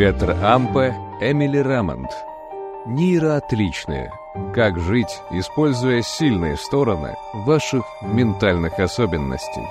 Петр Ампе, Эмили Рамонт. Нейроотличные. Как жить, используя сильные стороны ваших ментальных особенностей.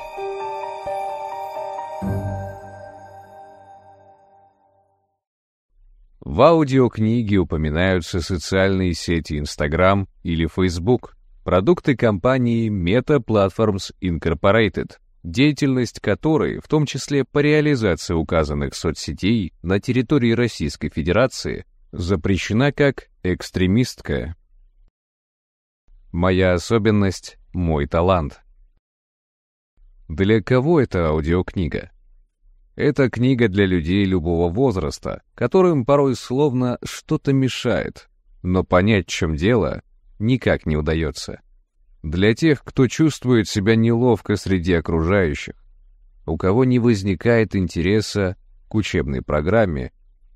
В аудиокниге упоминаются социальные сети Instagram или Facebook, продукты компании Meta Platforms Incorporated, деятельность которой, в том числе по реализации указанных соцсетей на территории Российской Федерации, запрещена как экстремистская. Моя особенность — мой талант. Для кого эта аудиокнига? Это книга для людей любого возраста, которым порой словно что-то мешает, но понять, в чем дело, никак не удается. Для тех, кто чувствует себя неловко среди окружающих, у кого не возникает интереса к учебной программе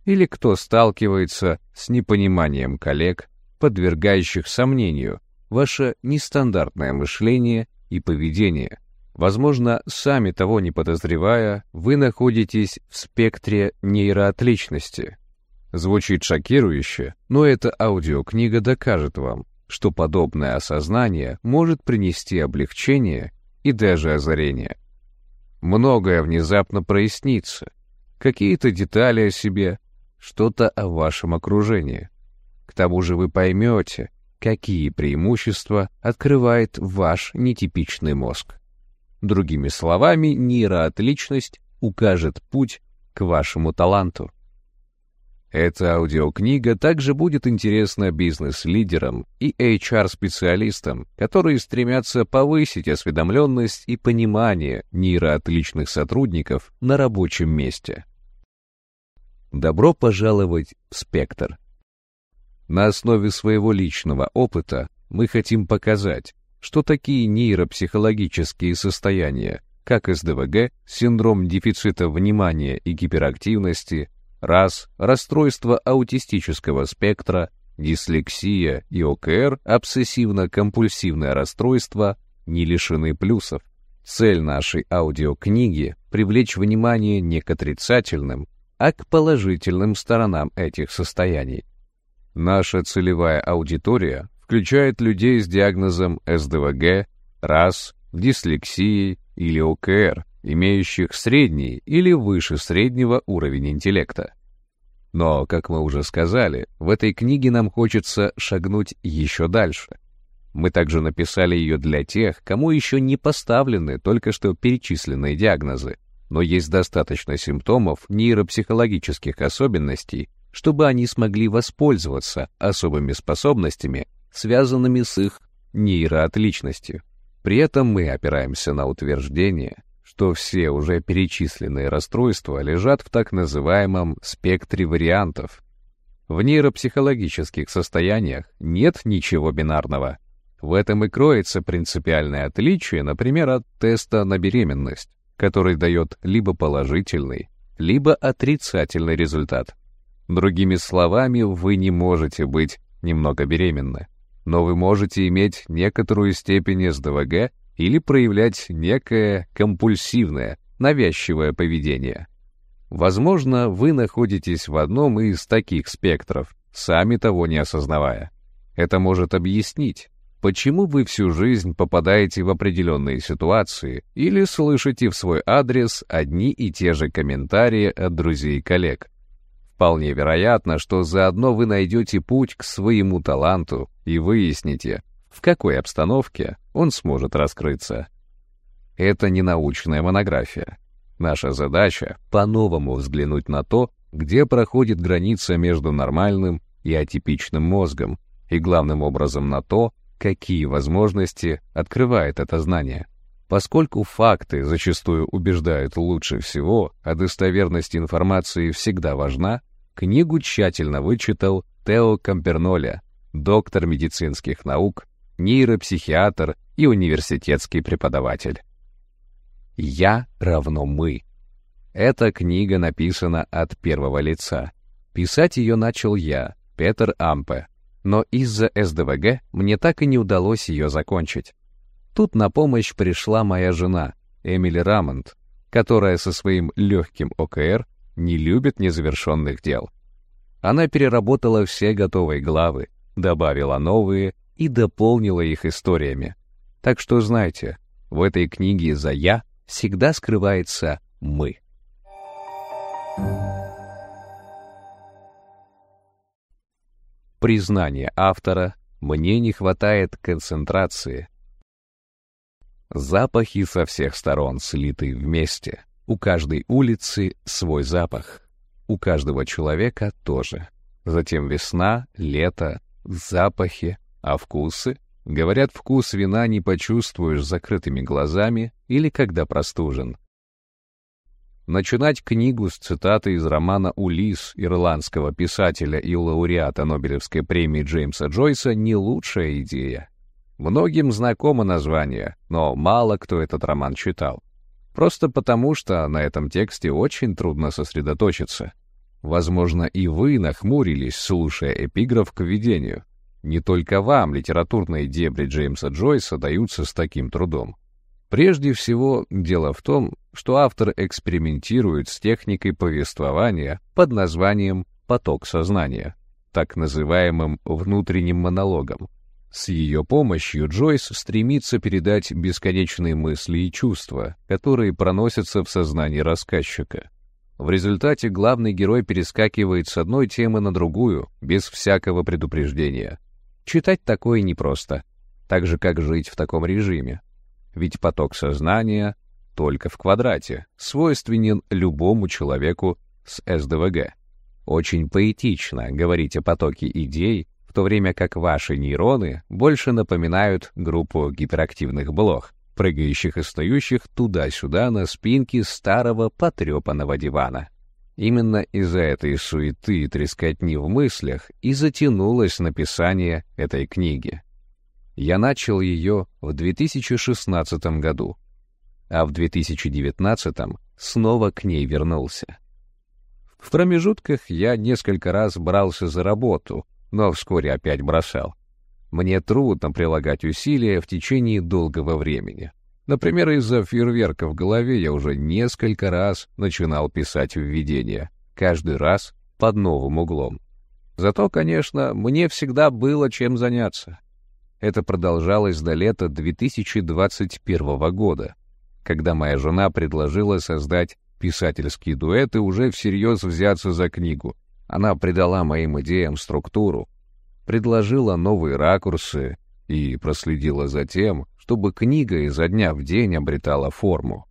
или кто сталкивается с непониманием коллег, подвергающих сомнению ваше нестандартное мышление и поведение. Возможно, сами того не подозревая, вы находитесь в спектре нейроотличности. Звучит шокирующе, но эта аудиокнига докажет вам, что подобное осознание может принести облегчение и даже озарение. Многое внезапно прояснится, какие-то детали о себе, что-то о вашем окружении. К тому же вы поймете, какие преимущества открывает ваш нетипичный мозг. Другими словами, нейроотличность укажет путь к вашему таланту. Эта аудиокнига также будет интересна бизнес-лидерам и HR-специалистам, которые стремятся повысить осведомленность и понимание нейроотличных сотрудников на рабочем месте. Добро пожаловать в «Спектр». На основе своего личного опыта мы хотим показать, что такие нейропсихологические состояния, как СДВГ, синдром дефицита внимания и гиперактивности, раз, расстройство аутистического спектра, дислексия и ОКР, обсессивно-компульсивное расстройство, не лишены плюсов. Цель нашей аудиокниги — привлечь внимание не к отрицательным, а к положительным сторонам этих состояний. Наша целевая аудитория включает людей с диагнозом СДВГ, РАС, дислексией или ОКР, имеющих средний или выше среднего уровень интеллекта. Но, как мы уже сказали, в этой книге нам хочется шагнуть еще дальше. Мы также написали ее для тех, кому еще не поставлены только что перечисленные диагнозы, но есть достаточно симптомов нейропсихологических особенностей, чтобы они смогли воспользоваться особыми способностями связанными с их нейроотличностью. При этом мы опираемся на утверждение, что все уже перечисленные расстройства лежат в так называемом спектре вариантов. В нейропсихологических состояниях нет ничего бинарного. В этом и кроется принципиальное отличие, например, от теста на беременность, который дает либо положительный, либо отрицательный результат. Другими словами, вы не можете быть немного беременны но вы можете иметь некоторую степень СДВГ или проявлять некое компульсивное, навязчивое поведение. Возможно, вы находитесь в одном из таких спектров, сами того не осознавая. Это может объяснить, почему вы всю жизнь попадаете в определенные ситуации или слышите в свой адрес одни и те же комментарии от друзей и коллег. Вполне вероятно, что заодно вы найдете путь к своему таланту и выясните, в какой обстановке он сможет раскрыться. Это не научная монография. Наша задача — по-новому взглянуть на то, где проходит граница между нормальным и атипичным мозгом, и главным образом на то, какие возможности открывает это знание. Поскольку факты зачастую убеждают лучше всего, а достоверность информации всегда важна, книгу тщательно вычитал Тео Камперноля, доктор медицинских наук, нейропсихиатр и университетский преподаватель. «Я равно мы». Эта книга написана от первого лица. Писать ее начал я, Петер Ампе, но из-за СДВГ мне так и не удалось ее закончить. Тут на помощь пришла моя жена, Эмили Рамонт, которая со своим легким ОКР не любит незавершенных дел. Она переработала все готовые главы, добавила новые и дополнила их историями. Так что знайте, в этой книге за «я» всегда скрывается «мы». Признание автора «Мне не хватает концентрации». Запахи со всех сторон слиты вместе. У каждой улицы свой запах. У каждого человека тоже. Затем весна, лето, запахи, а вкусы? Говорят, вкус вина не почувствуешь закрытыми глазами или когда простужен. Начинать книгу с цитаты из романа «Улис» ирландского писателя и лауреата Нобелевской премии Джеймса Джойса не лучшая идея. Многим знакомо название, но мало кто этот роман читал. Просто потому, что на этом тексте очень трудно сосредоточиться. Возможно, и вы нахмурились, слушая эпиграф к введению. Не только вам литературные дебри Джеймса Джойса даются с таким трудом. Прежде всего, дело в том, что автор экспериментирует с техникой повествования под названием «поток сознания», так называемым внутренним монологом. С ее помощью Джойс стремится передать бесконечные мысли и чувства, которые проносятся в сознании рассказчика. В результате главный герой перескакивает с одной темы на другую, без всякого предупреждения. Читать такое непросто, так же, как жить в таком режиме ведь поток сознания только в квадрате, свойственен любому человеку с СДВГ. Очень поэтично говорить о потоке идей, в то время как ваши нейроны больше напоминают группу гиперактивных блох, прыгающих и стоящих туда-сюда на спинке старого потрепанного дивана. Именно из-за этой суеты и трескотни в мыслях и затянулось написание этой книги. Я начал ее в 2016 году, а в 2019 снова к ней вернулся. В промежутках я несколько раз брался за работу, но вскоре опять бросал. Мне трудно прилагать усилия в течение долгого времени. Например, из-за фейерверка в голове я уже несколько раз начинал писать введение, каждый раз под новым углом. Зато, конечно, мне всегда было чем заняться. Это продолжалось до лета 2021 года, когда моя жена предложила создать писательский дуэт и уже всерьез взяться за книгу. Она придала моим идеям структуру, предложила новые ракурсы и проследила за тем, чтобы книга изо дня в день обретала форму.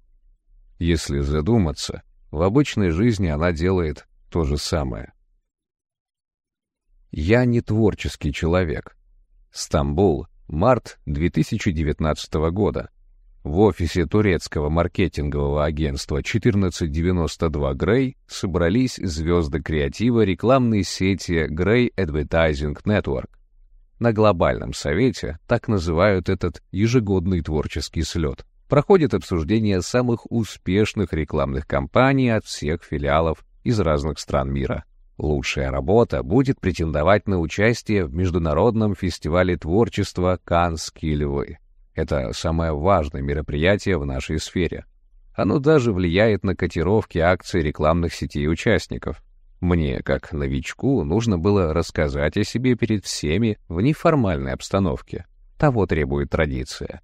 Если задуматься, в обычной жизни она делает то же самое. Я не творческий человек — Стамбул, март 2019 года. В офисе турецкого маркетингового агентства 1492 Grey собрались звезды креатива рекламной сети Grey Advertising Network. На глобальном совете, так называют этот ежегодный творческий слет, проходит обсуждение самых успешных рекламных кампаний от всех филиалов из разных стран мира. Лучшая работа будет претендовать на участие в Международном фестивале творчества «Канские львы». Это самое важное мероприятие в нашей сфере. Оно даже влияет на котировки акций рекламных сетей участников. Мне, как новичку, нужно было рассказать о себе перед всеми в неформальной обстановке. Того требует традиция.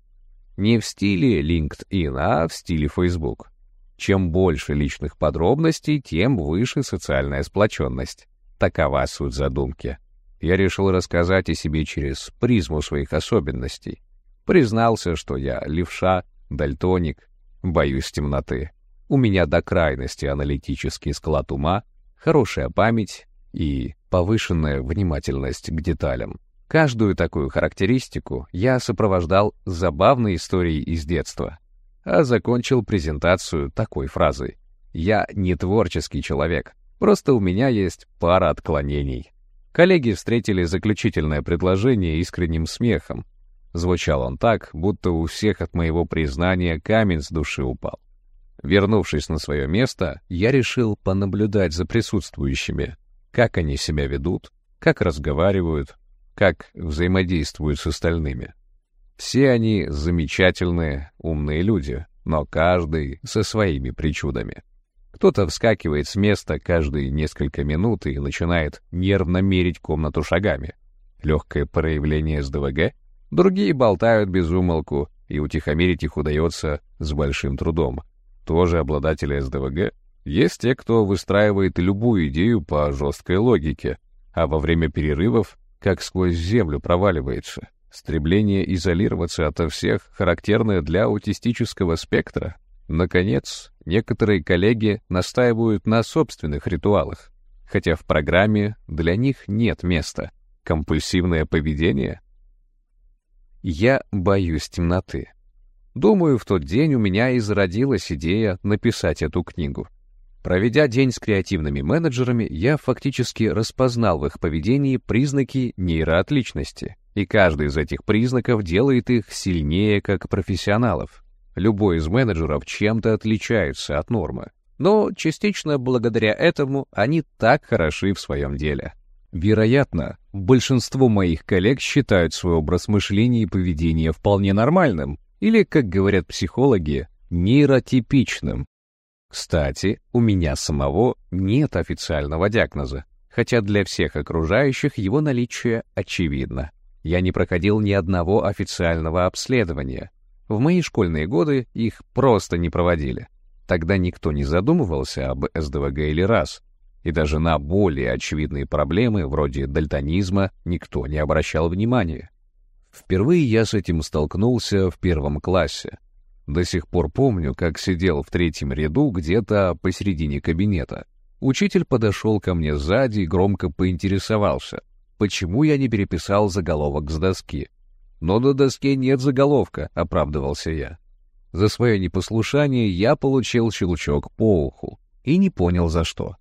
Не в стиле LinkedIn, а в стиле Facebook. Чем больше личных подробностей, тем выше социальная сплоченность. Такова суть задумки. Я решил рассказать о себе через призму своих особенностей. Признался, что я левша, дальтоник, боюсь темноты. У меня до крайности аналитический склад ума, хорошая память и повышенная внимательность к деталям. Каждую такую характеристику я сопровождал забавной историей из детства — а закончил презентацию такой фразой. «Я не творческий человек, просто у меня есть пара отклонений». Коллеги встретили заключительное предложение искренним смехом. Звучал он так, будто у всех от моего признания камень с души упал. Вернувшись на свое место, я решил понаблюдать за присутствующими, как они себя ведут, как разговаривают, как взаимодействуют с остальными. Все они замечательные, умные люди, но каждый со своими причудами. Кто-то вскакивает с места каждые несколько минут и начинает нервно мерить комнату шагами. Легкое проявление СДВГ. Другие болтают без умолку, и утихомирить их удается с большим трудом. Тоже обладатели СДВГ. Есть те, кто выстраивает любую идею по жесткой логике, а во время перерывов как сквозь землю проваливается. Стремление изолироваться ото всех, характерное для аутистического спектра. Наконец, некоторые коллеги настаивают на собственных ритуалах, хотя в программе для них нет места. Компульсивное поведение? Я боюсь темноты. Думаю, в тот день у меня и зародилась идея написать эту книгу. Проведя день с креативными менеджерами, я фактически распознал в их поведении признаки нейроотличности, и каждый из этих признаков делает их сильнее как профессионалов. Любой из менеджеров чем-то отличается от нормы, но частично благодаря этому они так хороши в своем деле. Вероятно, большинство моих коллег считают свой образ мышления и поведения вполне нормальным, или, как говорят психологи, нейротипичным. Кстати, у меня самого нет официального диагноза, хотя для всех окружающих его наличие очевидно. Я не проходил ни одного официального обследования. В мои школьные годы их просто не проводили. Тогда никто не задумывался об СДВГ или РАС, и даже на более очевидные проблемы, вроде дальтонизма, никто не обращал внимания. Впервые я с этим столкнулся в первом классе. До сих пор помню, как сидел в третьем ряду где-то посередине кабинета. Учитель подошел ко мне сзади и громко поинтересовался, почему я не переписал заголовок с доски. «Но на доске нет заголовка», — оправдывался я. За свое непослушание я получил щелчок по уху и не понял за что.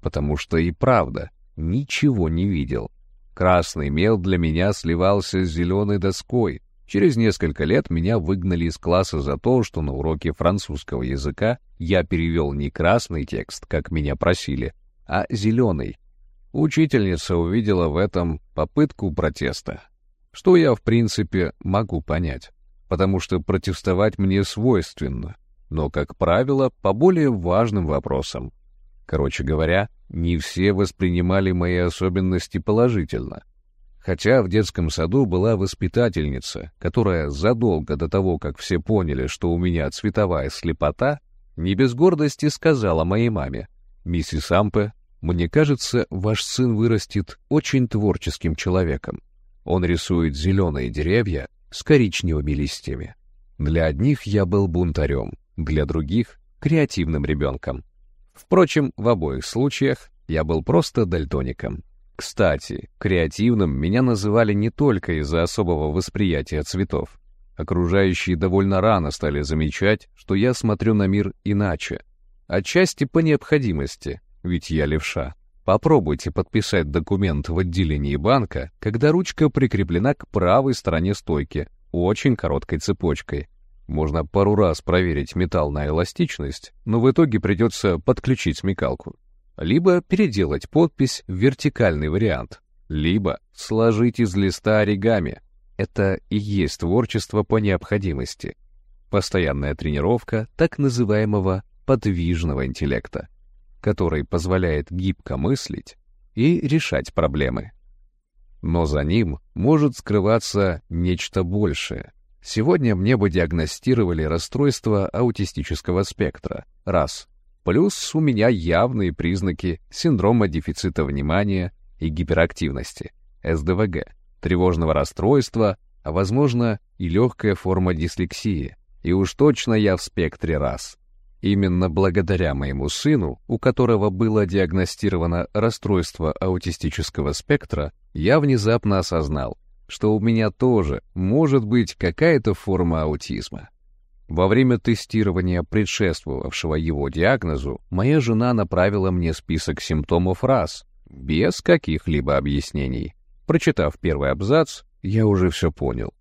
Потому что и правда ничего не видел. Красный мел для меня сливался с зеленой доской. Через несколько лет меня выгнали из класса за то, что на уроке французского языка я перевел не красный текст, как меня просили, а зеленый. Учительница увидела в этом попытку протеста, что я, в принципе, могу понять, потому что протестовать мне свойственно, но, как правило, по более важным вопросам. Короче говоря, не все воспринимали мои особенности положительно. Хотя в детском саду была воспитательница, которая задолго до того, как все поняли, что у меня цветовая слепота, не без гордости сказала моей маме, «Миссис Ампе, мне кажется, ваш сын вырастет очень творческим человеком. Он рисует зеленые деревья с коричневыми листьями. Для одних я был бунтарем, для других — креативным ребенком. Впрочем, в обоих случаях я был просто дальтоником. Кстати, креативным меня называли не только из-за особого восприятия цветов. Окружающие довольно рано стали замечать, что я смотрю на мир иначе. Отчасти по необходимости, ведь я левша. Попробуйте подписать документ в отделении банка, когда ручка прикреплена к правой стороне стойки, очень короткой цепочкой. Можно пару раз проверить металл на эластичность, но в итоге придется подключить смекалку. Либо переделать подпись в вертикальный вариант, либо сложить из листа оригами. Это и есть творчество по необходимости. Постоянная тренировка так называемого подвижного интеллекта, который позволяет гибко мыслить и решать проблемы. Но за ним может скрываться нечто большее — Сегодня мне бы диагностировали расстройство аутистического спектра. Раз. Плюс у меня явные признаки синдрома дефицита внимания и гиперактивности, СДВГ, тревожного расстройства, а возможно и легкая форма дислексии. И уж точно я в спектре раз. Именно благодаря моему сыну, у которого было диагностировано расстройство аутистического спектра, я внезапно осознал, что у меня тоже может быть какая-то форма аутизма. Во время тестирования, предшествовавшего его диагнозу, моя жена направила мне список симптомов раз, без каких-либо объяснений. Прочитав первый абзац, я уже все понял.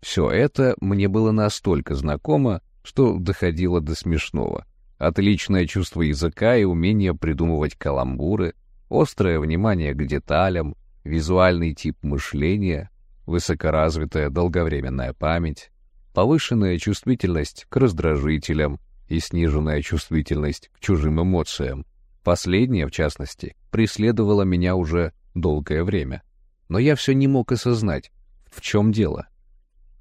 Все это мне было настолько знакомо, что доходило до смешного. Отличное чувство языка и умение придумывать каламбуры, острое внимание к деталям, визуальный тип мышления, высокоразвитая долговременная память, повышенная чувствительность к раздражителям и сниженная чувствительность к чужим эмоциям. Последняя, в частности, преследовала меня уже долгое время. Но я все не мог осознать, в чем дело.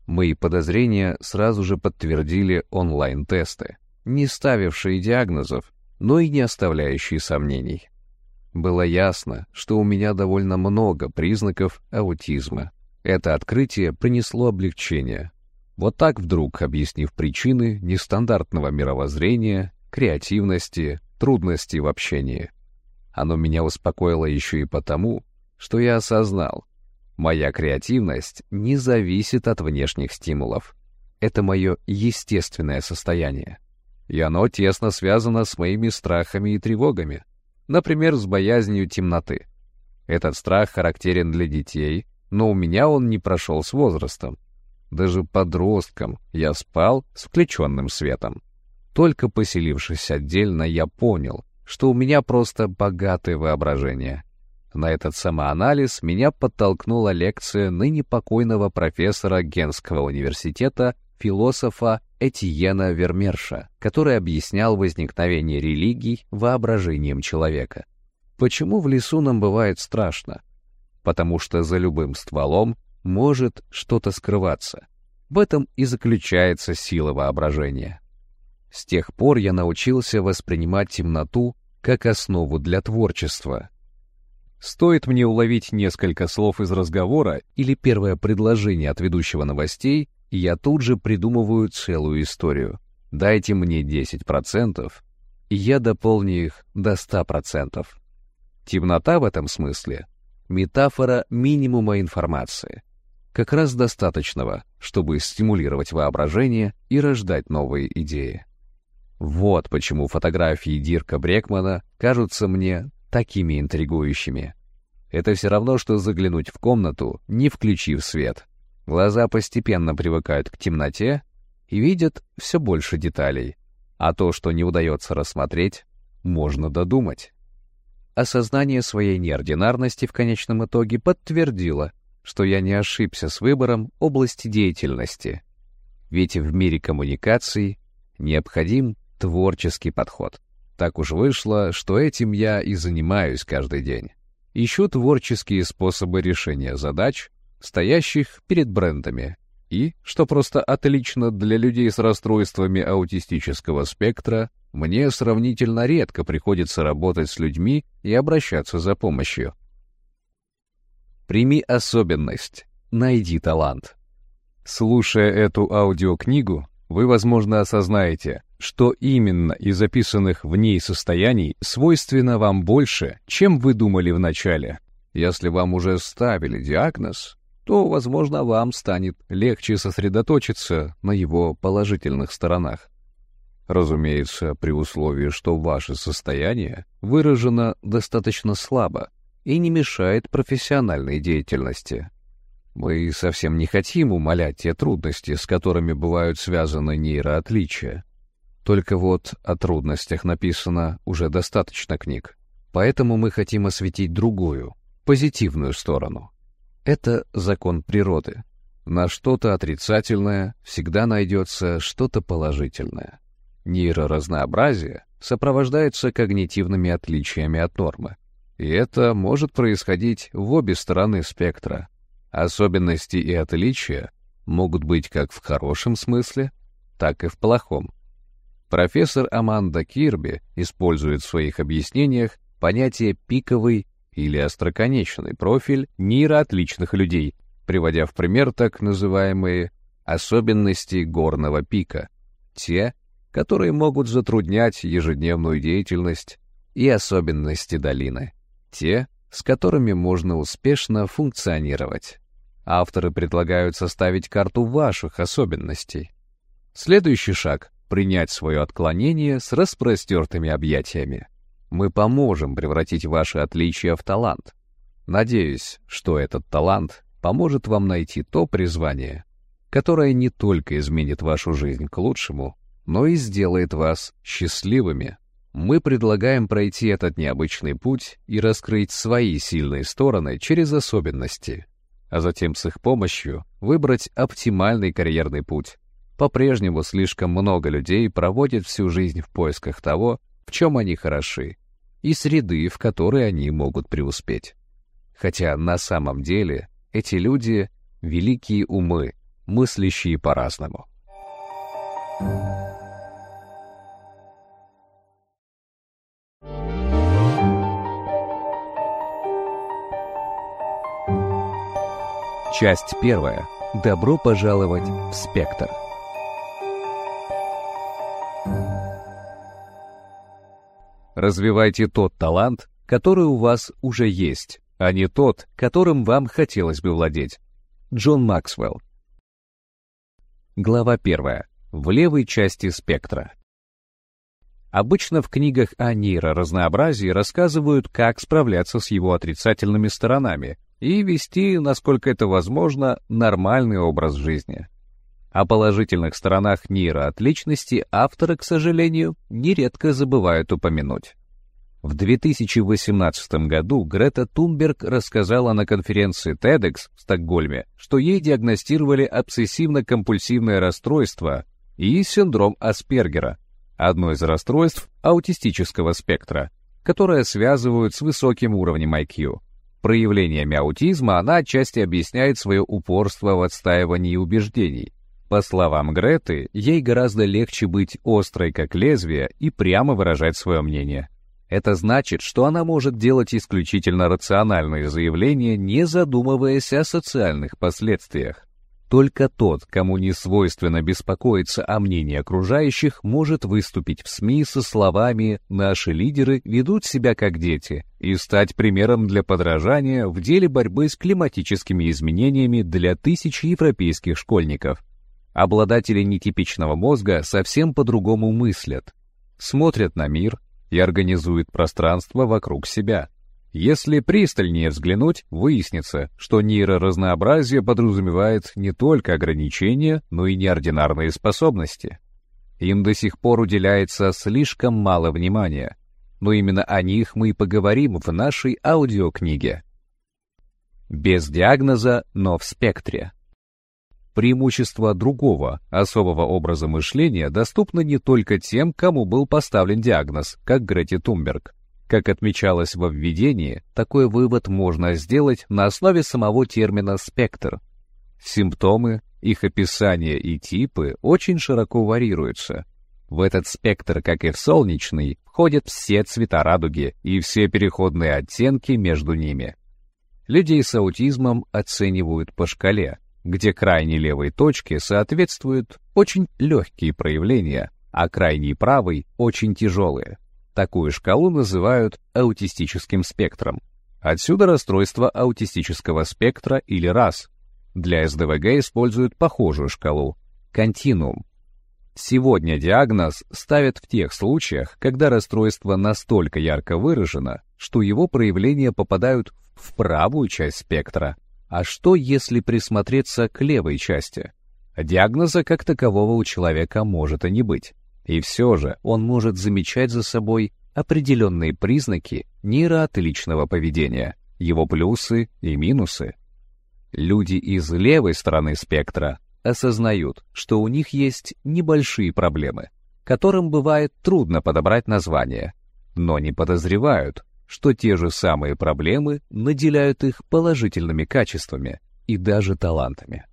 Мои подозрения сразу же подтвердили онлайн-тесты, не ставившие диагнозов, но и не оставляющие сомнений. Было ясно, что у меня довольно много признаков аутизма. Это открытие принесло облегчение. Вот так вдруг, объяснив причины нестандартного мировоззрения, креативности, трудностей в общении. Оно меня успокоило еще и потому, что я осознал, моя креативность не зависит от внешних стимулов. Это мое естественное состояние. И оно тесно связано с моими страхами и тревогами например, с боязнью темноты. Этот страх характерен для детей, но у меня он не прошел с возрастом. Даже подростком я спал с включенным светом. Только поселившись отдельно, я понял, что у меня просто богатое воображение. На этот самоанализ меня подтолкнула лекция ныне покойного профессора Генского университета философа Этьена Вермерша, который объяснял возникновение религий воображением человека. Почему в лесу нам бывает страшно? Потому что за любым стволом может что-то скрываться. В этом и заключается сила воображения. С тех пор я научился воспринимать темноту как основу для творчества. Стоит мне уловить несколько слов из разговора или первое предложение от ведущего новостей, я тут же придумываю целую историю. Дайте мне 10%, и я дополню их до 100%. Темнота в этом смысле — метафора минимума информации, как раз достаточного, чтобы стимулировать воображение и рождать новые идеи. Вот почему фотографии Дирка Брекмана кажутся мне такими интригующими. Это все равно, что заглянуть в комнату, не включив свет. Глаза постепенно привыкают к темноте и видят все больше деталей, а то, что не удается рассмотреть, можно додумать. Осознание своей неординарности в конечном итоге подтвердило, что я не ошибся с выбором области деятельности. Ведь в мире коммуникаций необходим творческий подход. Так уж вышло, что этим я и занимаюсь каждый день. Ищу творческие способы решения задач, стоящих перед брендами, и, что просто отлично для людей с расстройствами аутистического спектра, мне сравнительно редко приходится работать с людьми и обращаться за помощью. Прими особенность, найди талант. Слушая эту аудиокнигу, вы, возможно, осознаете, что именно из записанных в ней состояний свойственно вам больше, чем вы думали вначале. Если вам уже ставили диагноз, то, возможно, вам станет легче сосредоточиться на его положительных сторонах. Разумеется, при условии, что ваше состояние выражено достаточно слабо и не мешает профессиональной деятельности. Мы совсем не хотим умалять те трудности, с которыми бывают связаны нейроотличия. Только вот о трудностях написано уже достаточно книг. Поэтому мы хотим осветить другую, позитивную сторону — это закон природы. На что-то отрицательное всегда найдется что-то положительное. Нейроразнообразие сопровождается когнитивными отличиями от нормы. И это может происходить в обе стороны спектра. Особенности и отличия могут быть как в хорошем смысле, так и в плохом. Профессор Аманда Кирби использует в своих объяснениях понятие пиковый или остроконечный профиль нейроотличных людей, приводя в пример так называемые особенности горного пика, те, которые могут затруднять ежедневную деятельность, и особенности долины, те, с которыми можно успешно функционировать. Авторы предлагают составить карту ваших особенностей. Следующий шаг — принять свое отклонение с распростертыми объятиями. Мы поможем превратить ваши отличия в талант. Надеюсь, что этот талант поможет вам найти то призвание, которое не только изменит вашу жизнь к лучшему, но и сделает вас счастливыми. Мы предлагаем пройти этот необычный путь и раскрыть свои сильные стороны через особенности, а затем с их помощью выбрать оптимальный карьерный путь. По-прежнему слишком много людей проводят всю жизнь в поисках того, в чем они хороши, и среды, в которой они могут преуспеть. Хотя на самом деле эти люди — великие умы, мыслящие по-разному. Часть первая. Добро пожаловать в «Спектр». Развивайте тот талант, который у вас уже есть, а не тот, которым вам хотелось бы владеть. Джон Максвелл. Глава первая. В левой части спектра. Обычно в книгах о нейроразнообразии рассказывают, как справляться с его отрицательными сторонами и вести, насколько это возможно, нормальный образ жизни. О положительных сторонах нейроотличности авторы, к сожалению, нередко забывают упомянуть. В 2018 году Грета Тунберг рассказала на конференции TEDx в Стокгольме, что ей диагностировали обсессивно-компульсивное расстройство и синдром Аспергера, одно из расстройств аутистического спектра, которое связывают с высоким уровнем IQ. Проявлениями аутизма она отчасти объясняет свое упорство в отстаивании убеждений, по словам Греты, ей гораздо легче быть острой как лезвие и прямо выражать свое мнение. Это значит, что она может делать исключительно рациональные заявления, не задумываясь о социальных последствиях. Только тот, кому не свойственно беспокоиться о мнении окружающих, может выступить в СМИ со словами «наши лидеры ведут себя как дети» и стать примером для подражания в деле борьбы с климатическими изменениями для тысяч европейских школьников. Обладатели нетипичного мозга совсем по-другому мыслят, смотрят на мир и организуют пространство вокруг себя. Если пристальнее взглянуть, выяснится, что нейроразнообразие подразумевает не только ограничения, но и неординарные способности. Им до сих пор уделяется слишком мало внимания, но именно о них мы и поговорим в нашей аудиокниге. Без диагноза, но в спектре. Преимущество другого, особого образа мышления доступно не только тем, кому был поставлен диагноз, как Грети Тумберг. Как отмечалось во введении, такой вывод можно сделать на основе самого термина «спектр». Симптомы, их описание и типы очень широко варьируются. В этот спектр, как и в солнечный, входят все цвета радуги и все переходные оттенки между ними. Людей с аутизмом оценивают по шкале – где крайней левой точке соответствуют очень легкие проявления, а крайней правой — очень тяжелые. Такую шкалу называют аутистическим спектром. Отсюда расстройство аутистического спектра или РАС. Для СДВГ используют похожую шкалу — континуум. Сегодня диагноз ставят в тех случаях, когда расстройство настолько ярко выражено, что его проявления попадают в правую часть спектра — а что, если присмотреться к левой части? Диагноза как такового у человека может и не быть. И все же он может замечать за собой определенные признаки нейроотличного поведения, его плюсы и минусы. Люди из левой стороны спектра осознают, что у них есть небольшие проблемы, которым бывает трудно подобрать название, но не подозревают, что те же самые проблемы наделяют их положительными качествами и даже талантами.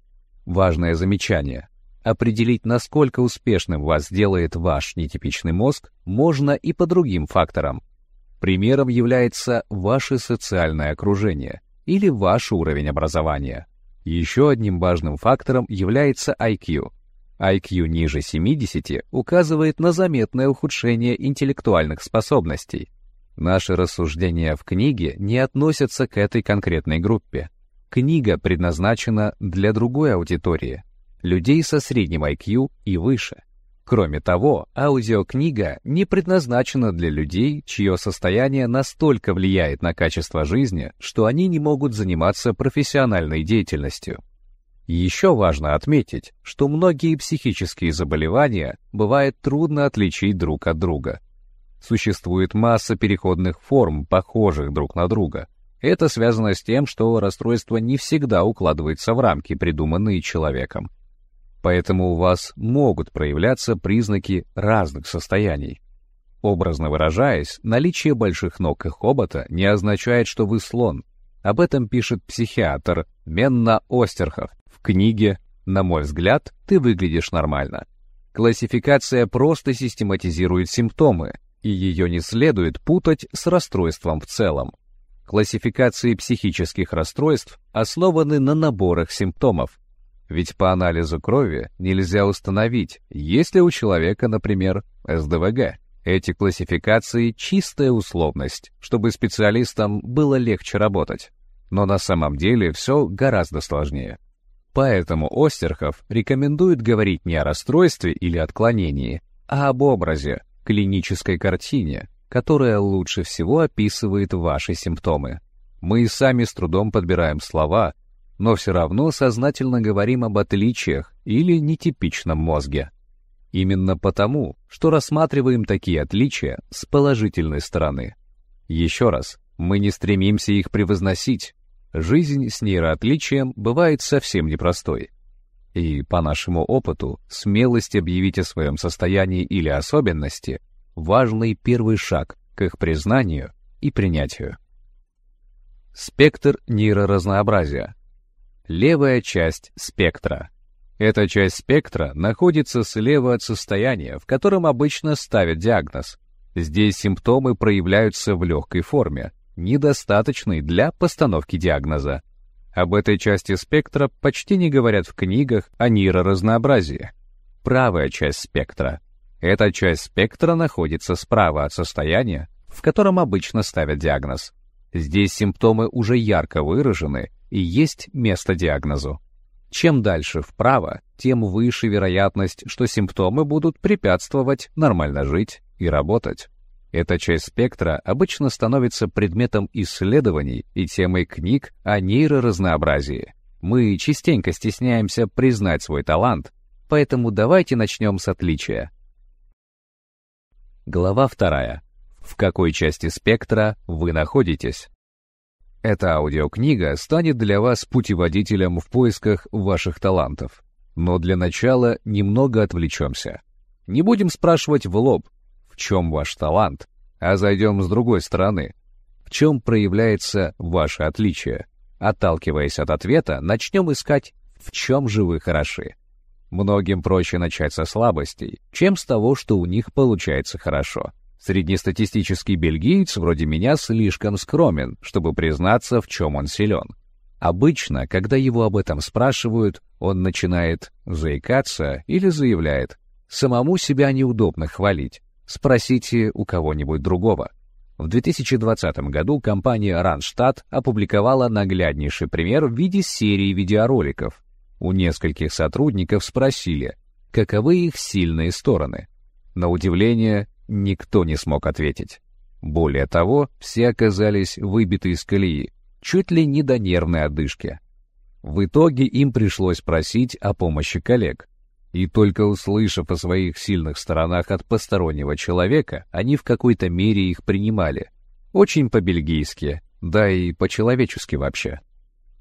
Важное замечание. Определить, насколько успешным вас делает ваш нетипичный мозг, можно и по другим факторам. Примером является ваше социальное окружение или ваш уровень образования. Еще одним важным фактором является IQ. IQ ниже 70 указывает на заметное ухудшение интеллектуальных способностей, Наши рассуждения в книге не относятся к этой конкретной группе. Книга предназначена для другой аудитории, людей со средним IQ и выше. Кроме того, аудиокнига не предназначена для людей, чье состояние настолько влияет на качество жизни, что они не могут заниматься профессиональной деятельностью. Еще важно отметить, что многие психические заболевания бывает трудно отличить друг от друга – Существует масса переходных форм, похожих друг на друга. Это связано с тем, что расстройство не всегда укладывается в рамки, придуманные человеком. Поэтому у вас могут проявляться признаки разных состояний. Образно выражаясь, наличие больших ног и хобота не означает, что вы слон. Об этом пишет психиатр Менна Остерхов в книге «На мой взгляд, ты выглядишь нормально». Классификация просто систематизирует симптомы, и ее не следует путать с расстройством в целом. Классификации психических расстройств основаны на наборах симптомов, ведь по анализу крови нельзя установить, есть ли у человека, например, СДВГ. Эти классификации — чистая условность, чтобы специалистам было легче работать. Но на самом деле все гораздо сложнее. Поэтому Остерхов рекомендует говорить не о расстройстве или отклонении, а об образе, клинической картине, которая лучше всего описывает ваши симптомы. Мы и сами с трудом подбираем слова, но все равно сознательно говорим об отличиях или нетипичном мозге. Именно потому, что рассматриваем такие отличия с положительной стороны. Еще раз, мы не стремимся их превозносить, жизнь с нейроотличием бывает совсем непростой. И, по нашему опыту, смелость объявить о своем состоянии или особенности – важный первый шаг к их признанию и принятию. Спектр нейроразнообразия. Левая часть спектра. Эта часть спектра находится слева от состояния, в котором обычно ставят диагноз. Здесь симптомы проявляются в легкой форме, недостаточный для постановки диагноза. Об этой части спектра почти не говорят в книгах о нейроразнообразии. Правая часть спектра. Эта часть спектра находится справа от состояния, в котором обычно ставят диагноз. Здесь симптомы уже ярко выражены и есть место диагнозу. Чем дальше вправо, тем выше вероятность, что симптомы будут препятствовать нормально жить и работать. Эта часть спектра обычно становится предметом исследований и темой книг о нейроразнообразии. Мы частенько стесняемся признать свой талант, поэтому давайте начнем с отличия. Глава вторая. В какой части спектра вы находитесь? Эта аудиокнига станет для вас путеводителем в поисках ваших талантов. Но для начала немного отвлечемся. Не будем спрашивать в лоб, в чем ваш талант, а зайдем с другой стороны. В чем проявляется ваше отличие? Отталкиваясь от ответа, начнем искать, в чем же вы хороши. Многим проще начать со слабостей, чем с того, что у них получается хорошо. Среднестатистический бельгиец вроде меня слишком скромен, чтобы признаться, в чем он силен. Обычно, когда его об этом спрашивают, он начинает заикаться или заявляет «самому себя неудобно хвалить, Спросите у кого-нибудь другого. В 2020 году компания Randstad опубликовала нагляднейший пример в виде серии видеороликов. У нескольких сотрудников спросили, каковы их сильные стороны. На удивление, никто не смог ответить. Более того, все оказались выбиты из колеи, чуть ли не до нервной одышки. В итоге им пришлось просить о помощи коллег. И только услышав о своих сильных сторонах от постороннего человека, они в какой-то мере их принимали. Очень по-бельгийски, да и по-человечески вообще.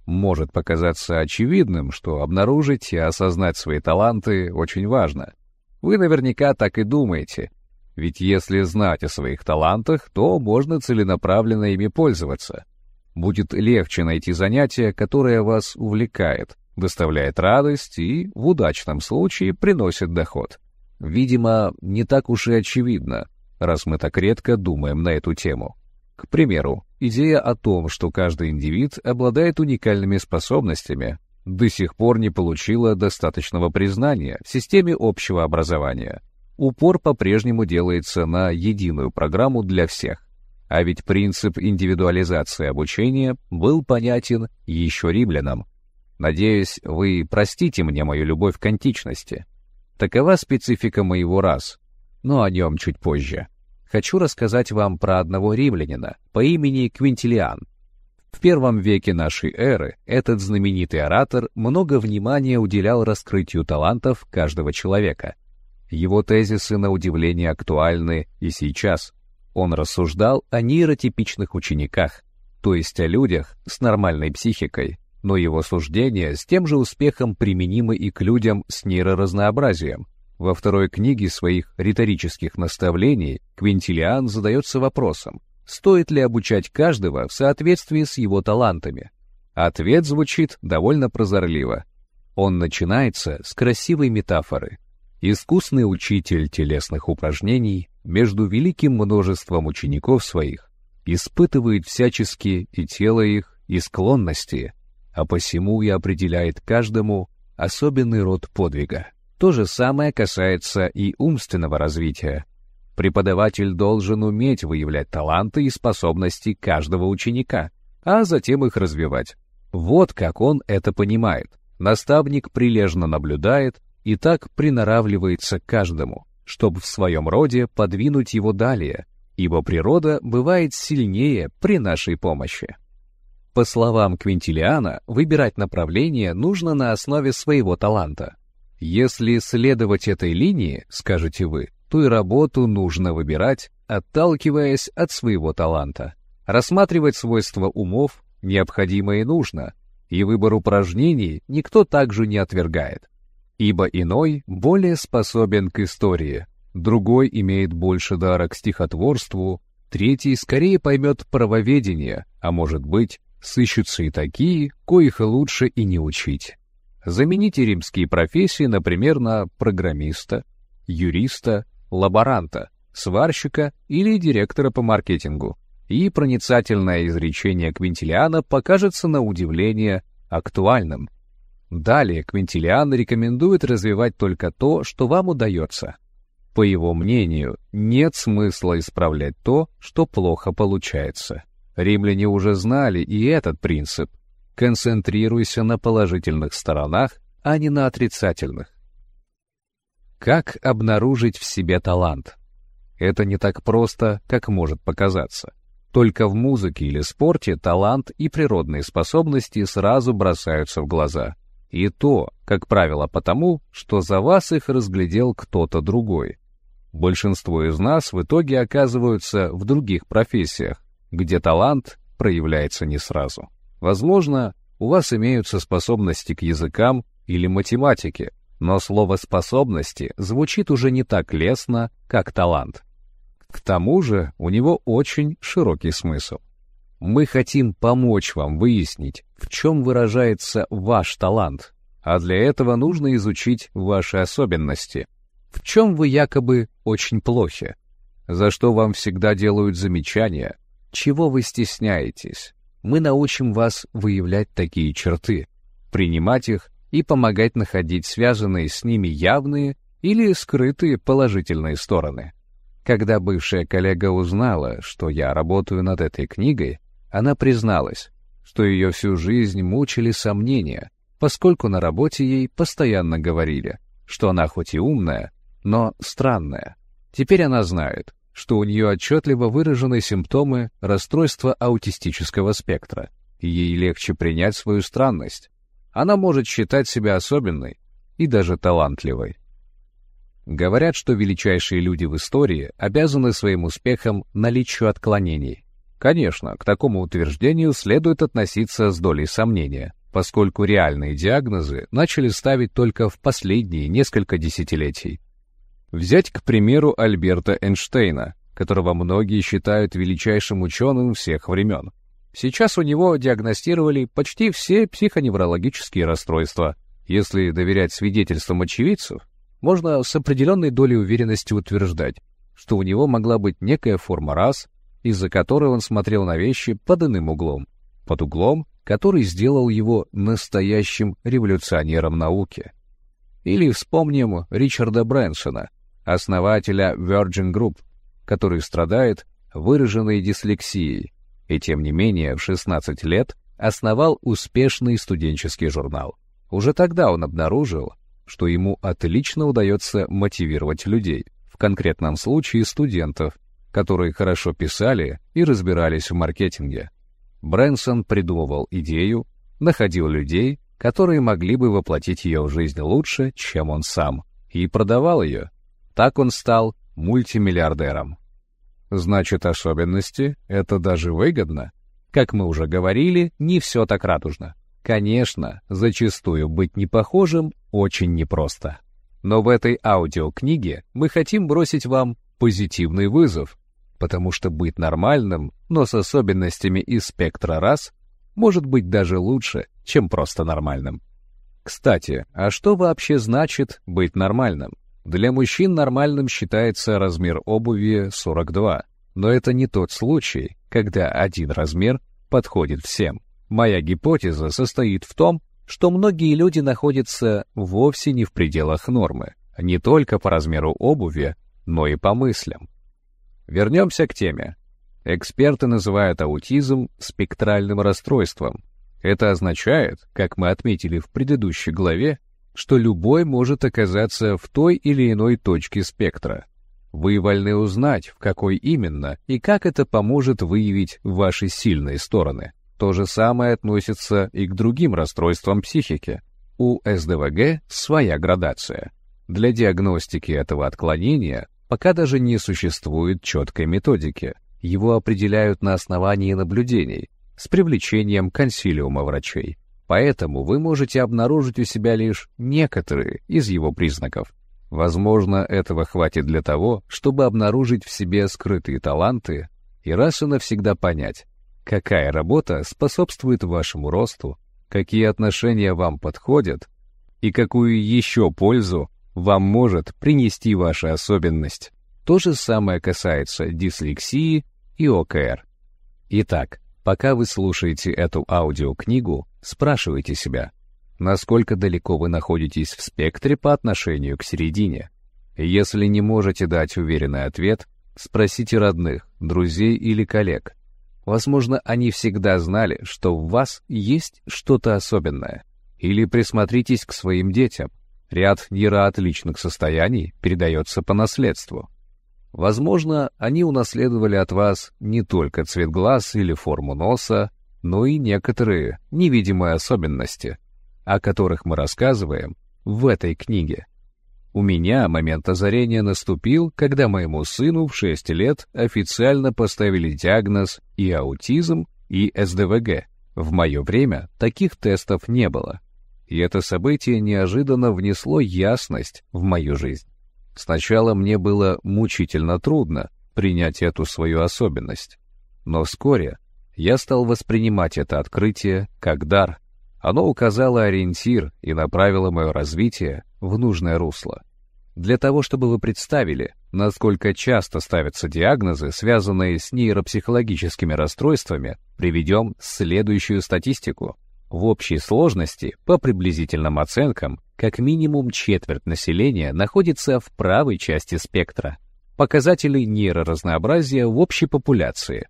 Может показаться очевидным, что обнаружить и осознать свои таланты очень важно. Вы наверняка так и думаете. Ведь если знать о своих талантах, то можно целенаправленно ими пользоваться. Будет легче найти занятие, которое вас увлекает, доставляет радость и, в удачном случае, приносит доход. Видимо, не так уж и очевидно, раз мы так редко думаем на эту тему. К примеру, идея о том, что каждый индивид обладает уникальными способностями, до сих пор не получила достаточного признания в системе общего образования. Упор по-прежнему делается на единую программу для всех. А ведь принцип индивидуализации обучения был понятен еще римлянам, Надеюсь, вы простите мне мою любовь к античности. Такова специфика моего рас, но о нем чуть позже. Хочу рассказать вам про одного римлянина по имени Квинтилиан. В первом веке нашей эры этот знаменитый оратор много внимания уделял раскрытию талантов каждого человека. Его тезисы на удивление актуальны и сейчас. Он рассуждал о нейротипичных учениках, то есть о людях с нормальной психикой, но его суждения с тем же успехом применимы и к людям с нейроразнообразием. Во второй книге своих риторических наставлений Квинтилиан задается вопросом, стоит ли обучать каждого в соответствии с его талантами. Ответ звучит довольно прозорливо. Он начинается с красивой метафоры. Искусный учитель телесных упражнений между великим множеством учеников своих испытывает всячески и тело их, и склонности, а посему и определяет каждому особенный род подвига. То же самое касается и умственного развития. Преподаватель должен уметь выявлять таланты и способности каждого ученика, а затем их развивать. Вот как он это понимает. Наставник прилежно наблюдает и так приноравливается к каждому, чтобы в своем роде подвинуть его далее, ибо природа бывает сильнее при нашей помощи. По словам Квинтилиана, выбирать направление нужно на основе своего таланта. Если следовать этой линии, скажете вы, то и работу нужно выбирать, отталкиваясь от своего таланта. Рассматривать свойства умов необходимо и нужно, и выбор упражнений никто также не отвергает. Ибо иной более способен к истории, другой имеет больше дара к стихотворству, третий скорее поймет правоведение, а может быть, сыщутся и такие, коих лучше и не учить. Замените римские профессии, например, на программиста, юриста, лаборанта, сварщика или директора по маркетингу, и проницательное изречение Квинтилиана покажется на удивление актуальным. Далее Квинтилиан рекомендует развивать только то, что вам удается. По его мнению, нет смысла исправлять то, что плохо получается. Римляне уже знали и этот принцип. Концентрируйся на положительных сторонах, а не на отрицательных. Как обнаружить в себе талант? Это не так просто, как может показаться. Только в музыке или спорте талант и природные способности сразу бросаются в глаза. И то, как правило, потому, что за вас их разглядел кто-то другой. Большинство из нас в итоге оказываются в других профессиях, где талант проявляется не сразу. Возможно, у вас имеются способности к языкам или математике, но слово «способности» звучит уже не так лестно, как талант. К тому же у него очень широкий смысл. Мы хотим помочь вам выяснить, в чем выражается ваш талант, а для этого нужно изучить ваши особенности. В чем вы якобы очень плохи, за что вам всегда делают замечания, чего вы стесняетесь? Мы научим вас выявлять такие черты, принимать их и помогать находить связанные с ними явные или скрытые положительные стороны. Когда бывшая коллега узнала, что я работаю над этой книгой, она призналась, что ее всю жизнь мучили сомнения, поскольку на работе ей постоянно говорили, что она хоть и умная, но странная. Теперь она знает, что у нее отчетливо выражены симптомы расстройства аутистического спектра, и ей легче принять свою странность. Она может считать себя особенной и даже талантливой. Говорят, что величайшие люди в истории обязаны своим успехом наличию отклонений. Конечно, к такому утверждению следует относиться с долей сомнения, поскольку реальные диагнозы начали ставить только в последние несколько десятилетий. Взять, к примеру, Альберта Эйнштейна, которого многие считают величайшим ученым всех времен. Сейчас у него диагностировали почти все психоневрологические расстройства. Если доверять свидетельствам очевидцев, можно с определенной долей уверенности утверждать, что у него могла быть некая форма раз, из-за которой он смотрел на вещи под иным углом, под углом, который сделал его настоящим революционером науки. Или вспомним Ричарда Брэнсона, основателя Virgin Group, который страдает выраженной дислексией, и тем не менее в 16 лет основал успешный студенческий журнал. Уже тогда он обнаружил, что ему отлично удается мотивировать людей, в конкретном случае студентов, которые хорошо писали и разбирались в маркетинге. Брэнсон придумывал идею, находил людей, которые могли бы воплотить ее в жизнь лучше, чем он сам, и продавал ее. Так он стал мультимиллиардером. Значит, особенности — это даже выгодно. Как мы уже говорили, не все так радужно. Конечно, зачастую быть непохожим очень непросто. Но в этой аудиокниге мы хотим бросить вам позитивный вызов, потому что быть нормальным, но с особенностями из спектра рас, может быть даже лучше, чем просто нормальным. Кстати, а что вообще значит быть нормальным? Для мужчин нормальным считается размер обуви 42, но это не тот случай, когда один размер подходит всем. Моя гипотеза состоит в том, что многие люди находятся вовсе не в пределах нормы, не только по размеру обуви, но и по мыслям. Вернемся к теме. Эксперты называют аутизм спектральным расстройством. Это означает, как мы отметили в предыдущей главе, что любой может оказаться в той или иной точке спектра. Вы вольны узнать, в какой именно, и как это поможет выявить ваши сильные стороны. То же самое относится и к другим расстройствам психики. У СДВГ своя градация. Для диагностики этого отклонения пока даже не существует четкой методики. Его определяют на основании наблюдений с привлечением консилиума врачей. Поэтому вы можете обнаружить у себя лишь некоторые из его признаков. Возможно, этого хватит для того, чтобы обнаружить в себе скрытые таланты и раз и навсегда понять, какая работа способствует вашему росту, какие отношения вам подходят и какую еще пользу вам может принести ваша особенность. То же самое касается дислексии и ОКР. Итак, пока вы слушаете эту аудиокнигу, спрашивайте себя, насколько далеко вы находитесь в спектре по отношению к середине. Если не можете дать уверенный ответ, спросите родных, друзей или коллег, Возможно, они всегда знали, что в вас есть что-то особенное. Или присмотритесь к своим детям. Ряд нейроотличных состояний передается по наследству. Возможно, они унаследовали от вас не только цвет глаз или форму носа, но и некоторые невидимые особенности, о которых мы рассказываем в этой книге. У меня момент озарения наступил, когда моему сыну в 6 лет официально поставили диагноз и аутизм, и СДВГ. В мое время таких тестов не было. И это событие неожиданно внесло ясность в мою жизнь. Сначала мне было мучительно трудно принять эту свою особенность. Но вскоре я стал воспринимать это открытие как дар. Оно указало ориентир и направило мое развитие в нужное русло. Для того, чтобы вы представили, насколько часто ставятся диагнозы, связанные с нейропсихологическими расстройствами, приведем следующую статистику. В общей сложности, по приблизительным оценкам, как минимум четверть населения находится в правой части спектра. Показатели нейроразнообразия в общей популяции.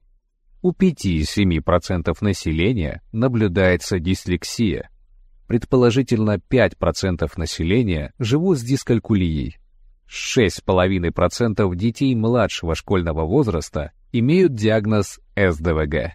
У 5-7% населения наблюдается дислексия, Предположительно, 5% населения живут с дискалькулией. 6,5% детей младшего школьного возраста имеют диагноз СДВГ.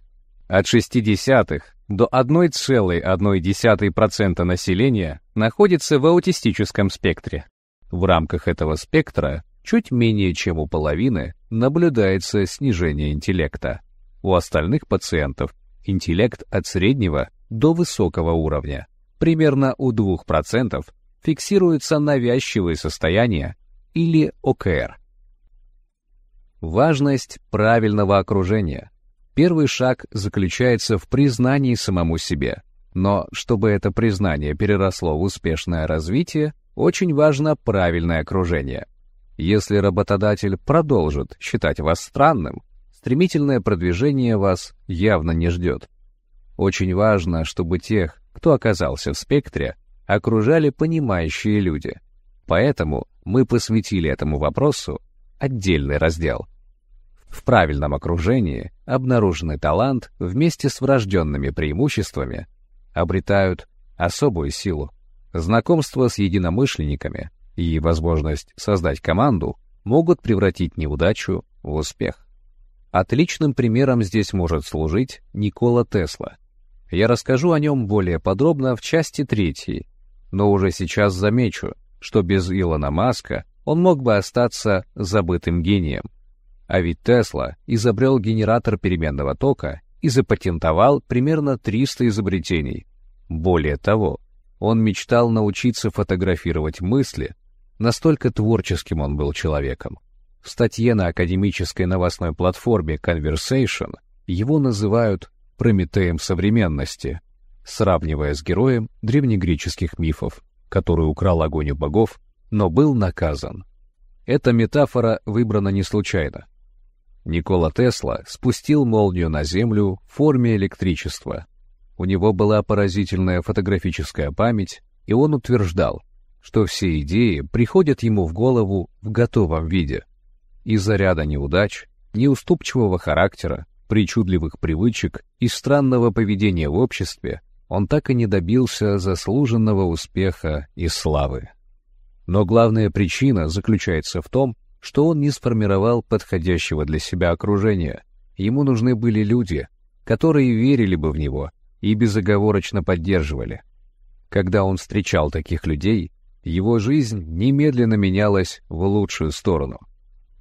От 60-х до 1,1% населения находится в аутистическом спектре. В рамках этого спектра чуть менее чем у половины наблюдается снижение интеллекта. У остальных пациентов интеллект от среднего до высокого уровня примерно у 2% фиксируются навязчивые состояния или ОКР. Важность правильного окружения. Первый шаг заключается в признании самому себе. Но чтобы это признание переросло в успешное развитие, очень важно правильное окружение. Если работодатель продолжит считать вас странным, стремительное продвижение вас явно не ждет. Очень важно, чтобы тех, кто оказался в спектре, окружали понимающие люди. Поэтому мы посвятили этому вопросу отдельный раздел. В правильном окружении обнаруженный талант вместе с врожденными преимуществами обретают особую силу. Знакомство с единомышленниками и возможность создать команду могут превратить неудачу в успех. Отличным примером здесь может служить Никола Тесла, я расскажу о нем более подробно в части третьей, но уже сейчас замечу, что без Илона Маска он мог бы остаться забытым гением. А ведь Тесла изобрел генератор переменного тока и запатентовал примерно 300 изобретений. Более того, он мечтал научиться фотографировать мысли, настолько творческим он был человеком. В статье на академической новостной платформе Conversation его называют «Прометеем современности», сравнивая с героем древнегреческих мифов, который украл огонь у богов, но был наказан. Эта метафора выбрана не случайно. Никола Тесла спустил молнию на Землю в форме электричества. У него была поразительная фотографическая память, и он утверждал, что все идеи приходят ему в голову в готовом виде. Из-за ряда неудач, неуступчивого характера, причудливых привычек и странного поведения в обществе он так и не добился заслуженного успеха и славы. Но главная причина заключается в том, что он не сформировал подходящего для себя окружения. Ему нужны были люди, которые верили бы в него и безоговорочно поддерживали. Когда он встречал таких людей, его жизнь немедленно менялась в лучшую сторону.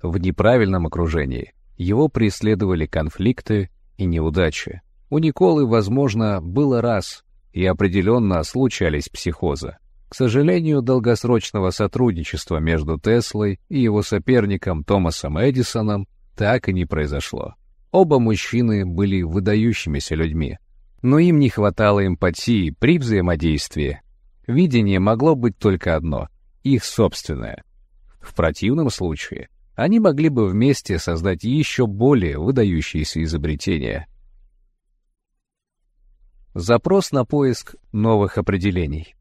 В неправильном окружении его преследовали конфликты и неудачи. У Николы, возможно, было раз, и определенно случались психозы. К сожалению, долгосрочного сотрудничества между Теслой и его соперником Томасом Эдисоном так и не произошло. Оба мужчины были выдающимися людьми, но им не хватало эмпатии при взаимодействии. Видение могло быть только одно — их собственное. В противном случае они могли бы вместе создать еще более выдающиеся изобретения. Запрос на поиск новых определений.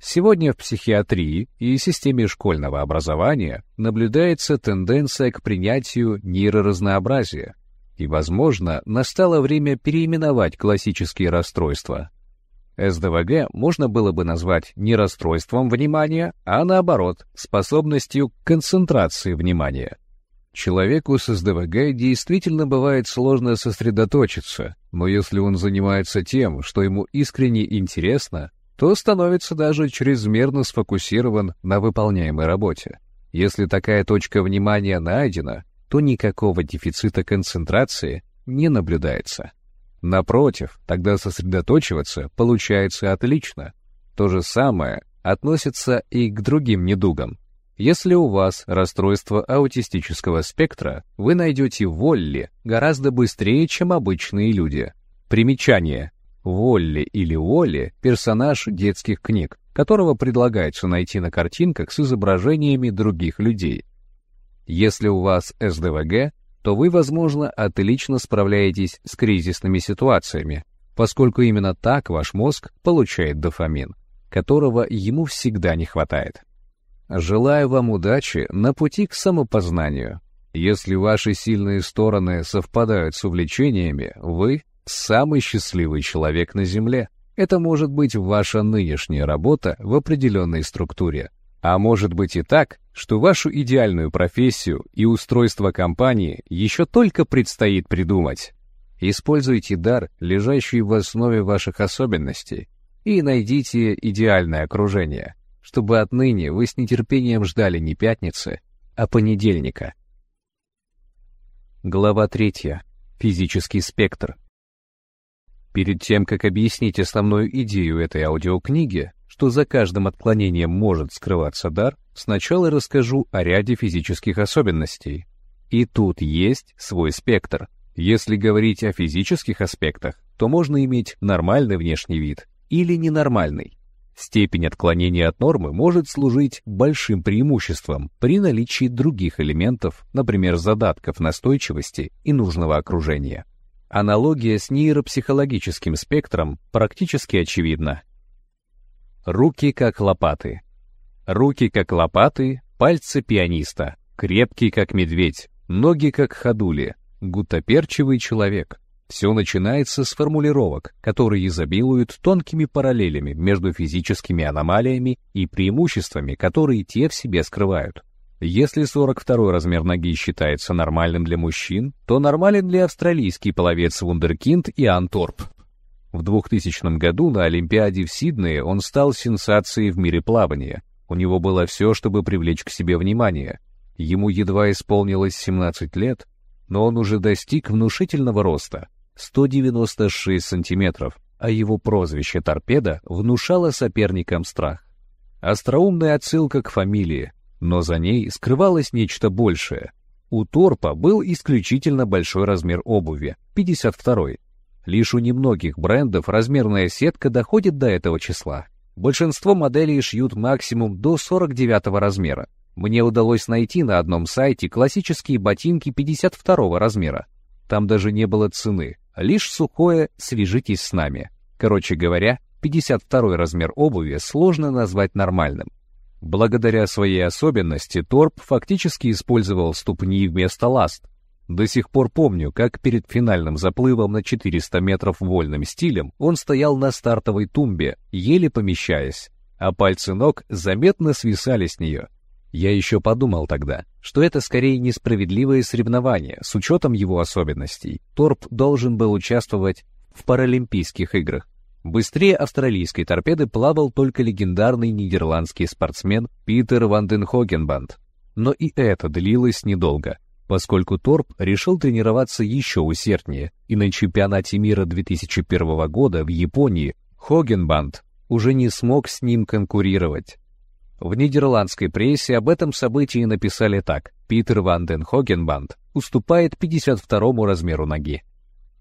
Сегодня в психиатрии и системе школьного образования наблюдается тенденция к принятию нейроразнообразия, и, возможно, настало время переименовать классические расстройства. СДВГ можно было бы назвать не расстройством внимания, а наоборот, способностью к концентрации внимания. Человеку с СДВГ действительно бывает сложно сосредоточиться, но если он занимается тем, что ему искренне интересно, то становится даже чрезмерно сфокусирован на выполняемой работе. Если такая точка внимания найдена, то никакого дефицита концентрации не наблюдается. Напротив, тогда сосредоточиваться получается отлично. То же самое относится и к другим недугам. Если у вас расстройство аутистического спектра, вы найдете Волли гораздо быстрее, чем обычные люди. Примечание. Волли или Уолли – персонаж детских книг, которого предлагается найти на картинках с изображениями других людей. Если у вас СДВГ, то вы, возможно, отлично справляетесь с кризисными ситуациями, поскольку именно так ваш мозг получает дофамин, которого ему всегда не хватает. Желаю вам удачи на пути к самопознанию. Если ваши сильные стороны совпадают с увлечениями, вы самый счастливый человек на Земле. Это может быть ваша нынешняя работа в определенной структуре. А может быть и так, что вашу идеальную профессию и устройство компании еще только предстоит придумать. Используйте дар, лежащий в основе ваших особенностей, и найдите идеальное окружение – чтобы отныне вы с нетерпением ждали не пятницы, а понедельника. Глава третья. Физический спектр. Перед тем, как объяснить основную идею этой аудиокниги, что за каждым отклонением может скрываться дар, сначала расскажу о ряде физических особенностей. И тут есть свой спектр. Если говорить о физических аспектах, то можно иметь нормальный внешний вид или ненормальный. Степень отклонения от нормы может служить большим преимуществом при наличии других элементов, например, задатков настойчивости и нужного окружения. Аналогия с нейропсихологическим спектром практически очевидна. Руки как лопаты. Руки как лопаты, пальцы пианиста, крепкий как медведь, ноги как ходули, гутоперчивый человек, все начинается с формулировок, которые изобилуют тонкими параллелями между физическими аномалиями и преимуществами, которые те в себе скрывают. Если 42 размер ноги считается нормальным для мужчин, то нормален для австралийский половец Вундеркинд и Анторп. В 2000 году на Олимпиаде в Сиднее он стал сенсацией в мире плавания. У него было все, чтобы привлечь к себе внимание. Ему едва исполнилось 17 лет, но он уже достиг внушительного роста 196 сантиметров а его прозвище «Торпеда» внушало соперникам страх. Остроумная отсылка к фамилии, но за ней скрывалось нечто большее. У Торпа был исключительно большой размер обуви — 52 Лишь у немногих брендов размерная сетка доходит до этого числа. Большинство моделей шьют максимум до 49 размера. Мне удалось найти на одном сайте классические ботинки 52 размера. Там даже не было цены, лишь сухое «свяжитесь с нами». Короче говоря, 52 размер обуви сложно назвать нормальным. Благодаря своей особенности Торп фактически использовал ступни вместо ласт, до сих пор помню, как перед финальным заплывом на 400 метров вольным стилем он стоял на стартовой тумбе, еле помещаясь, а пальцы ног заметно свисали с нее. Я еще подумал тогда, что это скорее несправедливое соревнование с учетом его особенностей. Торп должен был участвовать в Паралимпийских играх. Быстрее австралийской торпеды плавал только легендарный нидерландский спортсмен Питер Ванденхогенбанд. Но и это длилось недолго поскольку Торп решил тренироваться еще усерднее, и на чемпионате мира 2001 года в Японии Хогенбанд уже не смог с ним конкурировать. В нидерландской прессе об этом событии написали так. Питер Хогенбанд уступает 52-му размеру ноги.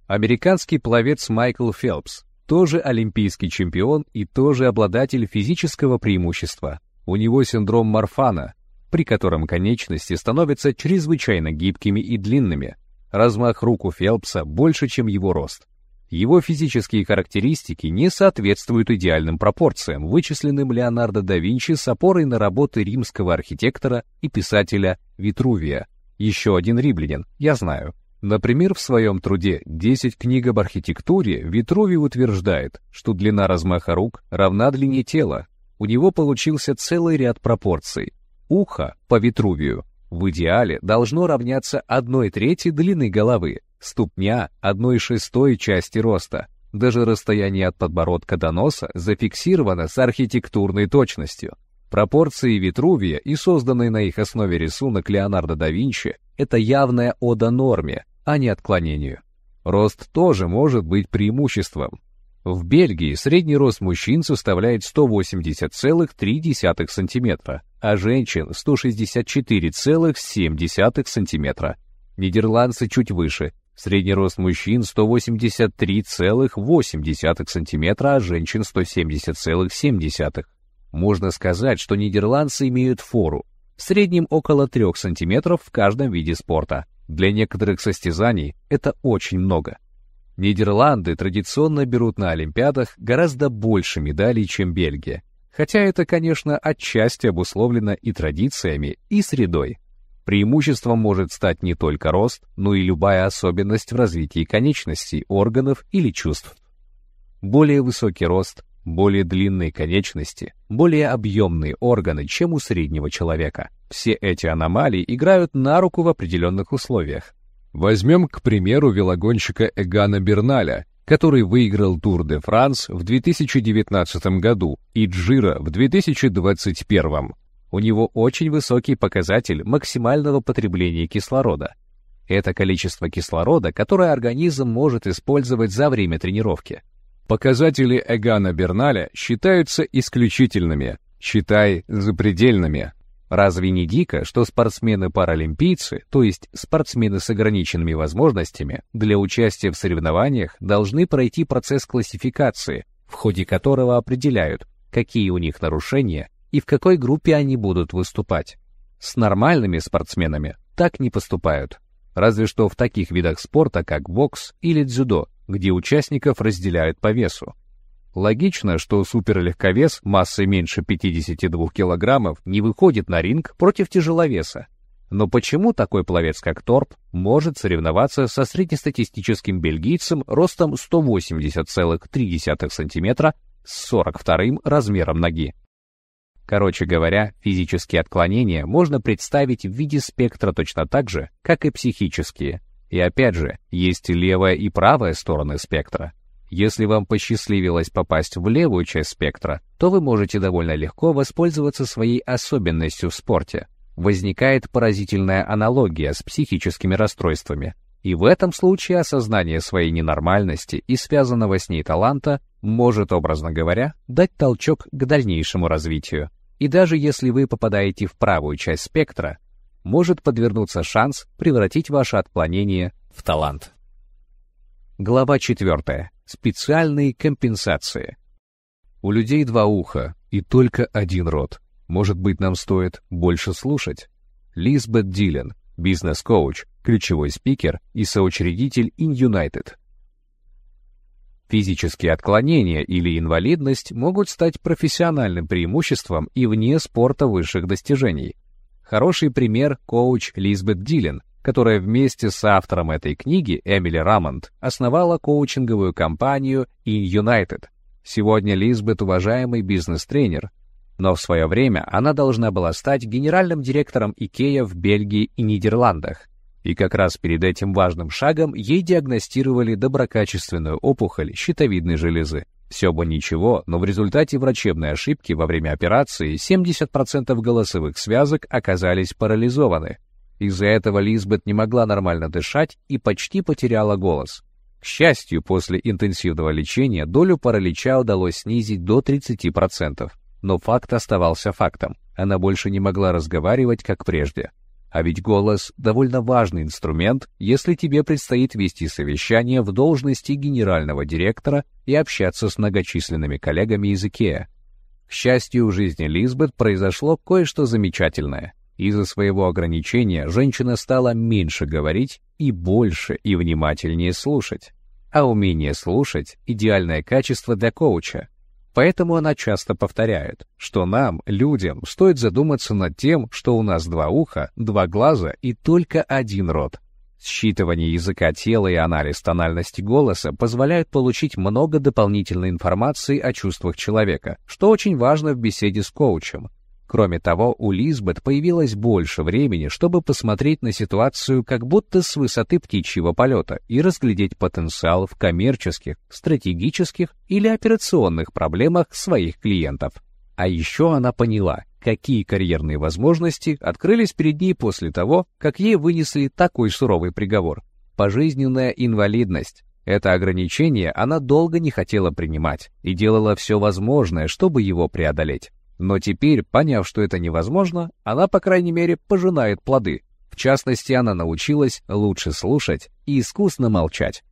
Американский пловец Майкл Фелпс, тоже олимпийский чемпион и тоже обладатель физического преимущества. У него синдром Марфана, при котором конечности становятся чрезвычайно гибкими и длинными. Размах рук у Фелпса больше, чем его рост. Его физические характеристики не соответствуют идеальным пропорциям, вычисленным Леонардо да Винчи с опорой на работы римского архитектора и писателя Витрувия. Еще один римлянин, я знаю. Например, в своем труде «10 книг об архитектуре» Витрувий утверждает, что длина размаха рук равна длине тела. У него получился целый ряд пропорций, Ухо по Витрувию в идеале должно равняться одной трети длины головы, ступня — одной шестой части роста. Даже расстояние от подбородка до носа зафиксировано с архитектурной точностью. Пропорции Витрувия и созданный на их основе рисунок Леонардо да Винчи — это явная ода норме, а не отклонению. Рост тоже может быть преимуществом. В Бельгии средний рост мужчин составляет 180,3 см, а женщин 164,7 см. Нидерландцы чуть выше. Средний рост мужчин 183,8 см, а женщин 170,7 Можно сказать, что нидерландцы имеют фору. В среднем около 3 см в каждом виде спорта. Для некоторых состязаний это очень много. Нидерланды традиционно берут на Олимпиадах гораздо больше медалей, чем Бельгия. Хотя это, конечно, отчасти обусловлено и традициями, и средой. Преимуществом может стать не только рост, но и любая особенность в развитии конечностей, органов или чувств. Более высокий рост, более длинные конечности, более объемные органы, чем у среднего человека. Все эти аномалии играют на руку в определенных условиях. Возьмем, к примеру, велогонщика Эгана Берналя, который выиграл Тур де Франс в 2019 году и Джира в 2021. У него очень высокий показатель максимального потребления кислорода. Это количество кислорода, которое организм может использовать за время тренировки. Показатели Эгана Берналя считаются исключительными, считай запредельными. Разве не дико, что спортсмены-паралимпийцы, то есть спортсмены с ограниченными возможностями, для участия в соревнованиях должны пройти процесс классификации, в ходе которого определяют, какие у них нарушения и в какой группе они будут выступать. С нормальными спортсменами так не поступают. Разве что в таких видах спорта, как бокс или дзюдо, где участников разделяют по весу. Логично, что суперлегковес массой меньше 52 килограммов не выходит на ринг против тяжеловеса. Но почему такой пловец, как Торп, может соревноваться со среднестатистическим бельгийцем ростом 180,3 см с 42 размером ноги? Короче говоря, физические отклонения можно представить в виде спектра точно так же, как и психические. И опять же, есть левая и правая стороны спектра. Если вам посчастливилось попасть в левую часть спектра, то вы можете довольно легко воспользоваться своей особенностью в спорте. Возникает поразительная аналогия с психическими расстройствами. И в этом случае осознание своей ненормальности и связанного с ней таланта может, образно говоря, дать толчок к дальнейшему развитию. И даже если вы попадаете в правую часть спектра, может подвернуться шанс превратить ваше отклонение в талант. Глава 4. Специальные компенсации. У людей два уха и только один рот. Может быть, нам стоит больше слушать? Лизбет Дилен, бизнес-коуч, ключевой спикер и соучредитель In United. Физические отклонения или инвалидность могут стать профессиональным преимуществом и вне спорта высших достижений. Хороший пример – коуч Лизбет Дилен, которая вместе с автором этой книги, Эмили Рамонд, основала коучинговую компанию In United. Сегодня Лизбет – уважаемый бизнес-тренер, но в свое время она должна была стать генеральным директором Икея в Бельгии и Нидерландах. И как раз перед этим важным шагом ей диагностировали доброкачественную опухоль щитовидной железы. Все бы ничего, но в результате врачебной ошибки во время операции 70% голосовых связок оказались парализованы. Из-за этого Лизбет не могла нормально дышать и почти потеряла голос. К счастью, после интенсивного лечения долю паралича удалось снизить до 30%. Но факт оставался фактом. Она больше не могла разговаривать, как прежде. А ведь голос — довольно важный инструмент, если тебе предстоит вести совещание в должности генерального директора и общаться с многочисленными коллегами из IKEA. К счастью, в жизни Лизбет произошло кое-что замечательное. Из-за своего ограничения женщина стала меньше говорить и больше и внимательнее слушать. А умение слушать — идеальное качество для коуча. Поэтому она часто повторяет, что нам, людям, стоит задуматься над тем, что у нас два уха, два глаза и только один рот. Считывание языка тела и анализ тональности голоса позволяют получить много дополнительной информации о чувствах человека, что очень важно в беседе с коучем. Кроме того, у Лизбет появилось больше времени, чтобы посмотреть на ситуацию как будто с высоты птичьего полета и разглядеть потенциал в коммерческих, стратегических или операционных проблемах своих клиентов. А еще она поняла, какие карьерные возможности открылись перед ней после того, как ей вынесли такой суровый приговор. Пожизненная инвалидность. Это ограничение она долго не хотела принимать и делала все возможное, чтобы его преодолеть. Но теперь, поняв, что это невозможно, она, по крайней мере, пожинает плоды. В частности, она научилась лучше слушать и искусно молчать.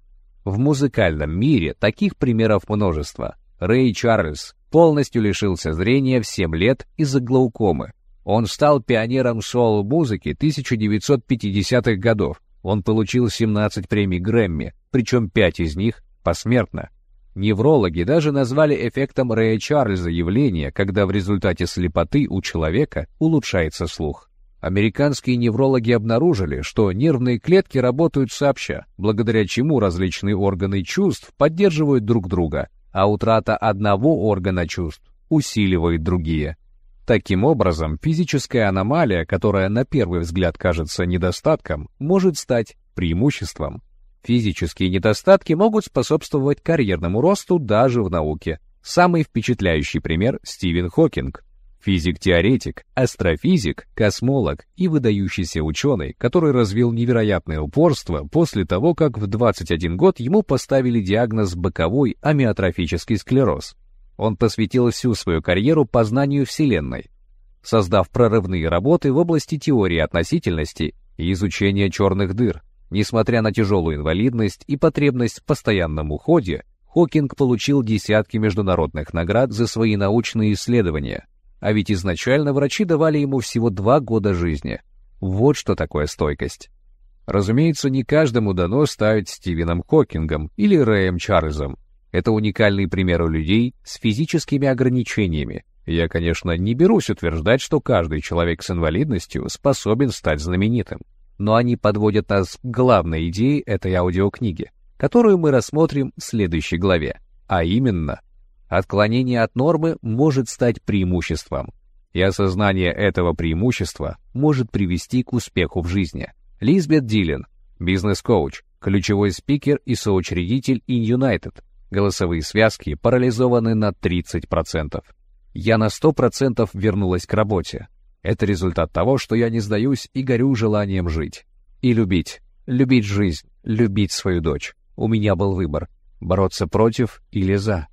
В музыкальном мире таких примеров множество. Рэй Чарльз полностью лишился зрения в 7 лет из-за глаукомы. Он стал пионером соул-музыки 1950-х годов. Он получил 17 премий Грэмми, причем 5 из них посмертно. Неврологи даже назвали эффектом Рэя Чарльза явление, когда в результате слепоты у человека улучшается слух. Американские неврологи обнаружили, что нервные клетки работают сообща, благодаря чему различные органы чувств поддерживают друг друга, а утрата одного органа чувств усиливает другие. Таким образом, физическая аномалия, которая на первый взгляд кажется недостатком, может стать преимуществом. Физические недостатки могут способствовать карьерному росту даже в науке. Самый впечатляющий пример — Стивен Хокинг. Физик-теоретик, астрофизик, космолог и выдающийся ученый, который развил невероятное упорство после того, как в 21 год ему поставили диагноз боковой амиотрофический склероз. Он посвятил всю свою карьеру познанию Вселенной, создав прорывные работы в области теории относительности и изучения черных дыр, Несмотря на тяжелую инвалидность и потребность в постоянном уходе, Хокинг получил десятки международных наград за свои научные исследования. А ведь изначально врачи давали ему всего два года жизни. Вот что такое стойкость. Разумеется, не каждому дано стать Стивеном Хокингом или Рэем Чарльзом. Это уникальные примеры людей с физическими ограничениями. Я, конечно, не берусь утверждать, что каждый человек с инвалидностью способен стать знаменитым но они подводят нас к главной идее этой аудиокниги, которую мы рассмотрим в следующей главе, а именно, отклонение от нормы может стать преимуществом, и осознание этого преимущества может привести к успеху в жизни. Лизбет Дилен, бизнес-коуч, ключевой спикер и соучредитель In United. Голосовые связки парализованы на 30%. Я на 100% вернулась к работе. Это результат того, что я не сдаюсь и горю желанием жить. И любить. Любить жизнь. любить свою дочь. У меня был выбор — бороться против или за.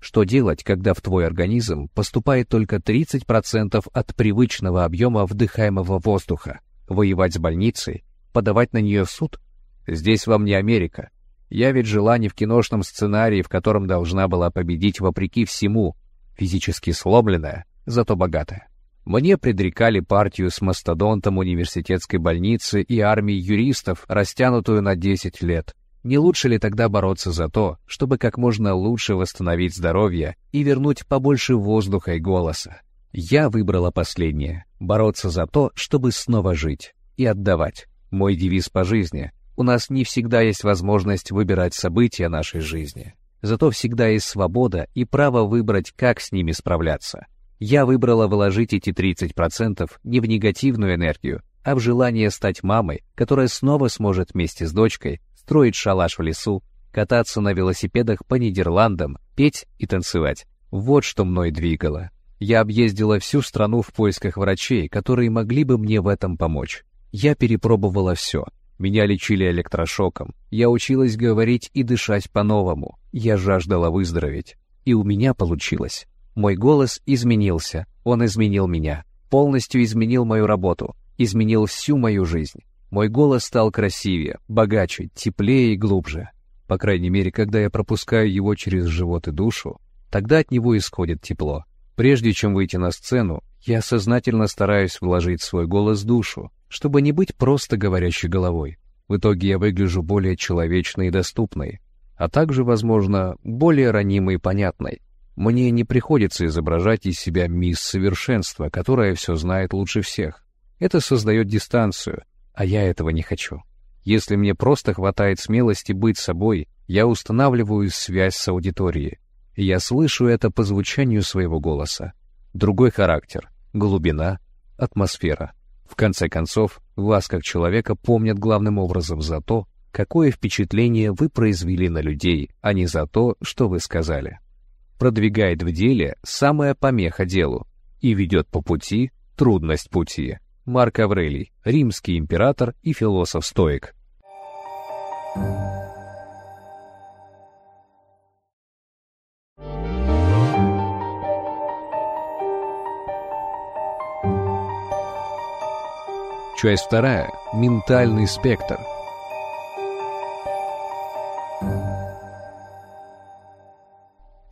Что делать, когда в твой организм поступает только 30% от привычного объема вдыхаемого воздуха? Воевать с больницей? Подавать на нее в суд? Здесь вам не Америка. Я ведь жила не в киношном сценарии, в котором должна была победить вопреки всему, физически сломленная, зато богатая. Мне предрекали партию с мастодонтом университетской больницы и армией юристов, растянутую на 10 лет. Не лучше ли тогда бороться за то, чтобы как можно лучше восстановить здоровье и вернуть побольше воздуха и голоса? Я выбрала последнее — бороться за то, чтобы снова жить и отдавать. Мой девиз по жизни — у нас не всегда есть возможность выбирать события нашей жизни. Зато всегда есть свобода и право выбрать, как с ними справляться. Я выбрала вложить эти 30% не в негативную энергию, а в желание стать мамой, которая снова сможет вместе с дочкой строить шалаш в лесу, кататься на велосипедах по Нидерландам, петь и танцевать. Вот что мной двигало. Я объездила всю страну в поисках врачей, которые могли бы мне в этом помочь. Я перепробовала все. Меня лечили электрошоком. Я училась говорить и дышать по-новому. Я жаждала выздороветь. И у меня получилось. Мой голос изменился. Он изменил меня. Полностью изменил мою работу. Изменил всю мою жизнь. Мой голос стал красивее, богаче, теплее и глубже. По крайней мере, когда я пропускаю его через живот и душу, тогда от него исходит тепло. Прежде чем выйти на сцену, я сознательно стараюсь вложить свой голос душу, чтобы не быть просто говорящей головой. В итоге я выгляжу более человечной и доступной, а также, возможно, более ранимой и понятной. Мне не приходится изображать из себя мисс совершенства, которая все знает лучше всех. Это создает дистанцию, а я этого не хочу. Если мне просто хватает смелости быть собой, я устанавливаю связь с аудиторией. Я слышу это по звучанию своего голоса. Другой характер, глубина, атмосфера. В конце концов, вас как человека помнят главным образом за то, какое впечатление вы произвели на людей, а не за то, что вы сказали. Продвигает в деле самая помеха делу и ведет по пути трудность пути. Марк Аврелий, римский император и философ-стоик. Часть вторая. Ментальный спектр.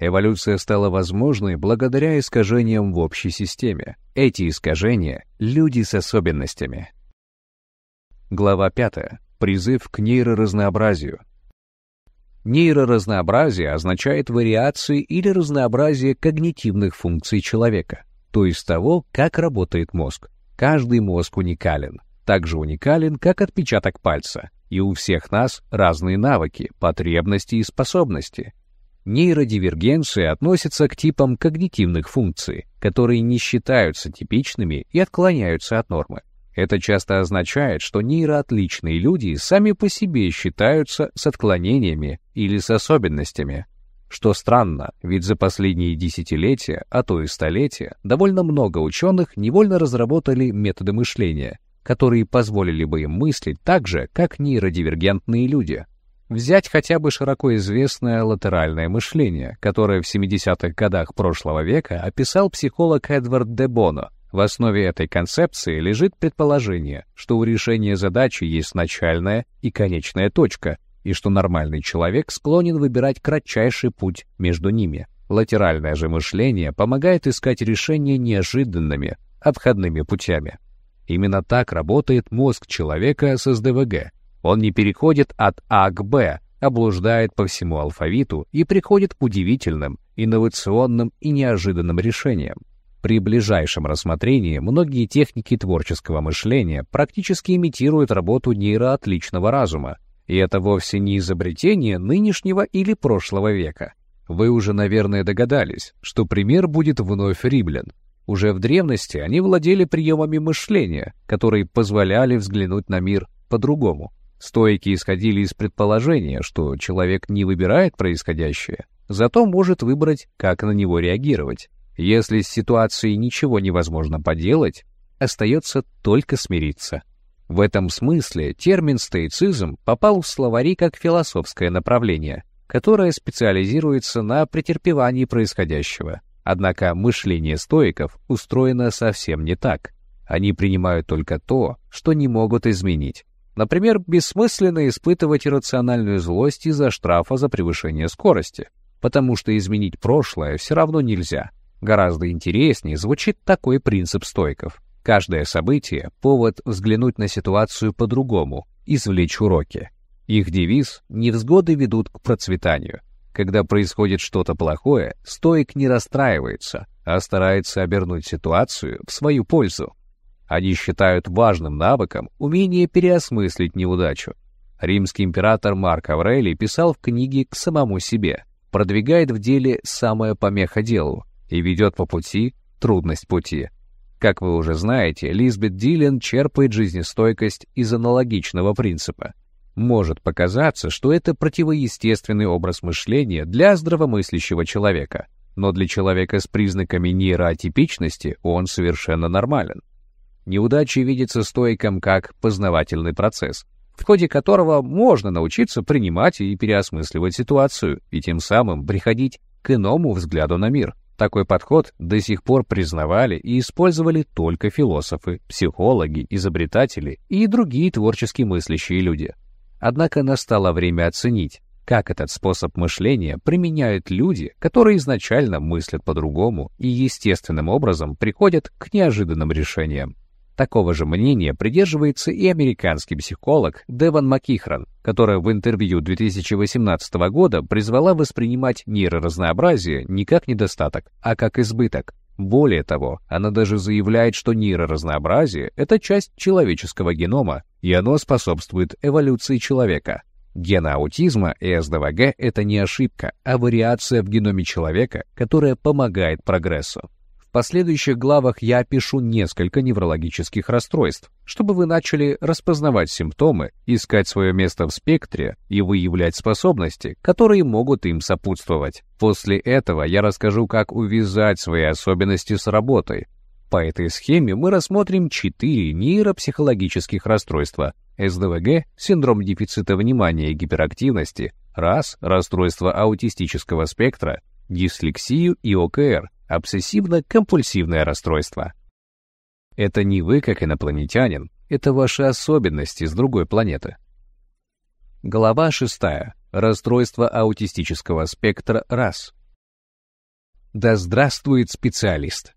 Эволюция стала возможной благодаря искажениям в общей системе. Эти искажения — люди с особенностями. Глава 5. Призыв к нейроразнообразию. Нейроразнообразие означает вариации или разнообразие когнитивных функций человека, то есть того, как работает мозг. Каждый мозг уникален, так же уникален, как отпечаток пальца, и у всех нас разные навыки, потребности и способности — Нейродивергенция относится к типам когнитивных функций, которые не считаются типичными и отклоняются от нормы. Это часто означает, что нейроотличные люди сами по себе считаются с отклонениями или с особенностями. Что странно, ведь за последние десятилетия, а то и столетия, довольно много ученых невольно разработали методы мышления, которые позволили бы им мыслить так же, как нейродивергентные люди. Взять хотя бы широко известное латеральное мышление, которое в 70-х годах прошлого века описал психолог Эдвард де Боно. В основе этой концепции лежит предположение, что у решения задачи есть начальная и конечная точка, и что нормальный человек склонен выбирать кратчайший путь между ними. Латеральное же мышление помогает искать решения неожиданными, обходными путями. Именно так работает мозг человека с СДВГ, он не переходит от А к Б, а по всему алфавиту и приходит к удивительным, инновационным и неожиданным решениям. При ближайшем рассмотрении многие техники творческого мышления практически имитируют работу нейроотличного разума, и это вовсе не изобретение нынешнего или прошлого века. Вы уже, наверное, догадались, что пример будет вновь римлян. Уже в древности они владели приемами мышления, которые позволяли взглянуть на мир по-другому. Стойки исходили из предположения, что человек не выбирает происходящее, зато может выбрать, как на него реагировать. Если с ситуацией ничего невозможно поделать, остается только смириться. В этом смысле термин «стоицизм» попал в словари как философское направление, которое специализируется на претерпевании происходящего. Однако мышление стоиков устроено совсем не так. Они принимают только то, что не могут изменить. Например, бессмысленно испытывать иррациональную злость из-за штрафа за превышение скорости, потому что изменить прошлое все равно нельзя. Гораздо интереснее звучит такой принцип стойков. Каждое событие — повод взглянуть на ситуацию по-другому, извлечь уроки. Их девиз «Невзгоды ведут к процветанию». Когда происходит что-то плохое, стоик не расстраивается, а старается обернуть ситуацию в свою пользу. Они считают важным навыком умение переосмыслить неудачу. Римский император Марк Аврелий писал в книге к самому себе, продвигает в деле самое помеха делу и ведет по пути трудность пути. Как вы уже знаете, Лизбет Дилен черпает жизнестойкость из аналогичного принципа. Может показаться, что это противоестественный образ мышления для здравомыслящего человека, но для человека с признаками нейроатипичности он совершенно нормален. Неудачи видится стойком как познавательный процесс, в ходе которого можно научиться принимать и переосмысливать ситуацию и тем самым приходить к иному взгляду на мир. Такой подход до сих пор признавали и использовали только философы, психологи, изобретатели и другие творчески мыслящие люди. Однако настало время оценить, как этот способ мышления применяют люди, которые изначально мыслят по-другому и естественным образом приходят к неожиданным решениям. Такого же мнения придерживается и американский психолог Деван Макихран, которая в интервью 2018 года призвала воспринимать нейроразнообразие не как недостаток, а как избыток. Более того, она даже заявляет, что нейроразнообразие — это часть человеческого генома, и оно способствует эволюции человека. Гена аутизма и СДВГ — это не ошибка, а вариация в геноме человека, которая помогает прогрессу. В последующих главах я опишу несколько неврологических расстройств, чтобы вы начали распознавать симптомы, искать свое место в спектре и выявлять способности, которые могут им сопутствовать. После этого я расскажу, как увязать свои особенности с работой. По этой схеме мы рассмотрим четыре нейропсихологических расстройства – СДВГ, синдром дефицита внимания и гиперактивности, РАС, расстройство аутистического спектра, дислексию и ОКР – обсессивно-компульсивное расстройство. Это не вы как инопланетянин, это ваши особенности с другой планеты. Глава 6. Расстройство аутистического спектра РАС. Да здравствует специалист!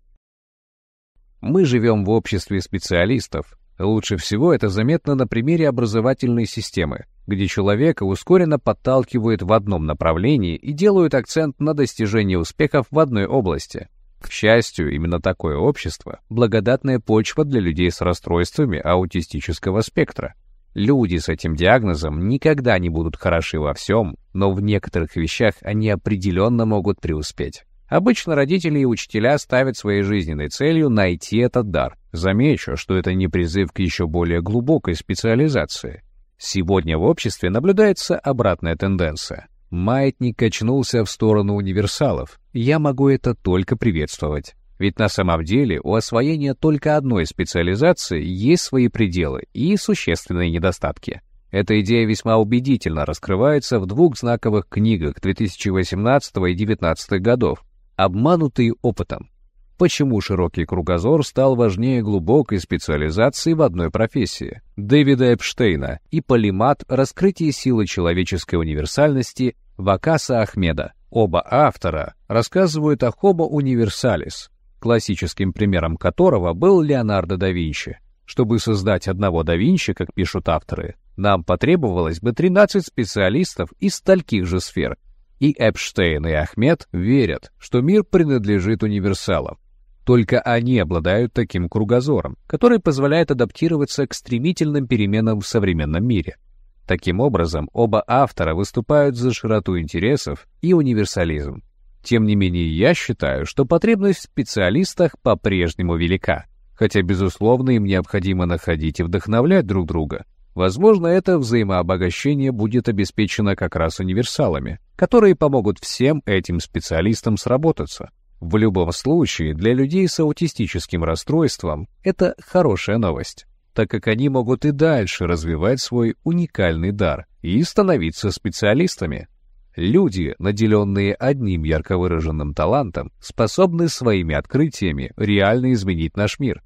Мы живем в обществе специалистов. Лучше всего это заметно на примере образовательной системы, где человека ускоренно подталкивают в одном направлении и делают акцент на достижении успехов в одной области. К счастью, именно такое общество – благодатная почва для людей с расстройствами аутистического спектра. Люди с этим диагнозом никогда не будут хороши во всем, но в некоторых вещах они определенно могут преуспеть. Обычно родители и учителя ставят своей жизненной целью найти этот дар. Замечу, что это не призыв к еще более глубокой специализации. Сегодня в обществе наблюдается обратная тенденция. Маятник качнулся в сторону универсалов. Я могу это только приветствовать. Ведь на самом деле у освоения только одной специализации есть свои пределы и существенные недостатки. Эта идея весьма убедительно раскрывается в двух знаковых книгах 2018 и 2019 годов «Обманутые опытом» Почему широкий кругозор стал важнее глубокой специализации в одной профессии? Дэвида Эпштейна и полимат «Раскрытие силы человеческой универсальности» Вакаса Ахмеда. Оба автора рассказывают о Homo universalis, классическим примером которого был Леонардо да Винчи. Чтобы создать одного да Винчи, как пишут авторы, нам потребовалось бы 13 специалистов из стольких же сфер. И Эпштейн и Ахмед верят, что мир принадлежит универсалам. Только они обладают таким кругозором, который позволяет адаптироваться к стремительным переменам в современном мире. Таким образом, оба автора выступают за широту интересов и универсализм. Тем не менее, я считаю, что потребность в специалистах по-прежнему велика, хотя, безусловно, им необходимо находить и вдохновлять друг друга. Возможно, это взаимообогащение будет обеспечено как раз универсалами, которые помогут всем этим специалистам сработаться. В любом случае, для людей с аутистическим расстройством это хорошая новость. так как они могут и дальше развивать свой уникальный дар и становиться специалистами. Люди, наделенные одним ярко выраженным талантом, способны своими открытиями реально изменить наш мир.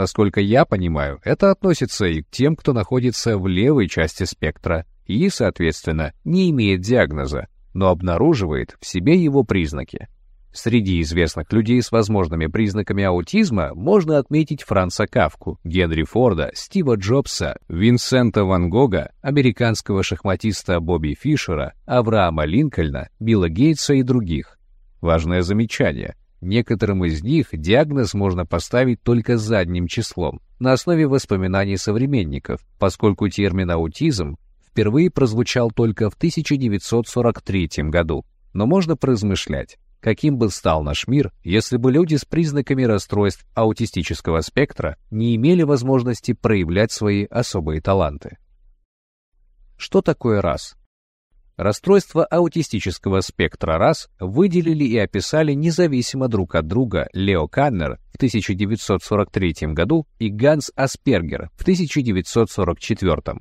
Насколько я понимаю, это относится и к тем, кто находится в левой части спектра и, соответственно, не имеет диагноза, но обнаруживает в себе его признаки. Среди известных людей с возможными признаками аутизма можно отметить Франца Кавку, Генри Форда, Стива Джобса, Винсента Ван Гога, американского шахматиста Бобби Фишера, Авраама Линкольна, Билла Гейтса и других. Важное замечание. Некоторым из них диагноз можно поставить только задним числом, на основе воспоминаний современников, поскольку термин «аутизм» впервые прозвучал только в 1943 году. Но можно поразмышлять, каким бы стал наш мир, если бы люди с признаками расстройств аутистического спектра не имели возможности проявлять свои особые таланты. Что такое РАС? Расстройства аутистического спектра РАС выделили и описали независимо друг от друга Лео Каннер в 1943 году и Ганс Аспергер в 1944.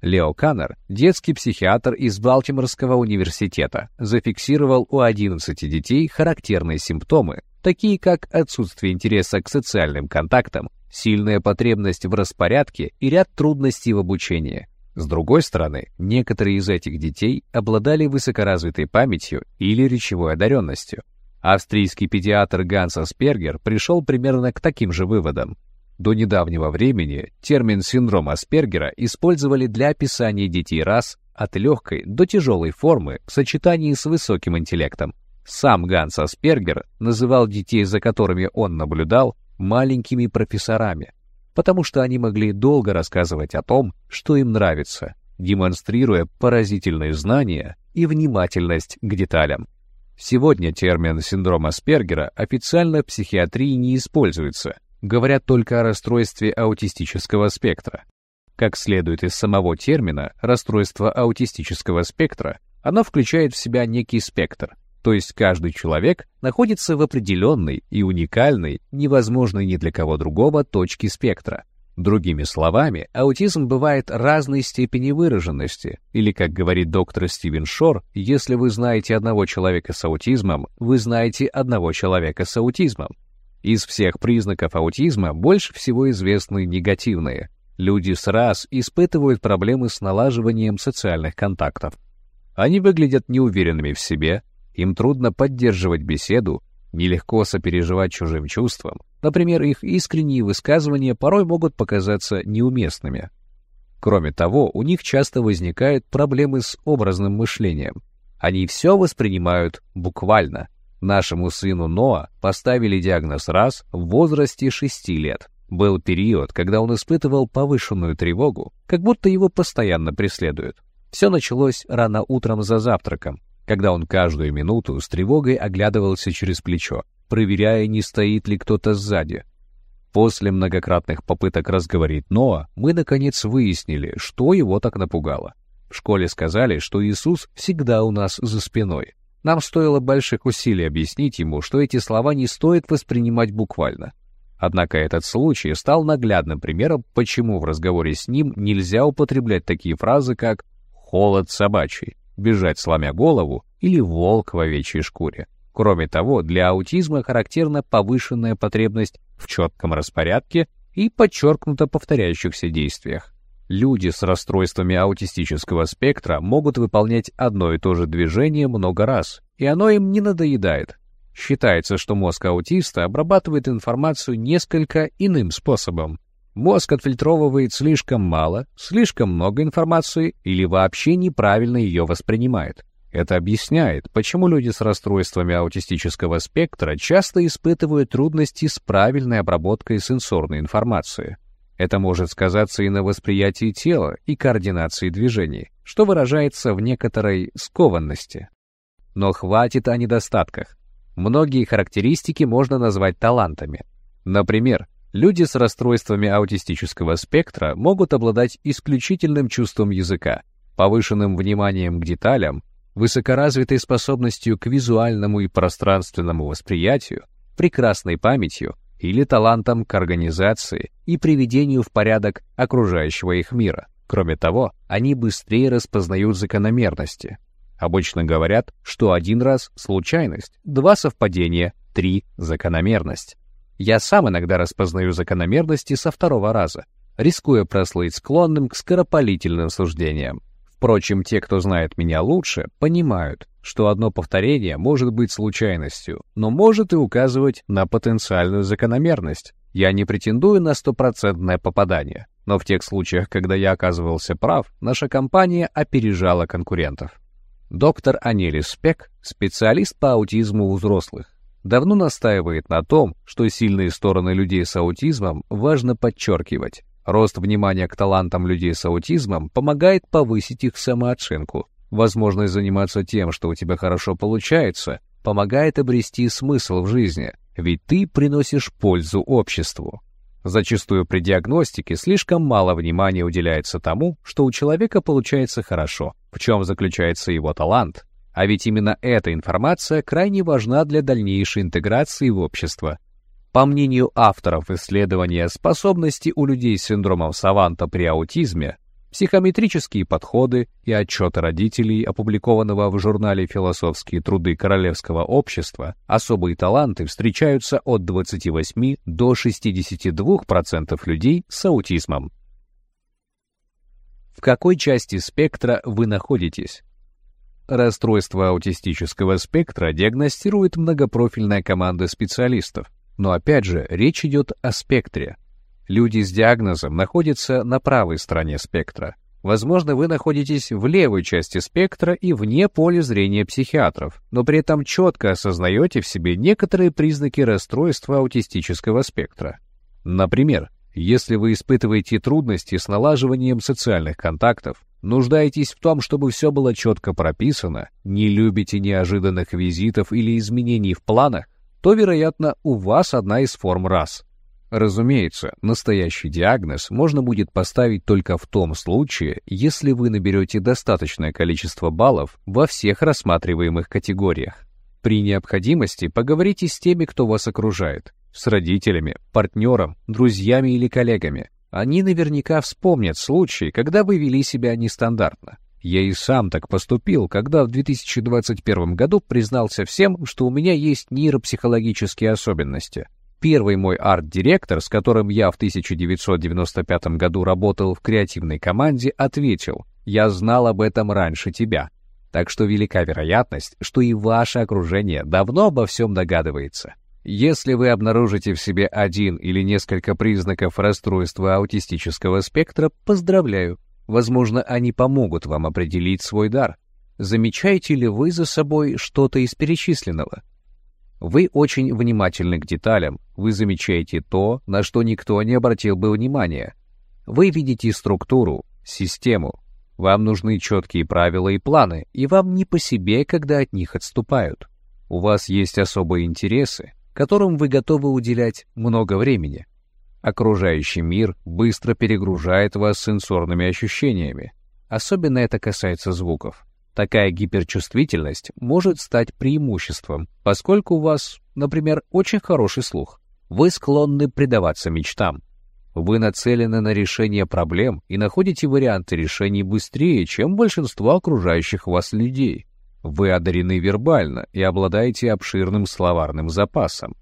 Лео Каннер, детский психиатр из Балтиморского университета, зафиксировал у 11 детей характерные симптомы, такие как отсутствие интереса к социальным контактам, сильная потребность в распорядке и ряд трудностей в обучении. С другой стороны, некоторые из этих детей обладали высокоразвитой памятью или речевой одаренностью. Австрийский педиатр Ганс Аспергер пришел примерно к таким же выводам. До недавнего времени термин «синдром Аспергера» использовали для описания детей рас от легкой до тяжелой формы в сочетании с высоким интеллектом. Сам Ганс Аспергер называл детей, за которыми он наблюдал, маленькими профессорами, потому что они могли долго рассказывать о том, что им нравится, демонстрируя поразительные знания и внимательность к деталям. Сегодня термин «синдром Аспергера» официально в психиатрии не используется – говорят только о расстройстве аутистического спектра. Как следует из самого термина «расстройство аутистического спектра», оно включает в себя некий спектр, то есть каждый человек находится в определенной и уникальной, невозможной ни для кого другого точке спектра. Другими словами, аутизм бывает разной степени выраженности, или, как говорит доктор Стивен Шор, если вы знаете одного человека с аутизмом, вы знаете одного человека с аутизмом. Из всех признаков аутизма больше всего известны негативные. Люди с раз испытывают проблемы с налаживанием социальных контактов. Они выглядят неуверенными в себе, им трудно поддерживать беседу, нелегко сопереживать чужим чувствам. Например, их искренние высказывания порой могут показаться неуместными. Кроме того, у них часто возникают проблемы с образным мышлением. Они все воспринимают буквально – Нашему сыну Ноа поставили диагноз раз в возрасте 6 лет. Был период, когда он испытывал повышенную тревогу, как будто его постоянно преследуют. Все началось рано утром за завтраком, когда он каждую минуту с тревогой оглядывался через плечо, проверяя, не стоит ли кто-то сзади. После многократных попыток разговорить Ноа, мы наконец выяснили, что его так напугало. В школе сказали, что Иисус всегда у нас за спиной. Нам стоило больших усилий объяснить ему, что эти слова не стоит воспринимать буквально. Однако этот случай стал наглядным примером, почему в разговоре с ним нельзя употреблять такие фразы, как «холод собачий», «бежать сломя голову» или «волк в овечьей шкуре». Кроме того, для аутизма характерна повышенная потребность в четком распорядке и подчеркнуто повторяющихся действиях. Люди с расстройствами аутистического спектра могут выполнять одно и то же движение много раз, и оно им не надоедает. Считается, что мозг аутиста обрабатывает информацию несколько иным способом. Мозг отфильтровывает слишком мало, слишком много информации или вообще неправильно ее воспринимает. Это объясняет, почему люди с расстройствами аутистического спектра часто испытывают трудности с правильной обработкой сенсорной информации. Это может сказаться и на восприятии тела, и координации движений, что выражается в некоторой скованности. Но хватит о недостатках. Многие характеристики можно назвать талантами. Например, люди с расстройствами аутистического спектра могут обладать исключительным чувством языка, повышенным вниманием к деталям, высокоразвитой способностью к визуальному и пространственному восприятию, прекрасной памятью, или талантом к организации и приведению в порядок окружающего их мира. Кроме того, они быстрее распознают закономерности. Обычно говорят, что один раз — случайность, два — совпадения, три — закономерность. Я сам иногда распознаю закономерности со второго раза, рискуя прослыть склонным к скоропалительным суждениям. Впрочем, те, кто знает меня лучше, понимают, что одно повторение может быть случайностью, но может и указывать на потенциальную закономерность. Я не претендую на стопроцентное попадание, но в тех случаях, когда я оказывался прав, наша компания опережала конкурентов. Доктор Анелис Спек, специалист по аутизму у взрослых, давно настаивает на том, что сильные стороны людей с аутизмом важно подчеркивать. Рост внимания к талантам людей с аутизмом помогает повысить их самооценку. Возможность заниматься тем, что у тебя хорошо получается, помогает обрести смысл в жизни, ведь ты приносишь пользу обществу. Зачастую при диагностике слишком мало внимания уделяется тому, что у человека получается хорошо, в чем заключается его талант. А ведь именно эта информация крайне важна для дальнейшей интеграции в общество. По мнению авторов исследования способности у людей с синдромом Саванта при аутизме, психометрические подходы и отчеты родителей, опубликованного в журнале «Философские труды Королевского общества», особые таланты встречаются от 28 до 62% людей с аутизмом. В какой части спектра вы находитесь? Расстройство аутистического спектра диагностирует многопрофильная команда специалистов. Но опять же, речь идет о спектре. Люди с диагнозом находятся на правой стороне спектра. Возможно, вы находитесь в левой части спектра и вне поля зрения психиатров, но при этом четко осознаете в себе некоторые признаки расстройства аутистического спектра. Например, если вы испытываете трудности с налаживанием социальных контактов, нуждаетесь в том, чтобы все было четко прописано, не любите неожиданных визитов или изменений в планах, то, вероятно, у вас одна из форм раз. Разумеется, настоящий диагноз можно будет поставить только в том случае, если вы наберете достаточное количество баллов во всех рассматриваемых категориях. При необходимости поговорите с теми, кто вас окружает, с родителями, партнером, друзьями или коллегами. Они наверняка вспомнят случаи, когда вы вели себя нестандартно. Я и сам так поступил, когда в 2021 году признался всем, что у меня есть нейропсихологические особенности. Первый мой арт-директор, с которым я в 1995 году работал в креативной команде, ответил, «Я знал об этом раньше тебя». Так что велика вероятность, что и ваше окружение давно обо всем догадывается. Если вы обнаружите в себе один или несколько признаков расстройства аутистического спектра, поздравляю. Возможно, они помогут вам определить свой дар. Замечаете ли вы за собой что-то из перечисленного? Вы очень внимательны к деталям, вы замечаете то, на что никто не обратил бы внимания. Вы видите структуру, систему. Вам нужны четкие правила и планы, и вам не по себе, когда от них отступают. У вас есть особые интересы, которым вы готовы уделять много времени. Окружающий мир быстро перегружает вас сенсорными ощущениями. Особенно это касается звуков. Такая гиперчувствительность может стать преимуществом, поскольку у вас, например, очень хороший слух. Вы склонны предаваться мечтам. Вы нацелены на решение проблем и находите варианты решений быстрее, чем большинство окружающих вас людей. Вы одарены вербально и обладаете обширным словарным запасом.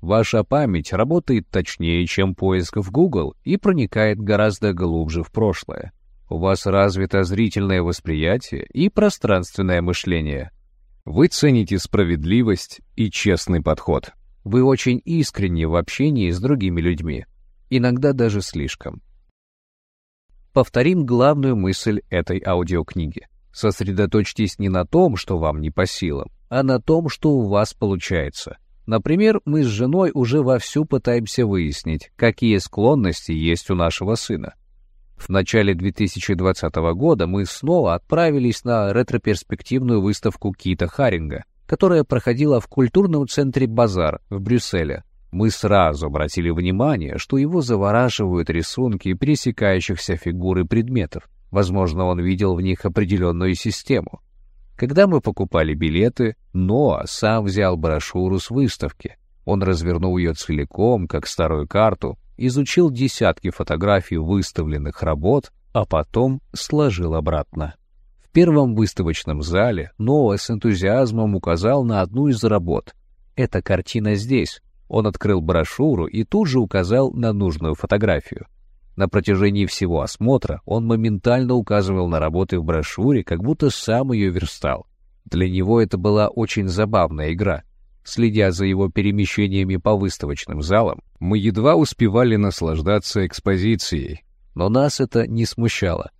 Ваша память работает точнее, чем поиск в Google и проникает гораздо глубже в прошлое. У вас развито зрительное восприятие и пространственное мышление. Вы цените справедливость и честный подход. Вы очень искренни в общении с другими людьми, иногда даже слишком. Повторим главную мысль этой аудиокниги. Сосредоточьтесь не на том, что вам не по силам, а на том, что у вас получается. Например, мы с женой уже вовсю пытаемся выяснить, какие склонности есть у нашего сына. В начале 2020 года мы снова отправились на ретроперспективную выставку Кита Харинга, которая проходила в культурном центре «Базар» в Брюсселе. Мы сразу обратили внимание, что его завораживают рисунки пересекающихся фигур и предметов. Возможно, он видел в них определенную систему. Когда мы покупали билеты, Ноа сам взял брошюру с выставки. Он развернул ее целиком, как старую карту, изучил десятки фотографий выставленных работ, а потом сложил обратно. В первом выставочном зале Ноа с энтузиазмом указал на одну из работ. «Эта картина здесь». Он открыл брошюру и тут же указал на нужную фотографию. На протяжении всего осмотра он моментально указывал на работы в брошюре, как будто сам ее верстал. Для него это была очень забавная игра. Следя за его перемещениями по выставочным залам, мы едва успевали наслаждаться экспозицией. Но нас это не смущало.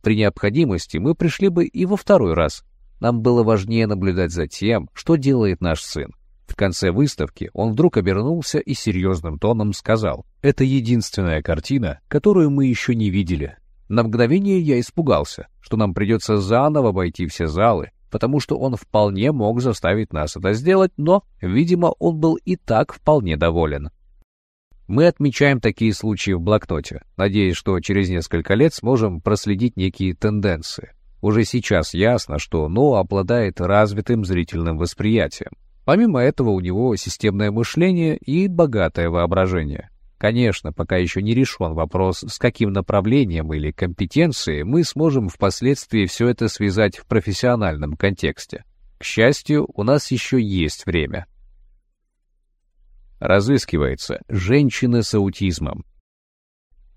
При необходимости мы пришли бы и во второй раз. Нам было важнее наблюдать за тем, что делает наш сын. В конце выставки он вдруг обернулся и серьезным тоном сказал, «Это единственная картина, которую мы еще не видели». На мгновение я испугался, что нам придется заново обойти все залы, потому что он вполне мог заставить нас это сделать, но, видимо, он был и так вполне доволен. Мы отмечаем такие случаи в блокноте, надеясь, что через несколько лет сможем проследить некие тенденции. Уже сейчас ясно, что Но обладает развитым зрительным восприятием. Помимо этого у него системное мышление и богатое воображение. Конечно, пока еще не решен вопрос, с каким направлением или компетенцией мы сможем впоследствии все это связать в профессиональном контексте. К счастью, у нас еще есть время. Разыскивается женщина с аутизмом.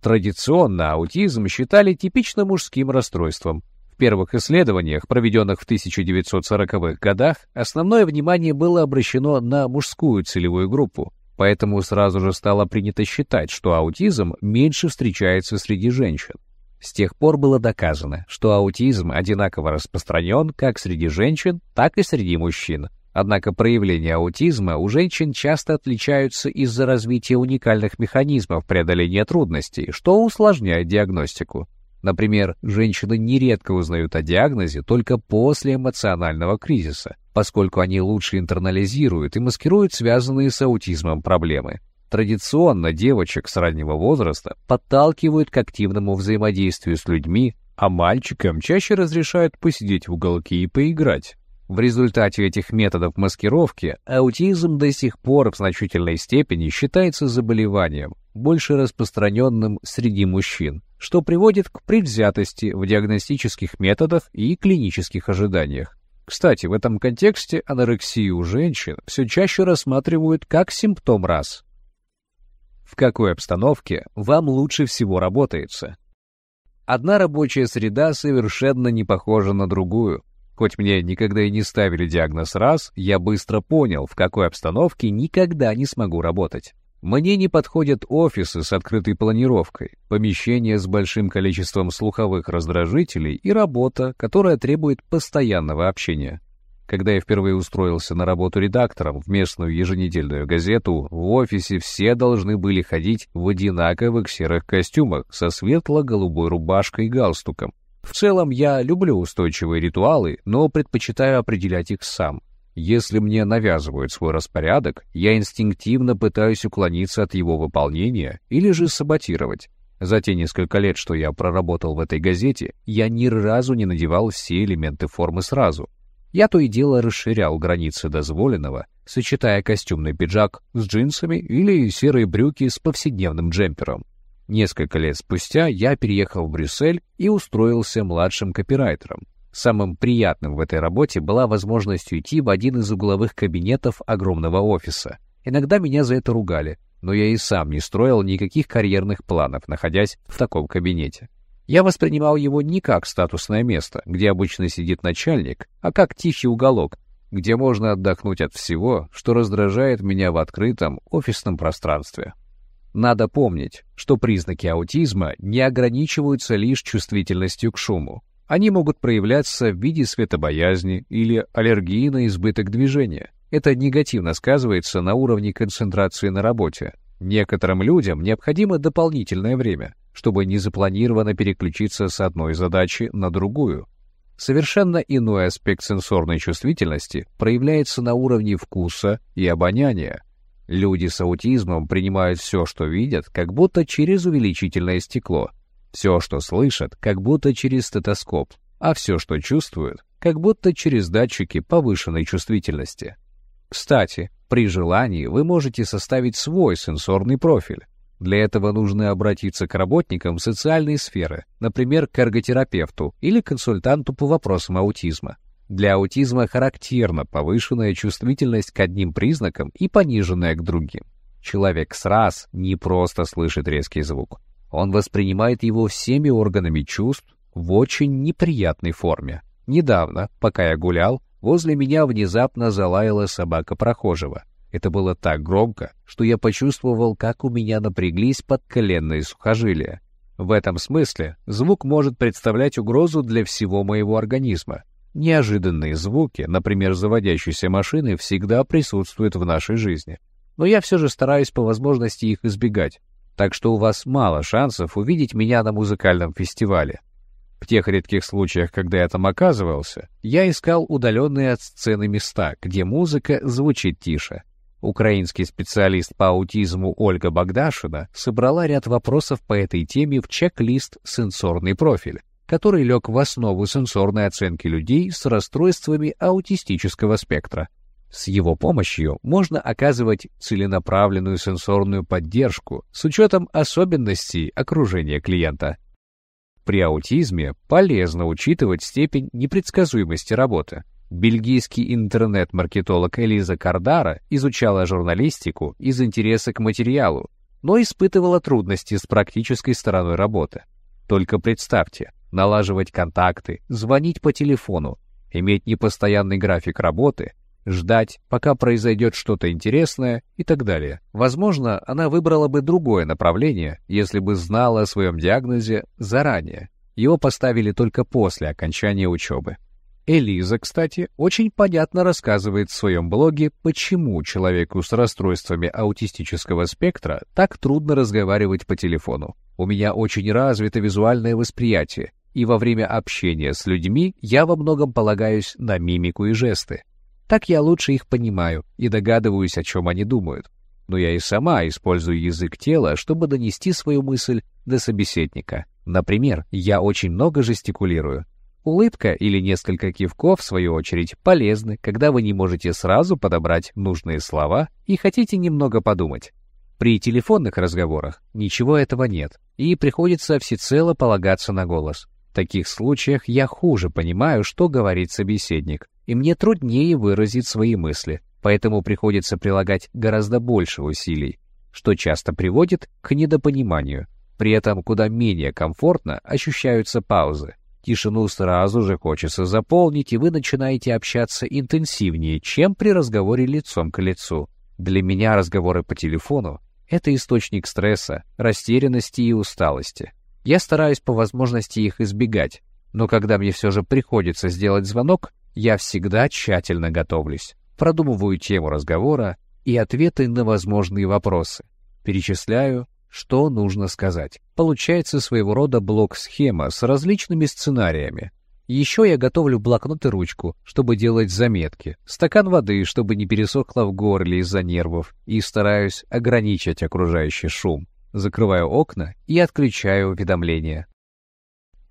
Традиционно аутизм считали типично мужским расстройством. Первых исследованиях, проведенных в 1940-х годах, основное внимание было обращено на мужскую целевую группу, Поэтому сразу же стало принято считать, что аутизм меньше встречается среди женщин. С тех пор было доказано, что аутизм одинаково распространен как среди женщин, так и среди мужчин. Однако проявления аутизма у женщин часто отличаются из-за развития уникальных механизмов преодоления трудностей, что усложняет диагностику. Например, женщины нередко узнают о диагнозе только после эмоционального кризиса, поскольку они лучше интернализируют и маскируют связанные с аутизмом проблемы. Традиционно девочек с раннего возраста подталкивают к активному взаимодействию с людьми, а мальчикам чаще разрешают посидеть в уголке и поиграть. В результате этих методов маскировки аутизм до сих пор в значительной степени считается заболеванием, больше распространенным среди мужчин, что приводит к предвзятости в диагностических методах и клинических ожиданиях. Кстати, в этом контексте анорексию женщин все чаще рассматривают как симптом раз. В какой обстановке вам лучше всего работается? Одна рабочая среда совершенно не похожа на другую. Хоть мне никогда и не ставили диагноз раз, я быстро понял, в какой обстановке никогда не смогу работать. Мне не подходят офисы с открытой планировкой, помещения с большим количеством слуховых раздражителей и работа, которая требует постоянного общения. Когда я впервые устроился на работу редактором в местную еженедельную газету, в офисе все должны были ходить в одинаковых серых костюмах со светло-голубой рубашкой и галстуком. В целом я люблю устойчивые ритуалы, но предпочитаю определять их сам. Если мне навязывают свой распорядок, я инстинктивно пытаюсь уклониться от его выполнения или же саботировать. За те несколько лет, что я проработал в этой газете, я ни разу не надевал все элементы формы сразу. Я то и дело расширял границы дозволенного, сочетая костюмный пиджак с джинсами или серые брюки с повседневным джемпером. Несколько лет спустя я переехал в Брюссель и устроился младшим копирайтером. Самым приятным в этой работе была возможность уйти в один из угловых кабинетов огромного офиса. Иногда меня за это ругали, но я и сам не строил никаких карьерных планов, находясь в таком кабинете. Я воспринимал его не как статусное место, где обычно сидит начальник, а как тихий уголок, где можно отдохнуть от всего, что раздражает меня в открытом офисном пространстве. Надо помнить, что признаки аутизма не ограничиваются лишь чувствительностью к шуму. Они могут проявляться в виде светобоязни или аллергии на избыток движения. Это негативно сказывается на уровне концентрации на работе. Некоторым людям необходимо дополнительное время, чтобы незапланированно переключиться с одной задачи на другую. Совершенно иной аспект сенсорной чувствительности проявляется на уровне вкуса и обоняния. Люди с аутизмом принимают все, что видят, как будто через увеличительное стекло – все, что слышат, как будто через стетоскоп, а все, что чувствуют, как будто через датчики повышенной чувствительности. Кстати, При желании вы можете составить свой сенсорный профиль. Для этого нужно обратиться к работникам социальной сферы, например, к эрготерапевту или консультанту по вопросам аутизма. Для аутизма характерна повышенная чувствительность к одним признакам и пониженная к другим. Человек с раз не просто слышит резкий звук. Он воспринимает его всеми органами чувств в очень неприятной форме. Недавно, пока я гулял, возле меня внезапно залаяла собака прохожего. Это было так громко, что я почувствовал, как у меня напряглись подколенные сухожилия. В этом смысле звук может представлять угрозу для всего моего организма. Неожиданные звуки, например, заводящейся машины, всегда присутствуют в нашей жизни. Но я все же стараюсь по возможности их избегать. Так что у вас мало шансов увидеть меня на музыкальном фестивале. В тех редких случаях, когда я там оказывался, я искал удаленные от сцены места, где музыка звучит тише. Украинский специалист по аутизму Ольга Богдашина собрала ряд вопросов по этой теме в чек-лист «Сенсорный профиль», который лег в основу сенсорной оценки людей с расстройствами аутистического спектра. С его помощью можно оказывать целенаправленную сенсорную поддержку с учетом особенностей окружения клиента. При аутизме полезно учитывать степень непредсказуемости работы. Бельгийский интернет-маркетолог Элиза Кардара изучала журналистику из интереса к материалу, но испытывала трудности с практической стороной работы. Только представьте, налаживать контакты, звонить по телефону, иметь непостоянный график работы, ждать, пока произойдет что-то интересное и так далее. Возможно, она выбрала бы другое направление, если бы знала о своем диагнозе заранее. Его поставили только после окончания учебы. Элиза, кстати, очень понятно рассказывает в своем блоге, почему человеку с расстройствами аутистического спектра так трудно разговаривать по телефону. У меня очень развито визуальное восприятие, и во время общения с людьми я во многом полагаюсь на мимику и жесты. Так я лучше их понимаю и догадываюсь, о чем они думают. Но я и сама использую язык тела, чтобы донести свою мысль до собеседника. Например, я очень много жестикулирую, Улыбка или несколько кивков, в свою очередь, полезны, когда вы не можете сразу подобрать нужные слова и хотите немного подумать. При телефонных разговорах ничего этого нет, и приходится всецело полагаться на голос. В таких случаях я хуже понимаю, что говорит собеседник, и мне труднее выразить свои мысли, поэтому приходится прилагать гораздо больше усилий, что часто приводит к недопониманию. При этом куда менее комфортно ощущаются паузы. Тишину сразу же хочется заполнить, и вы начинаете общаться интенсивнее, чем при разговоре лицом к лицу. Для меня разговоры по телефону — это источник стресса, растерянности и усталости. Я стараюсь по возможности их избегать, но когда мне все же приходится сделать звонок, я всегда тщательно готовлюсь, продумываю тему разговора и ответы на возможные вопросы, перечисляю, что нужно сказать. Получается своего рода блок-схема с различными сценариями. Еще я готовлю блокнот и ручку, чтобы делать заметки, стакан воды, чтобы не пересохло в горле из-за нервов, и стараюсь ограничить окружающий шум. Закрываю окна и отключаю уведомления.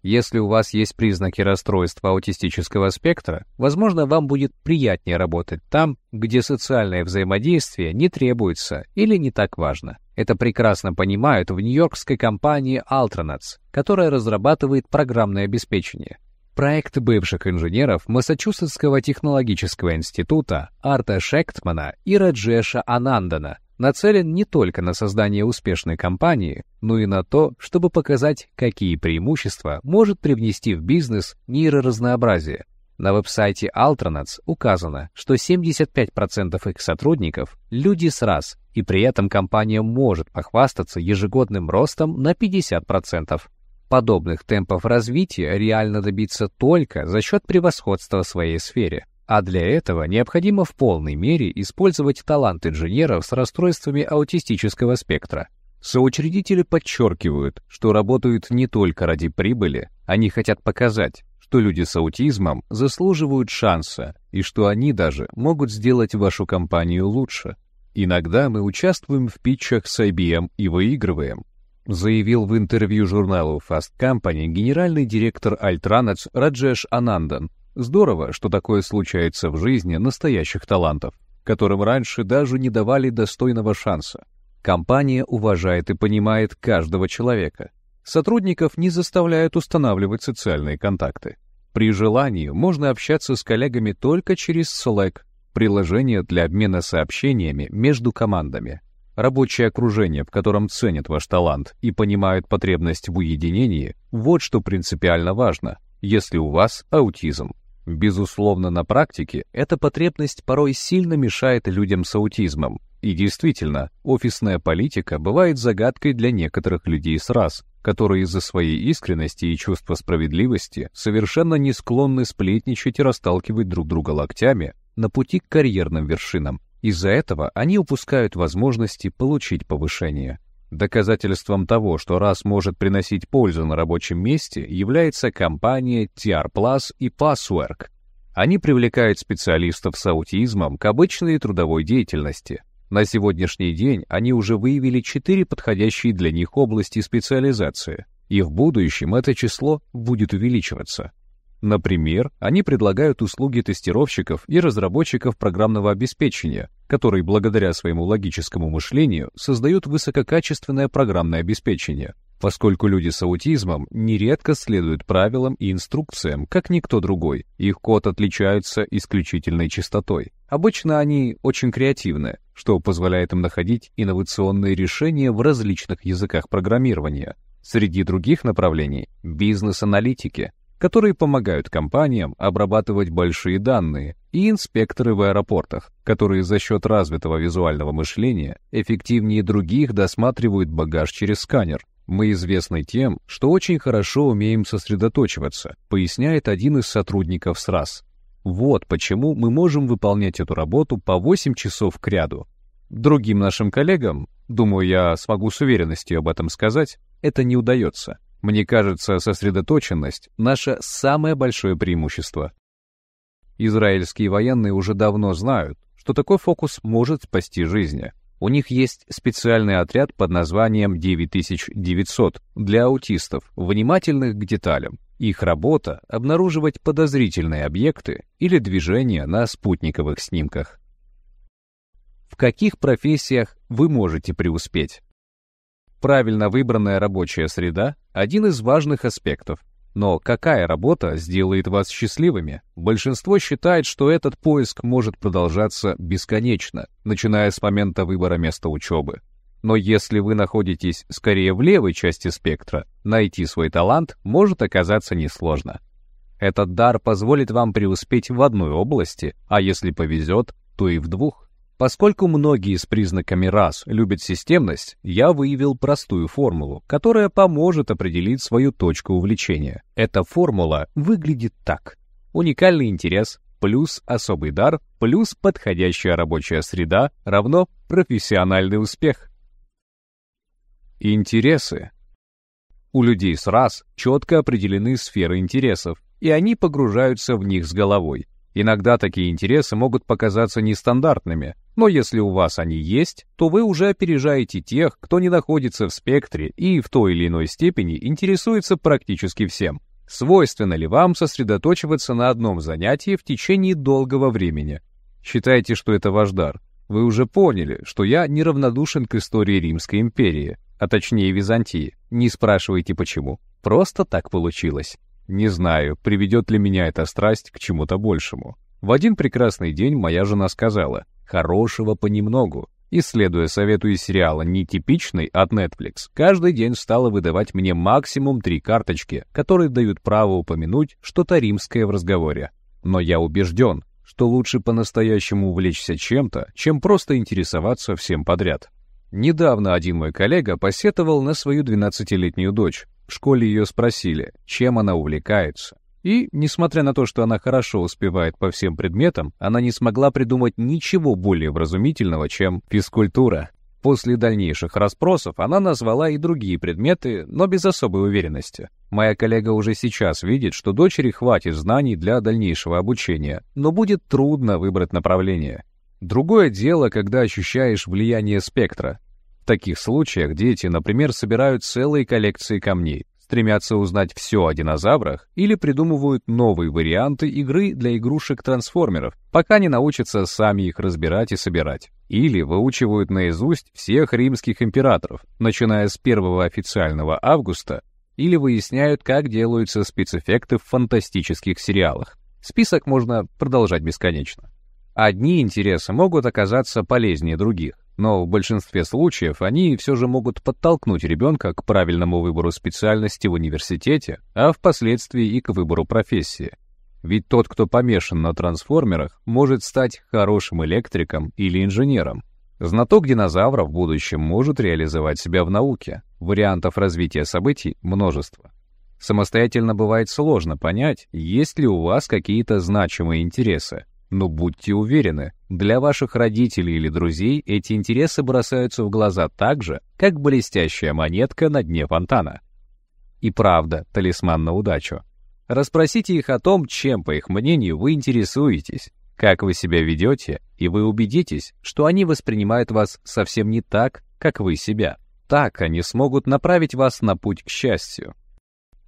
Если у вас есть признаки расстройства аутистического спектра, возможно, вам будет приятнее работать там, где социальное взаимодействие не требуется или не так важно. Это прекрасно понимают в нью-йоркской компании Altronauts, которая разрабатывает программное обеспечение. Проект бывших инженеров Массачусетского технологического института Арта Шектмана и Раджеша Анандана нацелен не только на создание успешной компании, но и на то, чтобы показать, какие преимущества может привнести в бизнес нейроразнообразие. На веб-сайте Altronauts указано, что 75% их сотрудников – люди с раз, и при этом компания может похвастаться ежегодным ростом на 50%. Подобных темпов развития реально добиться только за счет превосходства в своей сфере. А для этого необходимо в полной мере использовать талант инженеров с расстройствами аутистического спектра. Соучредители подчеркивают, что работают не только ради прибыли, они хотят показать, что люди с аутизмом заслуживают шанса и что они даже могут сделать вашу компанию лучше. Иногда мы участвуем в питчах с IBM и выигрываем, заявил в интервью журналу Fast Company генеральный директор Altranets Раджеш Анандан, Здорово, что такое случается в жизни настоящих талантов. которым раньше даже не давали достойного шанса. Компания уважает и понимает каждого человека. Сотрудников не заставляют устанавливать социальные контакты. При желании можно общаться с коллегами только через Slack, приложение для обмена сообщениями между командами. Рабочее окружение, в котором ценят ваш талант и понимают потребность в уединении, вот что принципиально важно, если у вас аутизм. Безусловно, на практике эта потребность порой сильно мешает людям с аутизмом. И действительно, офисная политика бывает загадкой для некоторых людей с раз, которые из-за своей искренности и чувства справедливости совершенно не склонны сплетничать и расталкивать друг друга локтями на пути к карьерным вершинам. Из-за этого они упускают возможности получить повышение. Доказательством того, что раз может приносить пользу на рабочем месте, является компания TR Plus и Passwork. Они привлекают специалистов с аутизмом к обычной трудовой деятельности. На сегодняшний день они уже выявили четыре подходящие для них области специализации, и в будущем это число будет увеличиваться. Например, они предлагают услуги тестировщиков и разработчиков программного обеспечения, которые благодаря своему логическому мышлению создают высококачественное программное обеспечение, поскольку люди с аутизмом нередко следуют правилам и инструкциям, как никто другой. Их код отличается исключительной чистотой. Обычно они очень креативны, что позволяет им находить инновационные решения в различных языках программирования. Среди других направлений – бизнес-аналитики, которые помогают компаниям обрабатывать большие данные, и инспекторы в аэропортах, которые за счет развитого визуального мышления эффективнее других досматривают багаж через сканер. Мы известны тем, что очень хорошо умеем сосредоточиваться, поясняет один из сотрудников СРАС. Вот почему мы можем выполнять эту работу по 8 часов к ряду. Другим нашим коллегам, думаю, я смогу с уверенностью об этом сказать, это не удается. Мне кажется, сосредоточенность — наше самое большое преимущество. Израильские военные уже давно знают, что такой фокус может спасти жизни. У них есть специальный отряд под названием 9900 для аутистов, внимательных к деталям. Их работа — обнаруживать подозрительные объекты или движения на спутниковых снимках. В каких профессиях вы можете преуспеть? Правильно выбранная рабочая среда – один из важных аспектов. Но какая работа сделает вас счастливыми? Большинство считает, что этот поиск может продолжаться бесконечно, начиная с момента выбора места учебы. Но если вы находитесь скорее в левой части спектра, найти свой талант может оказаться несложно. Этот дар позволит вам преуспеть в одной области, а если повезет, то и в двух. Поскольку многие с признаками рас любят системность, я выявил простую формулу, которая поможет определить свою точку увлечения. Эта формула выглядит так. Уникальный интерес плюс особый дар плюс подходящая рабочая среда равно профессиональный успех. Интересы. У людей с рас четко определены сферы интересов, и они погружаются в них с головой. Иногда такие интересы могут показаться нестандартными, но если у вас они есть, то вы уже опережаете тех, кто не находится в спектре и в той или иной степени интересуется практически всем. Свойственно ли вам сосредоточиваться на одном занятии в течение долгого времени? Считайте, что это ваш дар. Вы уже поняли, что я неравнодушен к истории Римской империи, а точнее Византии. Не спрашивайте почему. Просто так получилось. Не знаю, приведет ли меня эта страсть к чему-то большему. В один прекрасный день моя жена сказала «хорошего понемногу», и, следуя совету из сериала «Нетипичный» от Netflix, каждый день стала выдавать мне максимум три карточки, которые дают право упомянуть что-то римское в разговоре. Но я убежден, что лучше по-настоящему увлечься чем-то, чем просто интересоваться всем подряд. Недавно один мой коллега посетовал на свою 12-летнюю дочь, в школе ее спросили, чем она увлекается. И, несмотря на то, что она хорошо успевает по всем предметам, она не смогла придумать ничего более вразумительного, чем физкультура. После дальнейших расспросов она назвала и другие предметы, но без особой уверенности. Моя коллега уже сейчас видит, что дочери хватит знаний для дальнейшего обучения, но будет трудно выбрать направление. Другое дело, когда ощущаешь влияние спектра. В таких случаях дети, например, собирают целые коллекции камней, стремятся узнать все о динозаврах или придумывают новые варианты игры для игрушек-трансформеров, пока не научатся сами их разбирать и собирать. Или выучивают наизусть всех римских императоров, начиная с 1 официального августа, или выясняют, как делаются спецэффекты в фантастических сериалах. Список можно продолжать бесконечно. Одни интересы могут оказаться полезнее других, но в большинстве случаев они все же могут подтолкнуть ребенка к правильному выбору специальности в университете, а впоследствии и к выбору профессии. Ведь тот, кто помешан на трансформерах, может стать хорошим электриком или инженером. Знаток динозавров в будущем может реализовать себя в науке. Вариантов развития событий множество. Самостоятельно бывает сложно понять, есть ли у вас какие-то значимые интересы. Но будьте уверены, для ваших родителей или друзей эти интересы бросаются в глаза так же, как блестящая монетка на дне фонтана. И правда, талисман на удачу. Расспросите их о том, чем, по их мнению, вы интересуетесь, как вы себя ведете, и вы убедитесь, что они воспринимают вас совсем не так, как вы себя. Так они смогут направить вас на путь к счастью.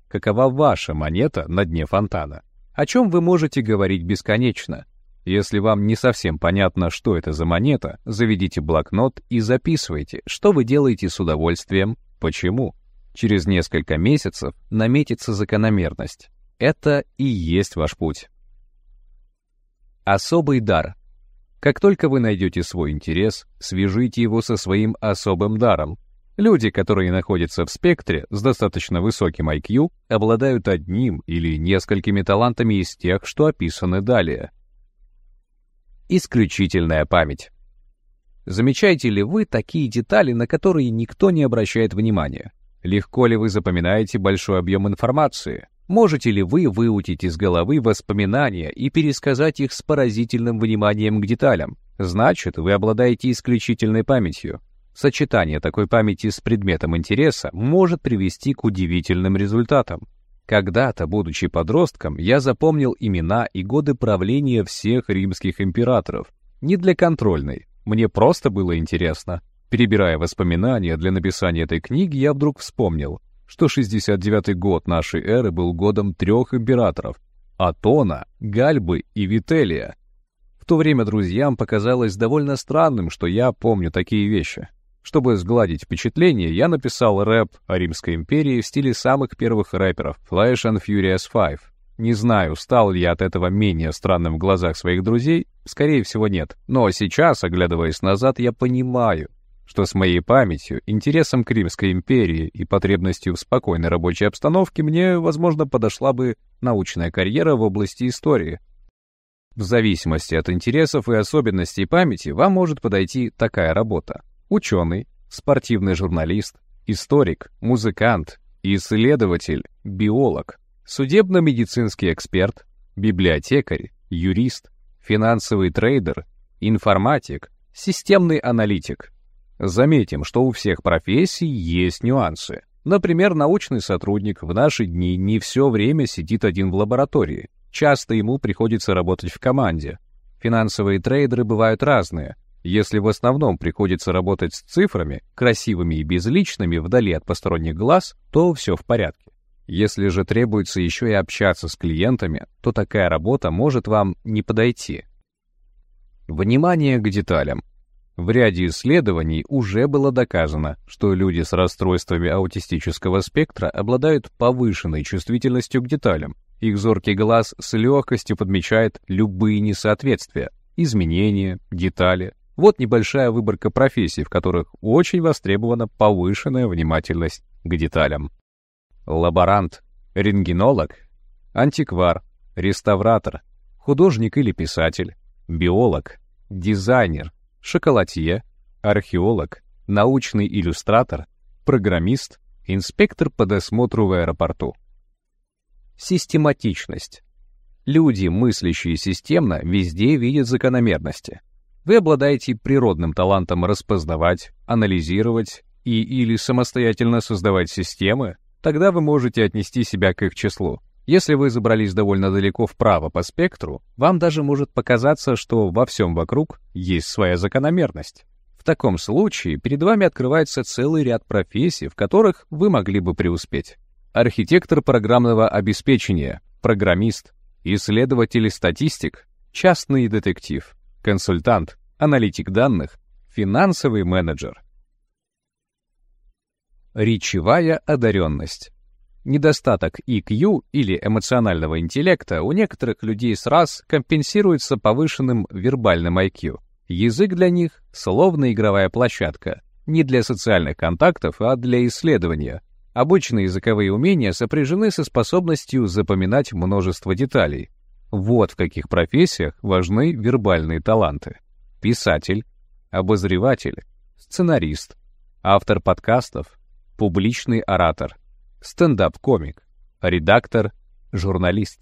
Какова ваша монета на дне фонтана? О чем вы можете говорить бесконечно? Если вам не совсем понятно, что это за монета, заведите блокнот и записывайте, что вы делаете с удовольствием, почему. Через несколько месяцев наметится закономерность. Это и есть ваш путь. Особый дар. Как только вы найдете свой интерес, свяжите его со своим особым даром. Люди, которые находятся в спектре с достаточно высоким IQ, обладают одним или несколькими талантами из тех, что описаны далее. Исключительная память. Замечаете ли вы такие детали, на которые никто не обращает внимания? Легко ли вы запоминаете большой объем информации? Можете ли вы выутить из головы воспоминания и пересказать их с поразительным вниманием к деталям? Значит, вы обладаете исключительной памятью. Сочетание такой памяти с предметом интереса может привести к удивительным результатам. Когда-то, будучи подростком, я запомнил имена и годы правления всех римских императоров. Не для контрольной, мне просто было интересно. Перебирая воспоминания для написания этой книги, я вдруг вспомнил, что 69-й год нашей эры был годом трех императоров — Атона, Гальбы и Вителия. В то время друзьям показалось довольно странным, что я помню такие вещи. Чтобы сгладить впечатление, я написал рэп о Римской империи в стиле самых первых рэперов Flash and Furious 5. Не знаю, стал ли я от этого менее странным в глазах своих друзей, скорее всего нет. Но сейчас, оглядываясь назад, я понимаю, что с моей памятью, интересом к Римской империи и потребностью в спокойной рабочей обстановке мне, возможно, подошла бы научная карьера в области истории. В зависимости от интересов и особенностей памяти вам может подойти такая работа. Ученый, спортивный журналист, историк, музыкант, исследователь, биолог, судебно-медицинский эксперт, библиотекарь, юрист, финансовый трейдер, информатик, системный аналитик, Заметим, что у всех профессий есть нюансы. Например, научный сотрудник в наши дни не все время сидит один в лаборатории. Часто ему приходится работать в команде. Финансовые трейдеры бывают разные. Если в основном приходится работать с цифрами, красивыми и безличными, вдали от посторонних глаз, то все в порядке. Если же требуется еще и общаться с клиентами, то такая работа может вам не подойти. Внимание к деталям. В ряде исследований уже было доказано, что люди с расстройствами аутистического спектра обладают повышенной чувствительностью к деталям. Их зоркий глаз с легкостью подмечает любые несоответствия, изменения, детали. Вот небольшая выборка профессий, в которых очень востребована повышенная внимательность к деталям. Лаборант, рентгенолог, антиквар, реставратор, художник или писатель, биолог, дизайнер, шоколадье, археолог, научный иллюстратор, программист, инспектор по досмотру в аэропорту. Систематичность. Люди, мыслящие системно, везде видят закономерности. Вы обладаете природным талантом распознавать, анализировать и или самостоятельно создавать системы, тогда вы можете отнести себя к их числу. Если вы забрались довольно далеко вправо по спектру, вам даже может показаться, что во всем вокруг есть своя закономерность. В таком случае перед вами открывается целый ряд профессий, в которых вы могли бы преуспеть. архитектор программного обеспечения, программист, исследователь статистик, частный детектив, консультант, аналитик данных, финансовый менеджер. Речевая одаренность. Недостаток EQ или эмоционального интеллекта у некоторых людей с раз компенсируется повышенным вербальным IQ. Язык для них — словно игровая площадка, не для социальных контактов, а для исследования. Обычные языковые умения сопряжены со способностью запоминать множество деталей. Вот в каких профессиях важны вербальные таланты. Писатель, обозреватель, сценарист, автор подкастов, публичный оратор, стендап-комик, редактор, журналист.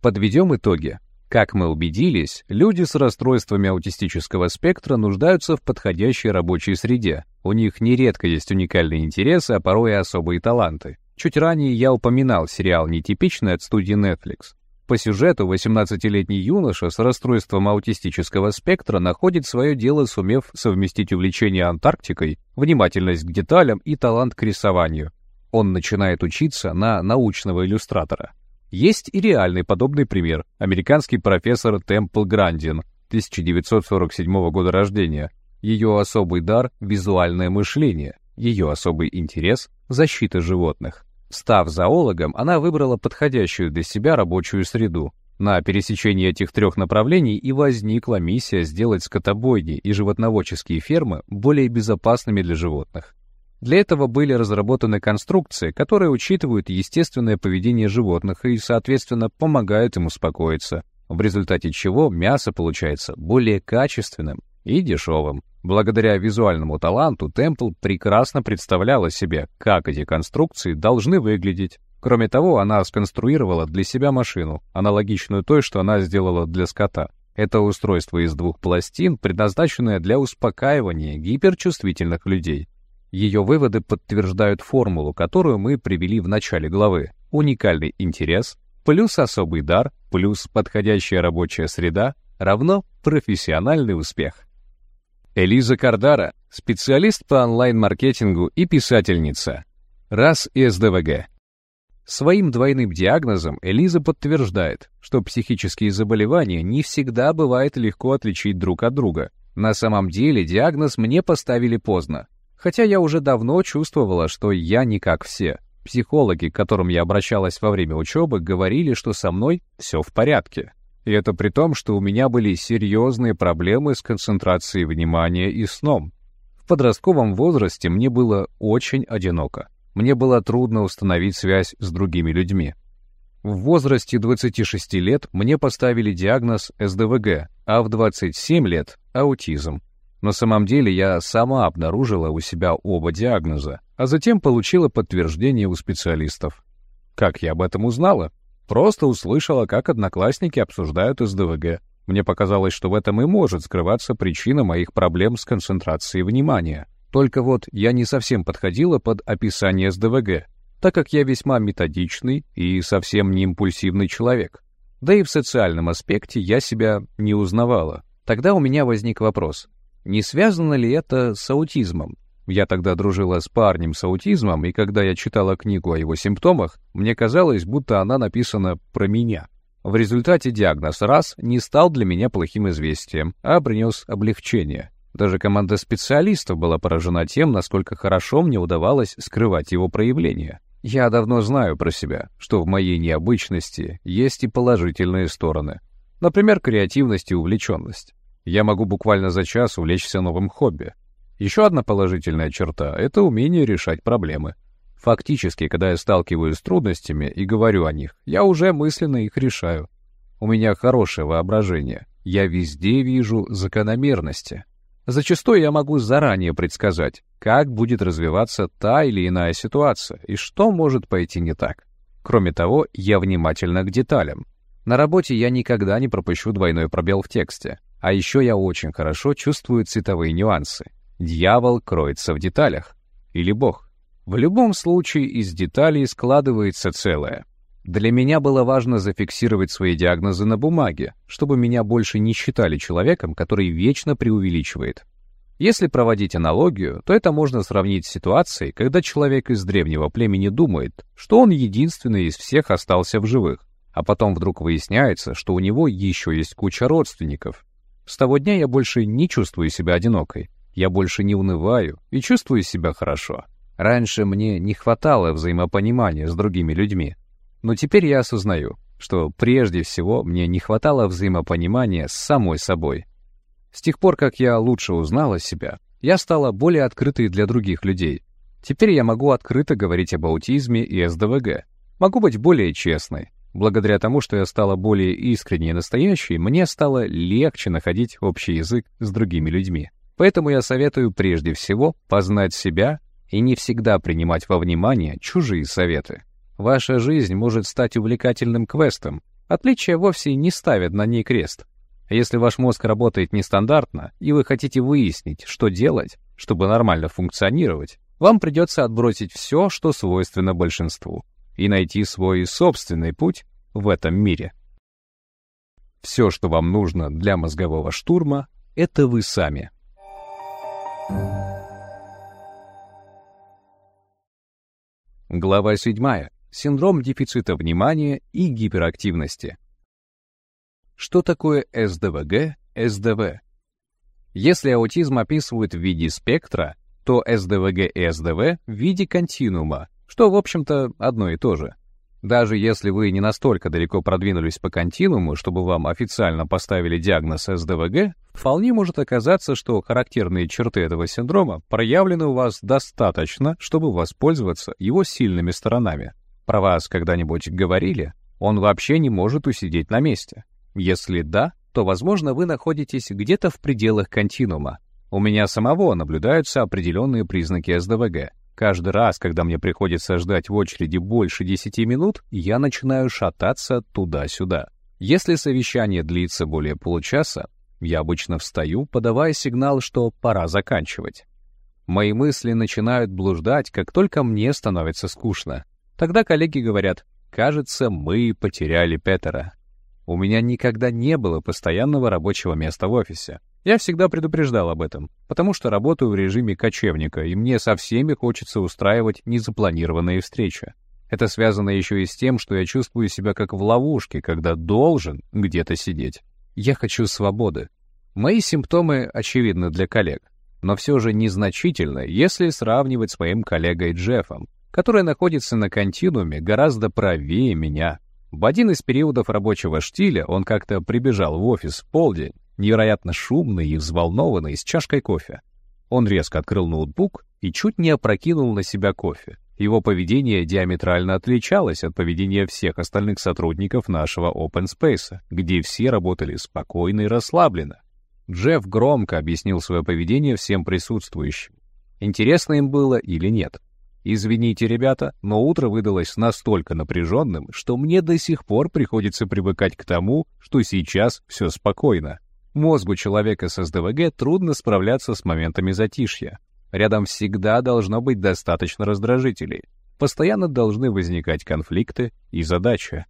Подведем итоги. Как мы убедились, люди с расстройствами аутистического спектра нуждаются в подходящей рабочей среде. У них нередко есть уникальные интересы, а порой и особые таланты. Чуть ранее я упоминал сериал «Нетипичный» от студии Netflix. По сюжету 18-летний юноша с расстройством аутистического спектра находит свое дело, сумев совместить увлечение Антарктикой, внимательность к деталям и талант к рисованию. Он начинает учиться на научного иллюстратора. Есть и реальный подобный пример. Американский профессор Темпл Грандин, 1947 года рождения. Ее особый дар — визуальное мышление, ее особый интерес — защита животных. Став зоологом, она выбрала подходящую для себя рабочую среду. На пересечении этих трех направлений и возникла миссия сделать скотобойни и животноводческие фермы более безопасными для животных. Для этого были разработаны конструкции, которые учитывают естественное поведение животных и, соответственно, помогают им успокоиться, в результате чего мясо получается более качественным и дешевым. Благодаря визуальному таланту Темпл прекрасно представляла себе, как эти конструкции должны выглядеть. Кроме того, она сконструировала для себя машину, аналогичную той, что она сделала для скота. Это устройство из двух пластин, предназначенное для успокаивания гиперчувствительных людей. Ее выводы подтверждают формулу, которую мы привели в начале главы. Уникальный интерес плюс особый дар плюс подходящая рабочая среда равно профессиональный успех. Элиза Кардара, специалист по онлайн-маркетингу и писательница. РАС и СДВГ. Своим двойным диагнозом Элиза подтверждает, что психические заболевания не всегда бывает легко отличить друг от друга. На самом деле диагноз мне поставили поздно, хотя я уже давно чувствовала, что я не как все. Психологи, к которым я обращалась во время учебы, говорили, что со мной все в порядке. И это при том, что у меня были серьезные проблемы с концентрацией внимания и сном. В подростковом возрасте мне было очень одиноко. Мне было трудно установить связь с другими людьми. В возрасте 26 лет мне поставили диагноз СДВГ, а в 27 лет — аутизм. На самом деле я сама обнаружила у себя оба диагноза, а затем получила подтверждение у специалистов. Как я об этом узнала? Просто услышала, как одноклассники обсуждают СДВГ. Мне показалось, что в этом и может скрываться причина моих проблем с концентрацией внимания. Только вот я не совсем подходила под описание СДВГ, так как я весьма методичный и совсем не импульсивный человек. Да и в социальном аспекте я себя не узнавала. Тогда у меня возник вопрос, не связано ли это с аутизмом? Я тогда дружила с парнем с аутизмом, и когда я читала книгу о его симптомах, мне казалось, будто она написана про меня. В результате диагноз раз не стал для меня плохим известием, а принес облегчение. Даже команда специалистов была поражена тем, насколько хорошо мне удавалось скрывать его проявления. Я давно знаю про себя, что в моей необычности есть и положительные стороны. Например, креативность и увлеченность. Я могу буквально за час увлечься новым хобби. Еще одна положительная черта — это умение решать проблемы. Фактически, когда я сталкиваюсь с трудностями и говорю о них, я уже мысленно их решаю. У меня хорошее воображение. Я везде вижу закономерности. Зачастую я могу заранее предсказать, как будет развиваться та или иная ситуация и что может пойти не так. Кроме того, я внимательна к деталям. На работе я никогда не пропущу двойной пробел в тексте. А еще я очень хорошо чувствую цветовые нюансы. Дьявол кроется в деталях. Или Бог. В любом случае из деталей складывается целое. Для меня было важно зафиксировать свои диагнозы на бумаге, чтобы меня больше не считали человеком, который вечно преувеличивает. Если проводить аналогию, то это можно сравнить с ситуацией, когда человек из древнего племени думает, что он единственный из всех остался в живых, а потом вдруг выясняется, что у него еще есть куча родственников. С того дня я больше не чувствую себя одинокой, я больше не унываю и чувствую себя хорошо. Раньше мне не хватало взаимопонимания с другими людьми, но теперь я осознаю, что прежде всего мне не хватало взаимопонимания с самой собой. С тех пор, как я лучше узнала себя, я стала более открытой для других людей. Теперь я могу открыто говорить об аутизме и СДВГ. Могу быть более честной. Благодаря тому, что я стала более искренней и настоящей, мне стало легче находить общий язык с другими людьми. Поэтому я советую прежде всего познать себя и не всегда принимать во внимание чужие советы. Ваша жизнь может стать увлекательным квестом. Отличия вовсе не ставят на ней крест. Если ваш мозг работает нестандартно, и вы хотите выяснить, что делать, чтобы нормально функционировать, вам придется отбросить все, что свойственно большинству, и найти свой собственный путь в этом мире. Все, что вам нужно для мозгового штурма, это вы сами. Глава 7. Синдром дефицита внимания и гиперактивности. Что такое СДВГ, СДВ? Если аутизм описывают в виде спектра, то СДВГ и СДВ в виде континуума, что, в общем-то, одно и то же. Даже если вы не настолько далеко продвинулись по континууму, чтобы вам официально поставили диагноз СДВГ, вполне может оказаться, что характерные черты этого синдрома проявлены у вас достаточно, чтобы воспользоваться его сильными сторонами. Про вас когда-нибудь говорили? Он вообще не может усидеть на месте. Если да, то, возможно, вы находитесь где-то в пределах континуума. У меня самого наблюдаются определенные признаки СДВГ. Каждый раз, когда мне приходится ждать в очереди больше 10 минут, я начинаю шататься туда-сюда. Если совещание длится более получаса, я обычно встаю, подавая сигнал, что пора заканчивать. Мои мысли начинают блуждать, как только мне становится скучно. Тогда коллеги говорят, кажется, мы потеряли Петера. У меня никогда не было постоянного рабочего места в офисе. Я всегда предупреждал об этом, потому что работаю в режиме кочевника, и мне со всеми хочется устраивать незапланированные встречи. Это связано еще и с тем, что я чувствую себя как в ловушке, когда должен где-то сидеть. Я хочу свободы. Мои симптомы очевидны для коллег, но все же незначительны, если сравнивать с моим коллегой Джеффом, который находится на континууме гораздо правее меня. В один из периодов рабочего штиля он как-то прибежал в офис в полдень, невероятно шумный и взволнованный, с чашкой кофе. Он резко открыл ноутбук и чуть не опрокинул на себя кофе. Его поведение диаметрально отличалось от поведения всех остальных сотрудников нашего Open Space, где все работали спокойно и расслабленно. Джефф громко объяснил свое поведение всем присутствующим. Интересно им было или нет. Извините, ребята, но утро выдалось настолько напряженным, что мне до сих пор приходится привыкать к тому, что сейчас все спокойно. Мозгу человека с СДВГ трудно справляться с моментами затишья. Рядом всегда должно быть достаточно раздражителей. Постоянно должны возникать конфликты и задачи.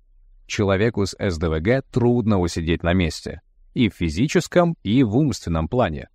Человеку с СДВГ трудно усидеть на месте. И в физическом, и в умственном плане.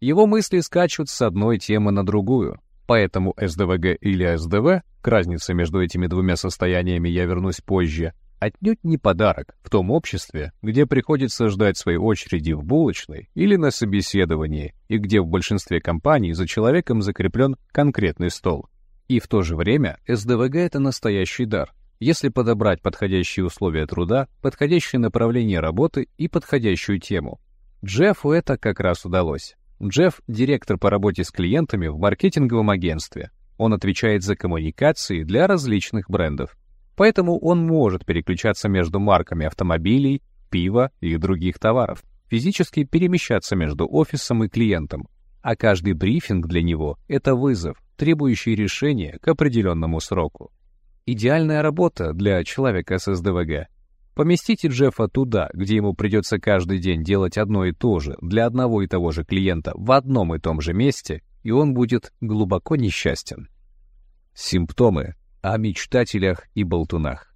Его мысли скачут с одной темы на другую. Поэтому СДВГ или СДВ, к разнице между этими двумя состояниями я вернусь позже, отнюдь не подарок в том обществе, где приходится ждать своей очереди в булочной или на собеседовании, и где в большинстве компаний за человеком закреплен конкретный стол. И в то же время СДВГ — это настоящий дар, если подобрать подходящие условия труда, подходящее направление работы и подходящую тему. Джеффу это как раз удалось. Джефф — директор по работе с клиентами в маркетинговом агентстве. Он отвечает за коммуникации для различных брендов. Поэтому он может переключаться между марками автомобилей, пива и других товаров, физически перемещаться между офисом и клиентом. А каждый брифинг для него — это вызов, требующий решения к определенному сроку. Идеальная работа для человека с СДВГ. Поместите Джеффа туда, где ему придется каждый день делать одно и то же для одного и того же клиента в одном и том же месте, и он будет глубоко несчастен. Симптомы о мечтателях и болтунах.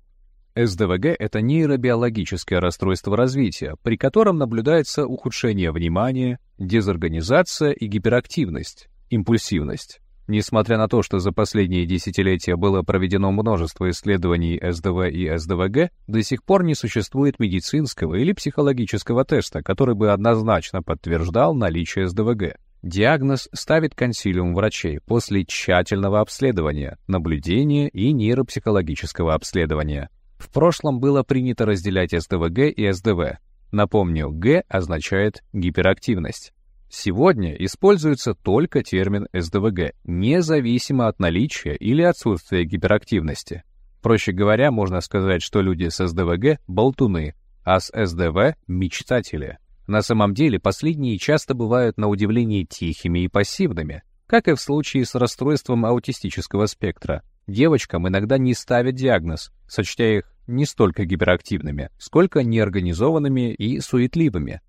СДВГ — это нейробиологическое расстройство развития, при котором наблюдается ухудшение внимания, дезорганизация и гиперактивность, импульсивность. Несмотря на то, что за последние десятилетия было проведено множество исследований СДВ и СДВГ, до сих пор не существует медицинского или психологического теста, который бы однозначно подтверждал наличие СДВГ. Диагноз ставит консилиум врачей после тщательного обследования, наблюдения и нейропсихологического обследования. В прошлом было принято разделять СДВГ и СДВ. Напомню, Г означает гиперактивность. Сегодня используется только термин СДВГ, независимо от наличия или отсутствия гиперактивности. Проще говоря, можно сказать, что люди с СДВГ — болтуны, а с СДВ — мечтатели. На самом деле последние часто бывают на удивление тихими и пассивными, как и в случае с расстройством аутистического спектра. Девочкам иногда не ставят диагноз, сочтя их не столько гиперактивными, сколько неорганизованными и суетливыми.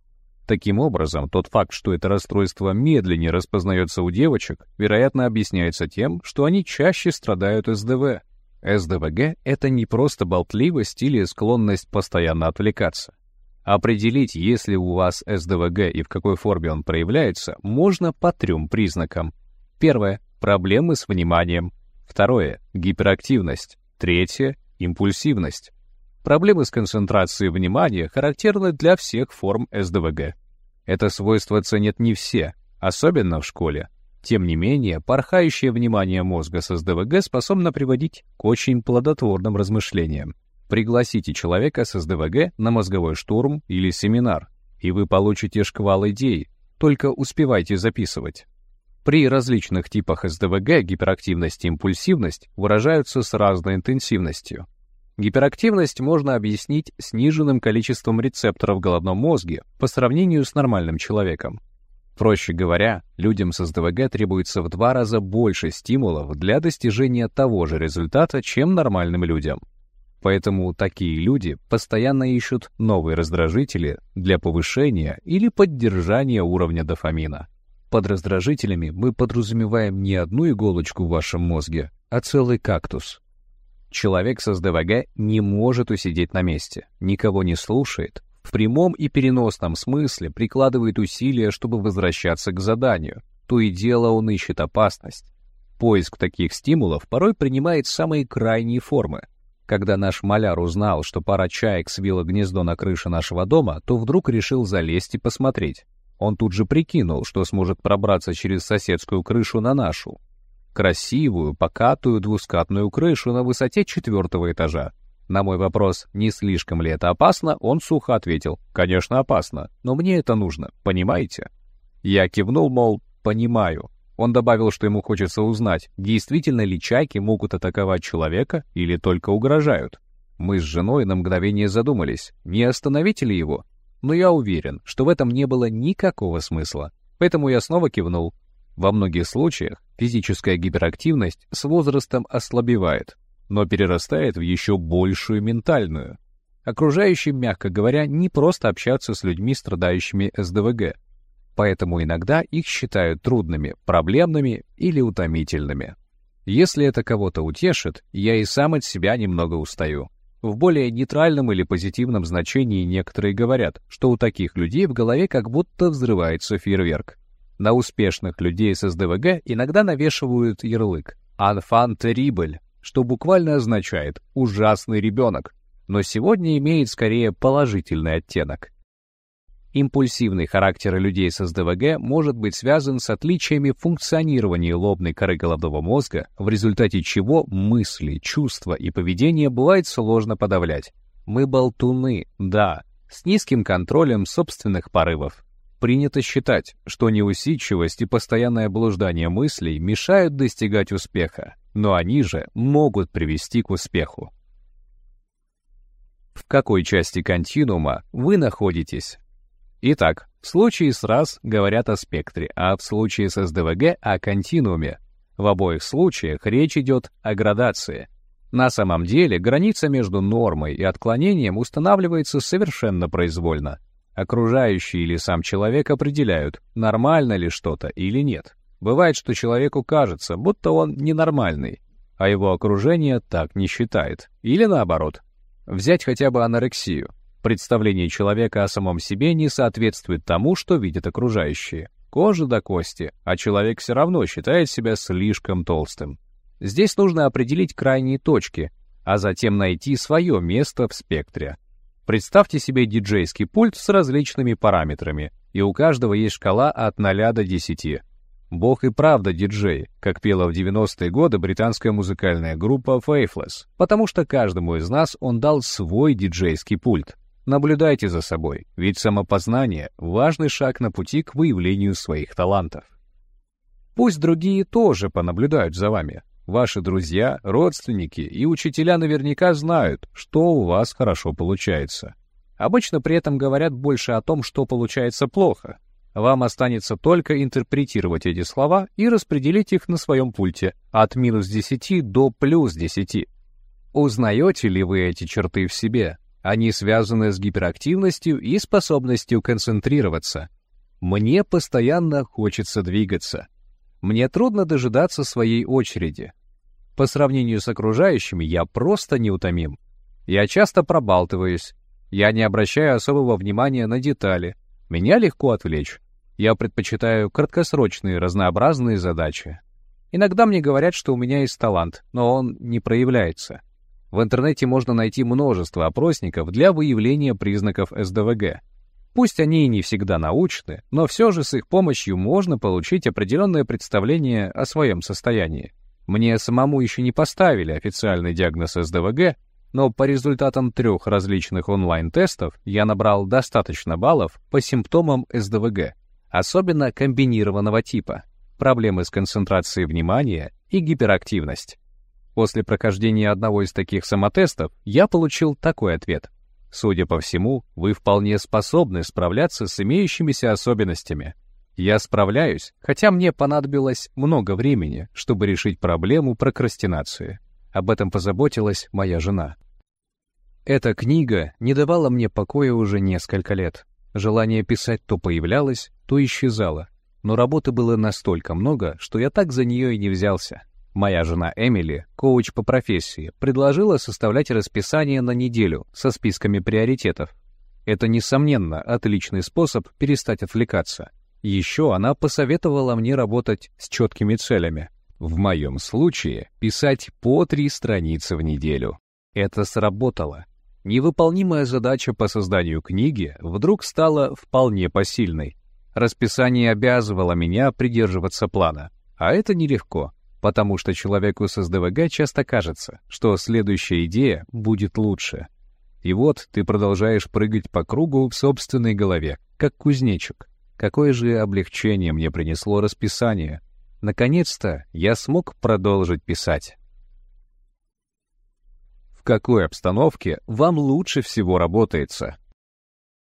Таким образом, тот факт, что это расстройство медленнее распознается у девочек, вероятно, объясняется тем, что они чаще страдают СДВ. СДВГ — это не просто болтливость или склонность постоянно отвлекаться. Определить, есть ли у вас СДВГ и в какой форме он проявляется, можно по трем признакам. Первое — проблемы с вниманием. Второе — гиперактивность. Третье — импульсивность. Проблемы с концентрацией внимания характерны для всех форм СДВГ. Это свойство ценят не все, особенно в школе. Тем не менее, порхающее внимание мозга с СДВГ способно приводить к очень плодотворным размышлениям. Пригласите человека с СДВГ на мозговой штурм или семинар, и вы получите шквал идей, только успевайте записывать. При различных типах СДВГ гиперактивность и импульсивность выражаются с разной интенсивностью. Гиперактивность можно объяснить сниженным количеством рецепторов в головном мозге по сравнению с нормальным человеком. Проще говоря, людям с СДВГ требуется в два раза больше стимулов для достижения того же результата, чем нормальным людям. Поэтому такие люди постоянно ищут новые раздражители для повышения или поддержания уровня дофамина. Под раздражителями мы подразумеваем не одну иголочку в вашем мозге, а целый кактус. Человек с СДВГ не может усидеть на месте, никого не слушает, в прямом и переносном смысле прикладывает усилия, чтобы возвращаться к заданию. То и дело он ищет опасность. Поиск таких стимулов порой принимает самые крайние формы. Когда наш маляр узнал, что пара чаек свила гнездо на крыше нашего дома, то вдруг решил залезть и посмотреть. Он тут же прикинул, что сможет пробраться через соседскую крышу на нашу красивую, покатую двускатную крышу на высоте четвертого этажа. На мой вопрос, не слишком ли это опасно, он сухо ответил, «Конечно, опасно, но мне это нужно, понимаете?» Я кивнул, мол, «Понимаю». Он добавил, что ему хочется узнать, действительно ли чайки могут атаковать человека или только угрожают. Мы с женой на мгновение задумались, не остановить ли его. Но я уверен, что в этом не было никакого смысла. Поэтому я снова кивнул. Во многих случаях физическая гиперактивность с возрастом ослабевает, но перерастает в еще большую ментальную. Окружающим, мягко говоря, не просто общаться с людьми, страдающими СДВГ, поэтому иногда их считают трудными, проблемными или утомительными. Если это кого-то утешит, я и сам от себя немного устаю. В более нейтральном или позитивном значении некоторые говорят, что у таких людей в голове как будто взрывается фейерверк. На успешных людей с СДВГ иногда навешивают ярлык «enfant terrible», что буквально означает «ужасный ребенок», но сегодня имеет скорее положительный оттенок. Импульсивный характер людей с СДВГ может быть связан с отличиями функционирования лобной коры головного мозга, в результате чего мысли, чувства и поведение бывает сложно подавлять. Мы болтуны, да, с низким контролем собственных порывов. Принято считать, что неусидчивость и постоянное блуждание мыслей мешают достигать успеха, но они же могут привести к успеху. В какой части континуума вы находитесь? Итак, в случае с РАС говорят о спектре, а в случае с СДВГ — о континууме. В обоих случаях речь идет о градации. На самом деле граница между нормой и отклонением устанавливается совершенно произвольно — Окружающие или сам человек определяют, нормально ли что-то или нет. Бывает, что человеку кажется, будто он ненормальный, а его окружение так не считает. Или наоборот. Взять хотя бы анорексию. Представление человека о самом себе не соответствует тому, что видят окружающие. Кожа до кости, а человек все равно считает себя слишком толстым. Здесь нужно определить крайние точки, а затем найти свое место в спектре. Представьте себе диджейский пульт с различными параметрами, и у каждого есть шкала от 0 до 10. Бог и правда диджей, как пела в 90-е годы британская музыкальная группа Faithless, потому что каждому из нас он дал свой диджейский пульт. Наблюдайте за собой, ведь самопознание — важный шаг на пути к выявлению своих талантов. Пусть другие тоже понаблюдают за вами, Ваши друзья, родственники и учителя наверняка знают, что у вас хорошо получается. Обычно при этом говорят больше о том, что получается плохо. Вам останется только интерпретировать эти слова и распределить их на своем пульте от минус 10 до плюс 10. Узнаете ли вы эти черты в себе? Они связаны с гиперактивностью и способностью концентрироваться. Мне постоянно хочется двигаться. Мне трудно дожидаться своей очереди. По сравнению с окружающими я просто неутомим. Я часто пробалтываюсь. Я не обращаю особого внимания на детали. Меня легко отвлечь. Я предпочитаю краткосрочные разнообразные задачи. Иногда мне говорят, что у меня есть талант, но он не проявляется. В интернете можно найти множество опросников для выявления признаков СДВГ. Пусть они и не всегда научны, но все же с их помощью можно получить определенное представление о своем состоянии. Мне самому еще не поставили официальный диагноз СДВГ, но по результатам трех различных онлайн-тестов я набрал достаточно баллов по симптомам СДВГ, особенно комбинированного типа, проблемы с концентрацией внимания и гиперактивность. После прохождения одного из таких самотестов я получил такой ответ. Судя по всему, вы вполне способны справляться с имеющимися особенностями — я справляюсь, хотя мне понадобилось много времени, чтобы решить проблему прокрастинации. Об этом позаботилась моя жена. Эта книга не давала мне покоя уже несколько лет. Желание писать то появлялось, то исчезало. Но работы было настолько много, что я так за нее и не взялся. Моя жена Эмили, коуч по профессии, предложила составлять расписание на неделю со списками приоритетов. Это, несомненно, отличный способ перестать отвлекаться. Еще она посоветовала мне работать с четкими целями. В моем случае писать по три страницы в неделю. Это сработало. Невыполнимая задача по созданию книги вдруг стала вполне посильной. Расписание обязывало меня придерживаться плана. А это нелегко, потому что человеку с СДВГ часто кажется, что следующая идея будет лучше. И вот ты продолжаешь прыгать по кругу в собственной голове, как кузнечик. Какое же облегчение мне принесло расписание. Наконец-то я смог продолжить писать. В какой обстановке вам лучше всего работается?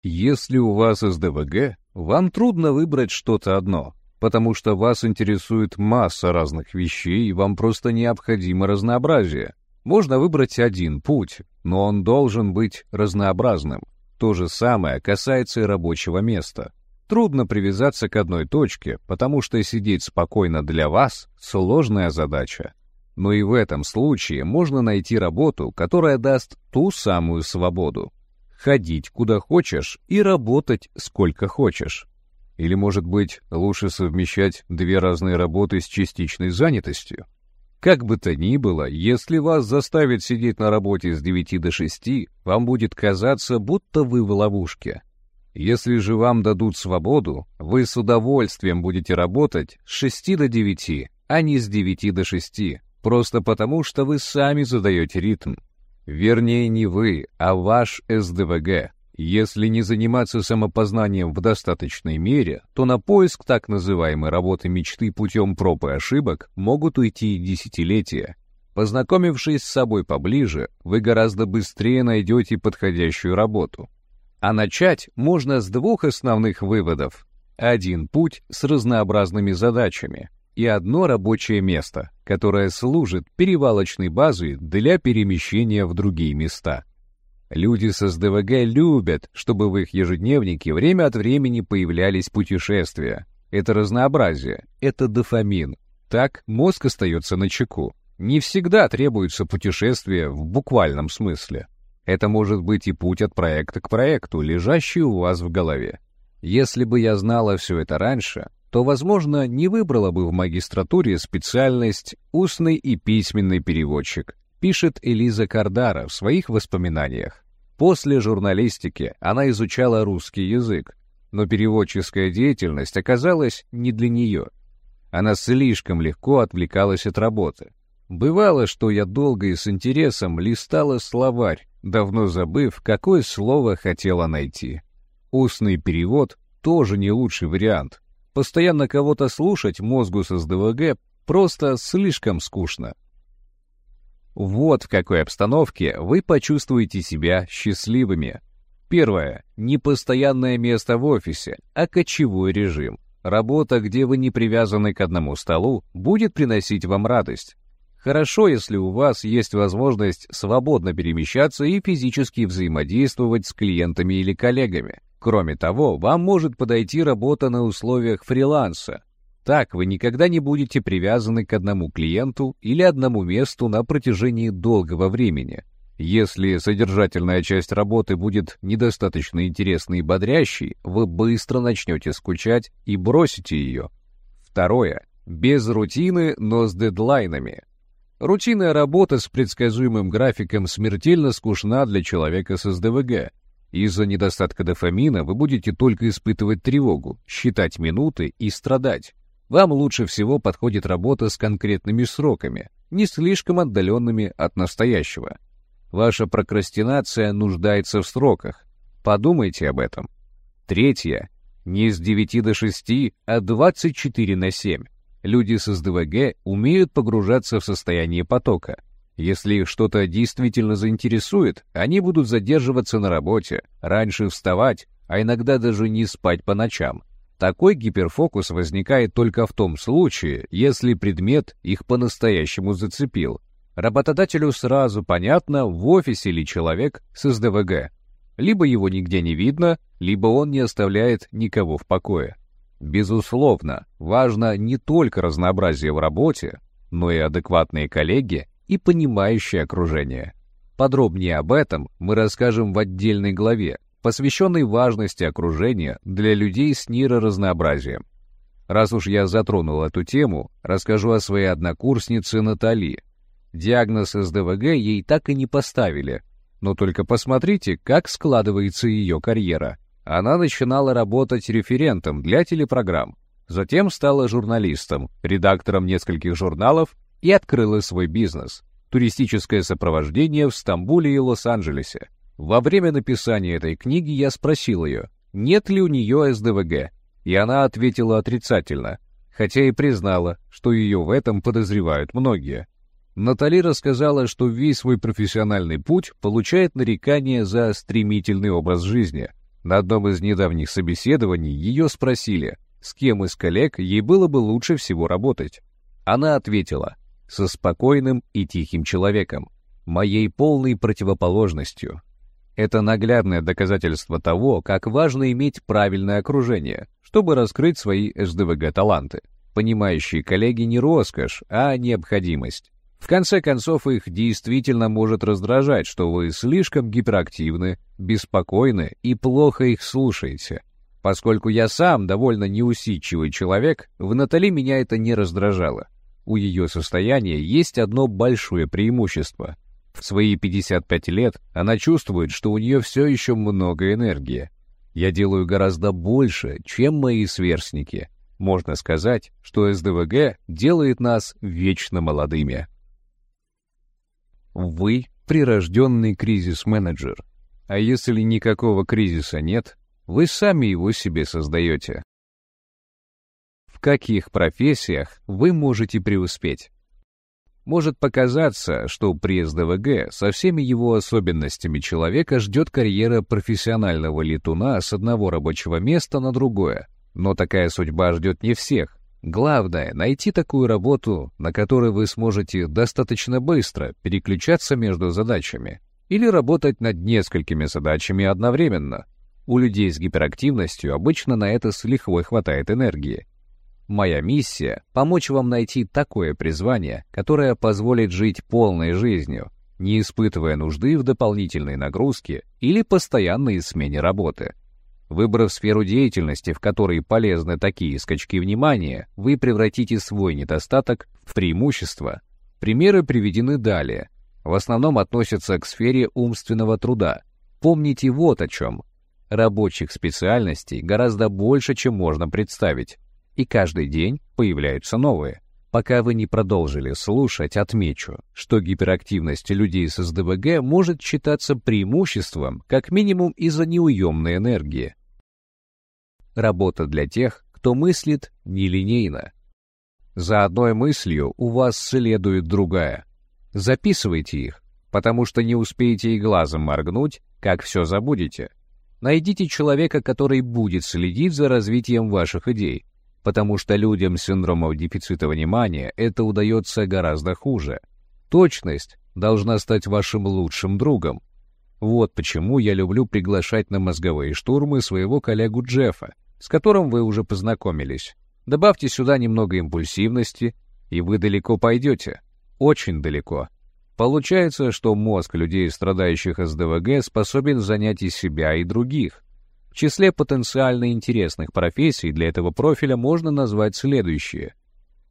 Если у вас СДВГ, вам трудно выбрать что-то одно, потому что вас интересует масса разных вещей, и вам просто необходимо разнообразие. Можно выбрать один путь, но он должен быть разнообразным. То же самое касается и рабочего места. Трудно привязаться к одной точке, потому что сидеть спокойно для вас — сложная задача. Но и в этом случае можно найти работу, которая даст ту самую свободу. Ходить куда хочешь и работать сколько хочешь. Или, может быть, лучше совмещать две разные работы с частичной занятостью? Как бы то ни было, если вас заставят сидеть на работе с 9 до 6, вам будет казаться, будто вы в ловушке — если же вам дадут свободу, вы с удовольствием будете работать с 6 до 9, а не с 9 до 6, просто потому что вы сами задаете ритм. Вернее, не вы, а ваш СДВГ. Если не заниматься самопознанием в достаточной мере, то на поиск так называемой работы мечты путем проб и ошибок могут уйти десятилетия. Познакомившись с собой поближе, вы гораздо быстрее найдете подходящую работу. А начать можно с двух основных выводов. Один путь с разнообразными задачами и одно рабочее место, которое служит перевалочной базой для перемещения в другие места. Люди с СДВГ любят, чтобы в их ежедневнике время от времени появлялись путешествия. Это разнообразие, это дофамин. Так мозг остается на чеку. Не всегда требуется путешествие в буквальном смысле. Это может быть и путь от проекта к проекту, лежащий у вас в голове. Если бы я знала все это раньше, то, возможно, не выбрала бы в магистратуре специальность «устный и письменный переводчик», пишет Элиза Кардара в своих воспоминаниях. После журналистики она изучала русский язык, но переводческая деятельность оказалась не для нее. Она слишком легко отвлекалась от работы. Бывало, что я долго и с интересом листала словарь, давно забыв, какое слово хотела найти. Устный перевод тоже не лучший вариант. Постоянно кого-то слушать мозгу с СДВГ просто слишком скучно. Вот в какой обстановке вы почувствуете себя счастливыми. Первое. Непостоянное место в офисе, а кочевой режим. Работа, где вы не привязаны к одному столу, будет приносить вам радость. Хорошо, если у вас есть возможность свободно перемещаться и физически взаимодействовать с клиентами или коллегами. Кроме того, вам может подойти работа на условиях фриланса. Так вы никогда не будете привязаны к одному клиенту или одному месту на протяжении долгого времени. Если содержательная часть работы будет недостаточно интересной и бодрящей, вы быстро начнете скучать и бросите ее. Второе. Без рутины, но с дедлайнами. Рутинная работа с предсказуемым графиком смертельно скучна для человека с СДВГ. Из-за недостатка дофамина вы будете только испытывать тревогу, считать минуты и страдать. Вам лучше всего подходит работа с конкретными сроками, не слишком отдаленными от настоящего. Ваша прокрастинация нуждается в сроках. Подумайте об этом. Третье. Не с 9 до 6, а 24 на 7. Люди с СДВГ умеют погружаться в состояние потока. Если их что-то действительно заинтересует, они будут задерживаться на работе, раньше вставать, а иногда даже не спать по ночам. Такой гиперфокус возникает только в том случае, если предмет их по-настоящему зацепил. Работодателю сразу понятно, в офисе ли человек с СДВГ. Либо его нигде не видно, либо он не оставляет никого в покое. Безусловно, важно не только разнообразие в работе, но и адекватные коллеги и понимающее окружение. Подробнее об этом мы расскажем в отдельной главе, посвященной важности окружения для людей с нейроразнообразием. Раз уж я затронул эту тему, расскажу о своей однокурснице Натали. Диагноз СДВГ ей так и не поставили, но только посмотрите, как складывается ее карьера – она начинала работать референтом для телепрограмм, затем стала журналистом, редактором нескольких журналов и открыла свой бизнес – туристическое сопровождение в Стамбуле и Лос-Анджелесе. Во время написания этой книги я спросил ее, нет ли у нее СДВГ, и она ответила отрицательно, хотя и признала, что ее в этом подозревают многие. Натали рассказала, что весь свой профессиональный путь получает нарекания за стремительный образ жизни – на одном из недавних собеседований ее спросили, с кем из коллег ей было бы лучше всего работать. Она ответила, со спокойным и тихим человеком, моей полной противоположностью. Это наглядное доказательство того, как важно иметь правильное окружение, чтобы раскрыть свои СДВГ-таланты. Понимающие коллеги не роскошь, а необходимость. В конце концов, их действительно может раздражать, что вы слишком гиперактивны, беспокойны и плохо их слушаете. Поскольку я сам довольно неусидчивый человек, в Натали меня это не раздражало. У ее состояния есть одно большое преимущество. В свои 55 лет она чувствует, что у нее все еще много энергии. Я делаю гораздо больше, чем мои сверстники. Можно сказать, что СДВГ делает нас вечно молодыми. Вы прирожденный кризис-менеджер. А если никакого кризиса нет, вы сами его себе создаете. В каких профессиях вы можете преуспеть? Может показаться, что при СДВГ со всеми его особенностями человека ждет карьера профессионального летуна с одного рабочего места на другое. Но такая судьба ждет не всех. Главное — найти такую работу, на которой вы сможете достаточно быстро переключаться между задачами или работать над несколькими задачами одновременно. У людей с гиперактивностью обычно на это с лихвой хватает энергии. Моя миссия — помочь вам найти такое призвание, которое позволит жить полной жизнью, не испытывая нужды в дополнительной нагрузке или постоянной смене работы. Выбрав сферу деятельности, в которой полезны такие скачки внимания, вы превратите свой недостаток в преимущество. Примеры приведены далее. В основном относятся к сфере умственного труда. Помните вот о чем. Рабочих специальностей гораздо больше, чем можно представить. И каждый день появляются новые. Пока вы не продолжили слушать, отмечу, что гиперактивность людей с СДВГ может считаться преимуществом, как минимум из-за неуемной энергии. Работа для тех, кто мыслит нелинейно. За одной мыслью у вас следует другая. Записывайте их, потому что не успеете и глазом моргнуть, как все забудете. Найдите человека, который будет следить за развитием ваших идей, потому что людям с синдромом дефицита внимания это удается гораздо хуже. Точность должна стать вашим лучшим другом. Вот почему я люблю приглашать на мозговые штурмы своего коллегу Джеффа, с которым вы уже познакомились. Добавьте сюда немного импульсивности, и вы далеко пойдете. Очень далеко. Получается, что мозг людей, страдающих СДВГ, способен занять и себя, и других. В числе потенциально интересных профессий для этого профиля можно назвать следующие.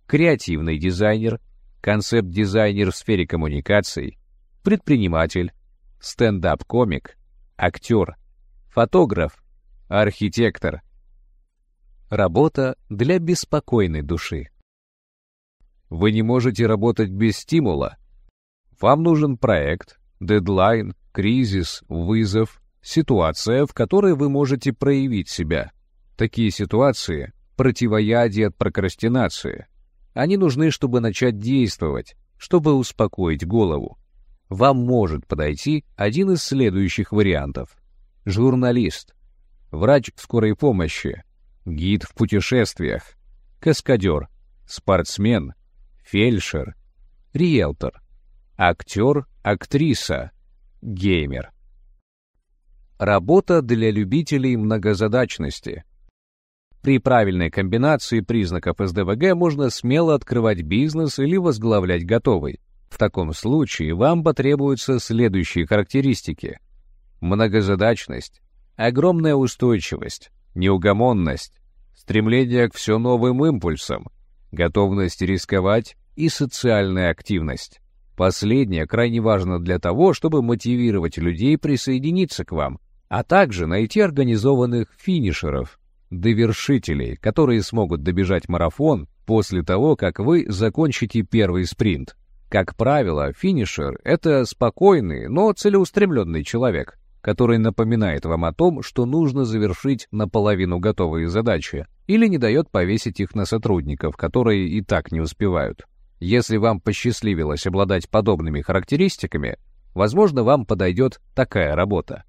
Креативный дизайнер, концепт-дизайнер в сфере коммуникаций, предприниматель, стендап-комик, актер, фотограф, архитектор. Работа для беспокойной души. Вы не можете работать без стимула. Вам нужен проект, дедлайн, кризис, вызов, Ситуация, в которой вы можете проявить себя. Такие ситуации — противоядие от прокрастинации. Они нужны, чтобы начать действовать, чтобы успокоить голову. Вам может подойти один из следующих вариантов. Журналист, врач скорой помощи, гид в путешествиях, каскадер, спортсмен, фельдшер, риэлтор, актер, актриса, геймер. Работа для любителей многозадачности. При правильной комбинации признаков СДВГ можно смело открывать бизнес или возглавлять готовый. В таком случае вам потребуются следующие характеристики. Многозадачность, огромная устойчивость, неугомонность, стремление к все новым импульсам, готовность рисковать и социальная активность. Последнее крайне важно для того, чтобы мотивировать людей присоединиться к вам, а также найти организованных финишеров, довершителей, которые смогут добежать марафон после того, как вы закончите первый спринт. Как правило, финишер — это спокойный, но целеустремленный человек, который напоминает вам о том, что нужно завершить наполовину готовые задачи, или не дает повесить их на сотрудников, которые и так не успевают. Если вам посчастливилось обладать подобными характеристиками, возможно, вам подойдет такая работа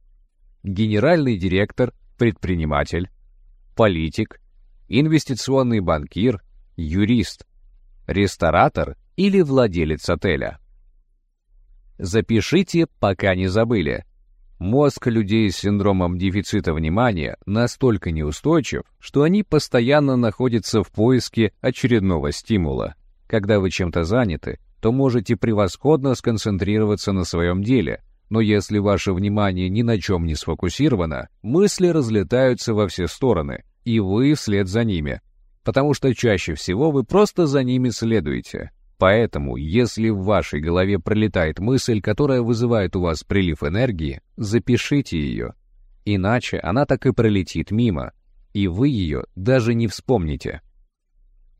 генеральный директор, предприниматель, политик, инвестиционный банкир, юрист, ресторатор или владелец отеля. Запишите, пока не забыли. Мозг людей с синдромом дефицита внимания настолько неустойчив, что они постоянно находятся в поиске очередного стимула. Когда вы чем-то заняты, то можете превосходно сконцентрироваться на своем деле – но если ваше внимание ни на чем не сфокусировано, мысли разлетаются во все стороны, и вы вслед за ними. Потому что чаще всего вы просто за ними следуете. Поэтому, если в вашей голове пролетает мысль, которая вызывает у вас прилив энергии, запишите ее. Иначе она так и пролетит мимо, и вы ее даже не вспомните.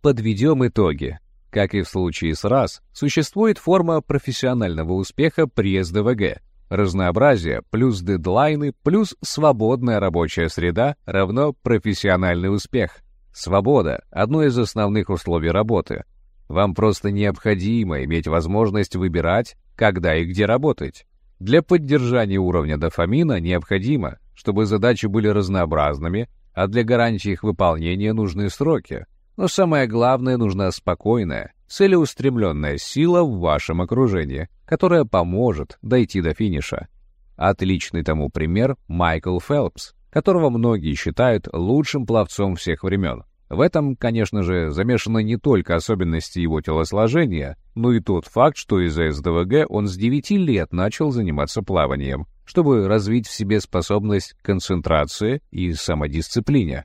Подведем итоги. Как и в случае с РАС, существует форма профессионального успеха при СДВГ, Разнообразие плюс дедлайны плюс свободная рабочая среда равно профессиональный успех. Свобода – одно из основных условий работы. Вам просто необходимо иметь возможность выбирать, когда и где работать. Для поддержания уровня дофамина необходимо, чтобы задачи были разнообразными, а для гарантии их выполнения нужны сроки. Но самое главное, нужна спокойная, целеустремленная сила в вашем окружении, которая поможет дойти до финиша. Отличный тому пример Майкл Фелпс, которого многие считают лучшим пловцом всех времен. В этом, конечно же, замешаны не только особенности его телосложения, но и тот факт, что из-за СДВГ он с 9 лет начал заниматься плаванием, чтобы развить в себе способность к концентрации и самодисциплине.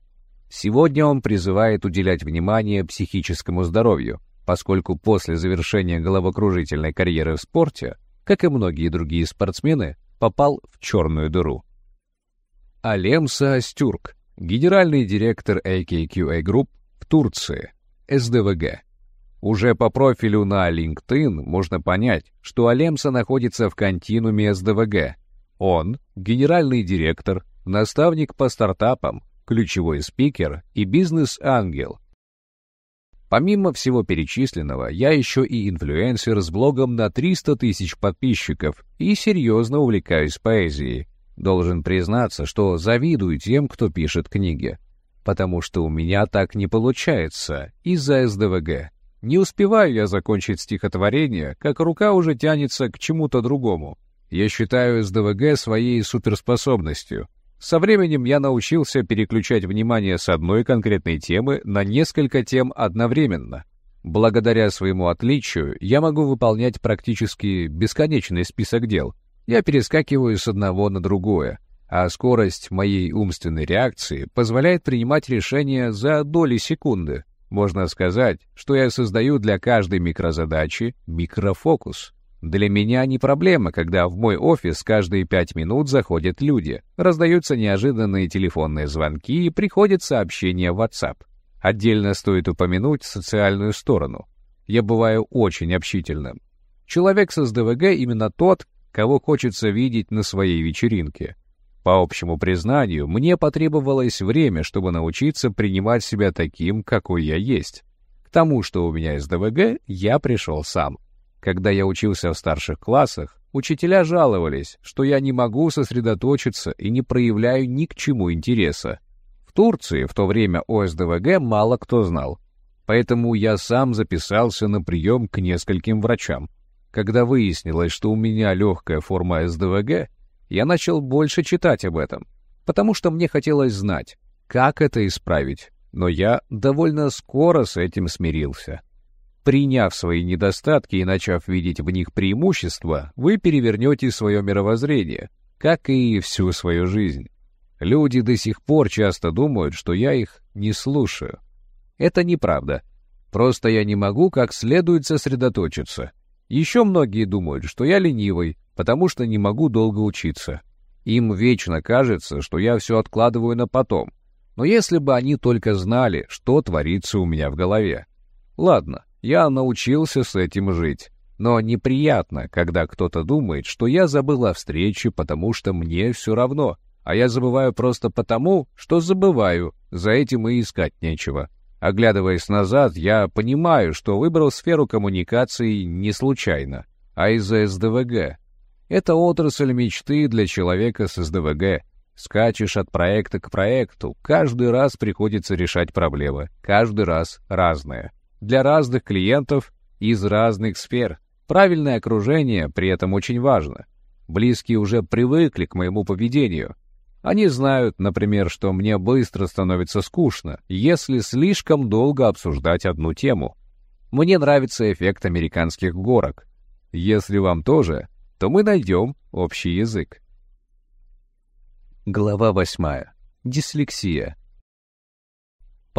Сегодня он призывает уделять внимание психическому здоровью, поскольку после завершения головокружительной карьеры в спорте, как и многие другие спортсмены, попал в черную дыру. Алемса Астюрк, генеральный директор AKQA Group в Турции, СДВГ. Уже по профилю на LinkedIn можно понять, что Алемса находится в континууме СДВГ. Он — генеральный директор, наставник по стартапам, ключевой спикер и бизнес-ангел. Помимо всего перечисленного, я еще и инфлюенсер с блогом на 300 тысяч подписчиков и серьезно увлекаюсь поэзией. Должен признаться, что завидую тем, кто пишет книги. Потому что у меня так не получается из-за СДВГ. Не успеваю я закончить стихотворение, как рука уже тянется к чему-то другому. Я считаю СДВГ своей суперспособностью. Со временем я научился переключать внимание с одной конкретной темы на несколько тем одновременно. Благодаря своему отличию я могу выполнять практически бесконечный список дел. Я перескакиваю с одного на другое, а скорость моей умственной реакции позволяет принимать решения за доли секунды. Можно сказать, что я создаю для каждой микрозадачи микрофокус. Для меня не проблема, когда в мой офис каждые пять минут заходят люди, раздаются неожиданные телефонные звонки и приходят сообщения в WhatsApp. Отдельно стоит упомянуть социальную сторону. Я бываю очень общительным. Человек с СДВГ именно тот, кого хочется видеть на своей вечеринке. По общему признанию, мне потребовалось время, чтобы научиться принимать себя таким, какой я есть. К тому, что у меня СДВГ, я пришел сам — когда я учился в старших классах, учителя жаловались, что я не могу сосредоточиться и не проявляю ни к чему интереса. В Турции в то время о СДВГ мало кто знал, поэтому я сам записался на прием к нескольким врачам. Когда выяснилось, что у меня легкая форма СДВГ, я начал больше читать об этом, потому что мне хотелось знать, как это исправить, но я довольно скоро с этим смирился. Приняв свои недостатки и начав видеть в них преимущества, вы перевернете свое мировоззрение, как и всю свою жизнь. Люди до сих пор часто думают, что я их не слушаю. Это неправда. Просто я не могу как следует сосредоточиться. Еще многие думают, что я ленивый, потому что не могу долго учиться. Им вечно кажется, что я все откладываю на потом. Но если бы они только знали, что творится у меня в голове. Ладно, я научился с этим жить. Но неприятно, когда кто-то думает, что я забыл о встрече, потому что мне все равно, а я забываю просто потому, что забываю, за этим и искать нечего. Оглядываясь назад, я понимаю, что выбрал сферу коммуникаций не случайно, а из-за СДВГ. Это отрасль мечты для человека с СДВГ. Скачешь от проекта к проекту, каждый раз приходится решать проблемы, каждый раз разные для разных клиентов из разных сфер. Правильное окружение при этом очень важно. Близкие уже привыкли к моему поведению. Они знают, например, что мне быстро становится скучно, если слишком долго обсуждать одну тему. Мне нравится эффект американских горок. Если вам тоже, то мы найдем общий язык. Глава восьмая. Дислексия.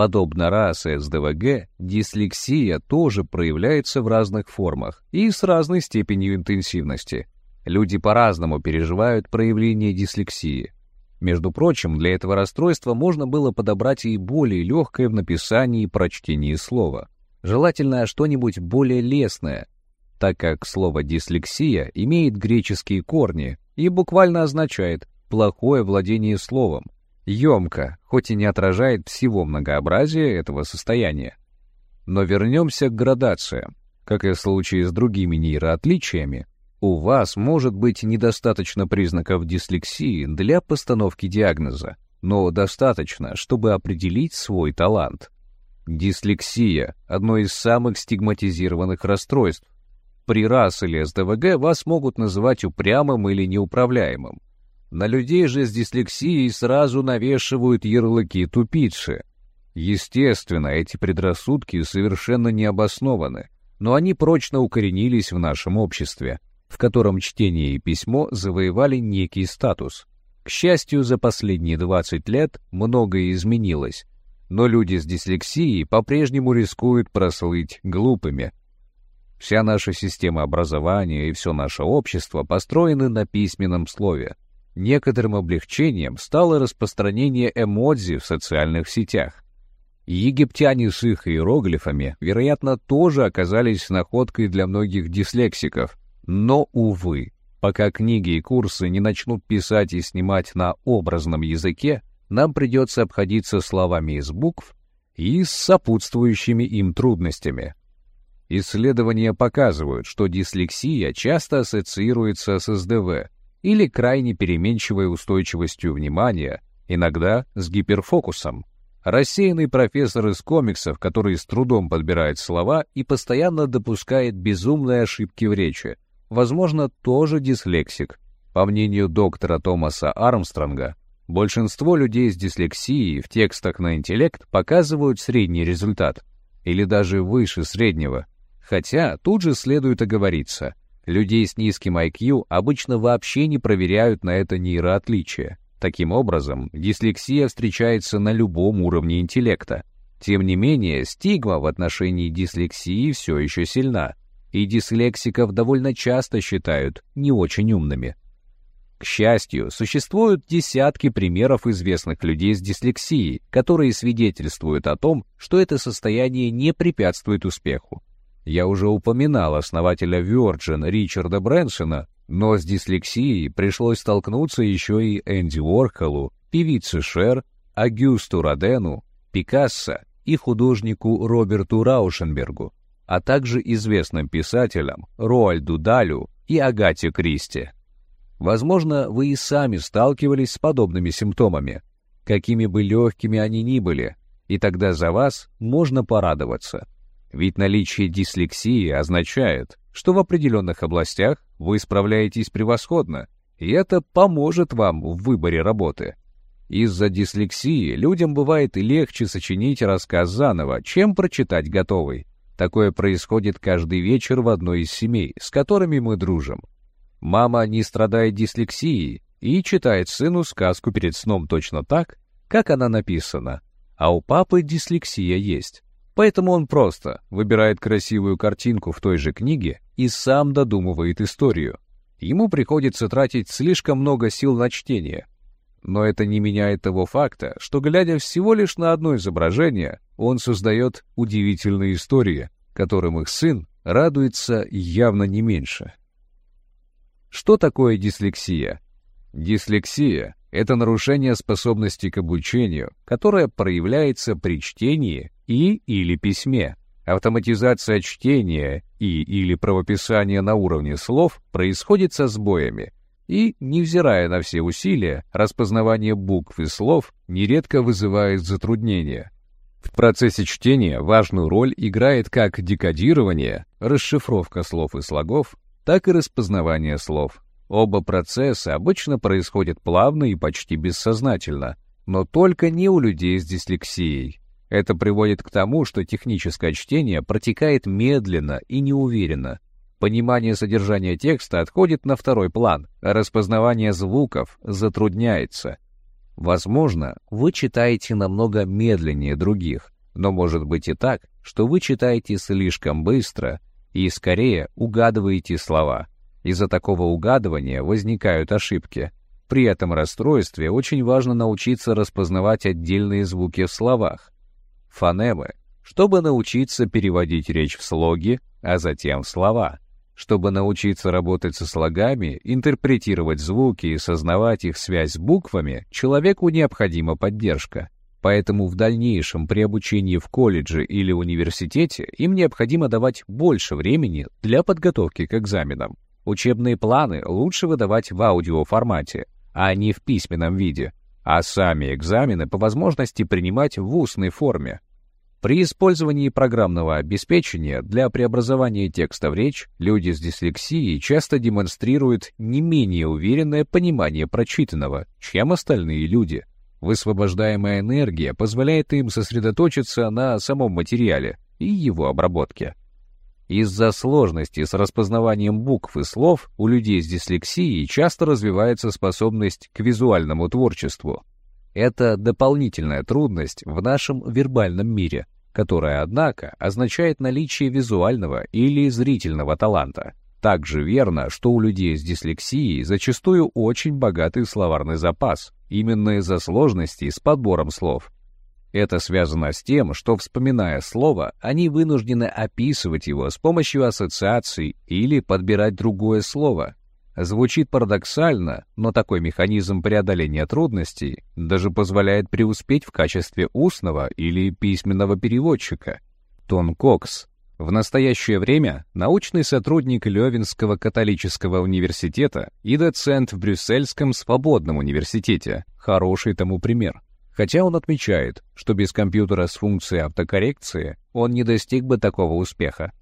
Подобно расе СДВГ, дислексия тоже проявляется в разных формах и с разной степенью интенсивности. Люди по-разному переживают проявление дислексии. Между прочим, для этого расстройства можно было подобрать и более легкое в написании и прочтении слова. Желательно что-нибудь более лесное, так как слово «дислексия» имеет греческие корни и буквально означает «плохое владение словом», емко, хоть и не отражает всего многообразия этого состояния. Но вернемся к градациям. Как и в случае с другими нейроотличиями, у вас может быть недостаточно признаков дислексии для постановки диагноза, но достаточно, чтобы определить свой талант. Дислексия – одно из самых стигматизированных расстройств. При РАС или СДВГ вас могут называть упрямым или неуправляемым. На людей же с дислексией сразу навешивают ярлыки тупицы. Естественно, эти предрассудки совершенно не обоснованы, но они прочно укоренились в нашем обществе, в котором чтение и письмо завоевали некий статус. К счастью, за последние 20 лет многое изменилось, но люди с дислексией по-прежнему рискуют прослыть глупыми. Вся наша система образования и все наше общество построены на письменном слове. Некоторым облегчением стало распространение эмодзи в социальных сетях. Египтяне с их иероглифами, вероятно, тоже оказались находкой для многих дислексиков. Но, увы, пока книги и курсы не начнут писать и снимать на образном языке, нам придется обходиться словами из букв и с сопутствующими им трудностями. Исследования показывают, что дислексия часто ассоциируется с СДВ или крайне переменчивой устойчивостью внимания, иногда с гиперфокусом. Рассеянный профессор из комиксов, который с трудом подбирает слова и постоянно допускает безумные ошибки в речи, возможно, тоже дислексик. По мнению доктора Томаса Армстронга, большинство людей с дислексией в текстах на интеллект показывают средний результат, или даже выше среднего. Хотя тут же следует оговориться, людей с низким IQ обычно вообще не проверяют на это нейроотличие. Таким образом, дислексия встречается на любом уровне интеллекта. Тем не менее, стигма в отношении дислексии все еще сильна, и дислексиков довольно часто считают не очень умными. К счастью, существуют десятки примеров известных людей с дислексией, которые свидетельствуют о том, что это состояние не препятствует успеху. Я уже упоминал основателя Virgin Ричарда Брэнсона, но с дислексией пришлось столкнуться еще и Энди Уорхолу, певице Шер, Агюсту Родену, Пикассо и художнику Роберту Раушенбергу, а также известным писателям Роальду Далю и Агате Кристи. Возможно, вы и сами сталкивались с подобными симптомами, какими бы легкими они ни были, и тогда за вас можно порадоваться. Ведь наличие дислексии означает, что в определенных областях вы справляетесь превосходно, и это поможет вам в выборе работы. Из-за дислексии людям бывает легче сочинить рассказ заново, чем прочитать готовый. Такое происходит каждый вечер в одной из семей, с которыми мы дружим. Мама не страдает дислексией и читает сыну сказку перед сном точно так, как она написана, а у папы дислексия есть. Поэтому он просто выбирает красивую картинку в той же книге и сам додумывает историю. Ему приходится тратить слишком много сил на чтение. Но это не меняет того факта, что, глядя всего лишь на одно изображение, он создает удивительные истории, которым их сын радуется явно не меньше. Что такое дислексия? Дислексия — это нарушение способности к обучению, которое проявляется при чтении и или письме. Автоматизация чтения и или правописания на уровне слов происходит со сбоями, и, невзирая на все усилия, распознавание букв и слов нередко вызывает затруднения. В процессе чтения важную роль играет как декодирование, расшифровка слов и слогов, так и распознавание слов. Оба процесса обычно происходят плавно и почти бессознательно, но только не у людей с дислексией. Это приводит к тому, что техническое чтение протекает медленно и неуверенно. Понимание содержания текста отходит на второй план, а распознавание звуков затрудняется. Возможно, вы читаете намного медленнее других, но может быть и так, что вы читаете слишком быстро и скорее угадываете слова. Из-за такого угадывания возникают ошибки. При этом расстройстве очень важно научиться распознавать отдельные звуки в словах, фонемы, чтобы научиться переводить речь в слоги, а затем в слова. Чтобы научиться работать со слогами, интерпретировать звуки и сознавать их связь с буквами, человеку необходима поддержка. Поэтому в дальнейшем при обучении в колледже или университете им необходимо давать больше времени для подготовки к экзаменам. Учебные планы лучше выдавать в аудиоформате, а не в письменном виде, а сами экзамены по возможности принимать в устной форме. При использовании программного обеспечения для преобразования текста в речь люди с дислексией часто демонстрируют не менее уверенное понимание прочитанного, чем остальные люди. Высвобождаемая энергия позволяет им сосредоточиться на самом материале и его обработке. Из-за сложности с распознаванием букв и слов у людей с дислексией часто развивается способность к визуальному творчеству. Это дополнительная трудность в нашем вербальном мире, которая, однако, означает наличие визуального или зрительного таланта. Также верно, что у людей с дислексией зачастую очень богатый словарный запас, именно из-за сложностей с подбором слов. Это связано с тем, что, вспоминая слово, они вынуждены описывать его с помощью ассоциаций или подбирать другое слово. Звучит парадоксально, но такой механизм преодоления трудностей даже позволяет преуспеть в качестве устного или письменного переводчика. Тон Кокс, в настоящее время научный сотрудник Левинского католического университета и доцент в Брюссельском свободном университете. Хороший тому пример. Хотя он отмечает, что без компьютера с функцией автокоррекции он не достиг бы такого успеха.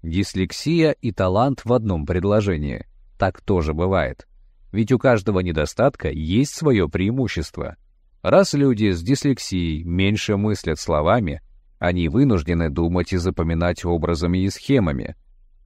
Дислексия и талант в одном предложении. Так тоже бывает. Ведь у каждого недостатка есть свое преимущество. Раз люди с дислексией меньше мыслят словами, они вынуждены думать и запоминать образами и схемами,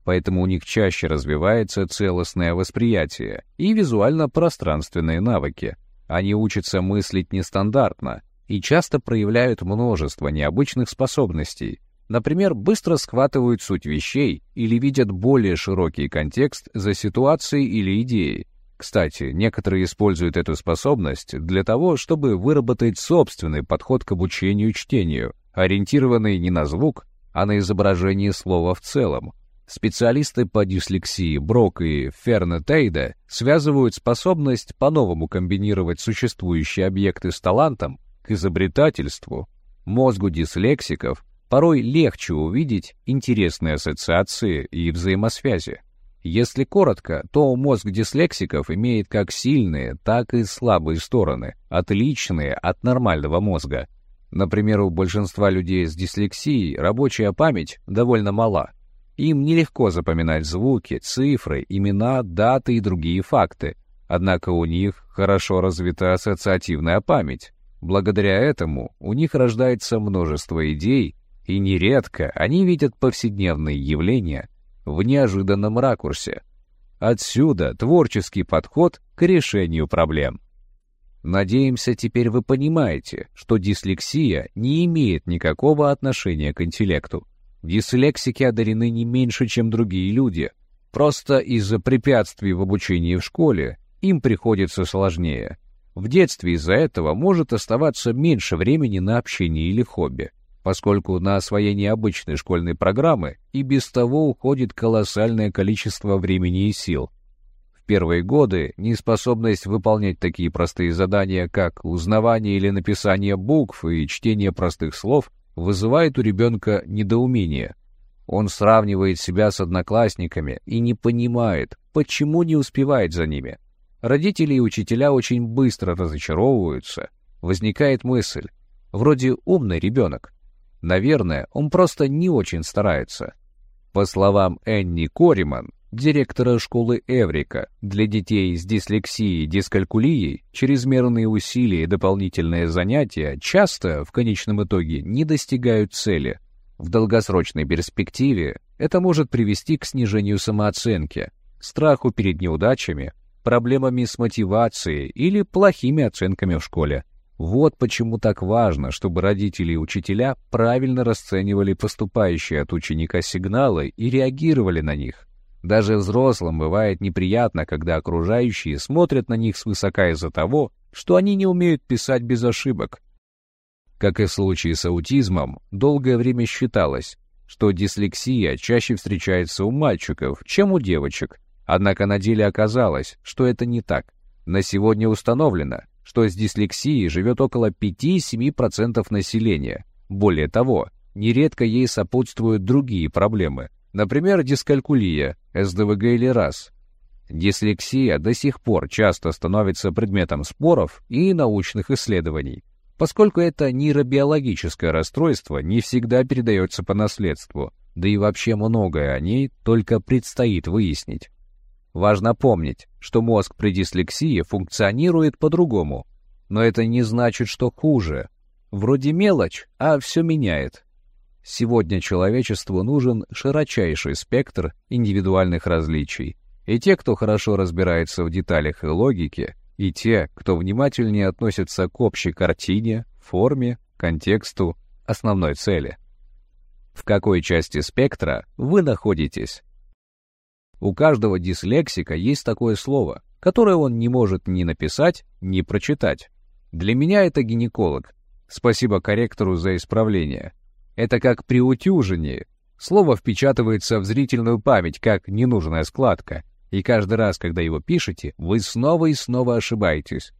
поэтому у них чаще развивается целостное восприятие и визуально-пространственные навыки. Они учатся мыслить нестандартно и часто проявляют множество необычных способностей, Например, быстро схватывают суть вещей или видят более широкий контекст за ситуацией или идеей. Кстати, некоторые используют эту способность для того, чтобы выработать собственный подход к обучению чтению, ориентированный не на звук, а на изображение слова в целом. Специалисты по дислексии Брок и Ферна Тейда связывают способность по-новому комбинировать существующие объекты с талантом к изобретательству. Мозгу дислексиков порой легче увидеть интересные ассоциации и взаимосвязи. Если коротко, то мозг дислексиков имеет как сильные, так и слабые стороны, отличные от нормального мозга. Например, у большинства людей с дислексией рабочая память довольно мала. Им нелегко запоминать звуки, цифры, имена, даты и другие факты. Однако у них хорошо развита ассоциативная память. Благодаря этому у них рождается множество идей, и нередко они видят повседневные явления в неожиданном ракурсе. Отсюда творческий подход к решению проблем. Надеемся, теперь вы понимаете, что дислексия не имеет никакого отношения к интеллекту. Дислексики одарены не меньше, чем другие люди. Просто из-за препятствий в обучении в школе им приходится сложнее. В детстве из-за этого может оставаться меньше времени на общение или хобби, поскольку на освоение обычной школьной программы и без того уходит колоссальное количество времени и сил – первые годы неспособность выполнять такие простые задания, как узнавание или написание букв и чтение простых слов, вызывает у ребенка недоумение. Он сравнивает себя с одноклассниками и не понимает, почему не успевает за ними. Родители и учителя очень быстро разочаровываются. Возникает мысль, вроде умный ребенок. Наверное, он просто не очень старается. По словам Энни Кориман, директора школы Эврика, для детей с дислексией и дискалькулией чрезмерные усилия и дополнительные занятия часто, в конечном итоге, не достигают цели. В долгосрочной перспективе это может привести к снижению самооценки, страху перед неудачами, проблемами с мотивацией или плохими оценками в школе. Вот почему так важно, чтобы родители и учителя правильно расценивали поступающие от ученика сигналы и реагировали на них. Даже взрослым бывает неприятно, когда окружающие смотрят на них свысока из-за того, что они не умеют писать без ошибок. Как и в случае с аутизмом, долгое время считалось, что дислексия чаще встречается у мальчиков, чем у девочек. Однако на деле оказалось, что это не так. На сегодня установлено, что с дислексией живет около 5-7% населения. Более того, нередко ей сопутствуют другие проблемы, Например, дискалькулия, СДВГ или РАС. Дислексия до сих пор часто становится предметом споров и научных исследований, поскольку это нейробиологическое расстройство не всегда передается по наследству, да и вообще многое о ней только предстоит выяснить. Важно помнить, что мозг при дислексии функционирует по-другому. но это не значит, что хуже. Вроде мелочь, а все меняет. Сегодня человечеству нужен широчайший спектр индивидуальных различий. И те, кто хорошо разбирается в деталях и логике, и те, кто внимательнее относится к общей картине, форме, контексту, основной цели. В какой части спектра вы находитесь? У каждого дислексика есть такое слово, которое он не может ни написать, ни прочитать. Для меня это гинеколог. Спасибо корректору за исправление. Это как при утюжении. Слово впечатывается в зрительную память, как ненужная складка, и каждый раз, когда его пишете, вы снова и снова ошибаетесь.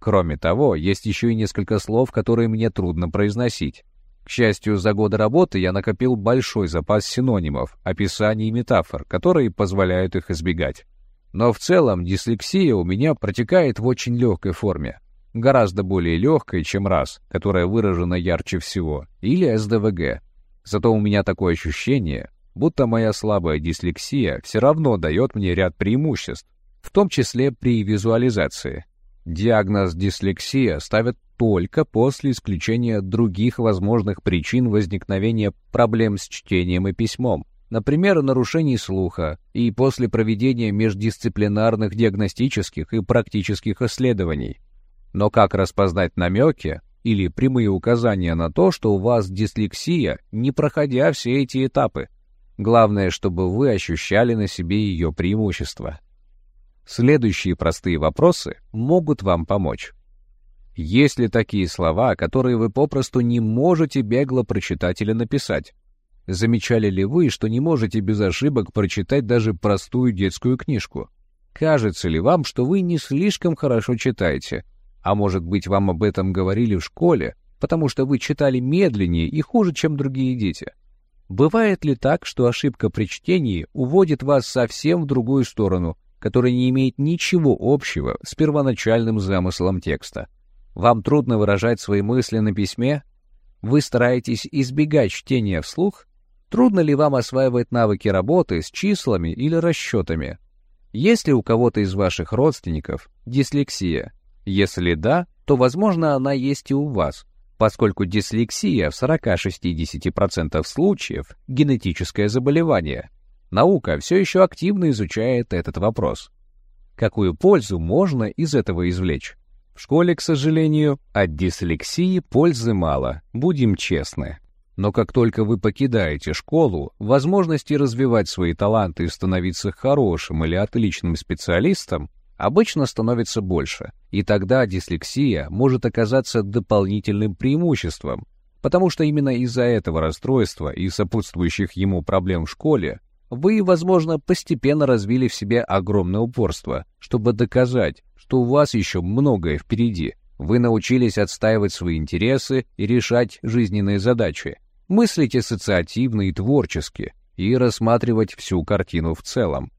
Кроме того, есть еще и несколько слов, которые мне трудно произносить. К счастью, за годы работы я накопил большой запас синонимов, описаний и метафор, которые позволяют их избегать. Но в целом дислексия у меня протекает в очень легкой форме гораздо более легкой, чем раз, которая выражена ярче всего, или СДВГ. Зато у меня такое ощущение, будто моя слабая дислексия все равно дает мне ряд преимуществ, в том числе при визуализации. Диагноз дислексия ставят только после исключения других возможных причин возникновения проблем с чтением и письмом, например, нарушений слуха, и после проведения междисциплинарных диагностических и практических исследований. Но как распознать намеки или прямые указания на то, что у вас дислексия, не проходя все эти этапы? Главное, чтобы вы ощущали на себе ее преимущества. Следующие простые вопросы могут вам помочь. Есть ли такие слова, которые вы попросту не можете бегло прочитать или написать? Замечали ли вы, что не можете без ошибок прочитать даже простую детскую книжку? Кажется ли вам, что вы не слишком хорошо читаете, а может быть, вам об этом говорили в школе, потому что вы читали медленнее и хуже, чем другие дети? Бывает ли так, что ошибка при чтении уводит вас совсем в другую сторону, которая не имеет ничего общего с первоначальным замыслом текста? Вам трудно выражать свои мысли на письме? Вы стараетесь избегать чтения вслух? Трудно ли вам осваивать навыки работы с числами или расчетами? Есть ли у кого-то из ваших родственников дислексия? Если да, то, возможно, она есть и у вас, поскольку дислексия в 40-60% случаев – генетическое заболевание. Наука все еще активно изучает этот вопрос. Какую пользу можно из этого извлечь? В школе, к сожалению, от дислексии пользы мало, будем честны. Но как только вы покидаете школу, возможности развивать свои таланты и становиться хорошим или отличным специалистом обычно становится больше, и тогда дислексия может оказаться дополнительным преимуществом, потому что именно из-за этого расстройства и сопутствующих ему проблем в школе вы, возможно, постепенно развили в себе огромное упорство, чтобы доказать, что у вас еще многое впереди. Вы научились отстаивать свои интересы и решать жизненные задачи, мыслить ассоциативно и творчески, и рассматривать всю картину в целом.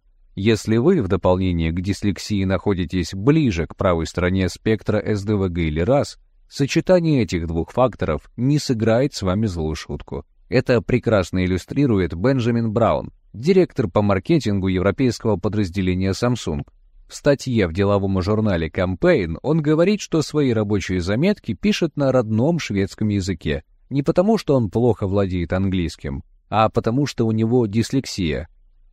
Если вы, в дополнение к дислексии, находитесь ближе к правой стороне спектра СДВГ или РАС, сочетание этих двух факторов не сыграет с вами злую шутку. Это прекрасно иллюстрирует Бенджамин Браун, директор по маркетингу европейского подразделения Samsung. В статье в деловом журнале Campaign он говорит, что свои рабочие заметки пишет на родном шведском языке, не потому что он плохо владеет английским, а потому что у него дислексия,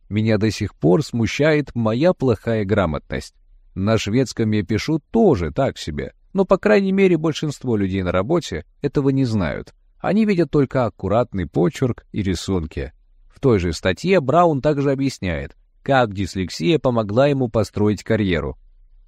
меня до сих пор смущает моя плохая грамотность. На шведском я пишу тоже так себе, но, по крайней мере, большинство людей на работе этого не знают. Они видят только аккуратный почерк и рисунки. В той же статье Браун также объясняет, как дислексия помогла ему построить карьеру.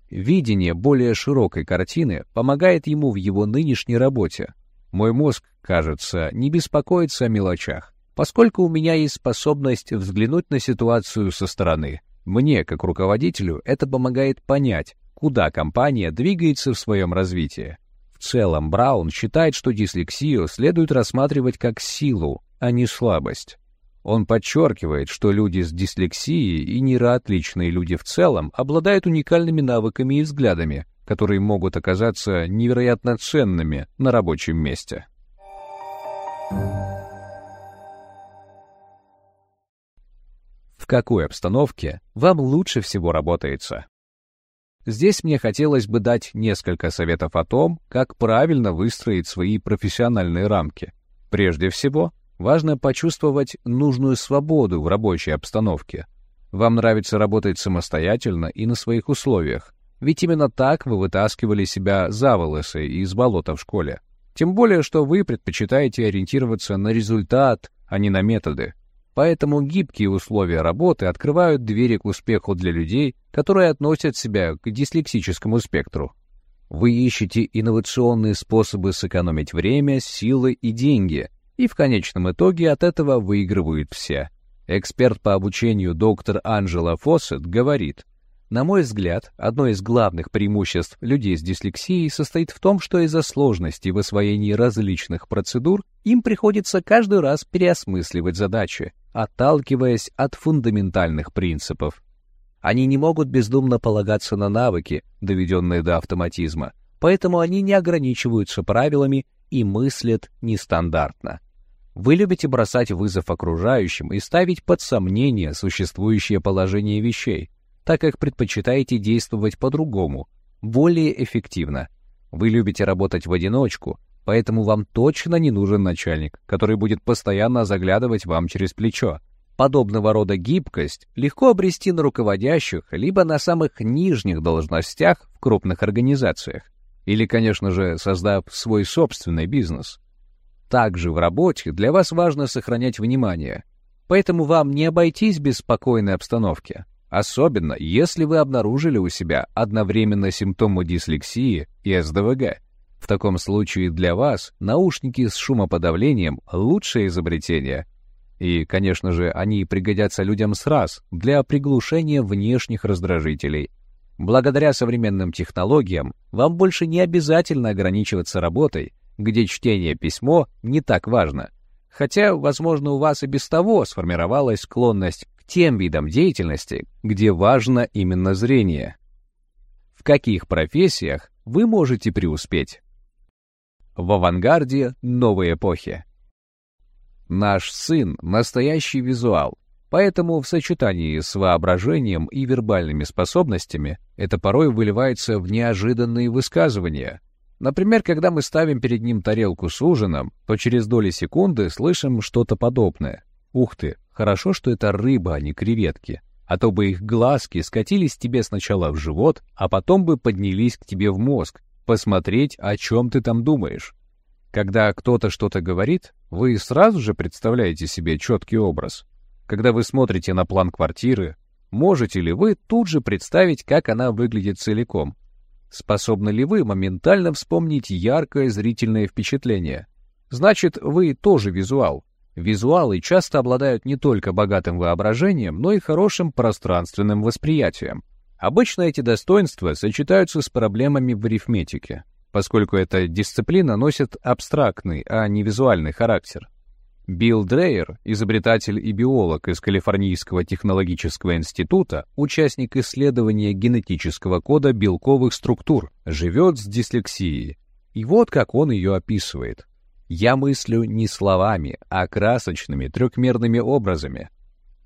Видение более широкой картины помогает ему в его нынешней работе. Мой мозг, кажется, не беспокоится о мелочах поскольку у меня есть способность взглянуть на ситуацию со стороны. Мне, как руководителю, это помогает понять, куда компания двигается в своем развитии. В целом, Браун считает, что дислексию следует рассматривать как силу, а не слабость. Он подчеркивает, что люди с дислексией и нейроотличные люди в целом обладают уникальными навыками и взглядами, которые могут оказаться невероятно ценными на рабочем месте. в какой обстановке вам лучше всего работается. Здесь мне хотелось бы дать несколько советов о том, как правильно выстроить свои профессиональные рамки. Прежде всего, важно почувствовать нужную свободу в рабочей обстановке. Вам нравится работать самостоятельно и на своих условиях, ведь именно так вы вытаскивали себя за волосы из болота в школе. Тем более, что вы предпочитаете ориентироваться на результат, а не на методы. Поэтому гибкие условия работы открывают двери к успеху для людей, которые относят себя к дислексическому спектру. Вы ищете инновационные способы сэкономить время, силы и деньги, и в конечном итоге от этого выигрывают все. Эксперт по обучению доктор Анджела Фоссет говорит, на мой взгляд, одно из главных преимуществ людей с дислексией состоит в том, что из-за сложности в освоении различных процедур им приходится каждый раз переосмысливать задачи, отталкиваясь от фундаментальных принципов. Они не могут бездумно полагаться на навыки, доведенные до автоматизма, поэтому они не ограничиваются правилами и мыслят нестандартно. Вы любите бросать вызов окружающим и ставить под сомнение существующее положение вещей, так как предпочитаете действовать по-другому, более эффективно. Вы любите работать в одиночку, поэтому вам точно не нужен начальник, который будет постоянно заглядывать вам через плечо. Подобного рода гибкость легко обрести на руководящих либо на самых нижних должностях в крупных организациях. Или, конечно же, создав свой собственный бизнес. Также в работе для вас важно сохранять внимание, поэтому вам не обойтись без спокойной обстановки. Особенно, если вы обнаружили у себя одновременно симптомы дислексии и СДВГ. В таком случае для вас наушники с шумоподавлением — лучшее изобретение. И, конечно же, они пригодятся людям с раз для приглушения внешних раздражителей. Благодаря современным технологиям вам больше не обязательно ограничиваться работой, где чтение письмо не так важно. Хотя, возможно, у вас и без того сформировалась склонность тем видам деятельности, где важно именно зрение. В каких профессиях вы можете преуспеть? В авангарде новой эпохи. Наш сын — настоящий визуал, поэтому в сочетании с воображением и вербальными способностями это порой выливается в неожиданные высказывания. Например, когда мы ставим перед ним тарелку с ужином, то через доли секунды слышим что-то подобное. «Ух ты, Хорошо, что это рыба, а не креветки. А то бы их глазки скатились тебе сначала в живот, а потом бы поднялись к тебе в мозг, посмотреть, о чем ты там думаешь. Когда кто-то что-то говорит, вы сразу же представляете себе четкий образ. Когда вы смотрите на план квартиры, можете ли вы тут же представить, как она выглядит целиком? Способны ли вы моментально вспомнить яркое зрительное впечатление? Значит, вы тоже визуал. Визуалы часто обладают не только богатым воображением, но и хорошим пространственным восприятием. Обычно эти достоинства сочетаются с проблемами в арифметике, поскольку эта дисциплина носит абстрактный, а не визуальный характер. Билл Дрейер, изобретатель и биолог из Калифорнийского технологического института, участник исследования генетического кода белковых структур, живет с дислексией. И вот как он ее описывает. Я мыслю не словами, а красочными трехмерными образами.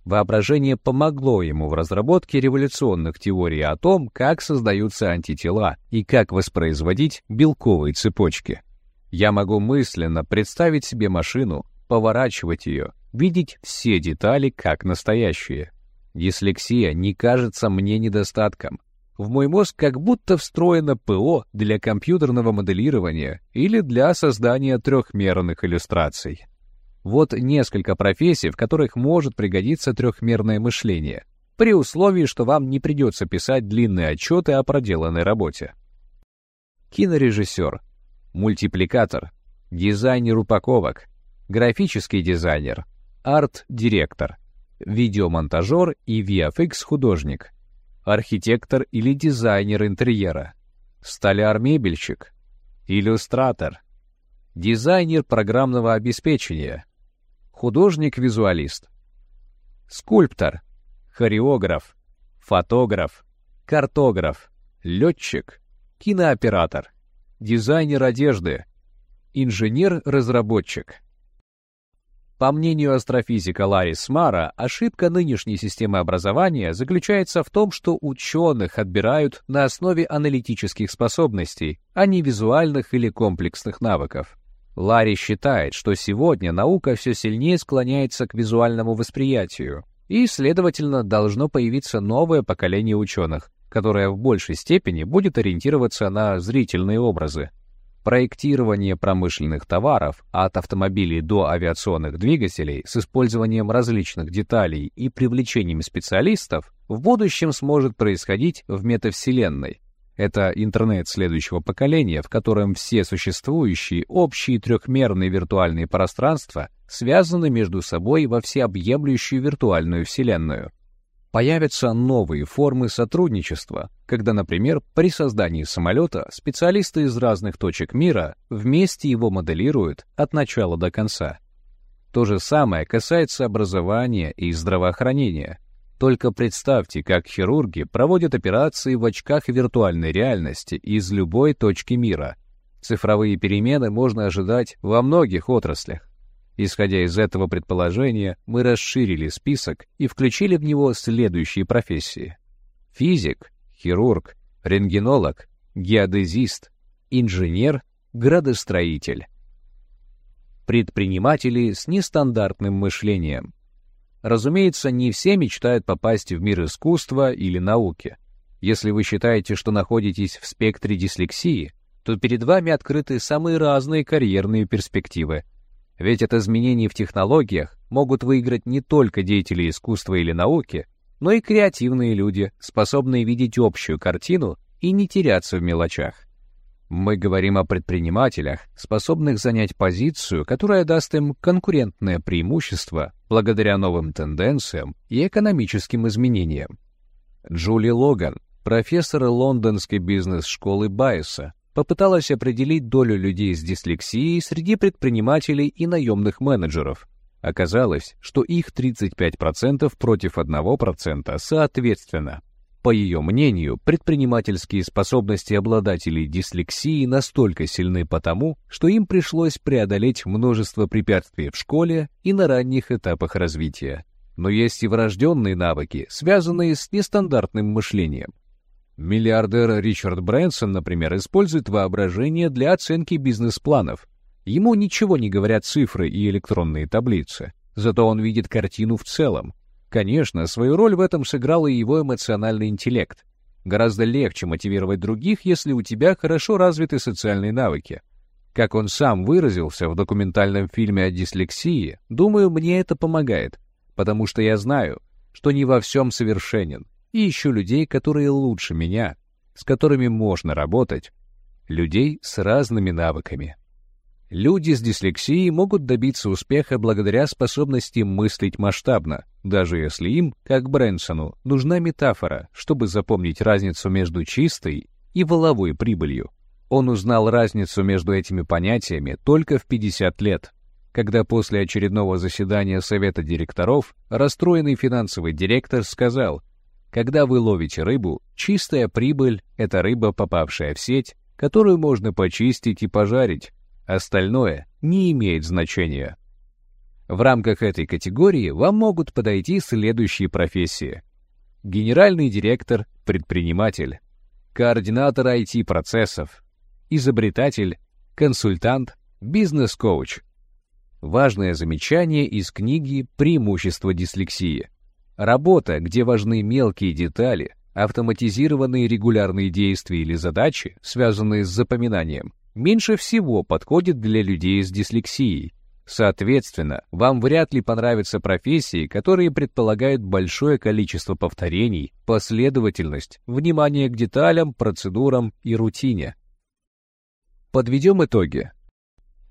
Воображение помогло ему в разработке революционных теорий о том, как создаются антитела и как воспроизводить белковые цепочки. Я могу мысленно представить себе машину, поворачивать ее, видеть все детали как настоящие. Дислексия не кажется мне недостатком, в мой мозг как будто встроено ПО для компьютерного моделирования или для создания трехмерных иллюстраций. Вот несколько профессий, в которых может пригодиться трехмерное мышление, при условии, что вам не придется писать длинные отчеты о проделанной работе. Кинорежиссер, мультипликатор, дизайнер упаковок, графический дизайнер, арт-директор, видеомонтажер и VFX-художник, архитектор или дизайнер интерьера, столяр-мебельщик, иллюстратор, дизайнер программного обеспечения, художник-визуалист, скульптор, хореограф, фотограф, картограф, летчик, кинооператор, дизайнер одежды, инженер-разработчик. По мнению астрофизика Ларри Смара, ошибка нынешней системы образования заключается в том, что ученых отбирают на основе аналитических способностей, а не визуальных или комплексных навыков. Ларри считает, что сегодня наука все сильнее склоняется к визуальному восприятию, и, следовательно, должно появиться новое поколение ученых, которое в большей степени будет ориентироваться на зрительные образы. Проектирование промышленных товаров от автомобилей до авиационных двигателей с использованием различных деталей и привлечением специалистов в будущем сможет происходить в метавселенной. Это интернет следующего поколения, в котором все существующие общие трехмерные виртуальные пространства связаны между собой во всеобъемлющую виртуальную вселенную появятся новые формы сотрудничества, когда, например, при создании самолета специалисты из разных точек мира вместе его моделируют от начала до конца. То же самое касается образования и здравоохранения. Только представьте, как хирурги проводят операции в очках виртуальной реальности из любой точки мира. Цифровые перемены можно ожидать во многих отраслях. Исходя из этого предположения, мы расширили список и включили в него следующие профессии. Физик, хирург, рентгенолог, геодезист, инженер, градостроитель. Предприниматели с нестандартным мышлением. Разумеется, не все мечтают попасть в мир искусства или науки. Если вы считаете, что находитесь в спектре дислексии, то перед вами открыты самые разные карьерные перспективы – ведь от изменений в технологиях могут выиграть не только деятели искусства или науки, но и креативные люди, способные видеть общую картину и не теряться в мелочах. Мы говорим о предпринимателях, способных занять позицию, которая даст им конкурентное преимущество благодаря новым тенденциям и экономическим изменениям. Джули Логан, профессор лондонской бизнес-школы Байеса, попыталась определить долю людей с дислексией среди предпринимателей и наемных менеджеров. Оказалось, что их 35% против 1% соответственно. По ее мнению, предпринимательские способности обладателей дислексии настолько сильны потому, что им пришлось преодолеть множество препятствий в школе и на ранних этапах развития. Но есть и врожденные навыки, связанные с нестандартным мышлением. Миллиардер Ричард Брэнсон, например, использует воображение для оценки бизнес-планов. Ему ничего не говорят цифры и электронные таблицы, зато он видит картину в целом. Конечно, свою роль в этом сыграл и его эмоциональный интеллект. Гораздо легче мотивировать других, если у тебя хорошо развиты социальные навыки. Как он сам выразился в документальном фильме о дислексии, думаю, мне это помогает, потому что я знаю, что не во всем совершенен, и ищу людей, которые лучше меня, с которыми можно работать, людей с разными навыками. Люди с дислексией могут добиться успеха благодаря способности мыслить масштабно, даже если им, как Брэнсону, нужна метафора, чтобы запомнить разницу между чистой и воловой прибылью. Он узнал разницу между этими понятиями только в 50 лет, когда после очередного заседания совета директоров расстроенный финансовый директор сказал, когда вы ловите рыбу, чистая прибыль — это рыба, попавшая в сеть, которую можно почистить и пожарить. Остальное не имеет значения. В рамках этой категории вам могут подойти следующие профессии. Генеральный директор, предприниматель, координатор IT-процессов, изобретатель, консультант, бизнес-коуч. Важное замечание из книги «Преимущество дислексии». Работа, где важны мелкие детали, автоматизированные регулярные действия или задачи, связанные с запоминанием, меньше всего подходит для людей с дислексией. Соответственно, вам вряд ли понравятся профессии, которые предполагают большое количество повторений, последовательность, внимание к деталям, процедурам и рутине. Подведем итоги.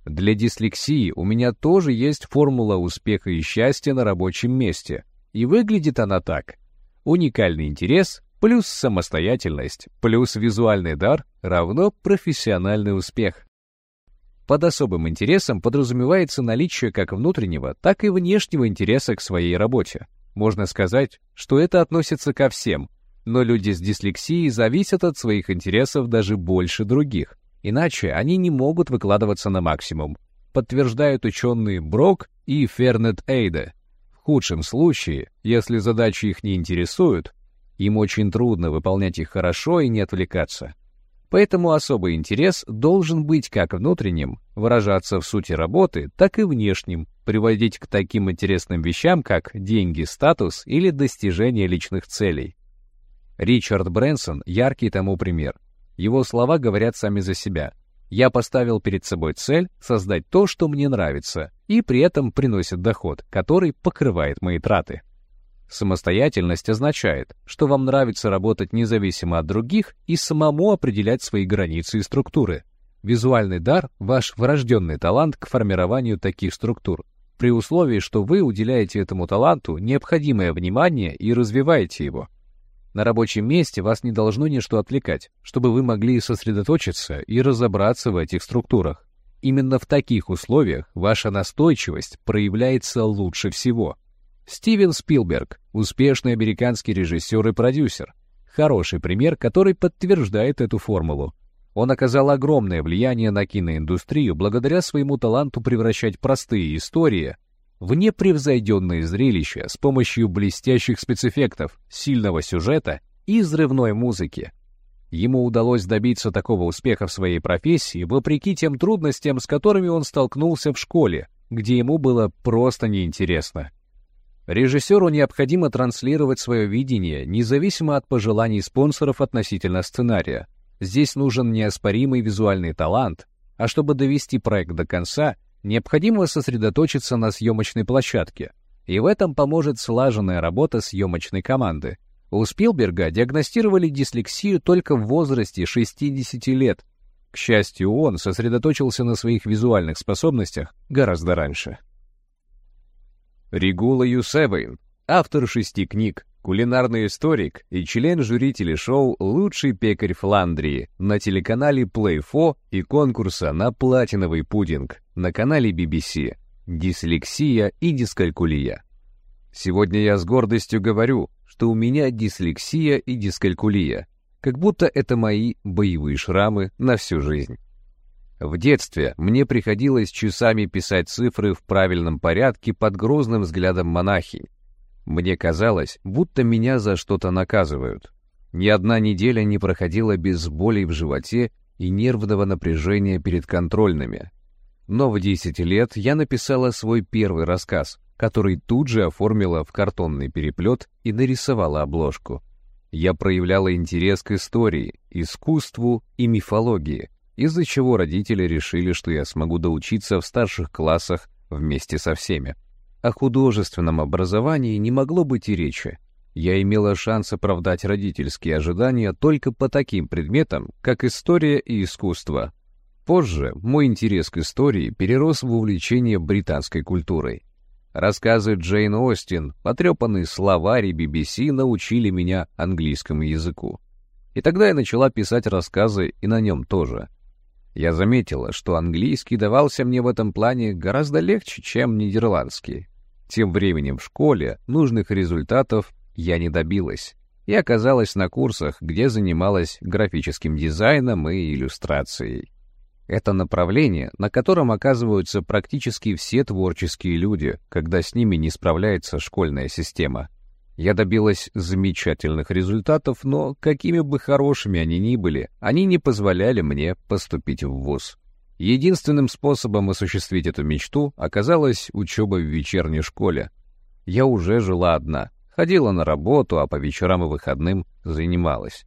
Для дислексии у меня тоже есть формула успеха и счастья на рабочем месте – и выглядит она так. Уникальный интерес плюс самостоятельность плюс визуальный дар равно профессиональный успех. Под особым интересом подразумевается наличие как внутреннего, так и внешнего интереса к своей работе. Можно сказать, что это относится ко всем, но люди с дислексией зависят от своих интересов даже больше других, иначе они не могут выкладываться на максимум. подтверждают ученые Брок и Фернет Эйде. Худшем случае, если задачи их не интересуют, им очень трудно выполнять их хорошо и не отвлекаться. Поэтому особый интерес должен быть как внутренним, выражаться в сути работы, так и внешним, приводить к таким интересным вещам, как деньги, статус или достижение личных целей. Ричард Брэнсон — яркий тому пример. Его слова говорят сами за себя. «Я поставил перед собой цель создать то, что мне нравится, и при этом приносит доход, который покрывает мои траты». Самостоятельность означает, что вам нравится работать независимо от других и самому определять свои границы и структуры. Визуальный дар – ваш врожденный талант к формированию таких структур, при условии, что вы уделяете этому таланту необходимое внимание и развиваете его. На рабочем месте вас не должно ничто отвлекать, чтобы вы могли сосредоточиться и разобраться в этих структурах. Именно в таких условиях ваша настойчивость проявляется лучше всего – Стивен Спилберг, успешный американский режиссер и продюсер. Хороший пример, который подтверждает эту формулу. Он оказал огромное влияние на киноиндустрию благодаря своему таланту превращать простые истории в непревзойденные зрелища с помощью блестящих спецэффектов, сильного сюжета и взрывной музыки. Ему удалось добиться такого успеха в своей профессии вопреки тем трудностям, с которыми он столкнулся в школе, где ему было просто неинтересно. Режиссеру необходимо транслировать свое видение, независимо от пожеланий спонсоров относительно сценария. Здесь нужен неоспоримый визуальный талант, а чтобы довести проект до конца, необходимо сосредоточиться на съемочной площадке. И в этом поможет слаженная работа съемочной команды. У Спилберга диагностировали дислексию только в возрасте 60 лет. К счастью, он сосредоточился на своих визуальных способностях гораздо раньше. Регула Юсевейн, автор шести книг, кулинарный историк и член жюри телешоу «Лучший пекарь Фландрии» на телеканале Play4 и конкурса на платиновый пудинг на канале BBC «Дислексия и дискалькулия». Сегодня я с гордостью говорю, что у меня дислексия и дискалькулия, как будто это мои боевые шрамы на всю жизнь. В детстве мне приходилось часами писать цифры в правильном порядке под грозным взглядом монахинь. Мне казалось, будто меня за что-то наказывают. Ни одна неделя не проходила без боли в животе и нервного напряжения перед контрольными. Но в 10 лет я написала свой первый рассказ, который тут же оформила в картонный переплет и нарисовала обложку. Я проявляла интерес к истории, искусству и мифологии, из-за чего родители решили, что я смогу доучиться в старших классах вместе со всеми. О художественном образовании не могло быть и речи. Я имела шанс оправдать родительские ожидания только по таким предметам, как история и искусство. Позже мой интерес к истории перерос в увлечение британской культурой. Рассказы Джейн Остин, потрепанные словари BBC научили меня английскому языку. И тогда я начала писать рассказы и на нем тоже. Я заметила, что английский давался мне в этом плане гораздо легче, чем нидерландский. Тем временем в школе нужных результатов я не добилась и оказалась на курсах, где занималась графическим дизайном и иллюстрацией. Это направление, на котором оказываются практически все творческие люди, когда с ними не справляется школьная система. Я добилась замечательных результатов, но какими бы хорошими они ни были, они не позволяли мне поступить в ВУЗ. Единственным способом осуществить эту мечту оказалась учеба в вечерней школе. Я уже жила одна, ходила на работу, а по вечерам и выходным занималась.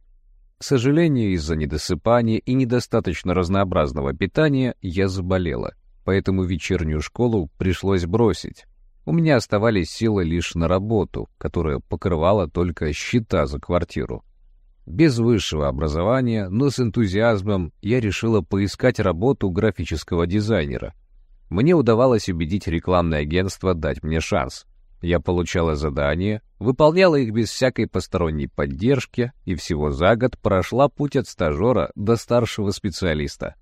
К сожалению, из-за недосыпания и недостаточно разнообразного питания я заболела, поэтому вечернюю школу пришлось бросить. У меня оставались силы лишь на работу, которая покрывала только счета за квартиру. Без высшего образования, но с энтузиазмом я решила поискать работу графического дизайнера. Мне удавалось убедить рекламное агентство дать мне шанс. Я получала задания, выполняла их без всякой посторонней поддержки и всего за год прошла путь от стажера до старшего специалиста.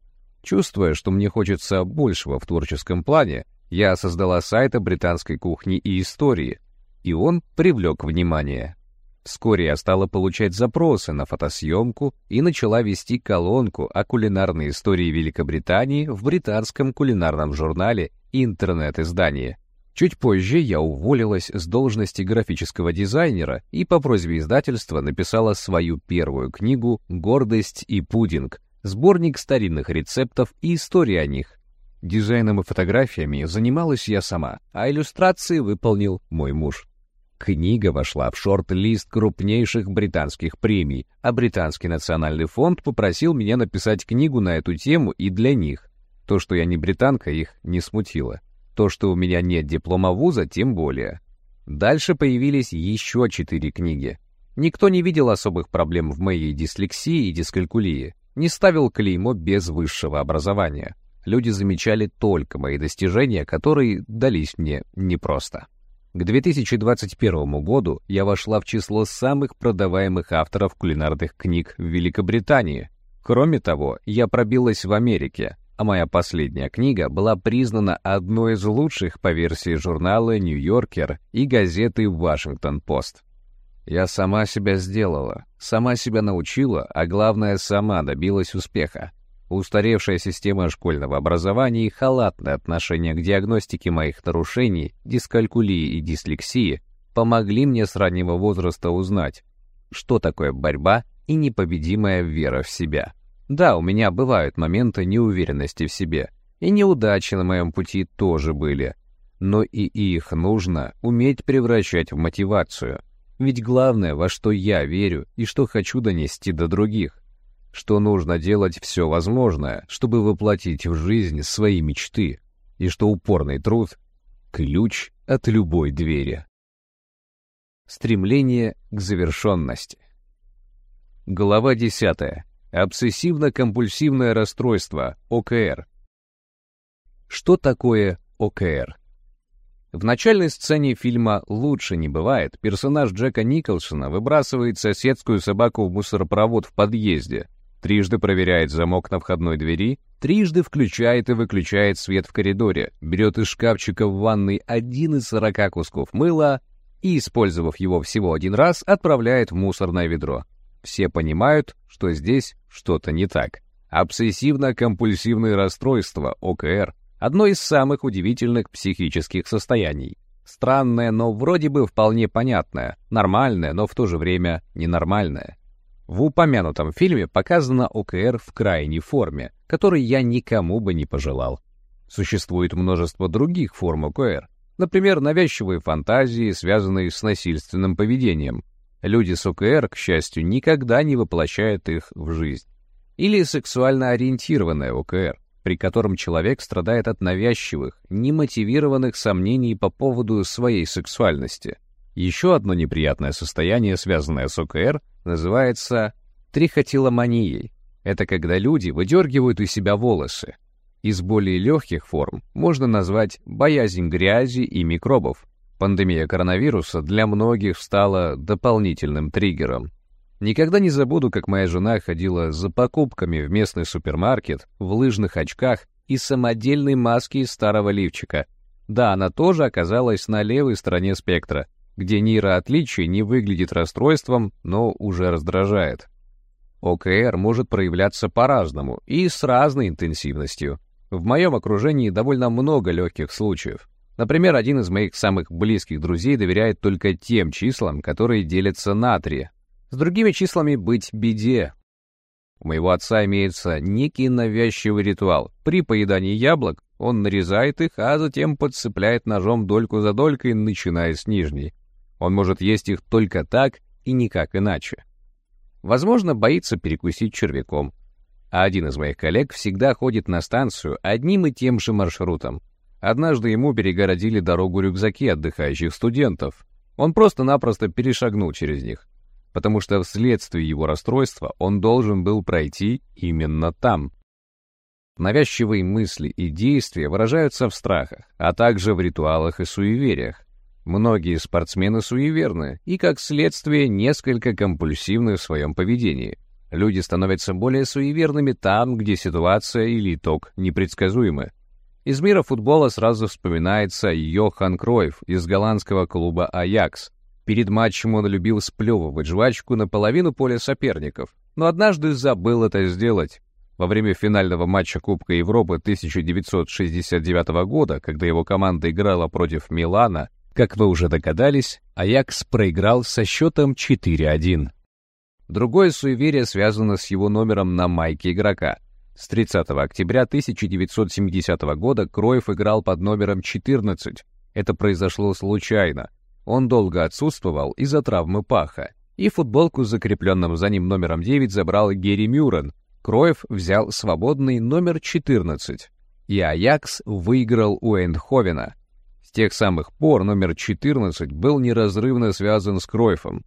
Чувствуя, что мне хочется большего в творческом плане, я создала сайт о британской кухне и истории, и он привлек внимание. Вскоре я стала получать запросы на фотосъемку и начала вести колонку о кулинарной истории Великобритании в британском кулинарном журнале интернет-издании. Чуть позже я уволилась с должности графического дизайнера и по просьбе издательства написала свою первую книгу «Гордость и пудинг», сборник старинных рецептов и истории о них. Дизайном и фотографиями занималась я сама, а иллюстрации выполнил мой муж. Книга вошла в шорт-лист крупнейших британских премий, а Британский национальный фонд попросил меня написать книгу на эту тему и для них. То, что я не британка, их не смутило. То, что у меня нет диплома вуза, тем более. Дальше появились еще четыре книги. Никто не видел особых проблем в моей дислексии и дискалькулии, не ставил клеймо без высшего образования. Люди замечали только мои достижения, которые дались мне непросто. К 2021 году я вошла в число самых продаваемых авторов кулинарных книг в Великобритании. Кроме того, я пробилась в Америке, а моя последняя книга была признана одной из лучших по версии журнала «Нью-Йоркер» и газеты «Вашингтон-Пост». Я сама себя сделала, сама себя научила, а главное, сама добилась успеха. Устаревшая система школьного образования и халатное отношение к диагностике моих нарушений, дискалькулии и дислексии помогли мне с раннего возраста узнать, что такое борьба и непобедимая вера в себя. Да, у меня бывают моменты неуверенности в себе, и неудачи на моем пути тоже были, но и их нужно уметь превращать в мотивацию. Ведь главное, во что я верю и что хочу донести до других, что нужно делать все возможное, чтобы воплотить в жизнь свои мечты, и что упорный труд — ключ от любой двери. Стремление к завершенности. Глава 10. Обсессивно-компульсивное расстройство, ОКР. Что такое ОКР? В начальной сцене фильма «Лучше не бывает» персонаж Джека Николсона выбрасывает соседскую собаку в мусоропровод в подъезде, трижды проверяет замок на входной двери, трижды включает и выключает свет в коридоре, берет из шкафчика в ванной один из сорока кусков мыла и, использовав его всего один раз, отправляет в мусорное ведро. Все понимают, что здесь что-то не так. Обсессивно-компульсивное расстройство, ОКР, одно из самых удивительных психических состояний. Странное, но вроде бы вполне понятное, нормальное, но в то же время ненормальное. В упомянутом фильме показано ОКР в крайней форме, которой я никому бы не пожелал. Существует множество других форм ОКР, например, навязчивые фантазии, связанные с насильственным поведением. Люди с ОКР, к счастью, никогда не воплощают их в жизнь. Или сексуально ориентированное ОКР, при котором человек страдает от навязчивых, немотивированных сомнений по поводу своей сексуальности – еще одно неприятное состояние, связанное с ОКР, называется трихотиломанией. Это когда люди выдергивают из себя волосы. Из более легких форм можно назвать боязнь грязи и микробов. Пандемия коронавируса для многих стала дополнительным триггером. Никогда не забуду, как моя жена ходила за покупками в местный супермаркет в лыжных очках и самодельной маске из старого лифчика. Да, она тоже оказалась на левой стороне спектра, где нейроотличие не выглядит расстройством, но уже раздражает. ОКР может проявляться по-разному и с разной интенсивностью. В моем окружении довольно много легких случаев. Например, один из моих самых близких друзей доверяет только тем числам, которые делятся на три. С другими числами быть беде. У моего отца имеется некий навязчивый ритуал. При поедании яблок он нарезает их, а затем подцепляет ножом дольку за долькой, начиная с нижней. Он может есть их только так и никак иначе. Возможно, боится перекусить червяком. А один из моих коллег всегда ходит на станцию одним и тем же маршрутом. Однажды ему перегородили дорогу рюкзаки отдыхающих студентов. Он просто-напросто перешагнул через них, потому что вследствие его расстройства он должен был пройти именно там. Навязчивые мысли и действия выражаются в страхах, а также в ритуалах и суевериях. Многие спортсмены суеверны и, как следствие, несколько компульсивны в своем поведении. Люди становятся более суеверными там, где ситуация или итог непредсказуемы. Из мира футбола сразу вспоминается Йохан Кройф из голландского клуба «Аякс». Перед матчем он любил сплевывать жвачку на половину поля соперников, но однажды забыл это сделать. Во время финального матча Кубка Европы 1969 года, когда его команда играла против Милана, как вы уже догадались, Аякс проиграл со счетом 4-1. Другое суеверие связано с его номером на майке игрока. С 30 октября 1970 года Кроев играл под номером 14. Это произошло случайно. Он долго отсутствовал из-за травмы паха, и футболку с закрепленным за ним номером 9 забрал Герри Мюррен. Кроев взял свободный номер 14, и Аякс выиграл у Эндховена. С тех самых пор номер 14 был неразрывно связан с Кроевом.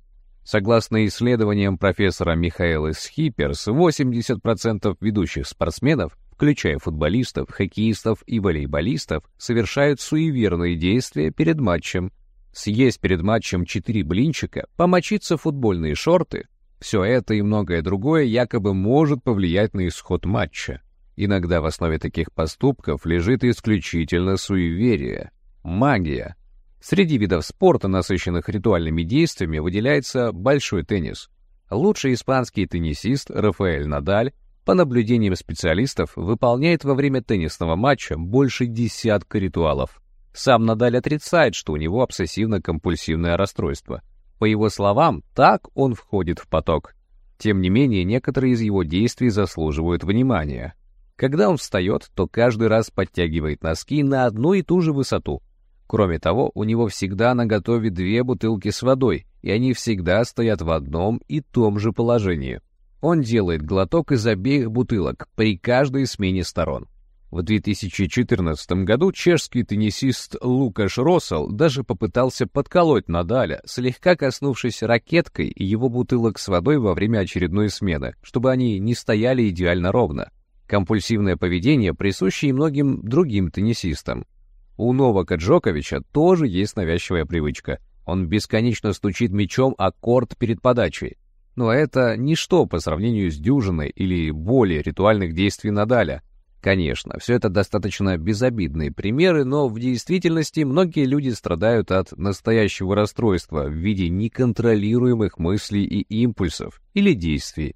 Согласно исследованиям профессора Михаила Схиперс, 80% ведущих спортсменов, включая футболистов, хоккеистов и волейболистов, совершают суеверные действия перед матчем, съесть перед матчем четыре блинчика, помочиться в футбольные шорты — все это и многое другое якобы может повлиять на исход матча. Иногда в основе таких поступков лежит исключительно суеверие, магия. Среди видов спорта, насыщенных ритуальными действиями, выделяется большой теннис. Лучший испанский теннисист Рафаэль Надаль, по наблюдениям специалистов, выполняет во время теннисного матча больше десятка ритуалов. Сам Надаль отрицает, что у него обсессивно-компульсивное расстройство. По его словам, так он входит в поток. Тем не менее, некоторые из его действий заслуживают внимания. Когда он встает, то каждый раз подтягивает носки на одну и ту же высоту. Кроме того, у него всегда на готове две бутылки с водой, и они всегда стоят в одном и том же положении. Он делает глоток из обеих бутылок при каждой смене сторон. В 2014 году чешский теннисист Лукаш Россел даже попытался подколоть Надаля, слегка коснувшись ракеткой его бутылок с водой во время очередной смены, чтобы они не стояли идеально ровно. Компульсивное поведение присуще и многим другим теннисистам. У Новака Джоковича тоже есть навязчивая привычка. Он бесконечно стучит мячом о корт перед подачей. Но это ничто по сравнению с дюжиной или более ритуальных действий Надаля — Конечно, все это достаточно безобидные примеры, но в действительности многие люди страдают от настоящего расстройства в виде неконтролируемых мыслей и импульсов или действий.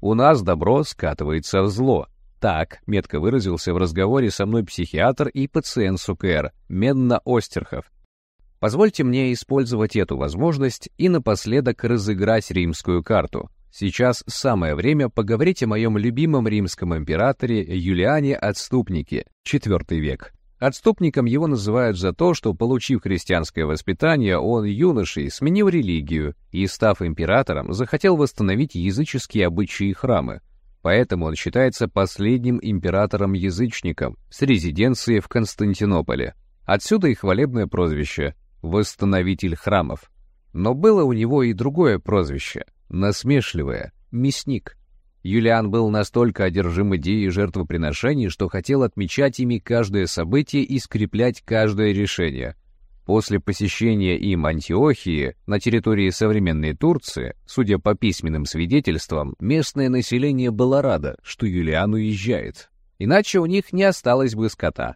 У нас добро скатывается в зло. Так метко выразился в разговоре со мной психиатр и пациент с УКР Медна Остерхов. Позвольте мне использовать эту возможность и напоследок разыграть римскую карту — Сейчас самое время поговорить о моем любимом римском императоре Юлиане Отступнике, IV век. Отступником его называют за то, что, получив христианское воспитание, он, юношей, сменил религию и, став императором, захотел восстановить языческие обычаи и храмы. Поэтому он считается последним императором-язычником с резиденцией в Константинополе. Отсюда и хвалебное прозвище «Восстановитель храмов». Но было у него и другое прозвище — насмешливая, мясник. Юлиан был настолько одержим идеей жертвоприношений, что хотел отмечать ими каждое событие и скреплять каждое решение. После посещения им Антиохии на территории современной Турции, судя по письменным свидетельствам, местное население было радо, что Юлиан уезжает. Иначе у них не осталось бы скота.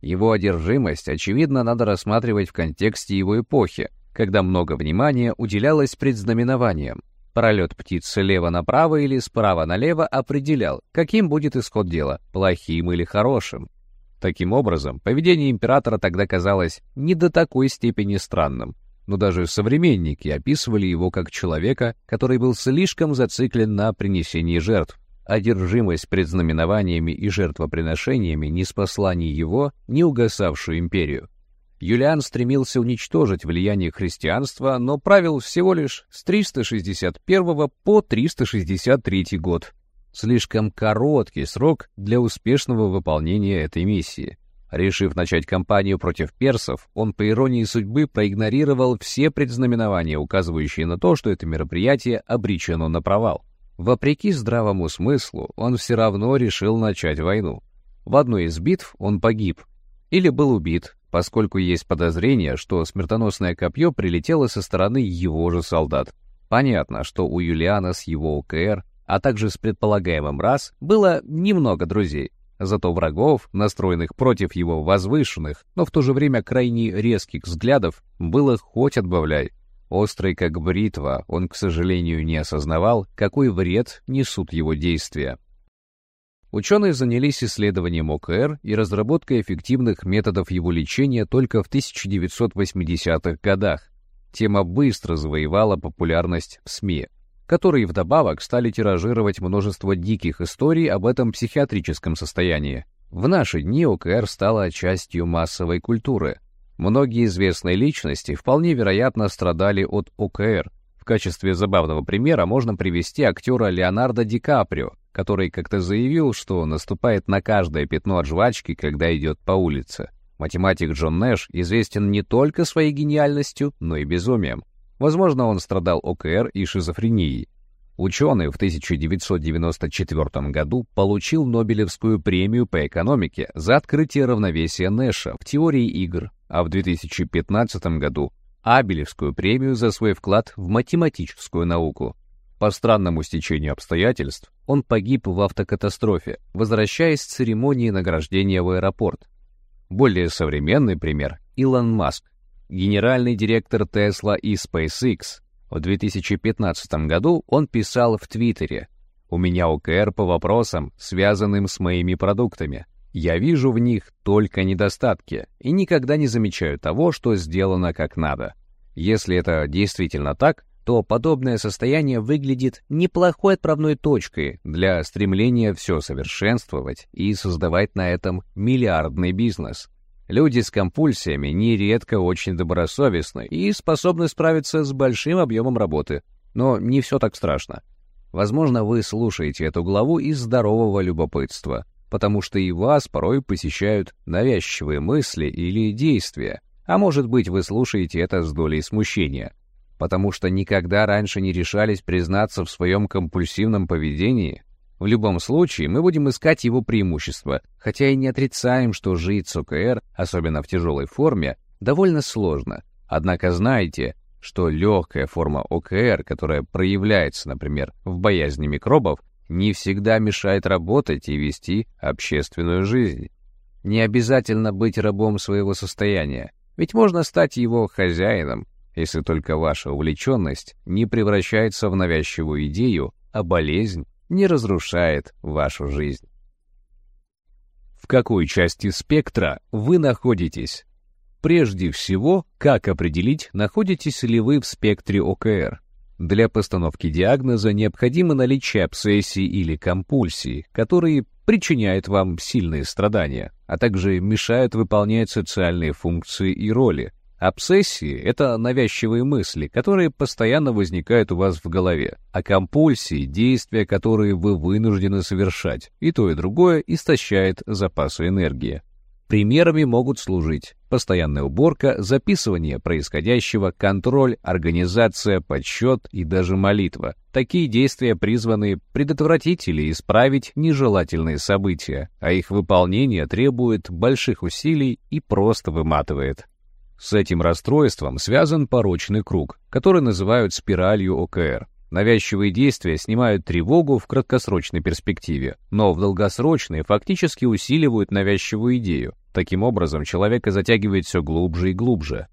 Его одержимость, очевидно, надо рассматривать в контексте его эпохи, когда много внимания уделялось предзнаменованиям, Пролет птиц слева направо или справа налево определял, каким будет исход дела, плохим или хорошим. Таким образом, поведение императора тогда казалось не до такой степени странным, но даже современники описывали его как человека, который был слишком зациклен на принесении жертв. Одержимость предзнаменованиями и жертвоприношениями не спасла ни его, ни угасавшую империю. Юлиан стремился уничтожить влияние христианства, но правил всего лишь с 361 по 363 год. Слишком короткий срок для успешного выполнения этой миссии. Решив начать кампанию против персов, он по иронии судьбы проигнорировал все предзнаменования, указывающие на то, что это мероприятие обречено на провал. Вопреки здравому смыслу, он все равно решил начать войну. В одной из битв он погиб, или был убит, поскольку есть подозрение, что смертоносное копье прилетело со стороны его же солдат. Понятно, что у Юлиана с его УКР, а также с предполагаемым РАС, было немного друзей. Зато врагов, настроенных против его возвышенных, но в то же время крайне резких взглядов, было хоть отбавляй. Острый как бритва, он, к сожалению, не осознавал, какой вред несут его действия. Ученые занялись исследованием ОКР и разработкой эффективных методов его лечения только в 1980-х годах. Тема быстро завоевала популярность в СМИ, которые вдобавок стали тиражировать множество диких историй об этом психиатрическом состоянии. В наши дни ОКР стала частью массовой культуры. Многие известные личности вполне вероятно страдали от ОКР. В качестве забавного примера можно привести актера Леонардо Ди Каприо, который как-то заявил, что наступает на каждое пятно от жвачки, когда идет по улице. Математик Джон Нэш известен не только своей гениальностью, но и безумием. Возможно, он страдал ОКР и шизофренией. Ученый в 1994 году получил Нобелевскую премию по экономике за открытие равновесия Нэша в теории игр, а в 2015 году Абелевскую премию за свой вклад в математическую науку. По странному стечению обстоятельств он погиб в автокатастрофе, возвращаясь с церемонии награждения в аэропорт. Более современный пример — Илон Маск, генеральный директор Tesla и SpaceX, в 2015 году он писал в Твиттере «У меня ОКР по вопросам, связанным с моими продуктами. Я вижу в них только недостатки и никогда не замечаю того, что сделано как надо. Если это действительно так, то подобное состояние выглядит неплохой отправной точкой для стремления все совершенствовать и создавать на этом миллиардный бизнес. Люди с компульсиями нередко очень добросовестны и способны справиться с большим объемом работы. Но не все так страшно. Возможно, вы слушаете эту главу из здорового любопытства, потому что и вас порой посещают навязчивые мысли или действия, а может быть, вы слушаете это с долей смущения, потому что никогда раньше не решались признаться в своем компульсивном поведении, в любом случае, мы будем искать его преимущества, хотя и не отрицаем, что жить с ОКР, особенно в тяжелой форме, довольно сложно. Однако знайте, что легкая форма ОКР, которая проявляется, например, в боязни микробов, не всегда мешает работать и вести общественную жизнь. Не обязательно быть рабом своего состояния, ведь можно стать его хозяином, если только ваша увлеченность не превращается в навязчивую идею, а болезнь не разрушает вашу жизнь. В какой части спектра вы находитесь? Прежде всего, как определить, находитесь ли вы в спектре ОКР? Для постановки диагноза необходимо наличие обсессии или компульсии, которые причиняют вам сильные страдания, а также мешают выполнять социальные функции и роли, Обсессии — это навязчивые мысли, которые постоянно возникают у вас в голове, а компульсии — действия, которые вы вынуждены совершать, и то и другое истощает запасы энергии. Примерами могут служить постоянная уборка, записывание происходящего, контроль, организация, подсчет и даже молитва. Такие действия призваны предотвратить или исправить нежелательные события, а их выполнение требует больших усилий и просто выматывает. С этим расстройством связан порочный круг, который называют спиралью ОКР. Навязчивые действия снимают тревогу в краткосрочной перспективе, но в долгосрочной фактически усиливают навязчивую идею. Таким образом, человека затягивает все глубже и глубже.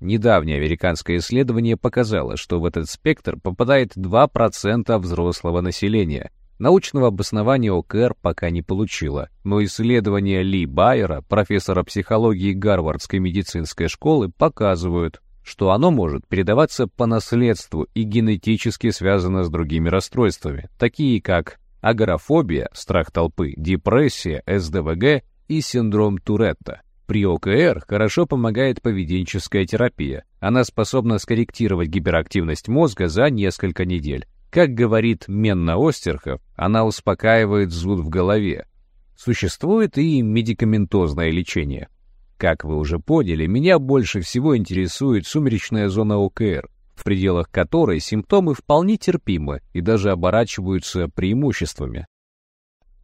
Недавнее американское исследование показало, что в этот спектр попадает 2% взрослого населения, Научного обоснования ОКР пока не получила, но исследования Ли Байера, профессора психологии Гарвардской медицинской школы, показывают, что оно может передаваться по наследству и генетически связано с другими расстройствами, такие как агорафобия, страх толпы, депрессия, СДВГ и синдром Туретта. При ОКР хорошо помогает поведенческая терапия. Она способна скорректировать гиперактивность мозга за несколько недель. Как говорит Менна Остерхов, она успокаивает зуд в голове. Существует и медикаментозное лечение. Как вы уже поняли, меня больше всего интересует сумеречная зона ОКР, в пределах которой симптомы вполне терпимы и даже оборачиваются преимуществами.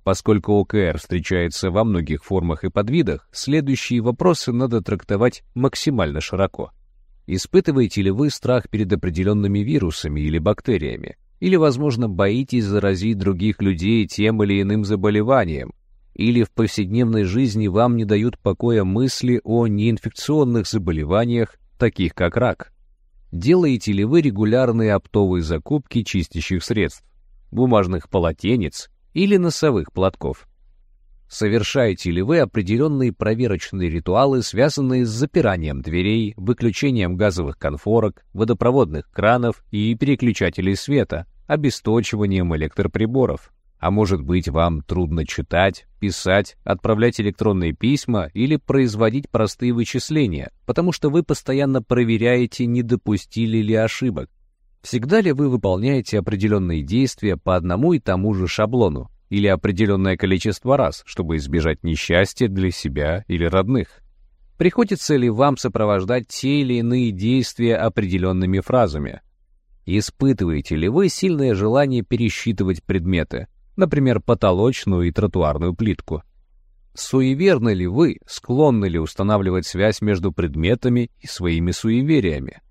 Поскольку ОКР встречается во многих формах и подвидах, следующие вопросы надо трактовать максимально широко. Испытываете ли вы страх перед определенными вирусами или бактериями? Или, возможно, боитесь заразить других людей тем или иным заболеванием. Или в повседневной жизни вам не дают покоя мысли о неинфекционных заболеваниях, таких как рак. Делаете ли вы регулярные оптовые закупки чистящих средств, бумажных полотенец или носовых платков? Совершаете ли вы определенные проверочные ритуалы, связанные с запиранием дверей, выключением газовых конфорок, водопроводных кранов и переключателей света, обесточиванием электроприборов? А может быть, вам трудно читать, писать, отправлять электронные письма или производить простые вычисления, потому что вы постоянно проверяете, не допустили ли ошибок. Всегда ли вы выполняете определенные действия по одному и тому же шаблону, или определенное количество раз, чтобы избежать несчастья для себя или родных? Приходится ли вам сопровождать те или иные действия определенными фразами? Испытываете ли вы сильное желание пересчитывать предметы, например, потолочную и тротуарную плитку? Суеверны ли вы, склонны ли устанавливать связь между предметами и своими суевериями?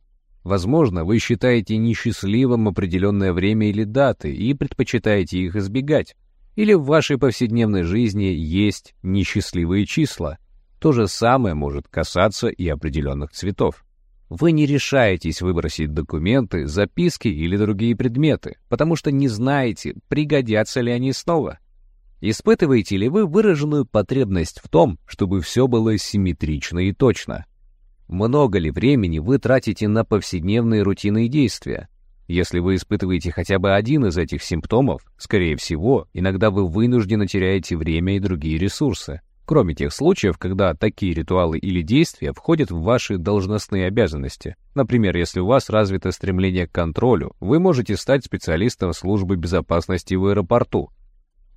Возможно, вы считаете несчастливым определенное время или даты и предпочитаете их избегать, или в вашей повседневной жизни есть несчастливые числа. То же самое может касаться и определенных цветов. Вы не решаетесь выбросить документы, записки или другие предметы, потому что не знаете, пригодятся ли они снова. Испытываете ли вы выраженную потребность в том, чтобы все было симметрично и точно? Много ли времени вы тратите на повседневные рутинные действия? Если вы испытываете хотя бы один из этих симптомов, скорее всего, иногда вы вынуждены теряете время и другие ресурсы. Кроме тех случаев, когда такие ритуалы или действия входят в ваши должностные обязанности. Например, если у вас развито стремление к контролю, вы можете стать специалистом службы безопасности в аэропорту.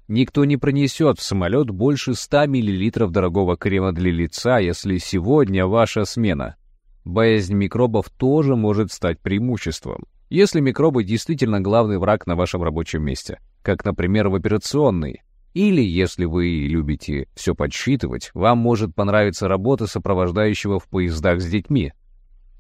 Никто не пронесет в самолет больше 100 мл дорогого крема для лица, если сегодня ваша смена. Боязнь микробов тоже может стать преимуществом если микробы действительно главный враг на вашем рабочем месте, как, например, в операционной. Или, если вы любите все подсчитывать, вам может понравиться работа сопровождающего в поездах с детьми.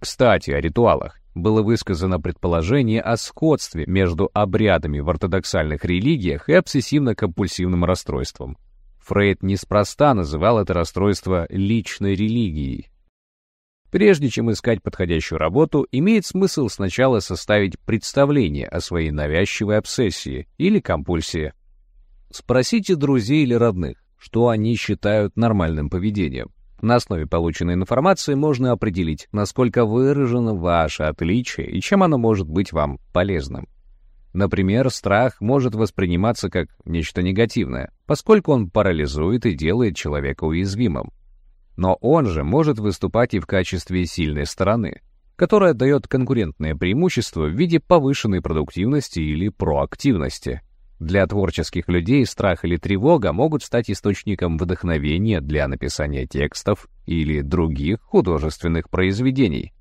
Кстати, о ритуалах. Было высказано предположение о сходстве между обрядами в ортодоксальных религиях и обсессивно-компульсивным расстройством. Фрейд неспроста называл это расстройство личной религией. Прежде чем искать подходящую работу, имеет смысл сначала составить представление о своей навязчивой обсессии или компульсии. Спросите друзей или родных, что они считают нормальным поведением. На основе полученной информации можно определить, насколько выражено ваше отличие и чем оно может быть вам полезным. Например, страх может восприниматься как нечто негативное, поскольку он парализует и делает человека уязвимым. Но он же может выступать и в качестве сильной стороны, которая дает конкурентное преимущество в виде повышенной продуктивности или проактивности. Для творческих людей страх или тревога могут стать источником вдохновения для написания текстов или других художественных произведений.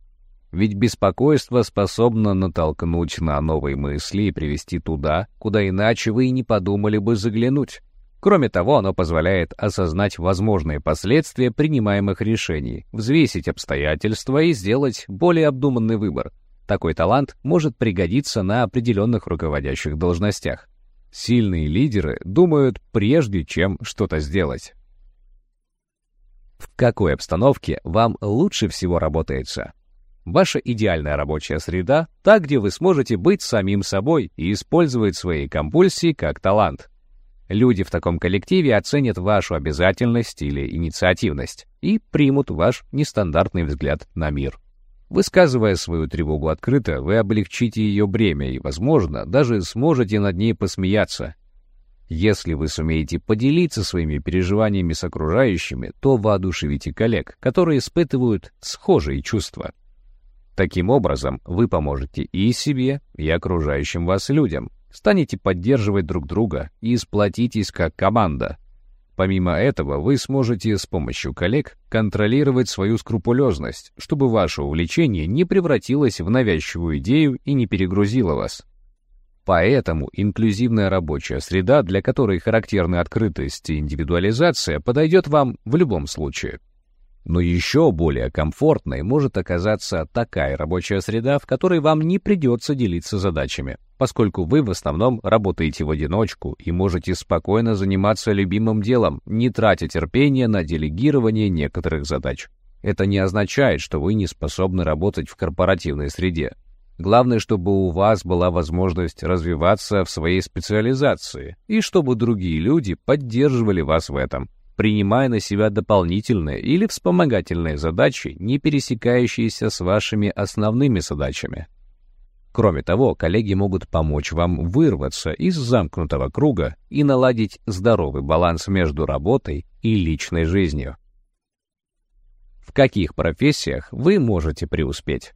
Ведь беспокойство способно натолкнуть на новые мысли и привести туда, куда иначе вы и не подумали бы заглянуть. Кроме того, оно позволяет осознать возможные последствия принимаемых решений, взвесить обстоятельства и сделать более обдуманный выбор. Такой талант может пригодиться на определенных руководящих должностях. Сильные лидеры думают прежде, чем что-то сделать. В какой обстановке вам лучше всего работается? Ваша идеальная рабочая среда — та, где вы сможете быть самим собой и использовать свои компульсии как талант — Люди в таком коллективе оценят вашу обязательность или инициативность и примут ваш нестандартный взгляд на мир. Высказывая свою тревогу открыто, вы облегчите ее бремя и, возможно, даже сможете над ней посмеяться. Если вы сумеете поделиться своими переживаниями с окружающими, то воодушевите коллег, которые испытывают схожие чувства. Таким образом, вы поможете и себе, и окружающим вас людям, станете поддерживать друг друга и сплотитесь как команда. Помимо этого, вы сможете с помощью коллег контролировать свою скрупулезность, чтобы ваше увлечение не превратилось в навязчивую идею и не перегрузило вас. Поэтому инклюзивная рабочая среда, для которой характерны открытость и индивидуализация, подойдет вам в любом случае. Но еще более комфортной может оказаться такая рабочая среда, в которой вам не придется делиться задачами, поскольку вы в основном работаете в одиночку и можете спокойно заниматься любимым делом, не тратя терпения на делегирование некоторых задач. Это не означает, что вы не способны работать в корпоративной среде. Главное, чтобы у вас была возможность развиваться в своей специализации и чтобы другие люди поддерживали вас в этом, принимая на себя дополнительные или вспомогательные задачи, не пересекающиеся с вашими основными задачами. Кроме того, коллеги могут помочь вам вырваться из замкнутого круга и наладить здоровый баланс между работой и личной жизнью. В каких профессиях вы можете преуспеть?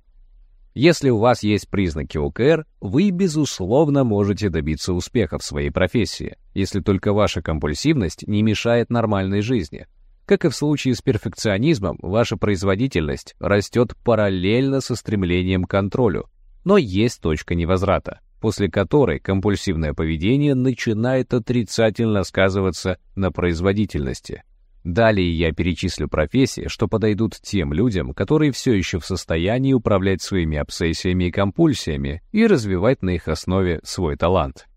Если у вас есть признаки ОКР, вы, безусловно, можете добиться успеха в своей профессии, если только ваша компульсивность не мешает нормальной жизни. Как и в случае с перфекционизмом, ваша производительность растет параллельно со стремлением к контролю. Но есть точка невозврата, после которой компульсивное поведение начинает отрицательно сказываться на производительности – Далее я перечислю профессии, что подойдут тем людям, которые все еще в состоянии управлять своими обсессиями и компульсиями и развивать на их основе свой талант.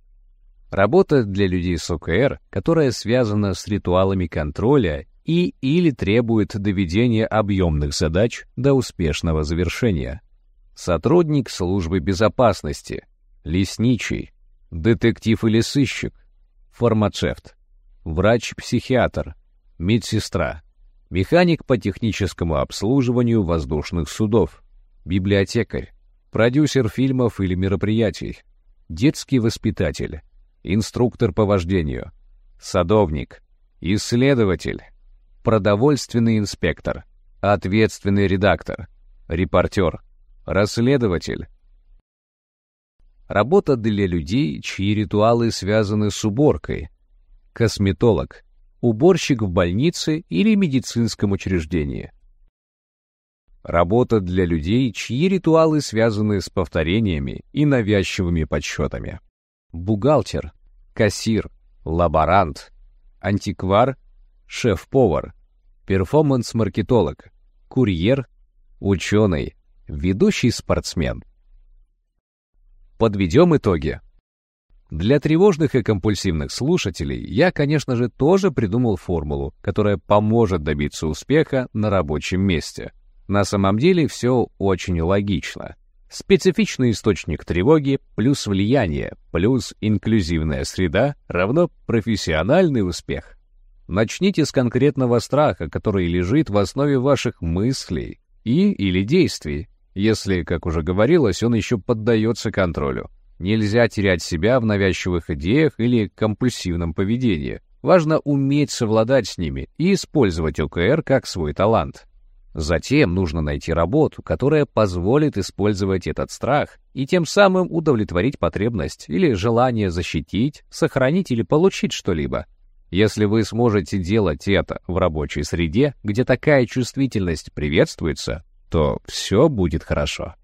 Работа для людей с ОКР, которая связана с ритуалами контроля и или требует доведения объемных задач до успешного завершения. Сотрудник службы безопасности, лесничий, детектив или сыщик, фармацевт, врач-психиатр, медсестра, механик по техническому обслуживанию воздушных судов, библиотекарь, продюсер фильмов или мероприятий, детский воспитатель, инструктор по вождению, садовник, исследователь, продовольственный инспектор, ответственный редактор, репортер, расследователь. Работа для людей, чьи ритуалы связаны с уборкой, косметолог, уборщик в больнице или медицинском учреждении. Работа для людей, чьи ритуалы связаны с повторениями и навязчивыми подсчетами. Бухгалтер, кассир, лаборант, антиквар, шеф-повар, перформанс-маркетолог, курьер, ученый, ведущий спортсмен. Подведем итоги. Для тревожных и компульсивных слушателей я, конечно же, тоже придумал формулу, которая поможет добиться успеха на рабочем месте. На самом деле все очень логично. Специфичный источник тревоги плюс влияние плюс инклюзивная среда равно профессиональный успех. Начните с конкретного страха, который лежит в основе ваших мыслей и или действий, если, как уже говорилось, он еще поддается контролю. Нельзя терять себя в навязчивых идеях или компульсивном поведении. Важно уметь совладать с ними и использовать ОКР как свой талант. Затем нужно найти работу, которая позволит использовать этот страх и тем самым удовлетворить потребность или желание защитить, сохранить или получить что-либо. Если вы сможете делать это в рабочей среде, где такая чувствительность приветствуется, то все будет хорошо.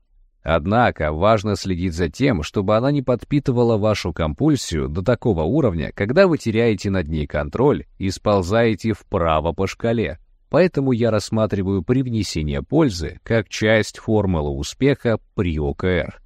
Однако важно следить за тем, чтобы она не подпитывала вашу компульсию до такого уровня, когда вы теряете над ней контроль и сползаете вправо по шкале. Поэтому я рассматриваю привнесение пользы как часть формулы успеха при ОКР.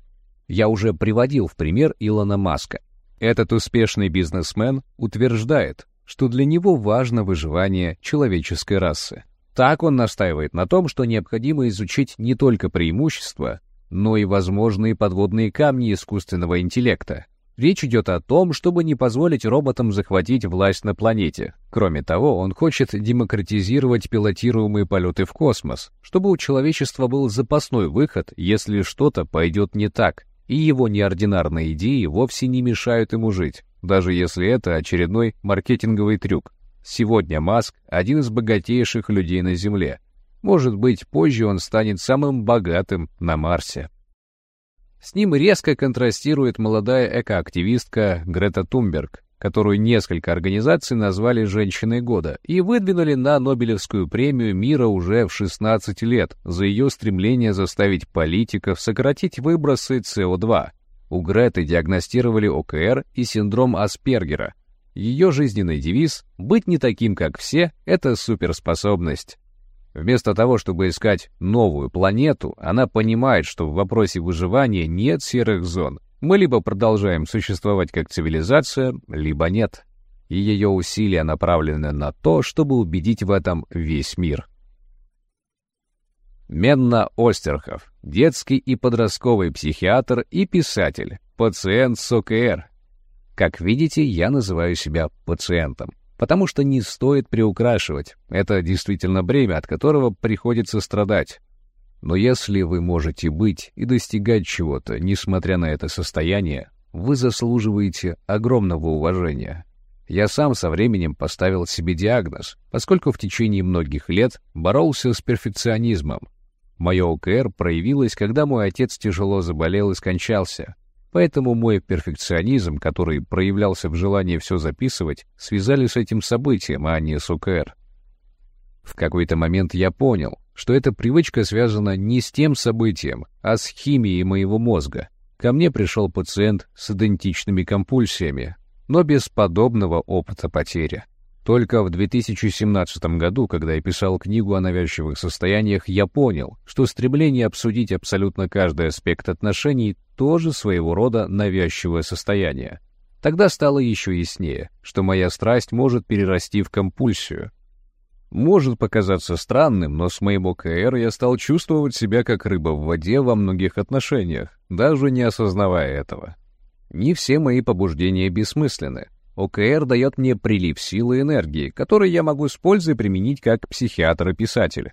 Я уже приводил в пример Илона Маска. Этот успешный бизнесмен утверждает, что для него важно выживание человеческой расы. Так он настаивает на том, что необходимо изучить не только преимущества, но и возможные подводные камни искусственного интеллекта. Речь идет о том, чтобы не позволить роботам захватить власть на планете. Кроме того, он хочет демократизировать пилотируемые полеты в космос, чтобы у человечества был запасной выход, если что-то пойдет не так, и его неординарные идеи вовсе не мешают ему жить, даже если это очередной маркетинговый трюк. Сегодня Маск – один из богатейших людей на Земле, может быть, позже он станет самым богатым на Марсе. С ним резко контрастирует молодая экоактивистка Грета Тумберг, которую несколько организаций назвали «Женщиной года» и выдвинули на Нобелевскую премию мира уже в 16 лет за ее стремление заставить политиков сократить выбросы СО2. У Греты диагностировали ОКР и синдром Аспергера. Ее жизненный девиз «Быть не таким, как все» — это суперспособность. Вместо того, чтобы искать новую планету, она понимает, что в вопросе выживания нет серых зон. Мы либо продолжаем существовать как цивилизация, либо нет. И ее усилия направлены на то, чтобы убедить в этом весь мир. Менна Остерхов, детский и подростковый психиатр и писатель, пациент с. Как видите, я называю себя пациентом, потому что не стоит приукрашивать. Это действительно бремя, от которого приходится страдать. Но если вы можете быть и достигать чего-то, несмотря на это состояние, вы заслуживаете огромного уважения. Я сам со временем поставил себе диагноз, поскольку в течение многих лет боролся с перфекционизмом. Мое ОКР проявилось, когда мой отец тяжело заболел и скончался. Поэтому мой перфекционизм, который проявлялся в желании все записывать, связали с этим событием, а не с ОКР. В какой-то момент я понял, что эта привычка связана не с тем событием, а с химией моего мозга. Ко мне пришел пациент с идентичными компульсиями, но без подобного опыта потери. Только в 2017 году, когда я писал книгу о навязчивых состояниях, я понял, что стремление обсудить абсолютно каждый аспект отношений тоже своего рода навязчивое состояние. Тогда стало еще яснее, что моя страсть может перерасти в компульсию. Может показаться странным, но с моим ОКР я стал чувствовать себя как рыба в воде во многих отношениях, даже не осознавая этого. Не все мои побуждения бессмысленны. ОКР дает мне прилив силы и энергии, который я могу с пользой применить как психиатр и писатель.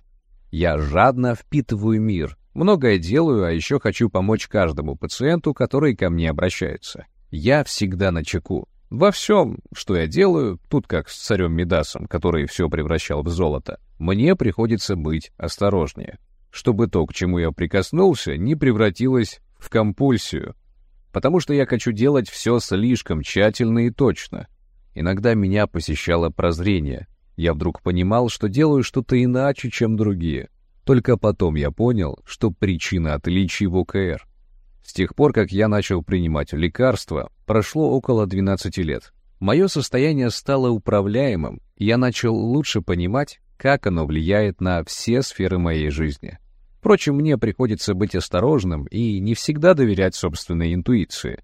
Я жадно впитываю мир, многое делаю, а еще хочу помочь каждому пациенту, который ко мне обращается. Я всегда на чеку. Во всем, что я делаю, тут как с царем Медасом, который все превращал в золото, мне приходится быть осторожнее, чтобы то, к чему я прикоснулся, не превратилось в компульсию, потому что я хочу делать все слишком тщательно и точно. Иногда меня посещало прозрение. Я вдруг понимал, что делаю что-то иначе, чем другие. Только потом я понял, что причина отличий в ОКР. С тех пор, как я начал принимать лекарства, прошло около 12 лет. Мое состояние стало управляемым, и я начал лучше понимать, как оно влияет на все сферы моей жизни. Впрочем, мне приходится быть осторожным и не всегда доверять собственной интуиции.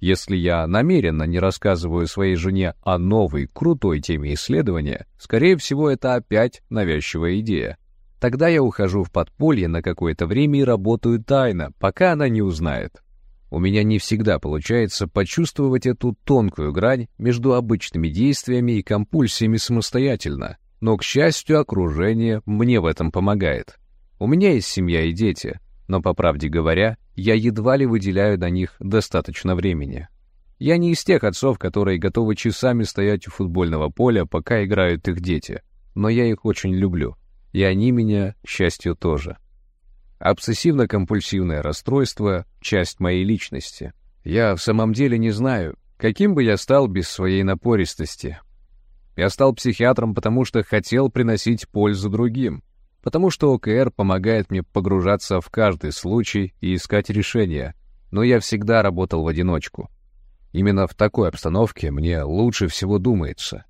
Если я намеренно не рассказываю своей жене о новой, крутой теме исследования, скорее всего, это опять навязчивая идея. Тогда я ухожу в подполье на какое-то время и работаю тайно, пока она не узнает. У меня не всегда получается почувствовать эту тонкую грань между обычными действиями и компульсиями самостоятельно, но, к счастью, окружение мне в этом помогает. У меня есть семья и дети, но, по правде говоря, я едва ли выделяю на них достаточно времени. Я не из тех отцов, которые готовы часами стоять у футбольного поля, пока играют их дети, но я их очень люблю, и они меня, к счастью, тоже. Обсессивно-компульсивное расстройство — часть моей личности. Я в самом деле не знаю, каким бы я стал без своей напористости. Я стал психиатром, потому что хотел приносить пользу другим — потому что ОКР помогает мне погружаться в каждый случай и искать решения, но я всегда работал в одиночку. Именно в такой обстановке мне лучше всего думается.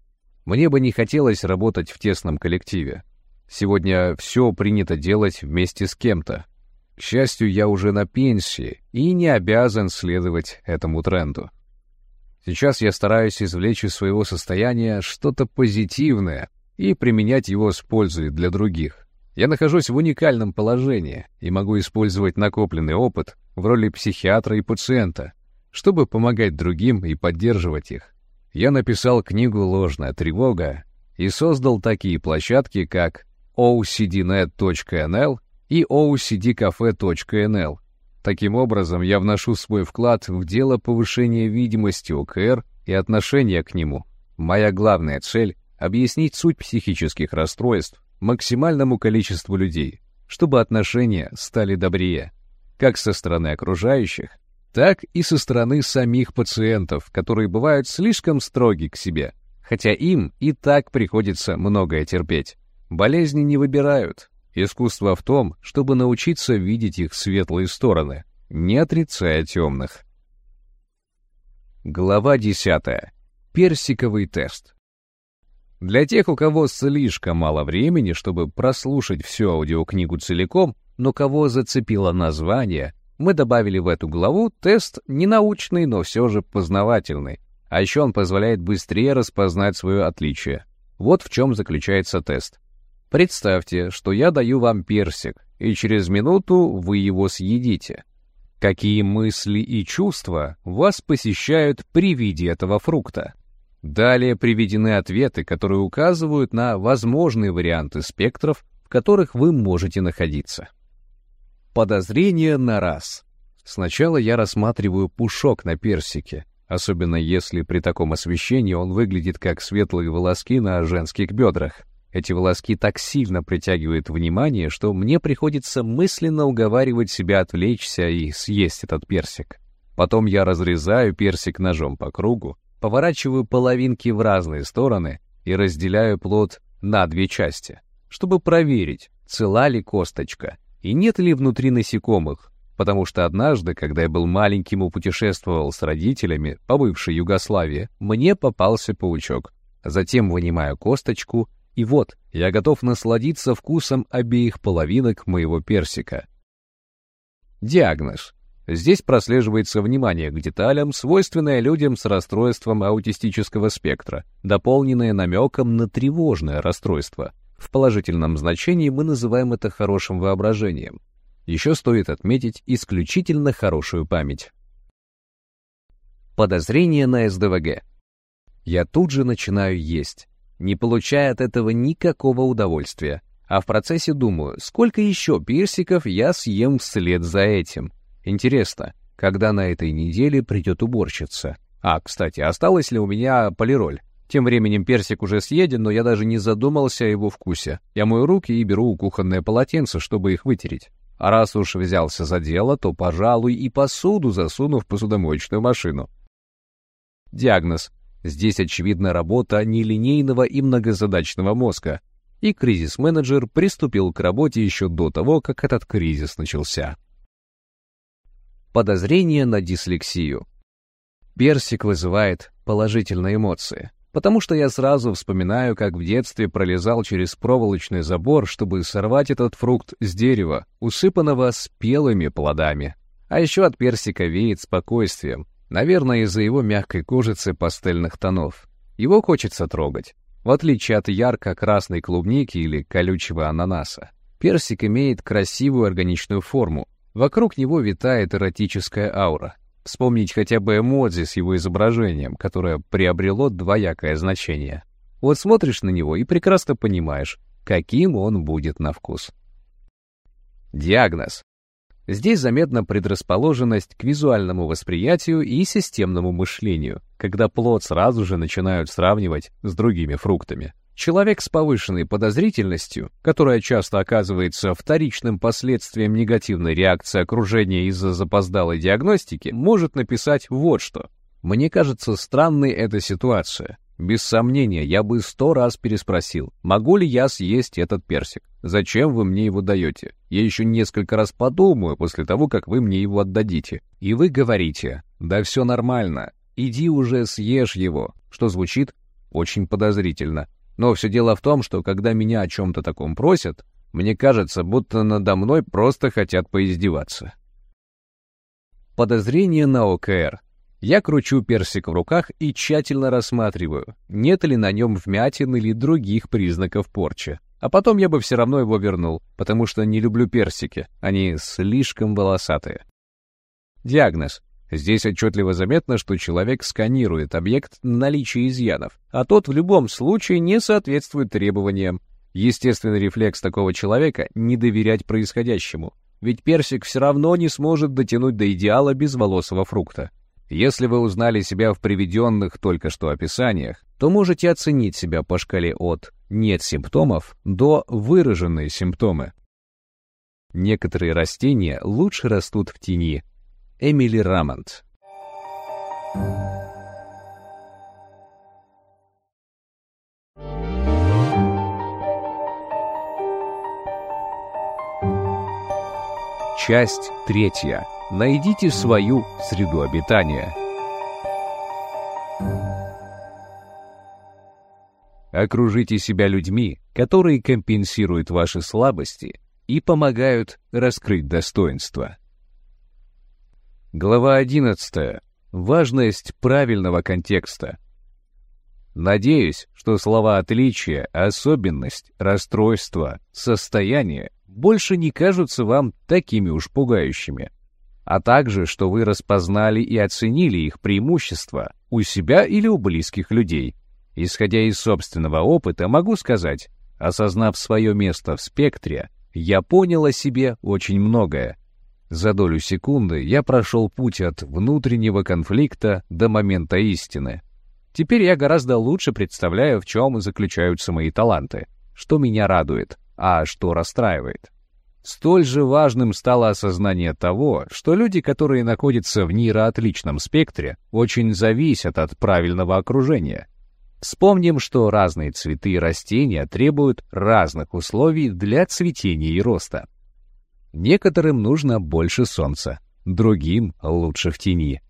Мне бы не хотелось работать в тесном коллективе. Сегодня все принято делать вместе с кем-то. К счастью, я уже на пенсии и не обязан следовать этому тренду. Сейчас я стараюсь извлечь из своего состояния что-то позитивное и применять его с пользой для других. Я нахожусь в уникальном положении и могу использовать накопленный опыт в роли психиатра и пациента, чтобы помогать другим и поддерживать их. Я написал книгу «Ложная тревога» и создал такие площадки, как ocdnet.nl и ocdcafe.nl. Таким образом, я вношу свой вклад в дело повышения видимости ОКР и отношения к нему. Моя главная цель — объяснить суть психических расстройств максимальному количеству людей, чтобы отношения стали добрее, как со стороны окружающих, так и со стороны самих пациентов, которые бывают слишком строги к себе, хотя им и так приходится многое терпеть. Болезни не выбирают. Искусство в том, чтобы научиться видеть их светлые стороны, не отрицая темных. Глава 10. Персиковый тест. Для тех, у кого слишком мало времени, чтобы прослушать всю аудиокнигу целиком, но кого зацепило название, мы добавили в эту главу тест не научный, но все же познавательный. А еще он позволяет быстрее распознать свое отличие. Вот в чем заключается тест. Представьте, что я даю вам персик, и через минуту вы его съедите. Какие мысли и чувства вас посещают при виде этого фрукта? Далее приведены ответы, которые указывают на возможные варианты спектров, в которых вы можете находиться. Подозрение на раз. Сначала я рассматриваю пушок на персике, особенно если при таком освещении он выглядит как светлые волоски на женских бедрах. Эти волоски так сильно притягивают внимание, что мне приходится мысленно уговаривать себя отвлечься и съесть этот персик. Потом я разрезаю персик ножом по кругу, поворачиваю половинки в разные стороны и разделяю плод на две части, чтобы проверить, цела ли косточка и нет ли внутри насекомых, потому что однажды, когда я был маленьким и путешествовал с родителями по бывшей Югославии, мне попался паучок. Затем вынимаю косточку, и вот я готов насладиться вкусом обеих половинок моего персика. Диагноз. Здесь прослеживается внимание к деталям, свойственное людям с расстройством аутистического спектра, дополненное намеком на тревожное расстройство. В положительном значении мы называем это хорошим воображением. Еще стоит отметить исключительно хорошую память. Подозрение на СДВГ. Я тут же начинаю есть, не получая от этого никакого удовольствия, а в процессе думаю, сколько еще персиков я съем вслед за этим – Интересно, когда на этой неделе придет уборщица? А, кстати, осталось ли у меня полироль? Тем временем персик уже съеден, но я даже не задумался о его вкусе. Я мою руки и беру кухонное полотенце, чтобы их вытереть. А раз уж взялся за дело, то, пожалуй, и посуду засуну в посудомоечную машину. Диагноз. Здесь, очевидно, работа нелинейного и многозадачного мозга. И кризис-менеджер приступил к работе еще до того, как этот кризис начался. Подозрение на дислексию. Персик вызывает положительные эмоции, потому что я сразу вспоминаю, как в детстве пролезал через проволочный забор, чтобы сорвать этот фрукт с дерева, усыпанного спелыми плодами. А еще от персика веет спокойствием, наверное, из-за его мягкой кожицы пастельных тонов. Его хочется трогать, в отличие от ярко-красной клубники или колючего ананаса. Персик имеет красивую органичную форму, Вокруг него витает эротическая аура. Вспомнить хотя бы эмодзи с его изображением, которое приобрело двоякое значение. Вот смотришь на него и прекрасно понимаешь, каким он будет на вкус. Диагноз. Здесь заметна предрасположенность к визуальному восприятию и системному мышлению, когда плод сразу же начинают сравнивать с другими фруктами. Человек с повышенной подозрительностью, которая часто оказывается вторичным последствием негативной реакции окружения из-за запоздалой диагностики, может написать вот что. «Мне кажется странной эта ситуация. Без сомнения, я бы сто раз переспросил, могу ли я съесть этот персик? Зачем вы мне его даете? Я еще несколько раз подумаю после того, как вы мне его отдадите. И вы говорите, да все нормально, иди уже съешь его, что звучит очень подозрительно. Но все дело в том, что когда меня о чем-то таком просят, мне кажется, будто надо мной просто хотят поиздеваться. Подозрение на ОКР. Я кручу персик в руках и тщательно рассматриваю, нет ли на нем вмятин или других признаков порчи. А потом я бы все равно его вернул, потому что не люблю персики, они слишком волосатые. Диагноз. Здесь отчетливо заметно, что человек сканирует объект на наличие изъянов, а тот в любом случае не соответствует требованиям. Естественный рефлекс такого человека — не доверять происходящему, ведь персик все равно не сможет дотянуть до идеала безволосого фрукта. Если вы узнали себя в приведенных только что описаниях, то можете оценить себя по шкале от «нет симптомов» до «выраженные симптомы». Некоторые растения лучше растут в тени, Эмили Рамонт. Часть третья. Найдите свою среду обитания. Окружите себя людьми, которые компенсируют ваши слабости и помогают раскрыть достоинства. Глава 11. Важность правильного контекста. Надеюсь, что слова отличия, особенность, расстройство, состояние больше не кажутся вам такими уж пугающими, а также, что вы распознали и оценили их преимущества у себя или у близких людей. Исходя из собственного опыта, могу сказать, осознав свое место в спектре, я понял о себе очень многое. За долю секунды я прошел путь от внутреннего конфликта до момента истины. Теперь я гораздо лучше представляю, в чем заключаются мои таланты, что меня радует, а что расстраивает. Столь же важным стало осознание того, что люди, которые находятся в нейроотличном спектре, очень зависят от правильного окружения. Вспомним, что разные цветы и растения требуют разных условий для цветения и роста. Некоторым нужно больше солнца, другим — лучше в тени.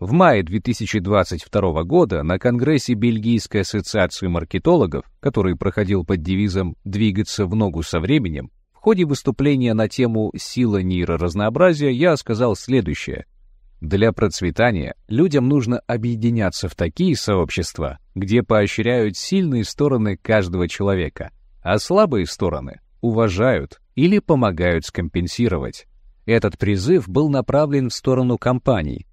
В мае 2022 года на Конгрессе Бельгийской ассоциации маркетологов, который проходил под девизом «Двигаться в ногу со временем», в ходе выступления на тему «Сила нейроразнообразия» я сказал следующее. Для процветания людям нужно объединяться в такие сообщества, где поощряют сильные стороны каждого человека, а слабые стороны уважают или помогают скомпенсировать. Этот призыв был направлен в сторону компаний,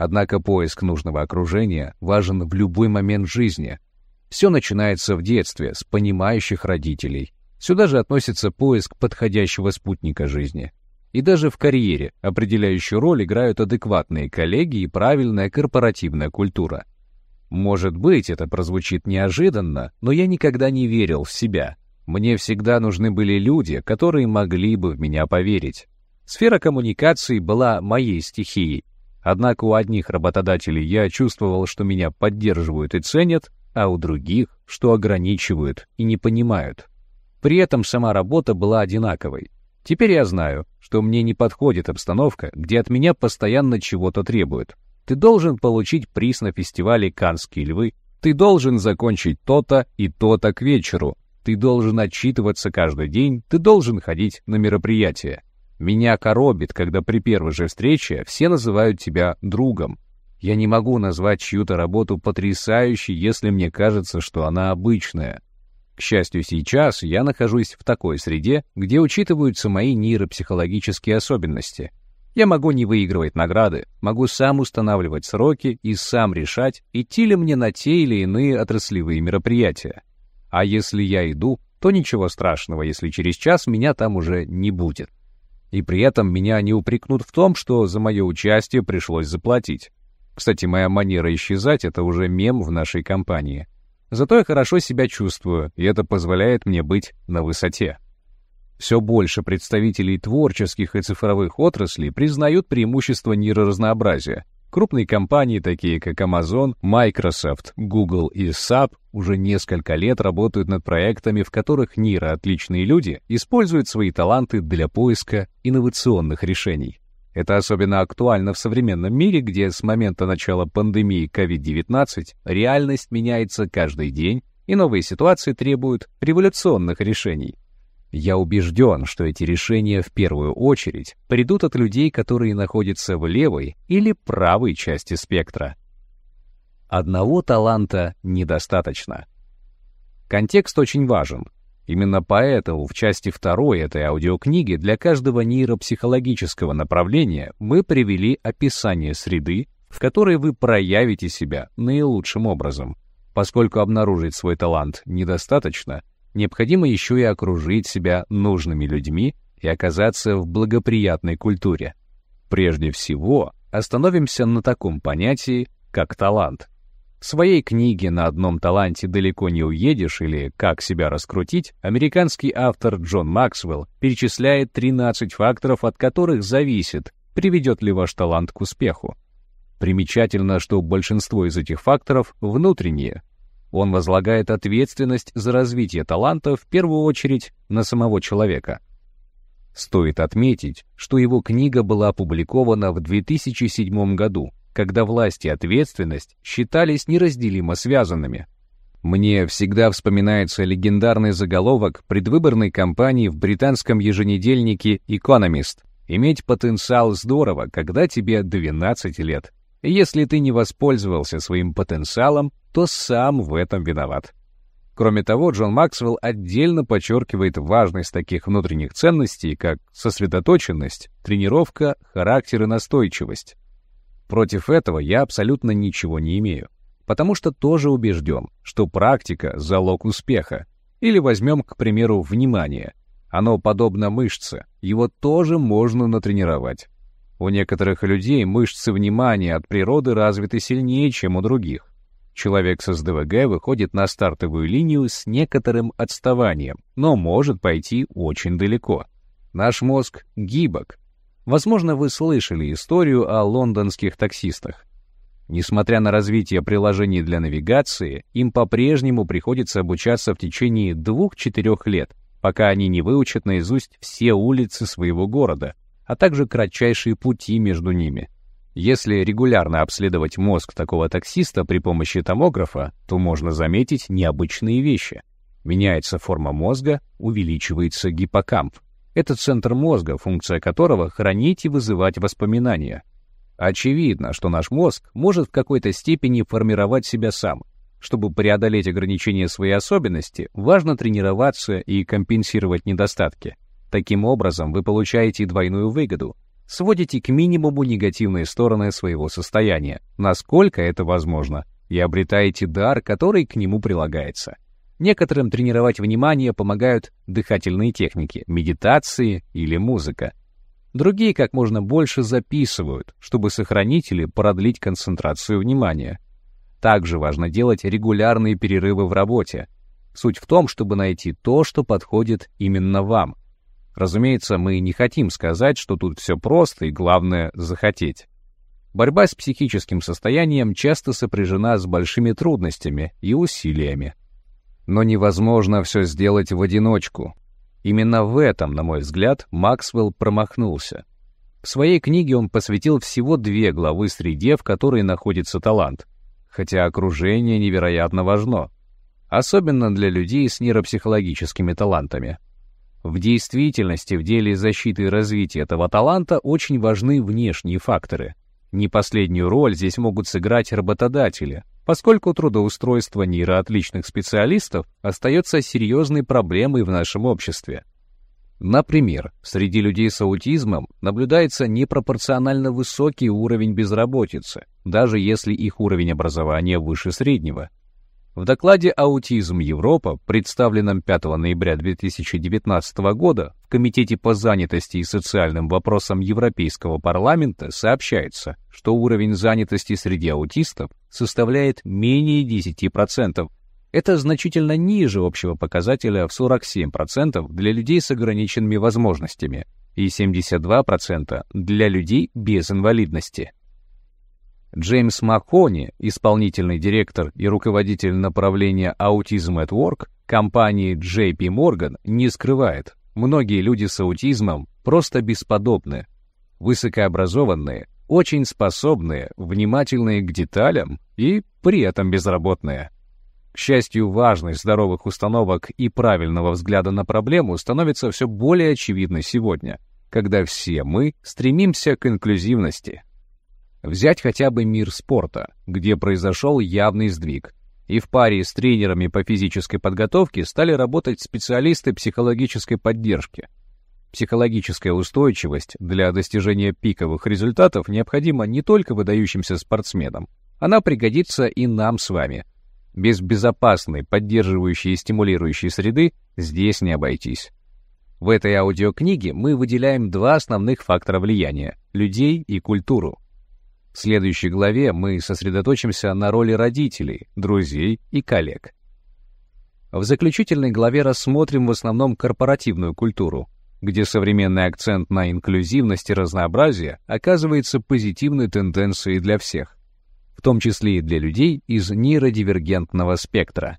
Однако поиск нужного окружения важен в любой момент жизни. Все начинается в детстве, с понимающих родителей. Сюда же относится поиск подходящего спутника жизни. И даже в карьере определяющую роль играют адекватные коллеги и правильная корпоративная культура. Может быть, это прозвучит неожиданно, но я никогда не верил в себя. Мне всегда нужны были люди, которые могли бы в меня поверить. Сфера коммуникаций была моей стихией, Однако у одних работодателей я чувствовал, что меня поддерживают и ценят, а у других, что ограничивают и не понимают. При этом сама работа была одинаковой. Теперь я знаю, что мне не подходит обстановка, где от меня постоянно чего-то требуют. Ты должен получить приз на фестивале «Канские львы», ты должен закончить то-то и то-то к вечеру, ты должен отчитываться каждый день, ты должен ходить на мероприятия. Меня коробит, когда при первой же встрече все называют тебя другом. Я не могу назвать чью-то работу потрясающей, если мне кажется, что она обычная. К счастью, сейчас я нахожусь в такой среде, где учитываются мои нейропсихологические особенности. Я могу не выигрывать награды, могу сам устанавливать сроки и сам решать, идти ли мне на те или иные отраслевые мероприятия. А если я иду, то ничего страшного, если через час меня там уже не будет и при этом меня не упрекнут в том, что за мое участие пришлось заплатить. Кстати, моя манера исчезать — это уже мем в нашей компании. Зато я хорошо себя чувствую, и это позволяет мне быть на высоте. Все больше представителей творческих и цифровых отраслей признают преимущество нейроразнообразия, Крупные компании, такие как Amazon, Microsoft, Google и SAP, уже несколько лет работают над проектами, в которых нейроотличные люди используют свои таланты для поиска инновационных решений. Это особенно актуально в современном мире, где с момента начала пандемии COVID-19 реальность меняется каждый день, и новые ситуации требуют революционных решений. Я убежден, что эти решения в первую очередь придут от людей, которые находятся в левой или правой части спектра. Одного таланта недостаточно. Контекст очень важен. Именно поэтому в части второй этой аудиокниги для каждого нейропсихологического направления мы привели описание среды, в которой вы проявите себя наилучшим образом. Поскольку обнаружить свой талант недостаточно, необходимо еще и окружить себя нужными людьми и оказаться в благоприятной культуре. Прежде всего, остановимся на таком понятии, как талант. В своей книге «На одном таланте далеко не уедешь» или «Как себя раскрутить» американский автор Джон Максвелл перечисляет 13 факторов, от которых зависит, приведет ли ваш талант к успеху. Примечательно, что большинство из этих факторов внутренние, он возлагает ответственность за развитие таланта в первую очередь на самого человека. Стоит отметить, что его книга была опубликована в 2007 году, когда власть и ответственность считались неразделимо связанными. Мне всегда вспоминается легендарный заголовок предвыборной кампании в британском еженедельнике «Экономист». «Иметь потенциал здорово, когда тебе 12 лет. Если ты не воспользовался своим потенциалом, то сам в этом виноват. Кроме того, Джон Максвелл отдельно подчеркивает важность таких внутренних ценностей, как сосредоточенность, тренировка, характер и настойчивость. Против этого я абсолютно ничего не имею, потому что тоже убежден, что практика — залог успеха. Или возьмем, к примеру, внимание. Оно подобно мышце, его тоже можно натренировать. У некоторых людей мышцы внимания от природы развиты сильнее, чем у других. Человек с СДВГ выходит на стартовую линию с некоторым отставанием, но может пойти очень далеко. Наш мозг гибок. Возможно, вы слышали историю о лондонских таксистах. Несмотря на развитие приложений для навигации, им по-прежнему приходится обучаться в течение двух-четырех лет, пока они не выучат наизусть все улицы своего города, а также кратчайшие пути между ними — если регулярно обследовать мозг такого таксиста при помощи томографа, то можно заметить необычные вещи. Меняется форма мозга, увеличивается гиппокамп. Это центр мозга, функция которого — хранить и вызывать воспоминания. Очевидно, что наш мозг может в какой-то степени формировать себя сам. Чтобы преодолеть ограничения своей особенности, важно тренироваться и компенсировать недостатки. Таким образом, вы получаете двойную выгоду — сводите к минимуму негативные стороны своего состояния, насколько это возможно, и обретаете дар, который к нему прилагается. Некоторым тренировать внимание помогают дыхательные техники, медитации или музыка. Другие как можно больше записывают, чтобы сохранить или продлить концентрацию внимания. Также важно делать регулярные перерывы в работе. Суть в том, чтобы найти то, что подходит именно вам, Разумеется, мы не хотим сказать, что тут все просто и главное — захотеть. Борьба с психическим состоянием часто сопряжена с большими трудностями и усилиями. Но невозможно все сделать в одиночку. Именно в этом, на мой взгляд, Максвелл промахнулся. В своей книге он посвятил всего две главы среде, в которой находится талант, хотя окружение невероятно важно, особенно для людей с нейропсихологическими талантами. В действительности в деле защиты и развития этого таланта очень важны внешние факторы. Не последнюю роль здесь могут сыграть работодатели, поскольку трудоустройство нейроотличных специалистов остается серьезной проблемой в нашем обществе. Например, среди людей с аутизмом наблюдается непропорционально высокий уровень безработицы, даже если их уровень образования выше среднего. В докладе «Аутизм Европа», представленном 5 ноября 2019 года в Комитете по занятости и социальным вопросам Европейского парламента сообщается, что уровень занятости среди аутистов составляет менее 10%. Это значительно ниже общего показателя в 47% для людей с ограниченными возможностями и 72% для людей без инвалидности. Джеймс Маккони, исполнительный директор и руководитель направления Autism at Work компании JP Morgan, не скрывает, многие люди с аутизмом просто бесподобны, высокообразованные, очень способные, внимательные к деталям и при этом безработные. К счастью, важность здоровых установок и правильного взгляда на проблему становится все более очевидной сегодня, когда все мы стремимся к инклюзивности, Взять хотя бы мир спорта, где произошел явный сдвиг. И в паре с тренерами по физической подготовке стали работать специалисты психологической поддержки. Психологическая устойчивость для достижения пиковых результатов необходима не только выдающимся спортсменам, она пригодится и нам с вами. Без безопасной, поддерживающей и стимулирующей среды здесь не обойтись. В этой аудиокниге мы выделяем два основных фактора влияния — людей и культуру. В следующей главе мы сосредоточимся на роли родителей, друзей и коллег. В заключительной главе рассмотрим в основном корпоративную культуру, где современный акцент на инклюзивность и разнообразие оказывается позитивной тенденцией для всех, в том числе и для людей из нейродивергентного спектра.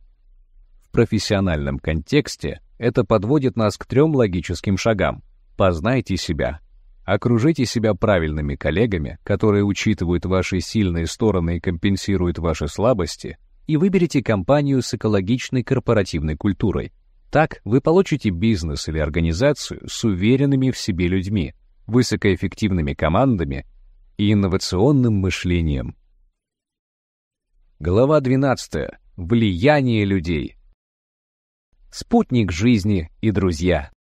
В профессиональном контексте это подводит нас к трем логическим шагам. Познайте себя, Окружите себя правильными коллегами, которые учитывают ваши сильные стороны и компенсируют ваши слабости, и выберите компанию с экологичной корпоративной культурой. Так вы получите бизнес или организацию с уверенными в себе людьми, высокоэффективными командами и инновационным мышлением. Глава 12. Влияние людей. спутник жизни и друзья.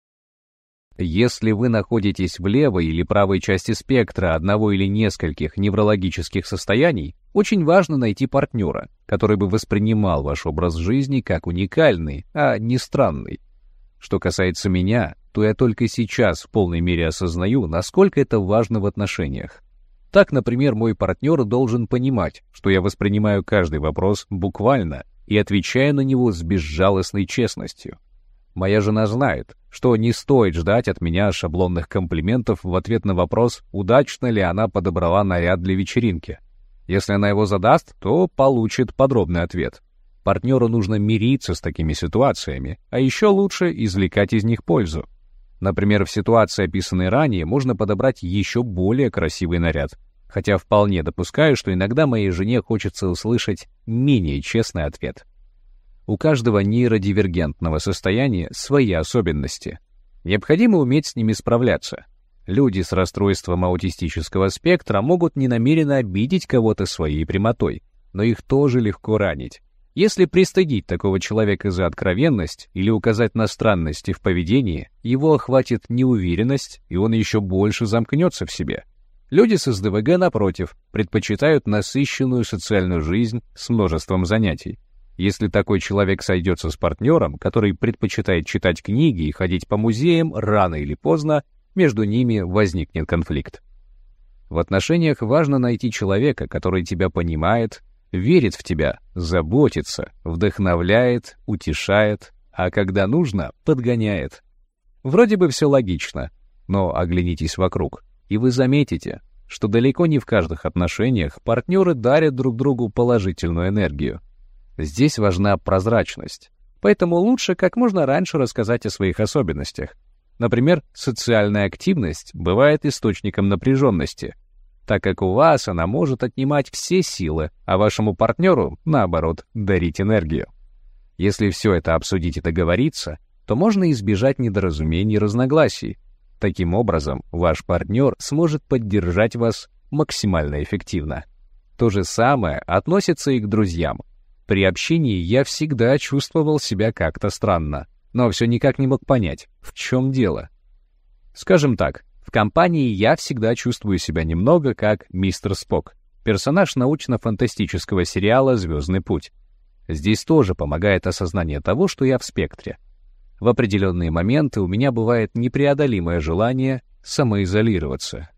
Если вы находитесь в левой или правой части спектра одного или нескольких неврологических состояний, очень важно найти партнера, который бы воспринимал ваш образ жизни как уникальный, а не странный. Что касается меня, то я только сейчас в полной мере осознаю, насколько это важно в отношениях. Так, например, мой партнер должен понимать, что я воспринимаю каждый вопрос буквально и отвечаю на него с безжалостной честностью. Моя жена знает, что не стоит ждать от меня шаблонных комплиментов в ответ на вопрос, удачно ли она подобрала наряд для вечеринки. Если она его задаст, то получит подробный ответ. Партнеру нужно мириться с такими ситуациями, а еще лучше извлекать из них пользу. Например, в ситуации, описанной ранее, можно подобрать еще более красивый наряд, хотя вполне допускаю, что иногда моей жене хочется услышать менее честный ответ. У каждого нейродивергентного состояния свои особенности. Необходимо уметь с ними справляться. Люди с расстройством аутистического спектра могут ненамеренно обидеть кого-то своей прямотой, но их тоже легко ранить. Если пристыдить такого человека за откровенность или указать на странности в поведении, его охватит неуверенность, и он еще больше замкнется в себе. Люди с СДВГ, напротив, предпочитают насыщенную социальную жизнь с множеством занятий. Если такой человек сойдется с партнером, который предпочитает читать книги и ходить по музеям, рано или поздно между ними возникнет конфликт. В отношениях важно найти человека, который тебя понимает, верит в тебя, заботится, вдохновляет, утешает, а когда нужно, подгоняет. Вроде бы все логично, но оглянитесь вокруг, и вы заметите, что далеко не в каждых отношениях партнеры дарят друг другу положительную энергию. Здесь важна прозрачность, поэтому лучше как можно раньше рассказать о своих особенностях. Например, социальная активность бывает источником напряженности, так как у вас она может отнимать все силы, а вашему партнеру, наоборот, дарить энергию. Если все это обсудить и договориться, то можно избежать недоразумений и разногласий. Таким образом, ваш партнер сможет поддержать вас максимально эффективно. То же самое относится и к друзьям. При общении я всегда чувствовал себя как-то странно, но все никак не мог понять, в чем дело. Скажем так, в компании я всегда чувствую себя немного как мистер Спок, персонаж научно-фантастического сериала «Звездный путь». Здесь тоже помогает осознание того, что я в спектре. В определенные моменты у меня бывает непреодолимое желание самоизолироваться.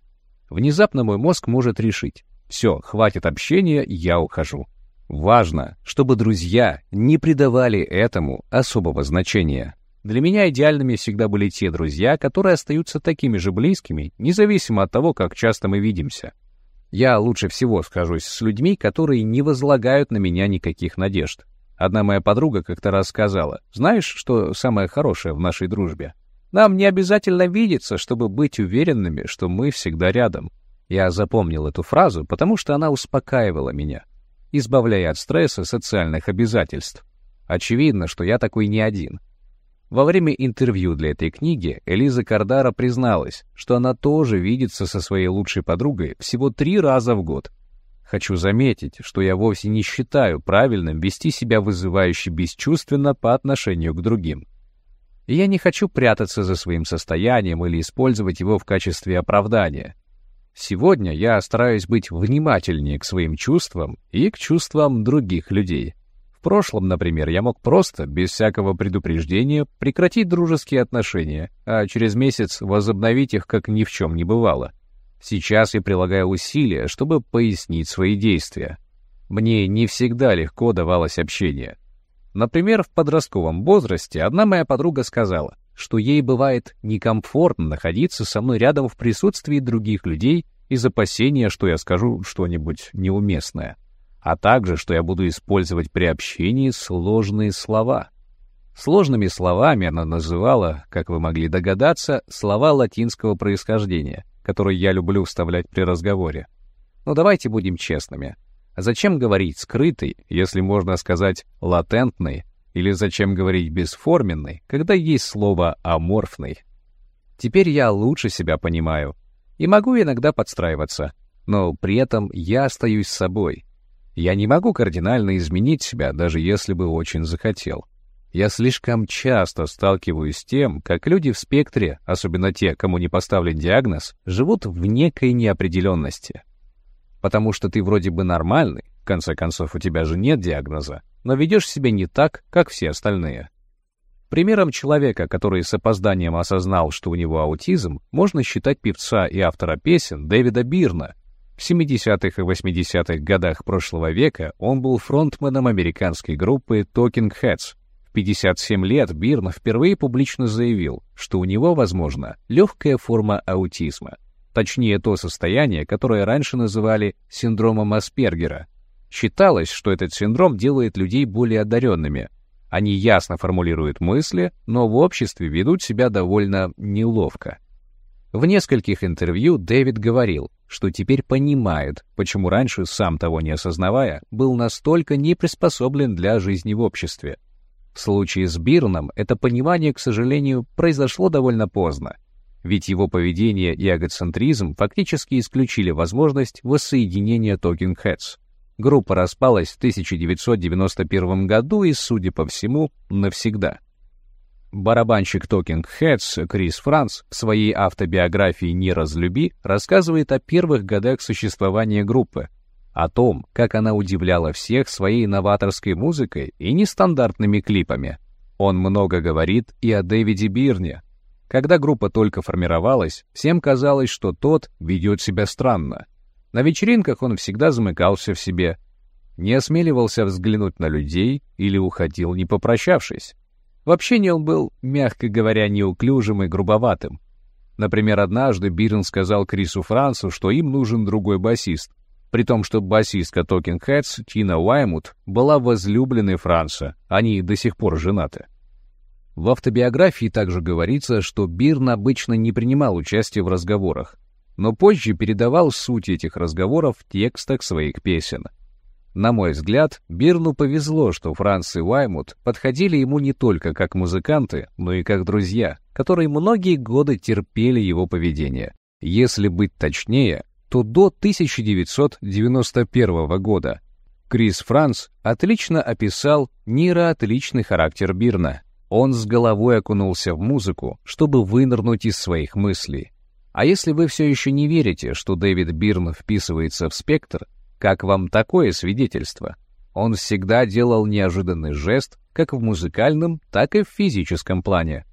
Внезапно мой мозг может решить, все, хватит общения, я ухожу. Важно, чтобы друзья не придавали этому особого значения. Для меня идеальными всегда были те друзья, которые остаются такими же близкими, независимо от того, как часто мы видимся. Я лучше всего скажусь с людьми, которые не возлагают на меня никаких надежд. Одна моя подруга как-то рассказала, знаешь, что самое хорошее в нашей дружбе? Нам не обязательно видеться, чтобы быть уверенными, что мы всегда рядом. Я запомнил эту фразу, потому что она успокаивала меня избавляя от стресса социальных обязательств. Очевидно, что я такой не один. Во время интервью для этой книги Элиза Кардара призналась, что она тоже видится со своей лучшей подругой всего три раза в год. Хочу заметить, что я вовсе не считаю правильным вести себя вызывающе бесчувственно по отношению к другим. Я не хочу прятаться за своим состоянием или использовать его в качестве оправдания. Сегодня я стараюсь быть внимательнее к своим чувствам и к чувствам других людей. В прошлом, например, я мог просто, без всякого предупреждения, прекратить дружеские отношения, а через месяц возобновить их, как ни в чем не бывало. Сейчас я прилагаю усилия, чтобы пояснить свои действия. Мне не всегда легко давалось общение. Например, в подростковом возрасте одна моя подруга сказала, что ей бывает некомфортно находиться со мной рядом в присутствии других людей из опасения, что я скажу что-нибудь неуместное, а также, что я буду использовать при общении сложные слова. Сложными словами она называла, как вы могли догадаться, слова латинского происхождения, которые я люблю вставлять при разговоре. Но давайте будем честными. Зачем говорить скрытый, если можно сказать латентный или зачем говорить бесформенный, когда есть слово аморфный? Теперь я лучше себя понимаю и могу иногда подстраиваться, но при этом я остаюсь собой. Я не могу кардинально изменить себя, даже если бы очень захотел. Я слишком часто сталкиваюсь с тем, как люди в спектре, особенно те, кому не поставлен диагноз, живут в некой неопределенности. Потому что ты вроде бы нормальный, в конце концов у тебя же нет диагноза, но ведешь себя не так, как все остальные. Примером человека, который с опозданием осознал, что у него аутизм, можно считать певца и автора песен Дэвида Бирна. В 70-х и 80-х годах прошлого века он был фронтменом американской группы Talking Heads. В 57 лет Бирн впервые публично заявил, что у него, возможно, легкая форма аутизма. Точнее, то состояние, которое раньше называли синдромом Аспергера. Считалось, что этот синдром делает людей более одаренными – они ясно формулируют мысли, но в обществе ведут себя довольно неловко. В нескольких интервью Дэвид говорил, что теперь понимает, почему раньше, сам того не осознавая, был настолько не приспособлен для жизни в обществе. В случае с Бирном это понимание, к сожалению, произошло довольно поздно, ведь его поведение и эгоцентризм фактически исключили возможность воссоединения Talking Heads. Группа распалась в 1991 году и, судя по всему, навсегда. Барабанщик Talking Heads Крис Франц в своей автобиографии «Не разлюби» рассказывает о первых годах существования группы, о том, как она удивляла всех своей новаторской музыкой и нестандартными клипами. Он много говорит и о Дэвиде Бирне. Когда группа только формировалась, всем казалось, что тот ведет себя странно. На вечеринках он всегда замыкался в себе, не осмеливался взглянуть на людей или уходил, не попрощавшись. В общении он был, мягко говоря, неуклюжим и грубоватым. Например, однажды Бирн сказал Крису Франсу, что им нужен другой басист, при том, что басистка Talking Heads Тина Уаймут была возлюбленной Франса, они до сих пор женаты. В автобиографии также говорится, что Бирн обычно не принимал участия в разговорах, но позже передавал суть этих разговоров в текстах своих песен. На мой взгляд, Бирну повезло, что Франц и Уаймут подходили ему не только как музыканты, но и как друзья, которые многие годы терпели его поведение. Если быть точнее, то до 1991 года. Крис Франц отлично описал нейроотличный характер Бирна. Он с головой окунулся в музыку, чтобы вынырнуть из своих мыслей. А если вы все еще не верите, что Дэвид Бирн вписывается в спектр, как вам такое свидетельство? Он всегда делал неожиданный жест как в музыкальном, так и в физическом плане.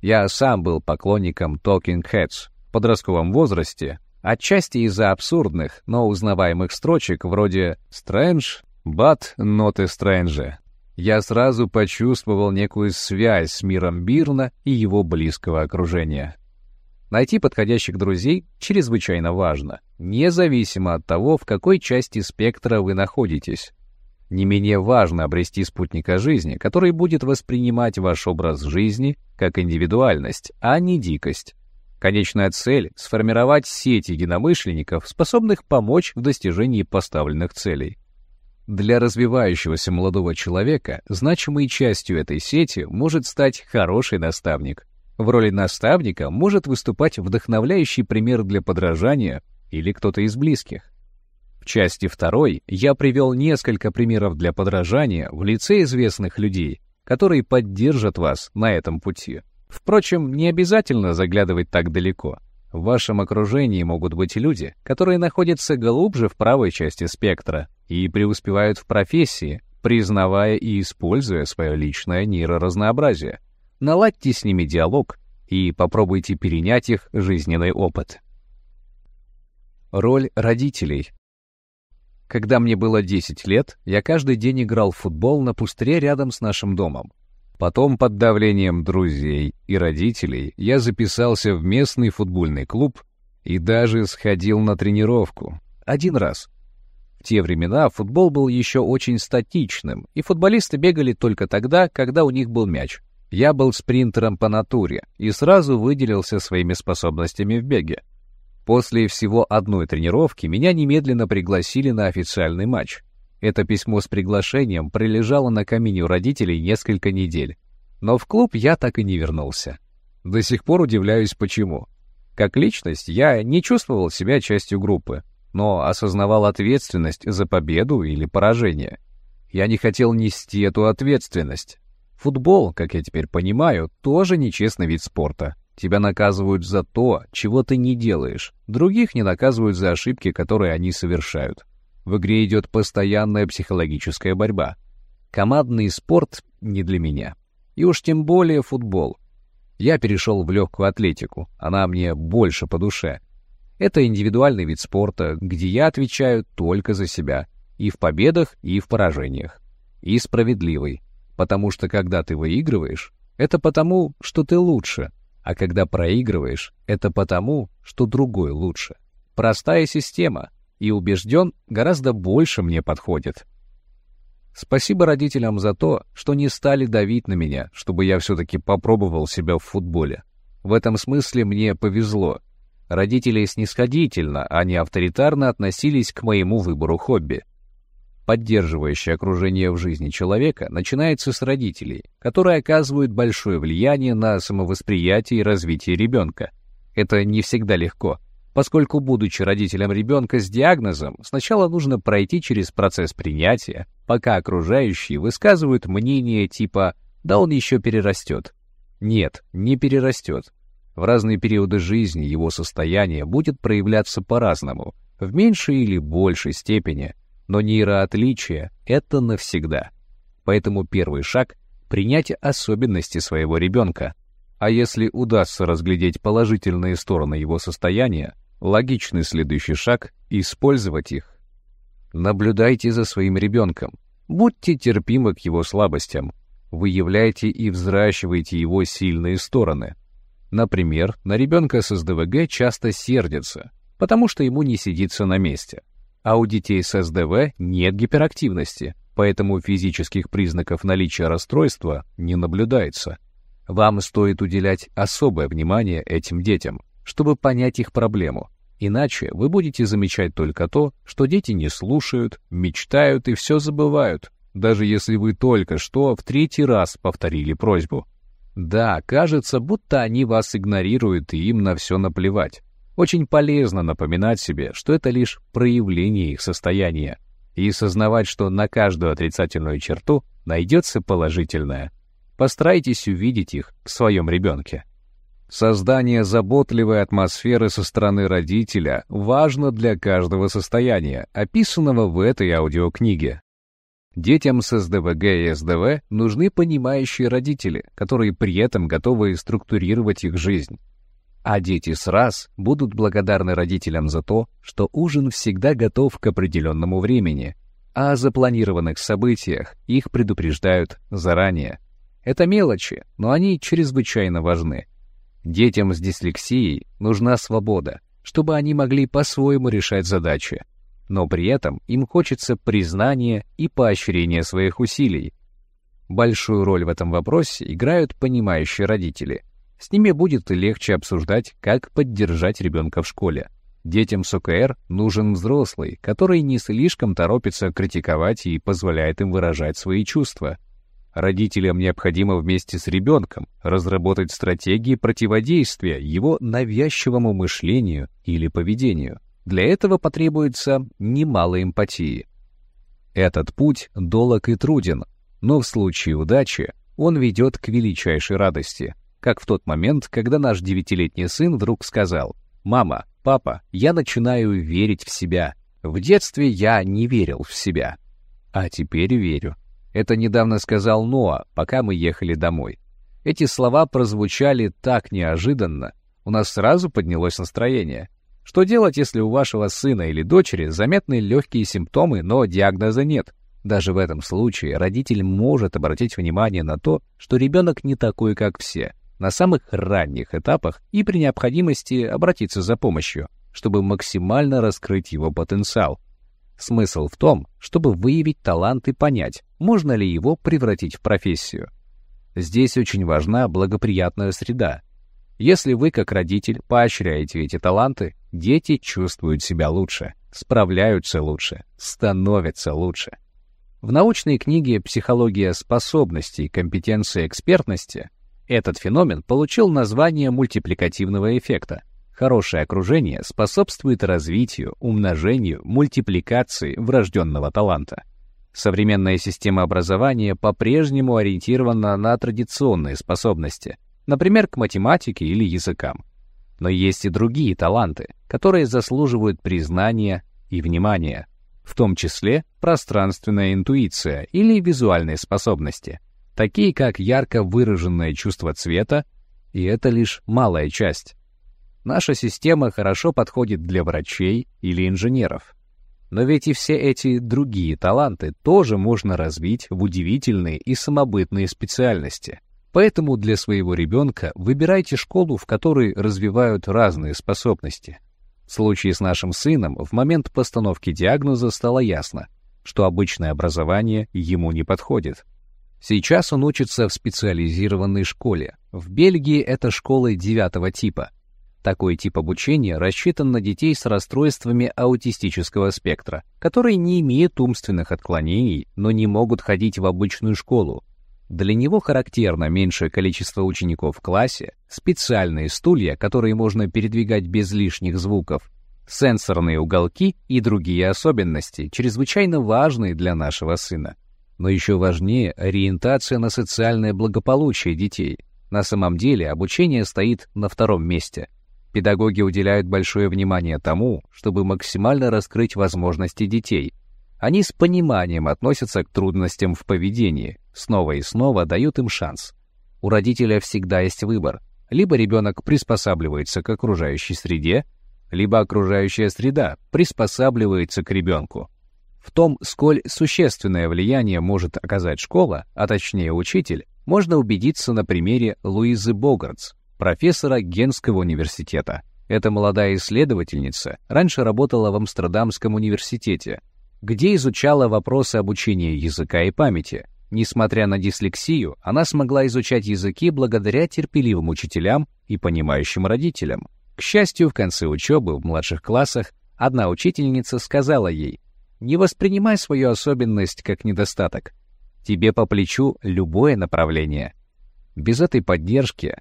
Я сам был поклонником Talking Heads в подростковом возрасте, отчасти из-за абсурдных, но узнаваемых строчек вроде «Strange, but not a stranger». Я сразу почувствовал некую связь с миром Бирна и его близкого окружения. Найти подходящих друзей чрезвычайно важно, независимо от того, в какой части спектра вы находитесь. Не менее важно обрести спутника жизни, который будет воспринимать ваш образ жизни как индивидуальность, а не дикость. Конечная цель — сформировать сеть единомышленников, способных помочь в достижении поставленных целей. Для развивающегося молодого человека значимой частью этой сети может стать хороший наставник. В роли наставника может выступать вдохновляющий пример для подражания или кто-то из близких. В части второй я привел несколько примеров для подражания в лице известных людей, которые поддержат вас на этом пути. Впрочем, не обязательно заглядывать так далеко. В вашем окружении могут быть люди, которые находятся глубже в правой части спектра и преуспевают в профессии, признавая и используя свое личное нейроразнообразие наладьте с ними диалог и попробуйте перенять их жизненный опыт. Роль родителей. Когда мне было 10 лет, я каждый день играл в футбол на пустыре рядом с нашим домом. Потом, под давлением друзей и родителей, я записался в местный футбольный клуб и даже сходил на тренировку. Один раз. В те времена футбол был еще очень статичным, и футболисты бегали только тогда, когда у них был мяч. Я был спринтером по натуре и сразу выделился своими способностями в беге. После всего одной тренировки меня немедленно пригласили на официальный матч. Это письмо с приглашением пролежало на камине у родителей несколько недель. Но в клуб я так и не вернулся. До сих пор удивляюсь, почему. Как личность я не чувствовал себя частью группы, но осознавал ответственность за победу или поражение. Я не хотел нести эту ответственность, Футбол, как я теперь понимаю, тоже нечестный вид спорта. Тебя наказывают за то, чего ты не делаешь. Других не наказывают за ошибки, которые они совершают. В игре идет постоянная психологическая борьба. Командный спорт не для меня. И уж тем более футбол. Я перешел в легкую атлетику, она мне больше по душе. Это индивидуальный вид спорта, где я отвечаю только за себя. И в победах, и в поражениях. И справедливый. Потому что когда ты выигрываешь, это потому, что ты лучше, а когда проигрываешь, это потому, что другой лучше. Простая система, и убежден, гораздо больше мне подходит. Спасибо родителям за то, что не стали давить на меня, чтобы я все-таки попробовал себя в футболе. В этом смысле мне повезло. Родители снисходительно, а не авторитарно относились к моему выбору хобби. Поддерживающее окружение в жизни человека начинается с родителей, которые оказывают большое влияние на самовосприятие и развитие ребенка. Это не всегда легко, поскольку, будучи родителем ребенка с диагнозом, сначала нужно пройти через процесс принятия, пока окружающие высказывают мнение типа «да он еще перерастет». Нет, не перерастет. В разные периоды жизни его состояние будет проявляться по-разному, в меньшей или большей степени, но нейроотличие — это навсегда. Поэтому первый шаг — принять особенности своего ребенка. А если удастся разглядеть положительные стороны его состояния, логичный следующий шаг — использовать их. Наблюдайте за своим ребенком. Будьте терпимы к его слабостям. Выявляйте и взращивайте его сильные стороны. Например, на ребенка с СДВГ часто сердится, потому что ему не сидится на месте а у детей с СДВ нет гиперактивности, поэтому физических признаков наличия расстройства не наблюдается. Вам стоит уделять особое внимание этим детям, чтобы понять их проблему. Иначе вы будете замечать только то, что дети не слушают, мечтают и все забывают, даже если вы только что в третий раз повторили просьбу. Да, кажется, будто они вас игнорируют и им на все наплевать. Очень полезно напоминать себе, что это лишь проявление их состояния, и сознавать, что на каждую отрицательную черту найдется положительная. Постарайтесь увидеть их в своем ребенке. Создание заботливой атмосферы со стороны родителя важно для каждого состояния, описанного в этой аудиокниге. Детям с СДВГ и СДВ нужны понимающие родители, которые при этом готовы структурировать их жизнь. А дети с раз будут благодарны родителям за то, что ужин всегда готов к определенному времени, а о запланированных событиях их предупреждают заранее. Это мелочи, но они чрезвычайно важны. Детям с дислексией нужна свобода, чтобы они могли по-своему решать задачи, но при этом им хочется признания и поощрения своих усилий. Большую роль в этом вопросе играют понимающие родители — с ними будет легче обсуждать, как поддержать ребенка в школе. Детям с ОКР нужен взрослый, который не слишком торопится критиковать и позволяет им выражать свои чувства. Родителям необходимо вместе с ребенком разработать стратегии противодействия его навязчивому мышлению или поведению. Для этого потребуется немало эмпатии. Этот путь долог и труден, но в случае удачи он ведет к величайшей радости — как в тот момент, когда наш девятилетний сын вдруг сказал «Мама, папа, я начинаю верить в себя. В детстве я не верил в себя. А теперь верю». Это недавно сказал Ноа, пока мы ехали домой. Эти слова прозвучали так неожиданно, у нас сразу поднялось настроение. Что делать, если у вашего сына или дочери заметны легкие симптомы, но диагноза нет? Даже в этом случае родитель может обратить внимание на то, что ребенок не такой, как все, на самых ранних этапах и при необходимости обратиться за помощью, чтобы максимально раскрыть его потенциал. Смысл в том, чтобы выявить талант и понять, можно ли его превратить в профессию. Здесь очень важна благоприятная среда. Если вы, как родитель, поощряете эти таланты, дети чувствуют себя лучше, справляются лучше, становятся лучше. В научной книге «Психология способностей, компетенции, экспертности» Этот феномен получил название мультипликативного эффекта. Хорошее окружение способствует развитию, умножению, мультипликации врожденного таланта. Современная система образования по-прежнему ориентирована на традиционные способности, например, к математике или языкам. Но есть и другие таланты, которые заслуживают признания и внимания, в том числе пространственная интуиция или визуальные способности, такие как ярко выраженное чувство цвета, и это лишь малая часть. Наша система хорошо подходит для врачей или инженеров. Но ведь и все эти другие таланты тоже можно развить в удивительные и самобытные специальности. Поэтому для своего ребенка выбирайте школу, в которой развивают разные способности. В случае с нашим сыном в момент постановки диагноза стало ясно, что обычное образование ему не подходит. Сейчас он учится в специализированной школе. В Бельгии это школы девятого типа — такой тип обучения рассчитан на детей с расстройствами аутистического спектра, которые не имеют умственных отклонений, но не могут ходить в обычную школу. Для него характерно меньшее количество учеников в классе, специальные стулья, которые можно передвигать без лишних звуков, сенсорные уголки и другие особенности, чрезвычайно важные для нашего сына. Но еще важнее ориентация на социальное благополучие детей. На самом деле обучение стоит на втором месте – Педагоги уделяют большое внимание тому, чтобы максимально раскрыть возможности детей. Они с пониманием относятся к трудностям в поведении, снова и снова дают им шанс. У родителя всегда есть выбор. Либо ребенок приспосабливается к окружающей среде, либо окружающая среда приспосабливается к ребенку. В том, сколь существенное влияние может оказать школа, а точнее учитель, можно убедиться на примере Луизы Богартс, профессора Генского университета. Эта молодая исследовательница раньше работала в Амстердамском университете, где изучала вопросы обучения языка и памяти. Несмотря на дислексию, она смогла изучать языки благодаря терпеливым учителям и понимающим родителям. К счастью, в конце учебы в младших классах одна учительница сказала ей, «Не воспринимай свою особенность как недостаток. Тебе по плечу любое направление». Без этой поддержки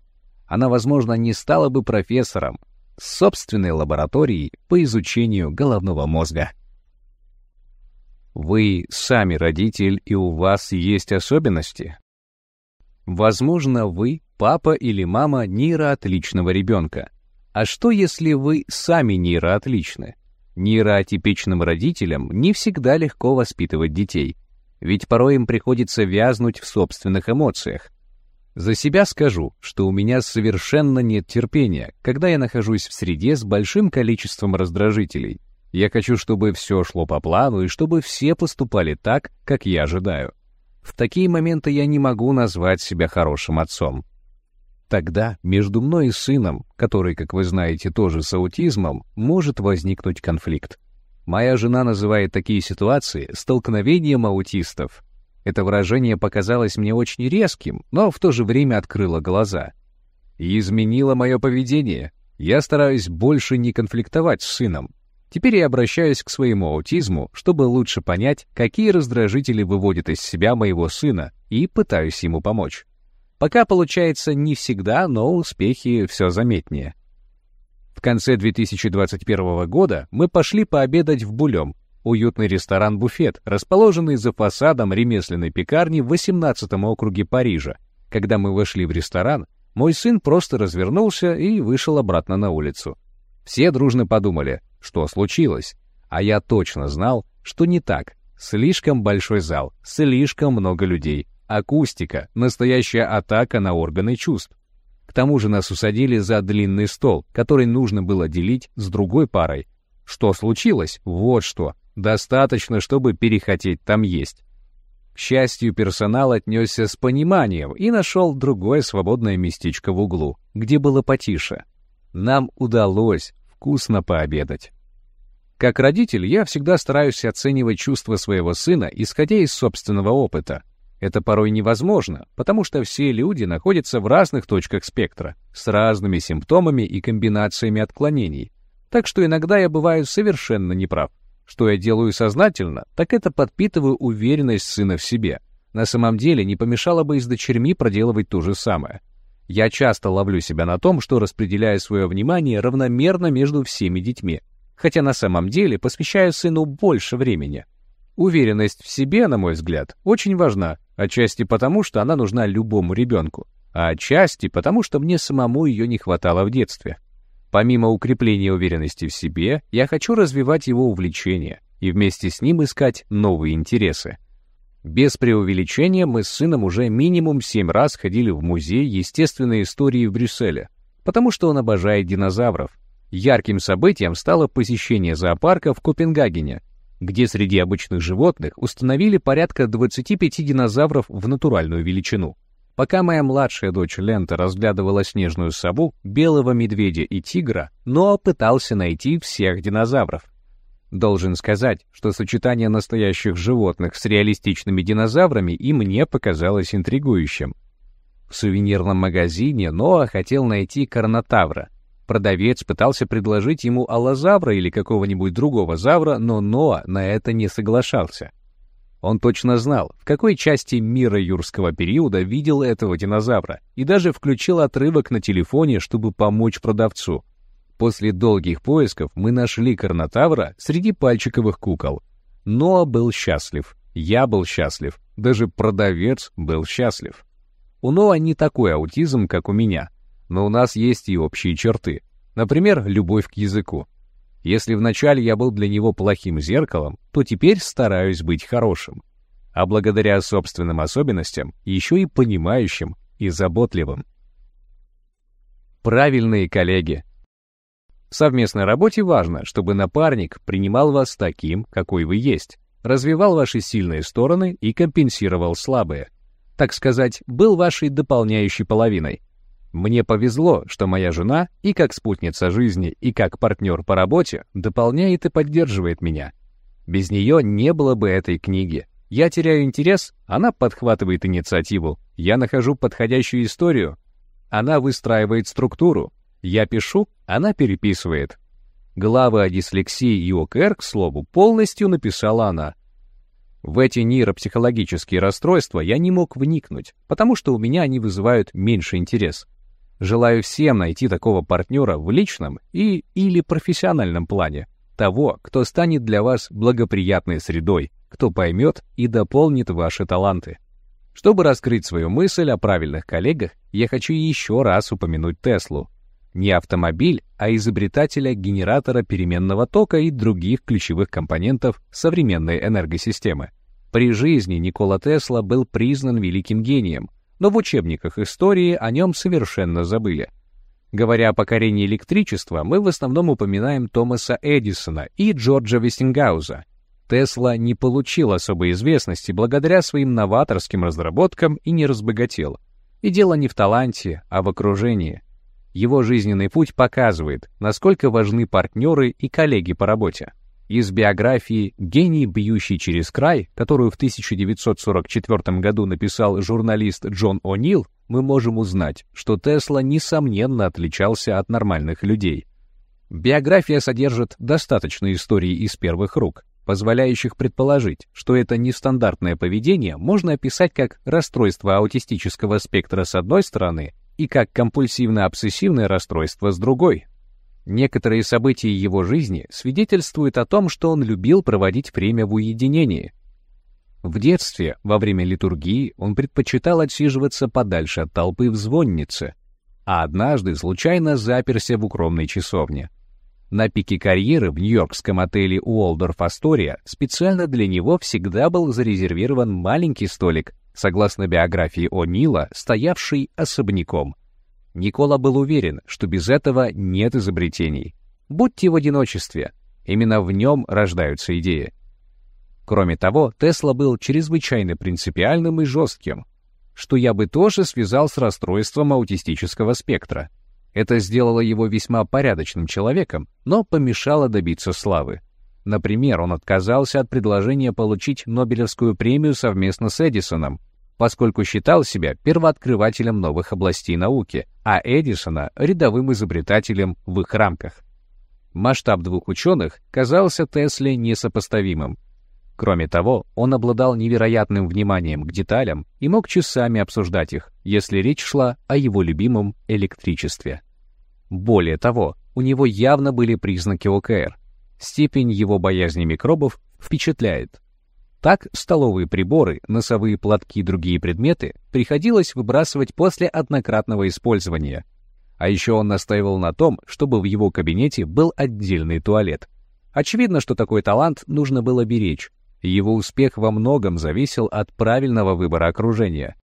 она, возможно, не стала бы профессором собственной лабораторией по изучению головного мозга. Вы сами родитель, и у вас есть особенности. Возможно, вы папа или мама нейроотличного ребенка. А что, если вы сами нейроотличны? Нейроатипичным родителям не всегда легко воспитывать детей, ведь порой им приходится вязнуть в собственных эмоциях, за себя скажу, что у меня совершенно нет терпения, когда я нахожусь в среде с большим количеством раздражителей. Я хочу, чтобы все шло по плану и чтобы все поступали так, как я ожидаю. В такие моменты я не могу назвать себя хорошим отцом. Тогда между мной и сыном, который, как вы знаете, тоже с аутизмом, может возникнуть конфликт. Моя жена называет такие ситуации столкновением аутистов. Это выражение показалось мне очень резким, но в то же время открыло глаза. И изменило мое поведение. Я стараюсь больше не конфликтовать с сыном. Теперь я обращаюсь к своему аутизму, чтобы лучше понять, какие раздражители выводят из себя моего сына, и пытаюсь ему помочь. Пока получается не всегда, но успехи все заметнее. В конце 2021 года мы пошли пообедать в Булем, Уютный ресторан-буфет, расположенный за фасадом ремесленной пекарни в 18 округе Парижа. Когда мы вошли в ресторан, мой сын просто развернулся и вышел обратно на улицу. Все дружно подумали, что случилось, а я точно знал, что не так. Слишком большой зал, слишком много людей, акустика, настоящая атака на органы чувств. К тому же нас усадили за длинный стол, который нужно было делить с другой парой. Что случилось? Вот что. Достаточно, чтобы перехотеть там есть. К счастью, персонал отнесся с пониманием и нашел другое свободное местечко в углу, где было потише. Нам удалось вкусно пообедать. Как родитель, я всегда стараюсь оценивать чувства своего сына, исходя из собственного опыта. Это порой невозможно, потому что все люди находятся в разных точках спектра, с разными симптомами и комбинациями отклонений. Так что иногда я бываю совершенно неправ. Что я делаю сознательно, так это подпитываю уверенность сына в себе. На самом деле не помешало бы и с дочерьми проделывать то же самое. Я часто ловлю себя на том, что распределяю свое внимание равномерно между всеми детьми, хотя на самом деле посвящаю сыну больше времени. Уверенность в себе, на мой взгляд, очень важна, отчасти потому, что она нужна любому ребенку, а отчасти потому, что мне самому ее не хватало в детстве. Помимо укрепления уверенности в себе, я хочу развивать его увлечения и вместе с ним искать новые интересы. Без преувеличения мы с сыном уже минимум семь раз ходили в музей естественной истории в Брюсселе, потому что он обожает динозавров. Ярким событием стало посещение зоопарка в Копенгагене, где среди обычных животных установили порядка 25 динозавров в натуральную величину. Пока моя младшая дочь Лента разглядывала снежную сову, белого медведя и тигра, Ноа пытался найти всех динозавров. Должен сказать, что сочетание настоящих животных с реалистичными динозаврами и мне показалось интригующим. В сувенирном магазине Ноа хотел найти карнотавра. Продавец пытался предложить ему аллозавра или какого-нибудь другого завра, но Ноа на это не соглашался. Он точно знал, в какой части мира юрского периода видел этого динозавра, и даже включил отрывок на телефоне, чтобы помочь продавцу. После долгих поисков мы нашли Карнотавра среди пальчиковых кукол. Ноа был счастлив, я был счастлив, даже продавец был счастлив. У Ноа не такой аутизм, как у меня, но у нас есть и общие черты. Например, любовь к языку. Если вначале я был для него плохим зеркалом, то теперь стараюсь быть хорошим. А благодаря собственным особенностям, еще и понимающим и заботливым. Правильные коллеги. В совместной работе важно, чтобы напарник принимал вас таким, какой вы есть, развивал ваши сильные стороны и компенсировал слабые. Так сказать, был вашей дополняющей половиной. Мне повезло, что моя жена и как спутница жизни, и как партнер по работе дополняет и поддерживает меня. Без нее не было бы этой книги. Я теряю интерес, она подхватывает инициативу. Я нахожу подходящую историю, она выстраивает структуру. Я пишу, она переписывает. Главы о дислексии и ОКР, к слову, полностью написала она. В эти нейропсихологические расстройства я не мог вникнуть, потому что у меня они вызывают меньше интерес. Желаю всем найти такого партнера в личном и или профессиональном плане, того, кто станет для вас благоприятной средой, кто поймет и дополнит ваши таланты. Чтобы раскрыть свою мысль о правильных коллегах, я хочу еще раз упомянуть Теслу. Не автомобиль, а изобретателя генератора переменного тока и других ключевых компонентов современной энергосистемы. При жизни Никола Тесла был признан великим гением, но в учебниках истории о нем совершенно забыли. Говоря о покорении электричества, мы в основном упоминаем Томаса Эдисона и Джорджа Вестингауза. Тесла не получил особой известности благодаря своим новаторским разработкам и не разбогател. И дело не в таланте, а в окружении. Его жизненный путь показывает, насколько важны партнеры и коллеги по работе. Из биографии «Гений, бьющий через край», которую в 1944 году написал журналист Джон О'Нил, мы можем узнать, что Тесла несомненно отличался от нормальных людей. Биография содержит достаточно историй из первых рук, позволяющих предположить, что это нестандартное поведение можно описать как расстройство аутистического спектра с одной стороны и как компульсивно-обсессивное расстройство с другой. Некоторые события его жизни свидетельствуют о том, что он любил проводить время в уединении. В детстве, во время литургии, он предпочитал отсиживаться подальше от толпы в звоннице, а однажды случайно заперся в укромной часовне. На пике карьеры в нью-йоркском отеле Уолдорф Астория специально для него всегда был зарезервирован маленький столик, согласно биографии О'Нила, стоявший особняком. Никола был уверен, что без этого нет изобретений. Будьте в одиночестве. Именно в нем рождаются идеи. Кроме того, Тесла был чрезвычайно принципиальным и жестким, что я бы тоже связал с расстройством аутистического спектра. Это сделало его весьма порядочным человеком, но помешало добиться славы. Например, он отказался от предложения получить Нобелевскую премию совместно с Эдисоном, поскольку считал себя первооткрывателем новых областей науки, а Эдисона — рядовым изобретателем в их рамках. Масштаб двух ученых казался Тесле несопоставимым. Кроме того, он обладал невероятным вниманием к деталям и мог часами обсуждать их, если речь шла о его любимом электричестве. Более того, у него явно были признаки ОКР. Степень его боязни микробов впечатляет. Так столовые приборы, носовые платки и другие предметы приходилось выбрасывать после однократного использования. А еще он настаивал на том, чтобы в его кабинете был отдельный туалет. Очевидно, что такой талант нужно было беречь. Его успех во многом зависел от правильного выбора окружения.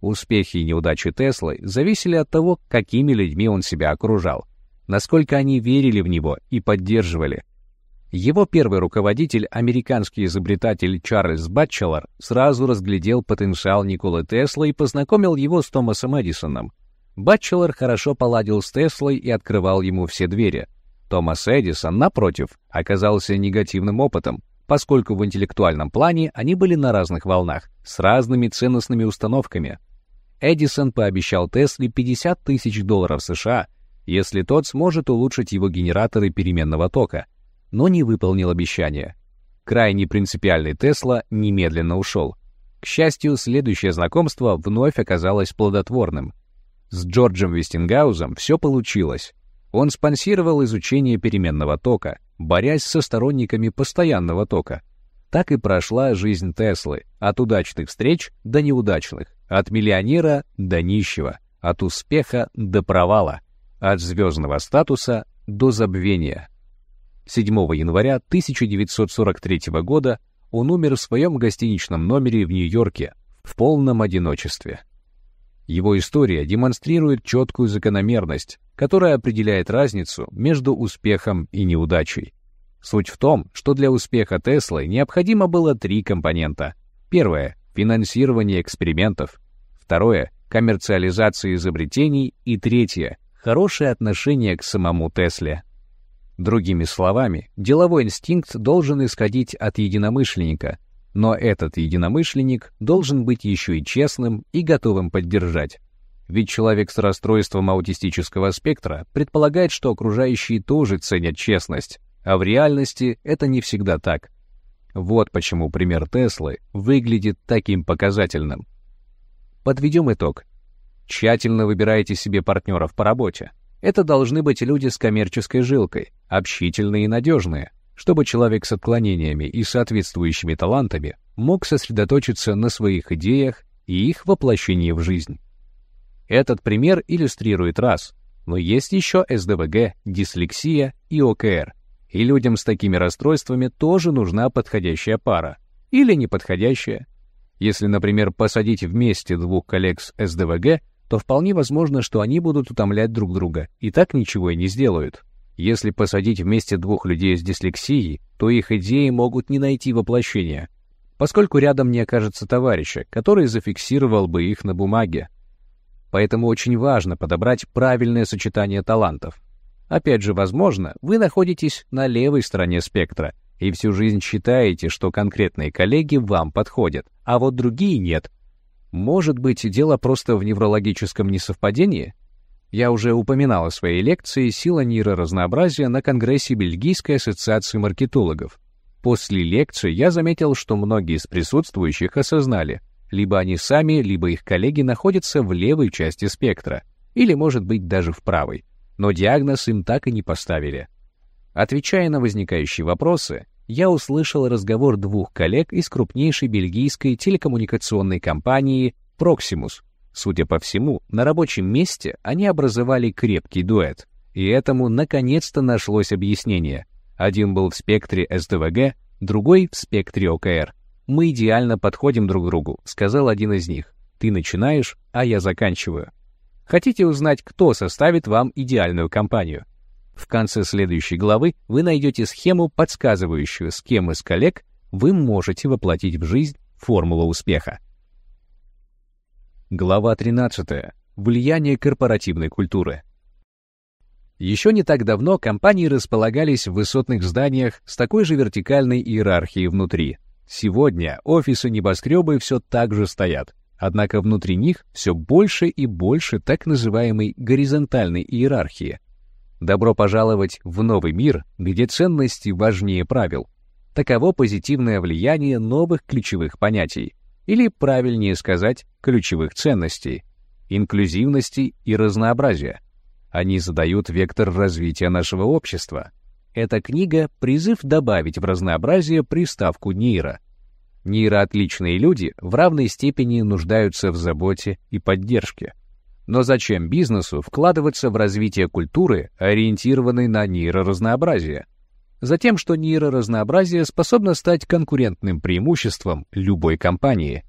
Успехи и неудачи Теслы зависели от того, какими людьми он себя окружал, насколько они верили в него и поддерживали. Его первый руководитель, американский изобретатель Чарльз Батчелор, сразу разглядел потенциал Николы Теслы и познакомил его с Томасом Эдисоном. Батчелор хорошо поладил с Теслой и открывал ему все двери. Томас Эдисон, напротив, оказался негативным опытом, поскольку в интеллектуальном плане они были на разных волнах, с разными ценностными установками. Эдисон пообещал Тесле 50 тысяч долларов США, если тот сможет улучшить его генераторы переменного тока, но не выполнил обещание. Крайне принципиальный Тесла немедленно ушел. К счастью, следующее знакомство вновь оказалось плодотворным. С Джорджем Вестингаузом все получилось. Он спонсировал изучение переменного тока, борясь со сторонниками постоянного тока. Так и прошла жизнь Теслы, от удачных встреч до неудачных, от миллионера до нищего, от успеха до провала, от звездного статуса до забвения. 7 января 1943 года он умер в своем гостиничном номере в Нью-Йорке в полном одиночестве. Его история демонстрирует четкую закономерность, которая определяет разницу между успехом и неудачей. Суть в том, что для успеха Теслы необходимо было три компонента. Первое — финансирование экспериментов. Второе — коммерциализация изобретений. И третье — хорошее отношение к самому Тесле. Другими словами, деловой инстинкт должен исходить от единомышленника — но этот единомышленник должен быть еще и честным и готовым поддержать. Ведь человек с расстройством аутистического спектра предполагает, что окружающие тоже ценят честность, а в реальности это не всегда так. Вот почему пример Теслы выглядит таким показательным. Подведем итог. Тщательно выбирайте себе партнеров по работе. Это должны быть люди с коммерческой жилкой, общительные и надежные, чтобы человек с отклонениями и соответствующими талантами мог сосредоточиться на своих идеях и их воплощении в жизнь. Этот пример иллюстрирует раз, но есть еще СДВГ, дислексия и ОКР, и людям с такими расстройствами тоже нужна подходящая пара, или неподходящая. Если, например, посадить вместе двух коллег с СДВГ, то вполне возможно, что они будут утомлять друг друга и так ничего и не сделают. Если посадить вместе двух людей с дислексией, то их идеи могут не найти воплощения, поскольку рядом не окажется товарища, который зафиксировал бы их на бумаге. Поэтому очень важно подобрать правильное сочетание талантов. Опять же, возможно, вы находитесь на левой стороне спектра и всю жизнь считаете, что конкретные коллеги вам подходят, а вот другие нет. Может быть, дело просто в неврологическом несовпадении? Я уже упоминал о своей лекции «Сила нейроразнообразия» на Конгрессе Бельгийской ассоциации маркетологов. После лекции я заметил, что многие из присутствующих осознали, либо они сами, либо их коллеги находятся в левой части спектра, или, может быть, даже в правой, но диагноз им так и не поставили. Отвечая на возникающие вопросы, я услышал разговор двух коллег из крупнейшей бельгийской телекоммуникационной компании Proximus, Судя по всему, на рабочем месте они образовали крепкий дуэт, и этому наконец-то нашлось объяснение. Один был в спектре СДВГ, другой в спектре ОКР. «Мы идеально подходим друг другу», — сказал один из них. «Ты начинаешь, а я заканчиваю». Хотите узнать, кто составит вам идеальную компанию? В конце следующей главы вы найдете схему, подсказывающую, с кем из коллег вы можете воплотить в жизнь формулу успеха. Глава 13. Влияние корпоративной культуры. Еще не так давно компании располагались в высотных зданиях с такой же вертикальной иерархией внутри. Сегодня офисы небоскребы все так же стоят, однако внутри них все больше и больше так называемой горизонтальной иерархии. Добро пожаловать в новый мир, где ценности важнее правил. Таково позитивное влияние новых ключевых понятий или, правильнее сказать, ключевых ценностей, инклюзивности и разнообразия. Они задают вектор развития нашего общества. Эта книга — призыв добавить в разнообразие приставку «нейро». Нейроотличные люди в равной степени нуждаются в заботе и поддержке. Но зачем бизнесу вкладываться в развитие культуры, ориентированной на нейроразнообразие? Затем, что нейроразнообразие способно стать конкурентным преимуществом любой компании.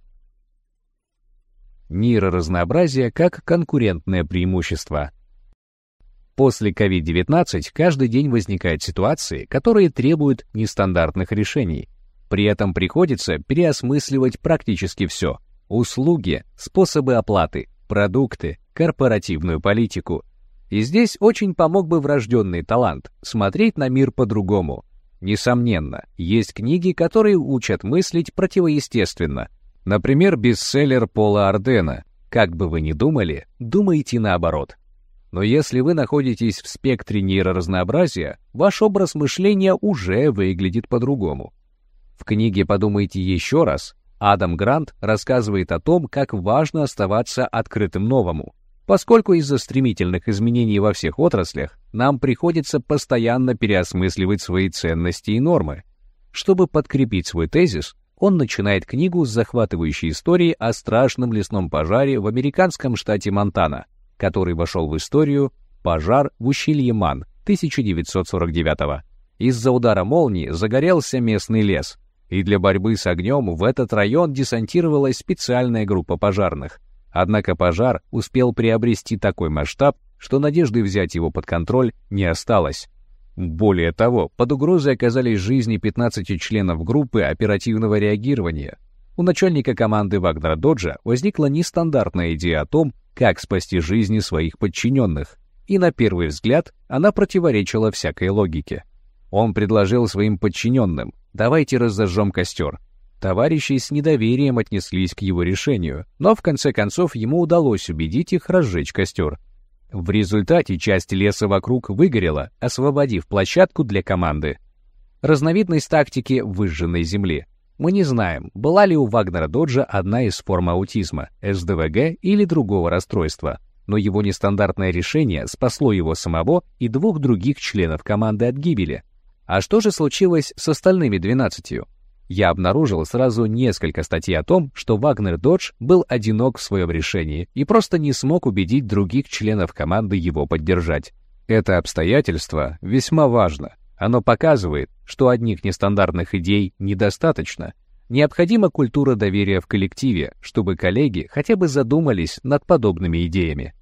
Нейроразнообразие как конкурентное преимущество. После COVID-19 каждый день возникают ситуации, которые требуют нестандартных решений. При этом приходится переосмысливать практически все – услуги, способы оплаты, продукты, корпоративную политику. И здесь очень помог бы врожденный талант – смотреть на мир по-другому. Несомненно, есть книги, которые учат мыслить противоестественно. Например, бестселлер Пола Ардена «Как бы вы ни думали, думайте наоборот». Но если вы находитесь в спектре нейроразнообразия, ваш образ мышления уже выглядит по-другому. В книге «Подумайте еще раз» Адам Грант рассказывает о том, как важно оставаться открытым новому. Поскольку из-за стремительных изменений во всех отраслях нам приходится постоянно переосмысливать свои ценности и нормы. Чтобы подкрепить свой тезис, он начинает книгу с захватывающей историей о страшном лесном пожаре в американском штате Монтана, который вошел в историю «Пожар в ущелье Ман» 1949 -го. Из-за удара молнии загорелся местный лес, и для борьбы с огнем в этот район десантировалась специальная группа пожарных. Однако пожар успел приобрести такой масштаб, что надежды взять его под контроль не осталось. Более того, под угрозой оказались жизни 15 членов группы оперативного реагирования. У начальника команды Вагнера Доджа возникла нестандартная идея о том, как спасти жизни своих подчиненных, и на первый взгляд она противоречила всякой логике. Он предложил своим подчиненным «давайте разожжем костер». Товарищи с недоверием отнеслись к его решению, но в конце концов ему удалось убедить их разжечь костер. В результате часть леса вокруг выгорела, освободив площадку для команды. Разновидность тактики выжженной земли. Мы не знаем, была ли у Вагнера Доджа одна из форм аутизма, СДВГ или другого расстройства, но его нестандартное решение спасло его самого и двух других членов команды от гибели, а что же случилось с остальными двенадцатью? Я обнаружил сразу несколько статей о том, что Вагнер Додж был одинок в своем решении и просто не смог убедить других членов команды его поддержать. Это обстоятельство весьма важно. Оно показывает, что одних нестандартных идей недостаточно. Необходима культура доверия в коллективе, чтобы коллеги хотя бы задумались над подобными идеями.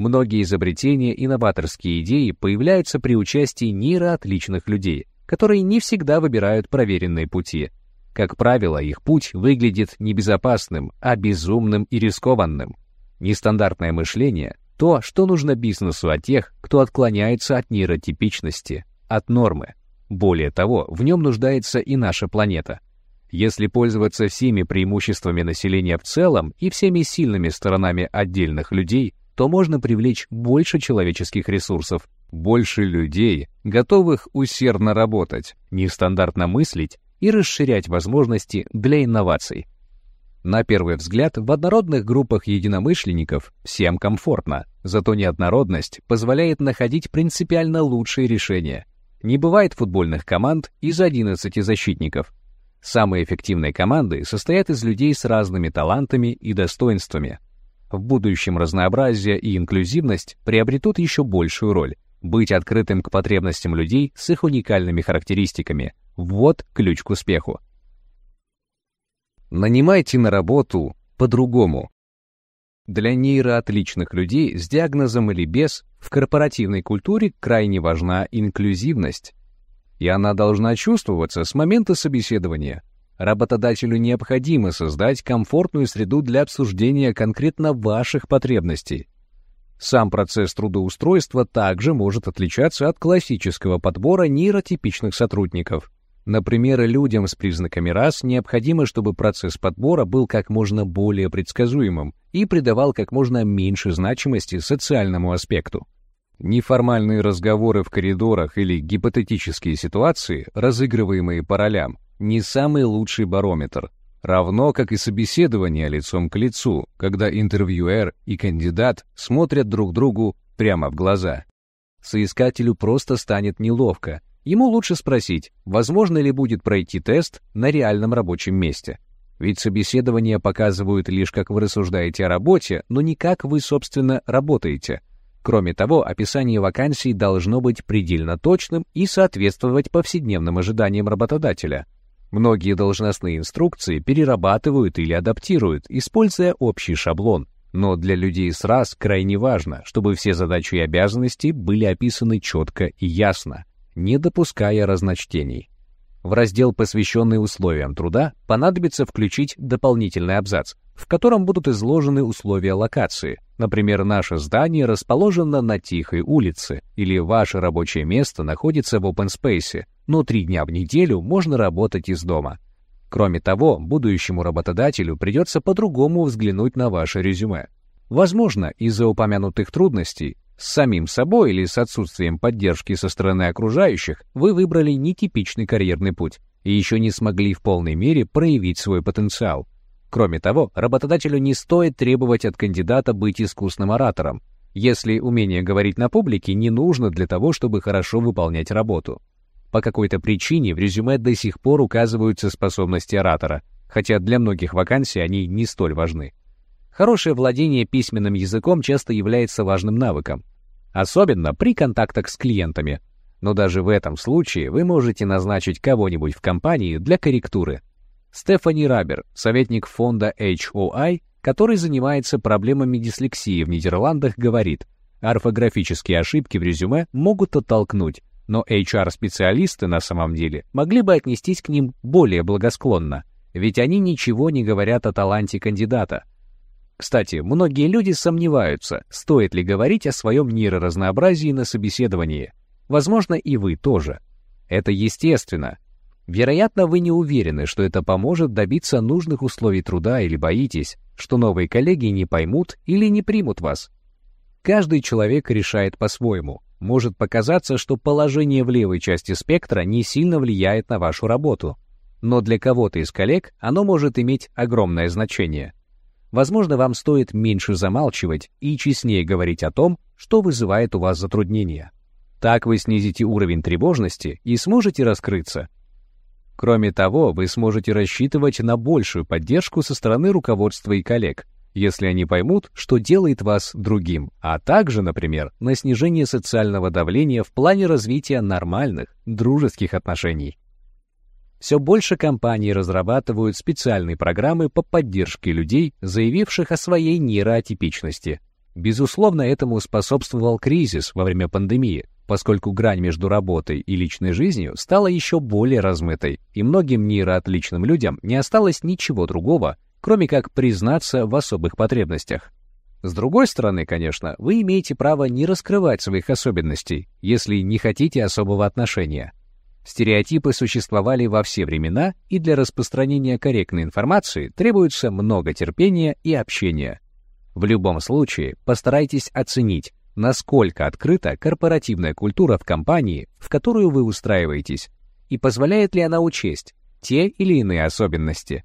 Многие изобретения и новаторские идеи появляются при участии нейроотличных людей, которые не всегда выбирают проверенные пути. Как правило, их путь выглядит не безопасным, а безумным и рискованным. Нестандартное мышление — то, что нужно бизнесу от тех, кто отклоняется от нейротипичности, от нормы. Более того, в нем нуждается и наша планета. Если пользоваться всеми преимуществами населения в целом и всеми сильными сторонами отдельных людей, то можно привлечь больше человеческих ресурсов, больше людей, готовых усердно работать, нестандартно мыслить и расширять возможности для инноваций. На первый взгляд, в однородных группах единомышленников всем комфортно, зато неоднородность позволяет находить принципиально лучшие решения. Не бывает футбольных команд из 11 защитников. Самые эффективные команды состоят из людей с разными талантами и достоинствами – в будущем разнообразие и инклюзивность приобретут еще большую роль. Быть открытым к потребностям людей с их уникальными характеристиками – вот ключ к успеху. Нанимайте на работу по-другому. Для нейроотличных людей с диагнозом или без в корпоративной культуре крайне важна инклюзивность. И она должна чувствоваться с момента собеседования – Работодателю необходимо создать комфортную среду для обсуждения конкретно ваших потребностей. Сам процесс трудоустройства также может отличаться от классического подбора нейротипичных сотрудников. Например, людям с признаками рас необходимо, чтобы процесс подбора был как можно более предсказуемым и придавал как можно меньше значимости социальному аспекту. Неформальные разговоры в коридорах или гипотетические ситуации, разыгрываемые по ролям, не самый лучший барометр, равно как и собеседование лицом к лицу, когда интервьюер и кандидат смотрят друг другу прямо в глаза. Соискателю просто станет неловко. Ему лучше спросить, возможно ли будет пройти тест на реальном рабочем месте. Ведь собеседования показывают лишь, как вы рассуждаете о работе, но не как вы, собственно, работаете. Кроме того, описание вакансий должно быть предельно точным и соответствовать повседневным ожиданиям работодателя. Многие должностные инструкции перерабатывают или адаптируют, используя общий шаблон. Но для людей с раз крайне важно, чтобы все задачи и обязанности были описаны четко и ясно, не допуская разночтений. В раздел, посвященный условиям труда, понадобится включить дополнительный абзац, в котором будут изложены условия локации. Например, наше здание расположено на тихой улице, или ваше рабочее место находится в open space, но три дня в неделю можно работать из дома. Кроме того, будущему работодателю придется по-другому взглянуть на ваше резюме. Возможно, из-за упомянутых трудностей с самим собой или с отсутствием поддержки со стороны окружающих вы выбрали нетипичный карьерный путь и еще не смогли в полной мере проявить свой потенциал. Кроме того, работодателю не стоит требовать от кандидата быть искусным оратором, если умение говорить на публике не нужно для того, чтобы хорошо выполнять работу. По какой-то причине в резюме до сих пор указываются способности оратора, хотя для многих вакансий они не столь важны. Хорошее владение письменным языком часто является важным навыком, особенно при контактах с клиентами. Но даже в этом случае вы можете назначить кого-нибудь в компании для корректуры. Стефани Рабер, советник фонда HOI, который занимается проблемами дислексии в Нидерландах, говорит, орфографические ошибки в резюме могут оттолкнуть, но HR-специалисты на самом деле могли бы отнестись к ним более благосклонно, ведь они ничего не говорят о таланте кандидата, кстати, многие люди сомневаются, стоит ли говорить о своем нейроразнообразии на собеседовании. Возможно, и вы тоже. Это естественно. Вероятно, вы не уверены, что это поможет добиться нужных условий труда или боитесь, что новые коллеги не поймут или не примут вас. Каждый человек решает по-своему. Может показаться, что положение в левой части спектра не сильно влияет на вашу работу. Но для кого-то из коллег оно может иметь огромное значение – Возможно, вам стоит меньше замалчивать и честнее говорить о том, что вызывает у вас затруднения. Так вы снизите уровень тревожности и сможете раскрыться. Кроме того, вы сможете рассчитывать на большую поддержку со стороны руководства и коллег, если они поймут, что делает вас другим, а также, например, на снижение социального давления в плане развития нормальных, дружеских отношений. Все больше компаний разрабатывают специальные программы по поддержке людей, заявивших о своей нейроатипичности. Безусловно, этому способствовал кризис во время пандемии, поскольку грань между работой и личной жизнью стала еще более размытой, и многим нейроотличным людям не осталось ничего другого, кроме как признаться в особых потребностях. С другой стороны, конечно, вы имеете право не раскрывать своих особенностей, если не хотите особого отношения – Стереотипы существовали во все времена, и для распространения корректной информации требуется много терпения и общения. В любом случае, постарайтесь оценить, насколько открыта корпоративная культура в компании, в которую вы устраиваетесь, и позволяет ли она учесть те или иные особенности.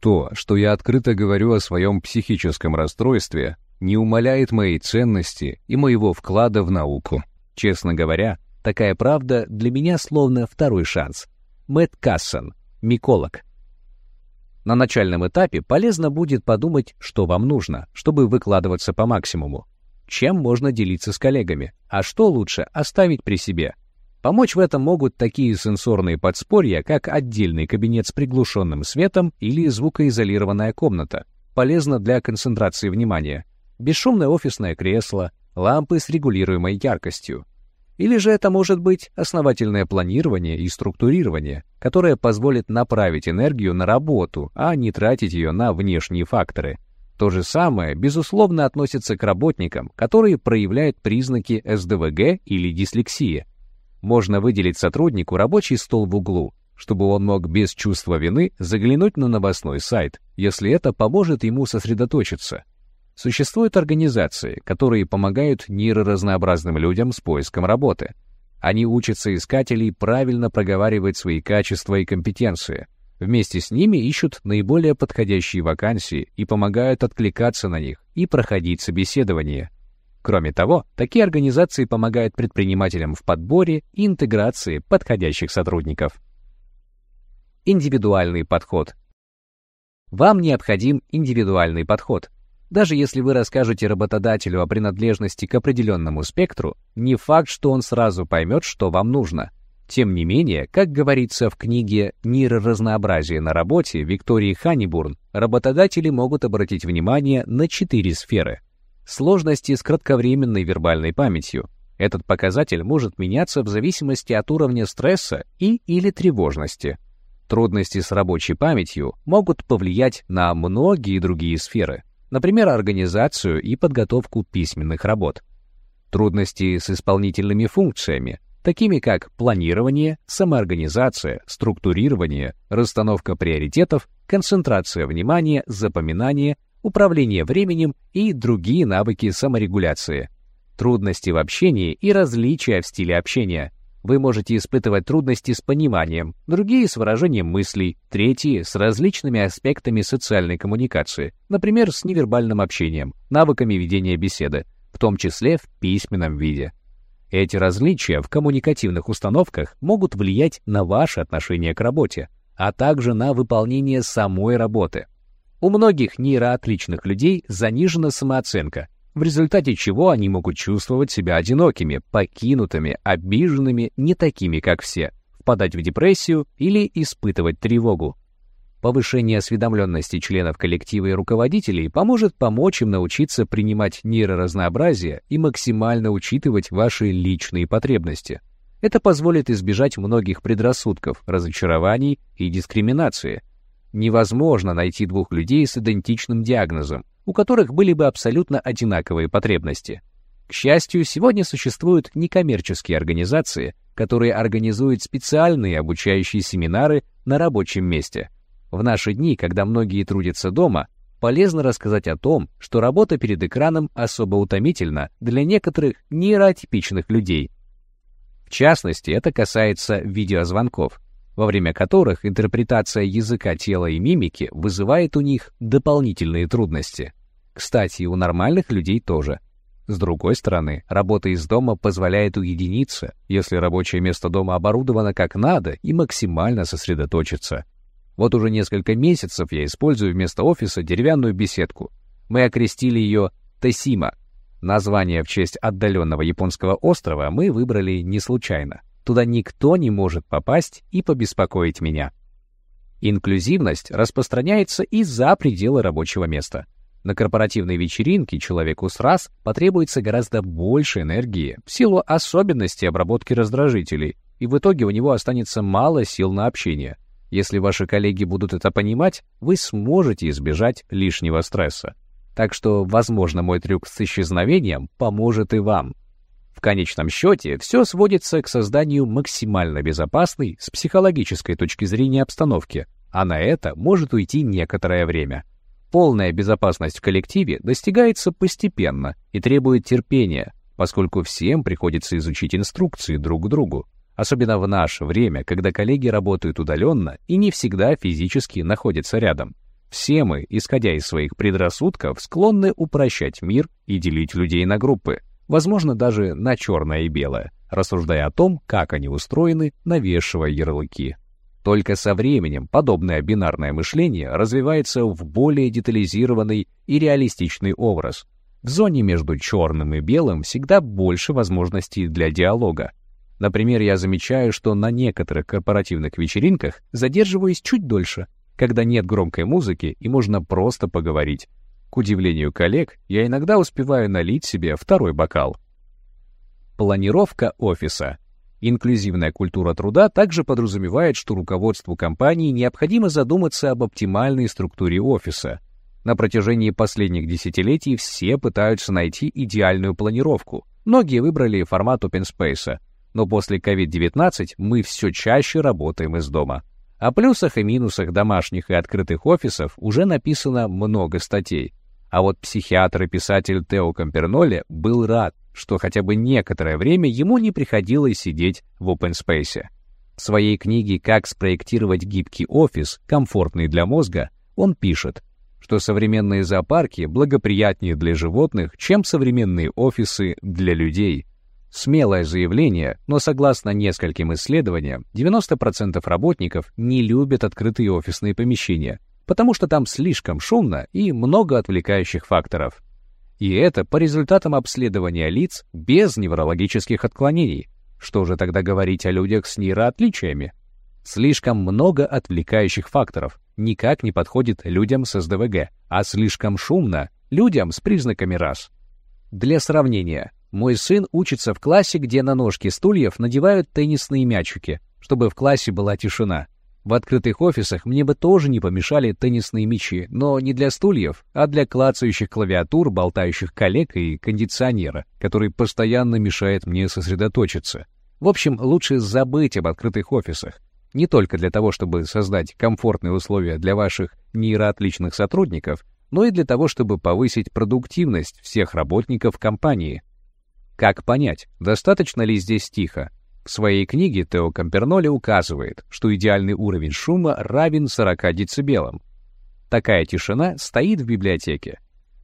То, что я открыто говорю о своем психическом расстройстве, не умаляет моей ценности и моего вклада в науку. Честно говоря, Такая правда для меня словно второй шанс. Мэтт Кассон, миколог. На начальном этапе полезно будет подумать, что вам нужно, чтобы выкладываться по максимуму. Чем можно делиться с коллегами, а что лучше оставить при себе. Помочь в этом могут такие сенсорные подспорья, как отдельный кабинет с приглушенным светом или звукоизолированная комната, полезно для концентрации внимания, бесшумное офисное кресло, лампы с регулируемой яркостью, или же это может быть основательное планирование и структурирование, которое позволит направить энергию на работу, а не тратить ее на внешние факторы. То же самое, безусловно, относится к работникам, которые проявляют признаки СДВГ или дислексии. Можно выделить сотруднику рабочий стол в углу, чтобы он мог без чувства вины заглянуть на новостной сайт, если это поможет ему сосредоточиться. Существуют организации, которые помогают нейроразнообразным людям с поиском работы. Они учат соискателей правильно проговаривать свои качества и компетенции. Вместе с ними ищут наиболее подходящие вакансии и помогают откликаться на них и проходить собеседование. Кроме того, такие организации помогают предпринимателям в подборе и интеграции подходящих сотрудников. Индивидуальный подход – Вам необходим индивидуальный подход. Даже если вы расскажете работодателю о принадлежности к определенному спектру, не факт, что он сразу поймет, что вам нужно. Тем не менее, как говорится в книге «Нейроразнообразие на работе» Виктории Ханибурн, работодатели могут обратить внимание на четыре сферы. Сложности с кратковременной вербальной памятью. Этот показатель может меняться в зависимости от уровня стресса и или тревожности. Трудности с рабочей памятью могут повлиять на многие другие сферы, например, организацию и подготовку письменных работ. Трудности с исполнительными функциями, такими как планирование, самоорганизация, структурирование, расстановка приоритетов, концентрация внимания, запоминание, управление временем и другие навыки саморегуляции. Трудности в общении и различия в стиле общения. Вы можете испытывать трудности с пониманием, другие с выражением мыслей, третьи с различными аспектами социальной коммуникации, например, с невербальным общением, навыками ведения беседы, в том числе в письменном виде. Эти различия в коммуникативных установках могут влиять на ваше отношение к работе, а также на выполнение самой работы. У многих нейроотличных людей занижена самооценка, в результате чего они могут чувствовать себя одинокими, покинутыми, обиженными, не такими, как все, впадать в депрессию или испытывать тревогу. Повышение осведомленности членов коллектива и руководителей поможет помочь им научиться принимать нейроразнообразие и максимально учитывать ваши личные потребности. Это позволит избежать многих предрассудков, разочарований и дискриминации. Невозможно найти двух людей с идентичным диагнозом, у которых были бы абсолютно одинаковые потребности. К счастью, сегодня существуют некоммерческие организации, которые организуют специальные обучающие семинары на рабочем месте – в наши дни, когда многие трудятся дома, полезно рассказать о том, что работа перед экраном особо утомительна для некоторых нейротипичных людей. В частности, это касается видеозвонков, во время которых интерпретация языка тела и мимики вызывает у них дополнительные трудности. Кстати, у нормальных людей тоже. С другой стороны, работа из дома позволяет уединиться, если рабочее место дома оборудовано как надо и максимально сосредоточиться – вот уже несколько месяцев я использую вместо офиса деревянную беседку. Мы окрестили ее Тесима. Название в честь отдаленного японского острова мы выбрали не случайно. Туда никто не может попасть и побеспокоить меня. Инклюзивность распространяется и за пределы рабочего места. На корпоративной вечеринке человеку с раз потребуется гораздо больше энергии в силу особенностей обработки раздражителей, и в итоге у него останется мало сил на общение – если ваши коллеги будут это понимать, вы сможете избежать лишнего стресса. Так что, возможно, мой трюк с исчезновением поможет и вам. В конечном счете, все сводится к созданию максимально безопасной с психологической точки зрения обстановки, а на это может уйти некоторое время. Полная безопасность в коллективе достигается постепенно и требует терпения, поскольку всем приходится изучить инструкции друг к другу особенно в наше время, когда коллеги работают удаленно и не всегда физически находятся рядом. Все мы, исходя из своих предрассудков, склонны упрощать мир и делить людей на группы, возможно, даже на черное и белое, рассуждая о том, как они устроены, навешивая ярлыки. Только со временем подобное бинарное мышление развивается в более детализированный и реалистичный образ. В зоне между черным и белым всегда больше возможностей для диалога, Например, я замечаю, что на некоторых корпоративных вечеринках задерживаюсь чуть дольше, когда нет громкой музыки и можно просто поговорить. К удивлению коллег, я иногда успеваю налить себе второй бокал. Планировка офиса. Инклюзивная культура труда также подразумевает, что руководству компании необходимо задуматься об оптимальной структуре офиса. На протяжении последних десятилетий все пытаются найти идеальную планировку. Многие выбрали формат open space, но после COVID-19 мы все чаще работаем из дома. О плюсах и минусах домашних и открытых офисов уже написано много статей. А вот психиатр и писатель Тео Камперноли был рад, что хотя бы некоторое время ему не приходилось сидеть в open. В своей книге «Как спроектировать гибкий офис, комфортный для мозга» он пишет, что современные зоопарки благоприятнее для животных, чем современные офисы для людей. Смелое заявление, но согласно нескольким исследованиям, 90% работников не любят открытые офисные помещения, потому что там слишком шумно и много отвлекающих факторов. И это по результатам обследования лиц без неврологических отклонений. Что же тогда говорить о людях с нейроотличиями? Слишком много отвлекающих факторов никак не подходит людям с СДВГ, а слишком шумно людям с признаками РАС. Для сравнения, мой сын учится в классе, где на ножки стульев надевают теннисные мячики, чтобы в классе была тишина. В открытых офисах мне бы тоже не помешали теннисные мячи, но не для стульев, а для клацающих клавиатур, болтающих коллег и кондиционера, который постоянно мешает мне сосредоточиться. В общем, лучше забыть об открытых офисах. Не только для того, чтобы создать комфортные условия для ваших нейроотличных сотрудников, но и для того, чтобы повысить продуктивность всех работников компании. Как понять, достаточно ли здесь тихо, в своей книге Тео Камперноли указывает, что идеальный уровень шума равен 40 дБ. Такая тишина стоит в библиотеке.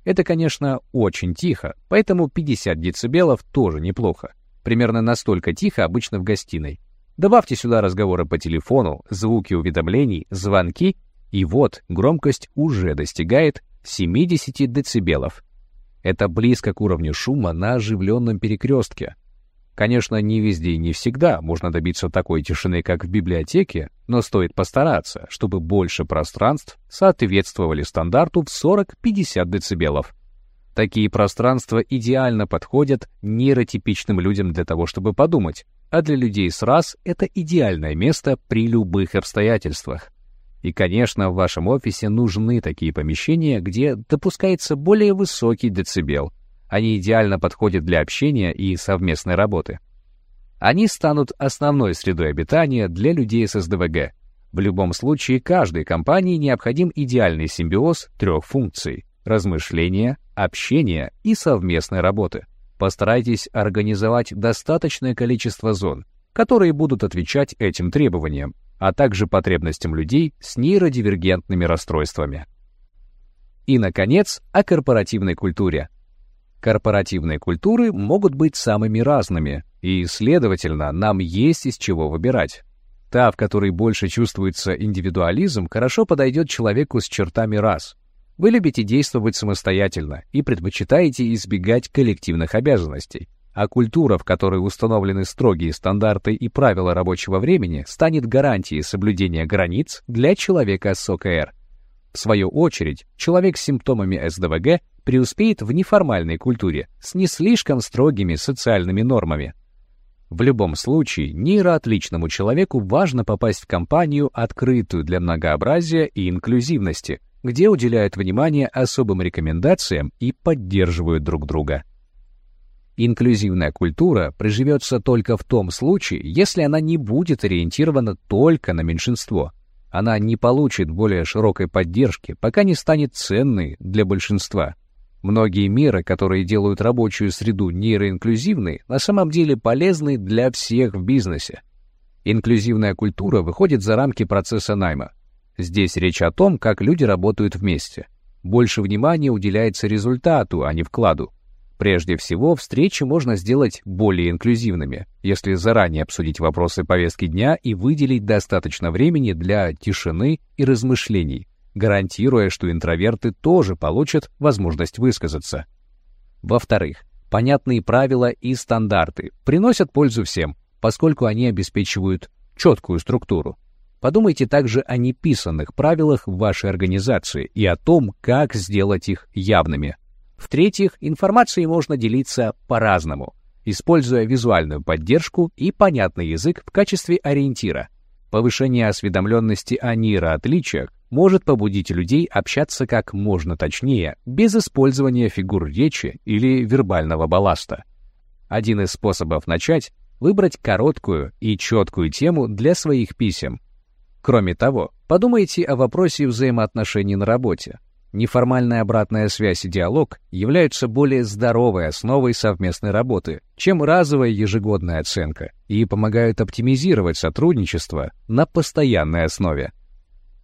Это, конечно, очень тихо, поэтому 50 дБ тоже неплохо. Примерно настолько тихо обычно в гостиной. Добавьте сюда разговоры по телефону, звуки уведомлений, звонки, и вот громкость уже достигает 70 дБ. Это близко к уровню шума на оживленном перекрестке, Конечно, не везде и не всегда можно добиться такой тишины, как в библиотеке, но стоит постараться, чтобы больше пространств соответствовали стандарту в 40-50 дБ. Такие пространства идеально подходят нейротипичным людям для того, чтобы подумать, а для людей с РАС это идеальное место при любых обстоятельствах. И, конечно, в вашем офисе нужны такие помещения, где допускается более высокий децибел — они идеально подходят для общения и совместной работы. Они станут основной средой обитания для людей с СДВГ. В любом случае, каждой компании необходим идеальный симбиоз трех функций — размышления, общения и совместной работы. Постарайтесь организовать достаточное количество зон, которые будут отвечать этим требованиям, а также потребностям людей с нейродивергентными расстройствами. И, наконец, о корпоративной культуре. Корпоративные культуры могут быть самыми разными, и, следовательно, нам есть из чего выбирать. Та, в которой больше чувствуется индивидуализм, хорошо подойдет человеку с чертами раз. Вы любите действовать самостоятельно и предпочитаете избегать коллективных обязанностей. А культура, в которой установлены строгие стандарты и правила рабочего времени, станет гарантией соблюдения границ для человека с ОКР. В свою очередь, человек с симптомами СДВГ преуспеет в неформальной культуре с не слишком строгими социальными нормами. В любом случае, нейроотличному человеку важно попасть в компанию, открытую для многообразия и инклюзивности, где уделяют внимание особым рекомендациям и поддерживают друг друга. Инклюзивная культура приживется только в том случае, если она не будет ориентирована только на меньшинство. Она не получит более широкой поддержки, пока не станет ценной для большинства. Многие меры, которые делают рабочую среду нейроинклюзивной, на самом деле полезны для всех в бизнесе. Инклюзивная культура выходит за рамки процесса найма. Здесь речь о том, как люди работают вместе. Больше внимания уделяется результату, а не вкладу. Прежде всего, встречи можно сделать более инклюзивными, если заранее обсудить вопросы повестки дня и выделить достаточно времени для тишины и размышлений, гарантируя, что интроверты тоже получат возможность высказаться. Во-вторых, понятные правила и стандарты приносят пользу всем, поскольку они обеспечивают четкую структуру. Подумайте также о неписанных правилах в вашей организации и о том, как сделать их явными. В-третьих, информацией можно делиться по-разному, используя визуальную поддержку и понятный язык в качестве ориентира. Повышение осведомленности о нейроотличиях может побудить людей общаться как можно точнее, без использования фигур речи или вербального балласта. Один из способов начать — выбрать короткую и четкую тему для своих писем. Кроме того, подумайте о вопросе взаимоотношений на работе. Неформальная обратная связь и диалог являются более здоровой основой совместной работы, чем разовая ежегодная оценка, и помогают оптимизировать сотрудничество на постоянной основе.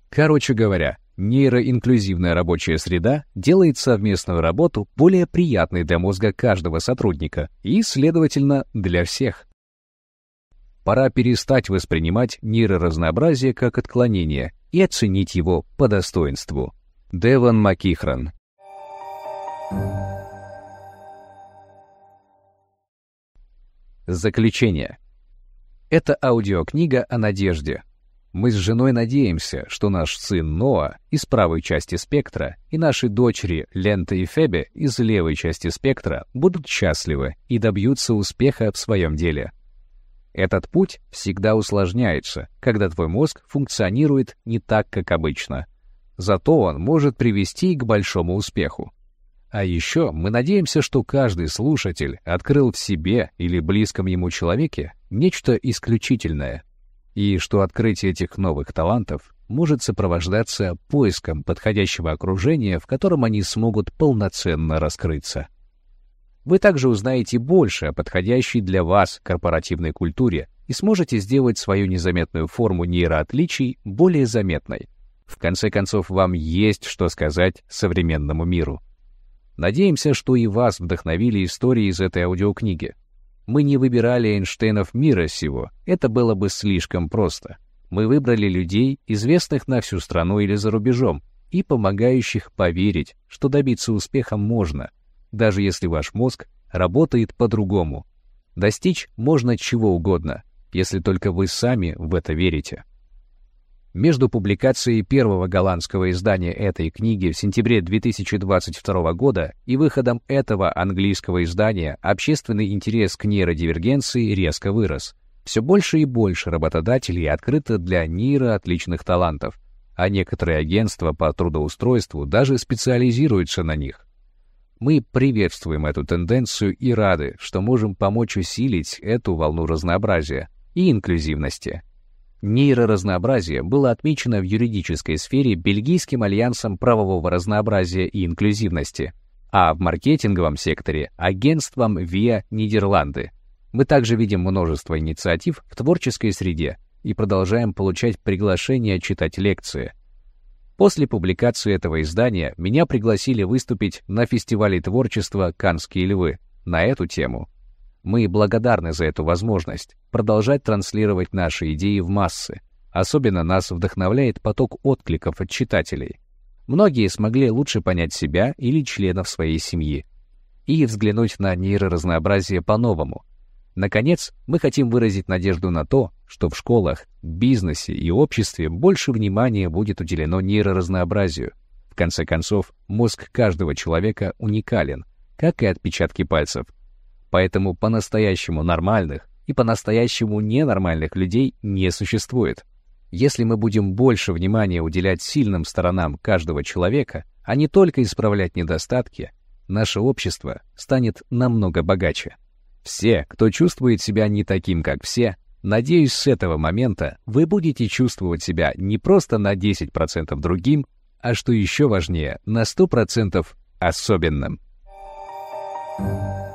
Короче говоря, нейроинклюзивная рабочая среда делает совместную работу более приятной для мозга каждого сотрудника и, следовательно, для всех. Пора перестать воспринимать нейроразнообразие как отклонение и оценить его по достоинству. Деван Макихран Заключение. Это аудиокнига о надежде. Мы с женой надеемся, что наш сын Ноа из правой части спектра и наши дочери Лента и Фебе из левой части спектра будут счастливы и добьются успеха в своем деле. Этот путь всегда усложняется, когда твой мозг функционирует не так, как обычно. Зато он может привести к большому успеху. А еще мы надеемся, что каждый слушатель открыл в себе или близком ему человеке нечто исключительное, и что открытие этих новых талантов может сопровождаться поиском подходящего окружения, в котором они смогут полноценно раскрыться. Вы также узнаете больше о подходящей для вас корпоративной культуре и сможете сделать свою незаметную форму нейроотличий более заметной. В конце концов, вам есть что сказать современному миру. Надеемся, что и вас вдохновили истории из этой аудиокниги. Мы не выбирали Эйнштейнов мира сего, это было бы слишком просто. Мы выбрали людей, известных на всю страну или за рубежом, и помогающих поверить, что добиться успеха можно — даже если ваш мозг работает по-другому. Достичь можно чего угодно, если только вы сами в это верите. Между публикацией первого голландского издания этой книги в сентябре 2022 года и выходом этого английского издания общественный интерес к нейродивергенции резко вырос. Все больше и больше работодателей открыто для нейроотличных талантов, а некоторые агентства по трудоустройству даже специализируются на них. Мы приветствуем эту тенденцию и рады, что можем помочь усилить эту волну разнообразия и инклюзивности. Нейроразнообразие было отмечено в юридической сфере Бельгийским альянсом правового разнообразия и инклюзивности, а в маркетинговом секторе — агентством ВИА Нидерланды. Мы также видим множество инициатив в творческой среде и продолжаем получать приглашения читать лекции — После публикации этого издания меня пригласили выступить на фестивале творчества «Канские львы» на эту тему. Мы благодарны за эту возможность продолжать транслировать наши идеи в массы. Особенно нас вдохновляет поток откликов от читателей. Многие смогли лучше понять себя или членов своей семьи и взглянуть на нейроразнообразие по-новому, Наконец, мы хотим выразить надежду на то, что в школах, бизнесе и обществе больше внимания будет уделено нейроразнообразию. В конце концов, мозг каждого человека уникален, как и отпечатки пальцев. Поэтому по-настоящему нормальных и по-настоящему ненормальных людей не существует. Если мы будем больше внимания уделять сильным сторонам каждого человека, а не только исправлять недостатки, наше общество станет намного богаче. Все, кто чувствует себя не таким, как все, надеюсь, с этого момента вы будете чувствовать себя не просто на 10% другим, а что еще важнее, на 100% особенным. Thank you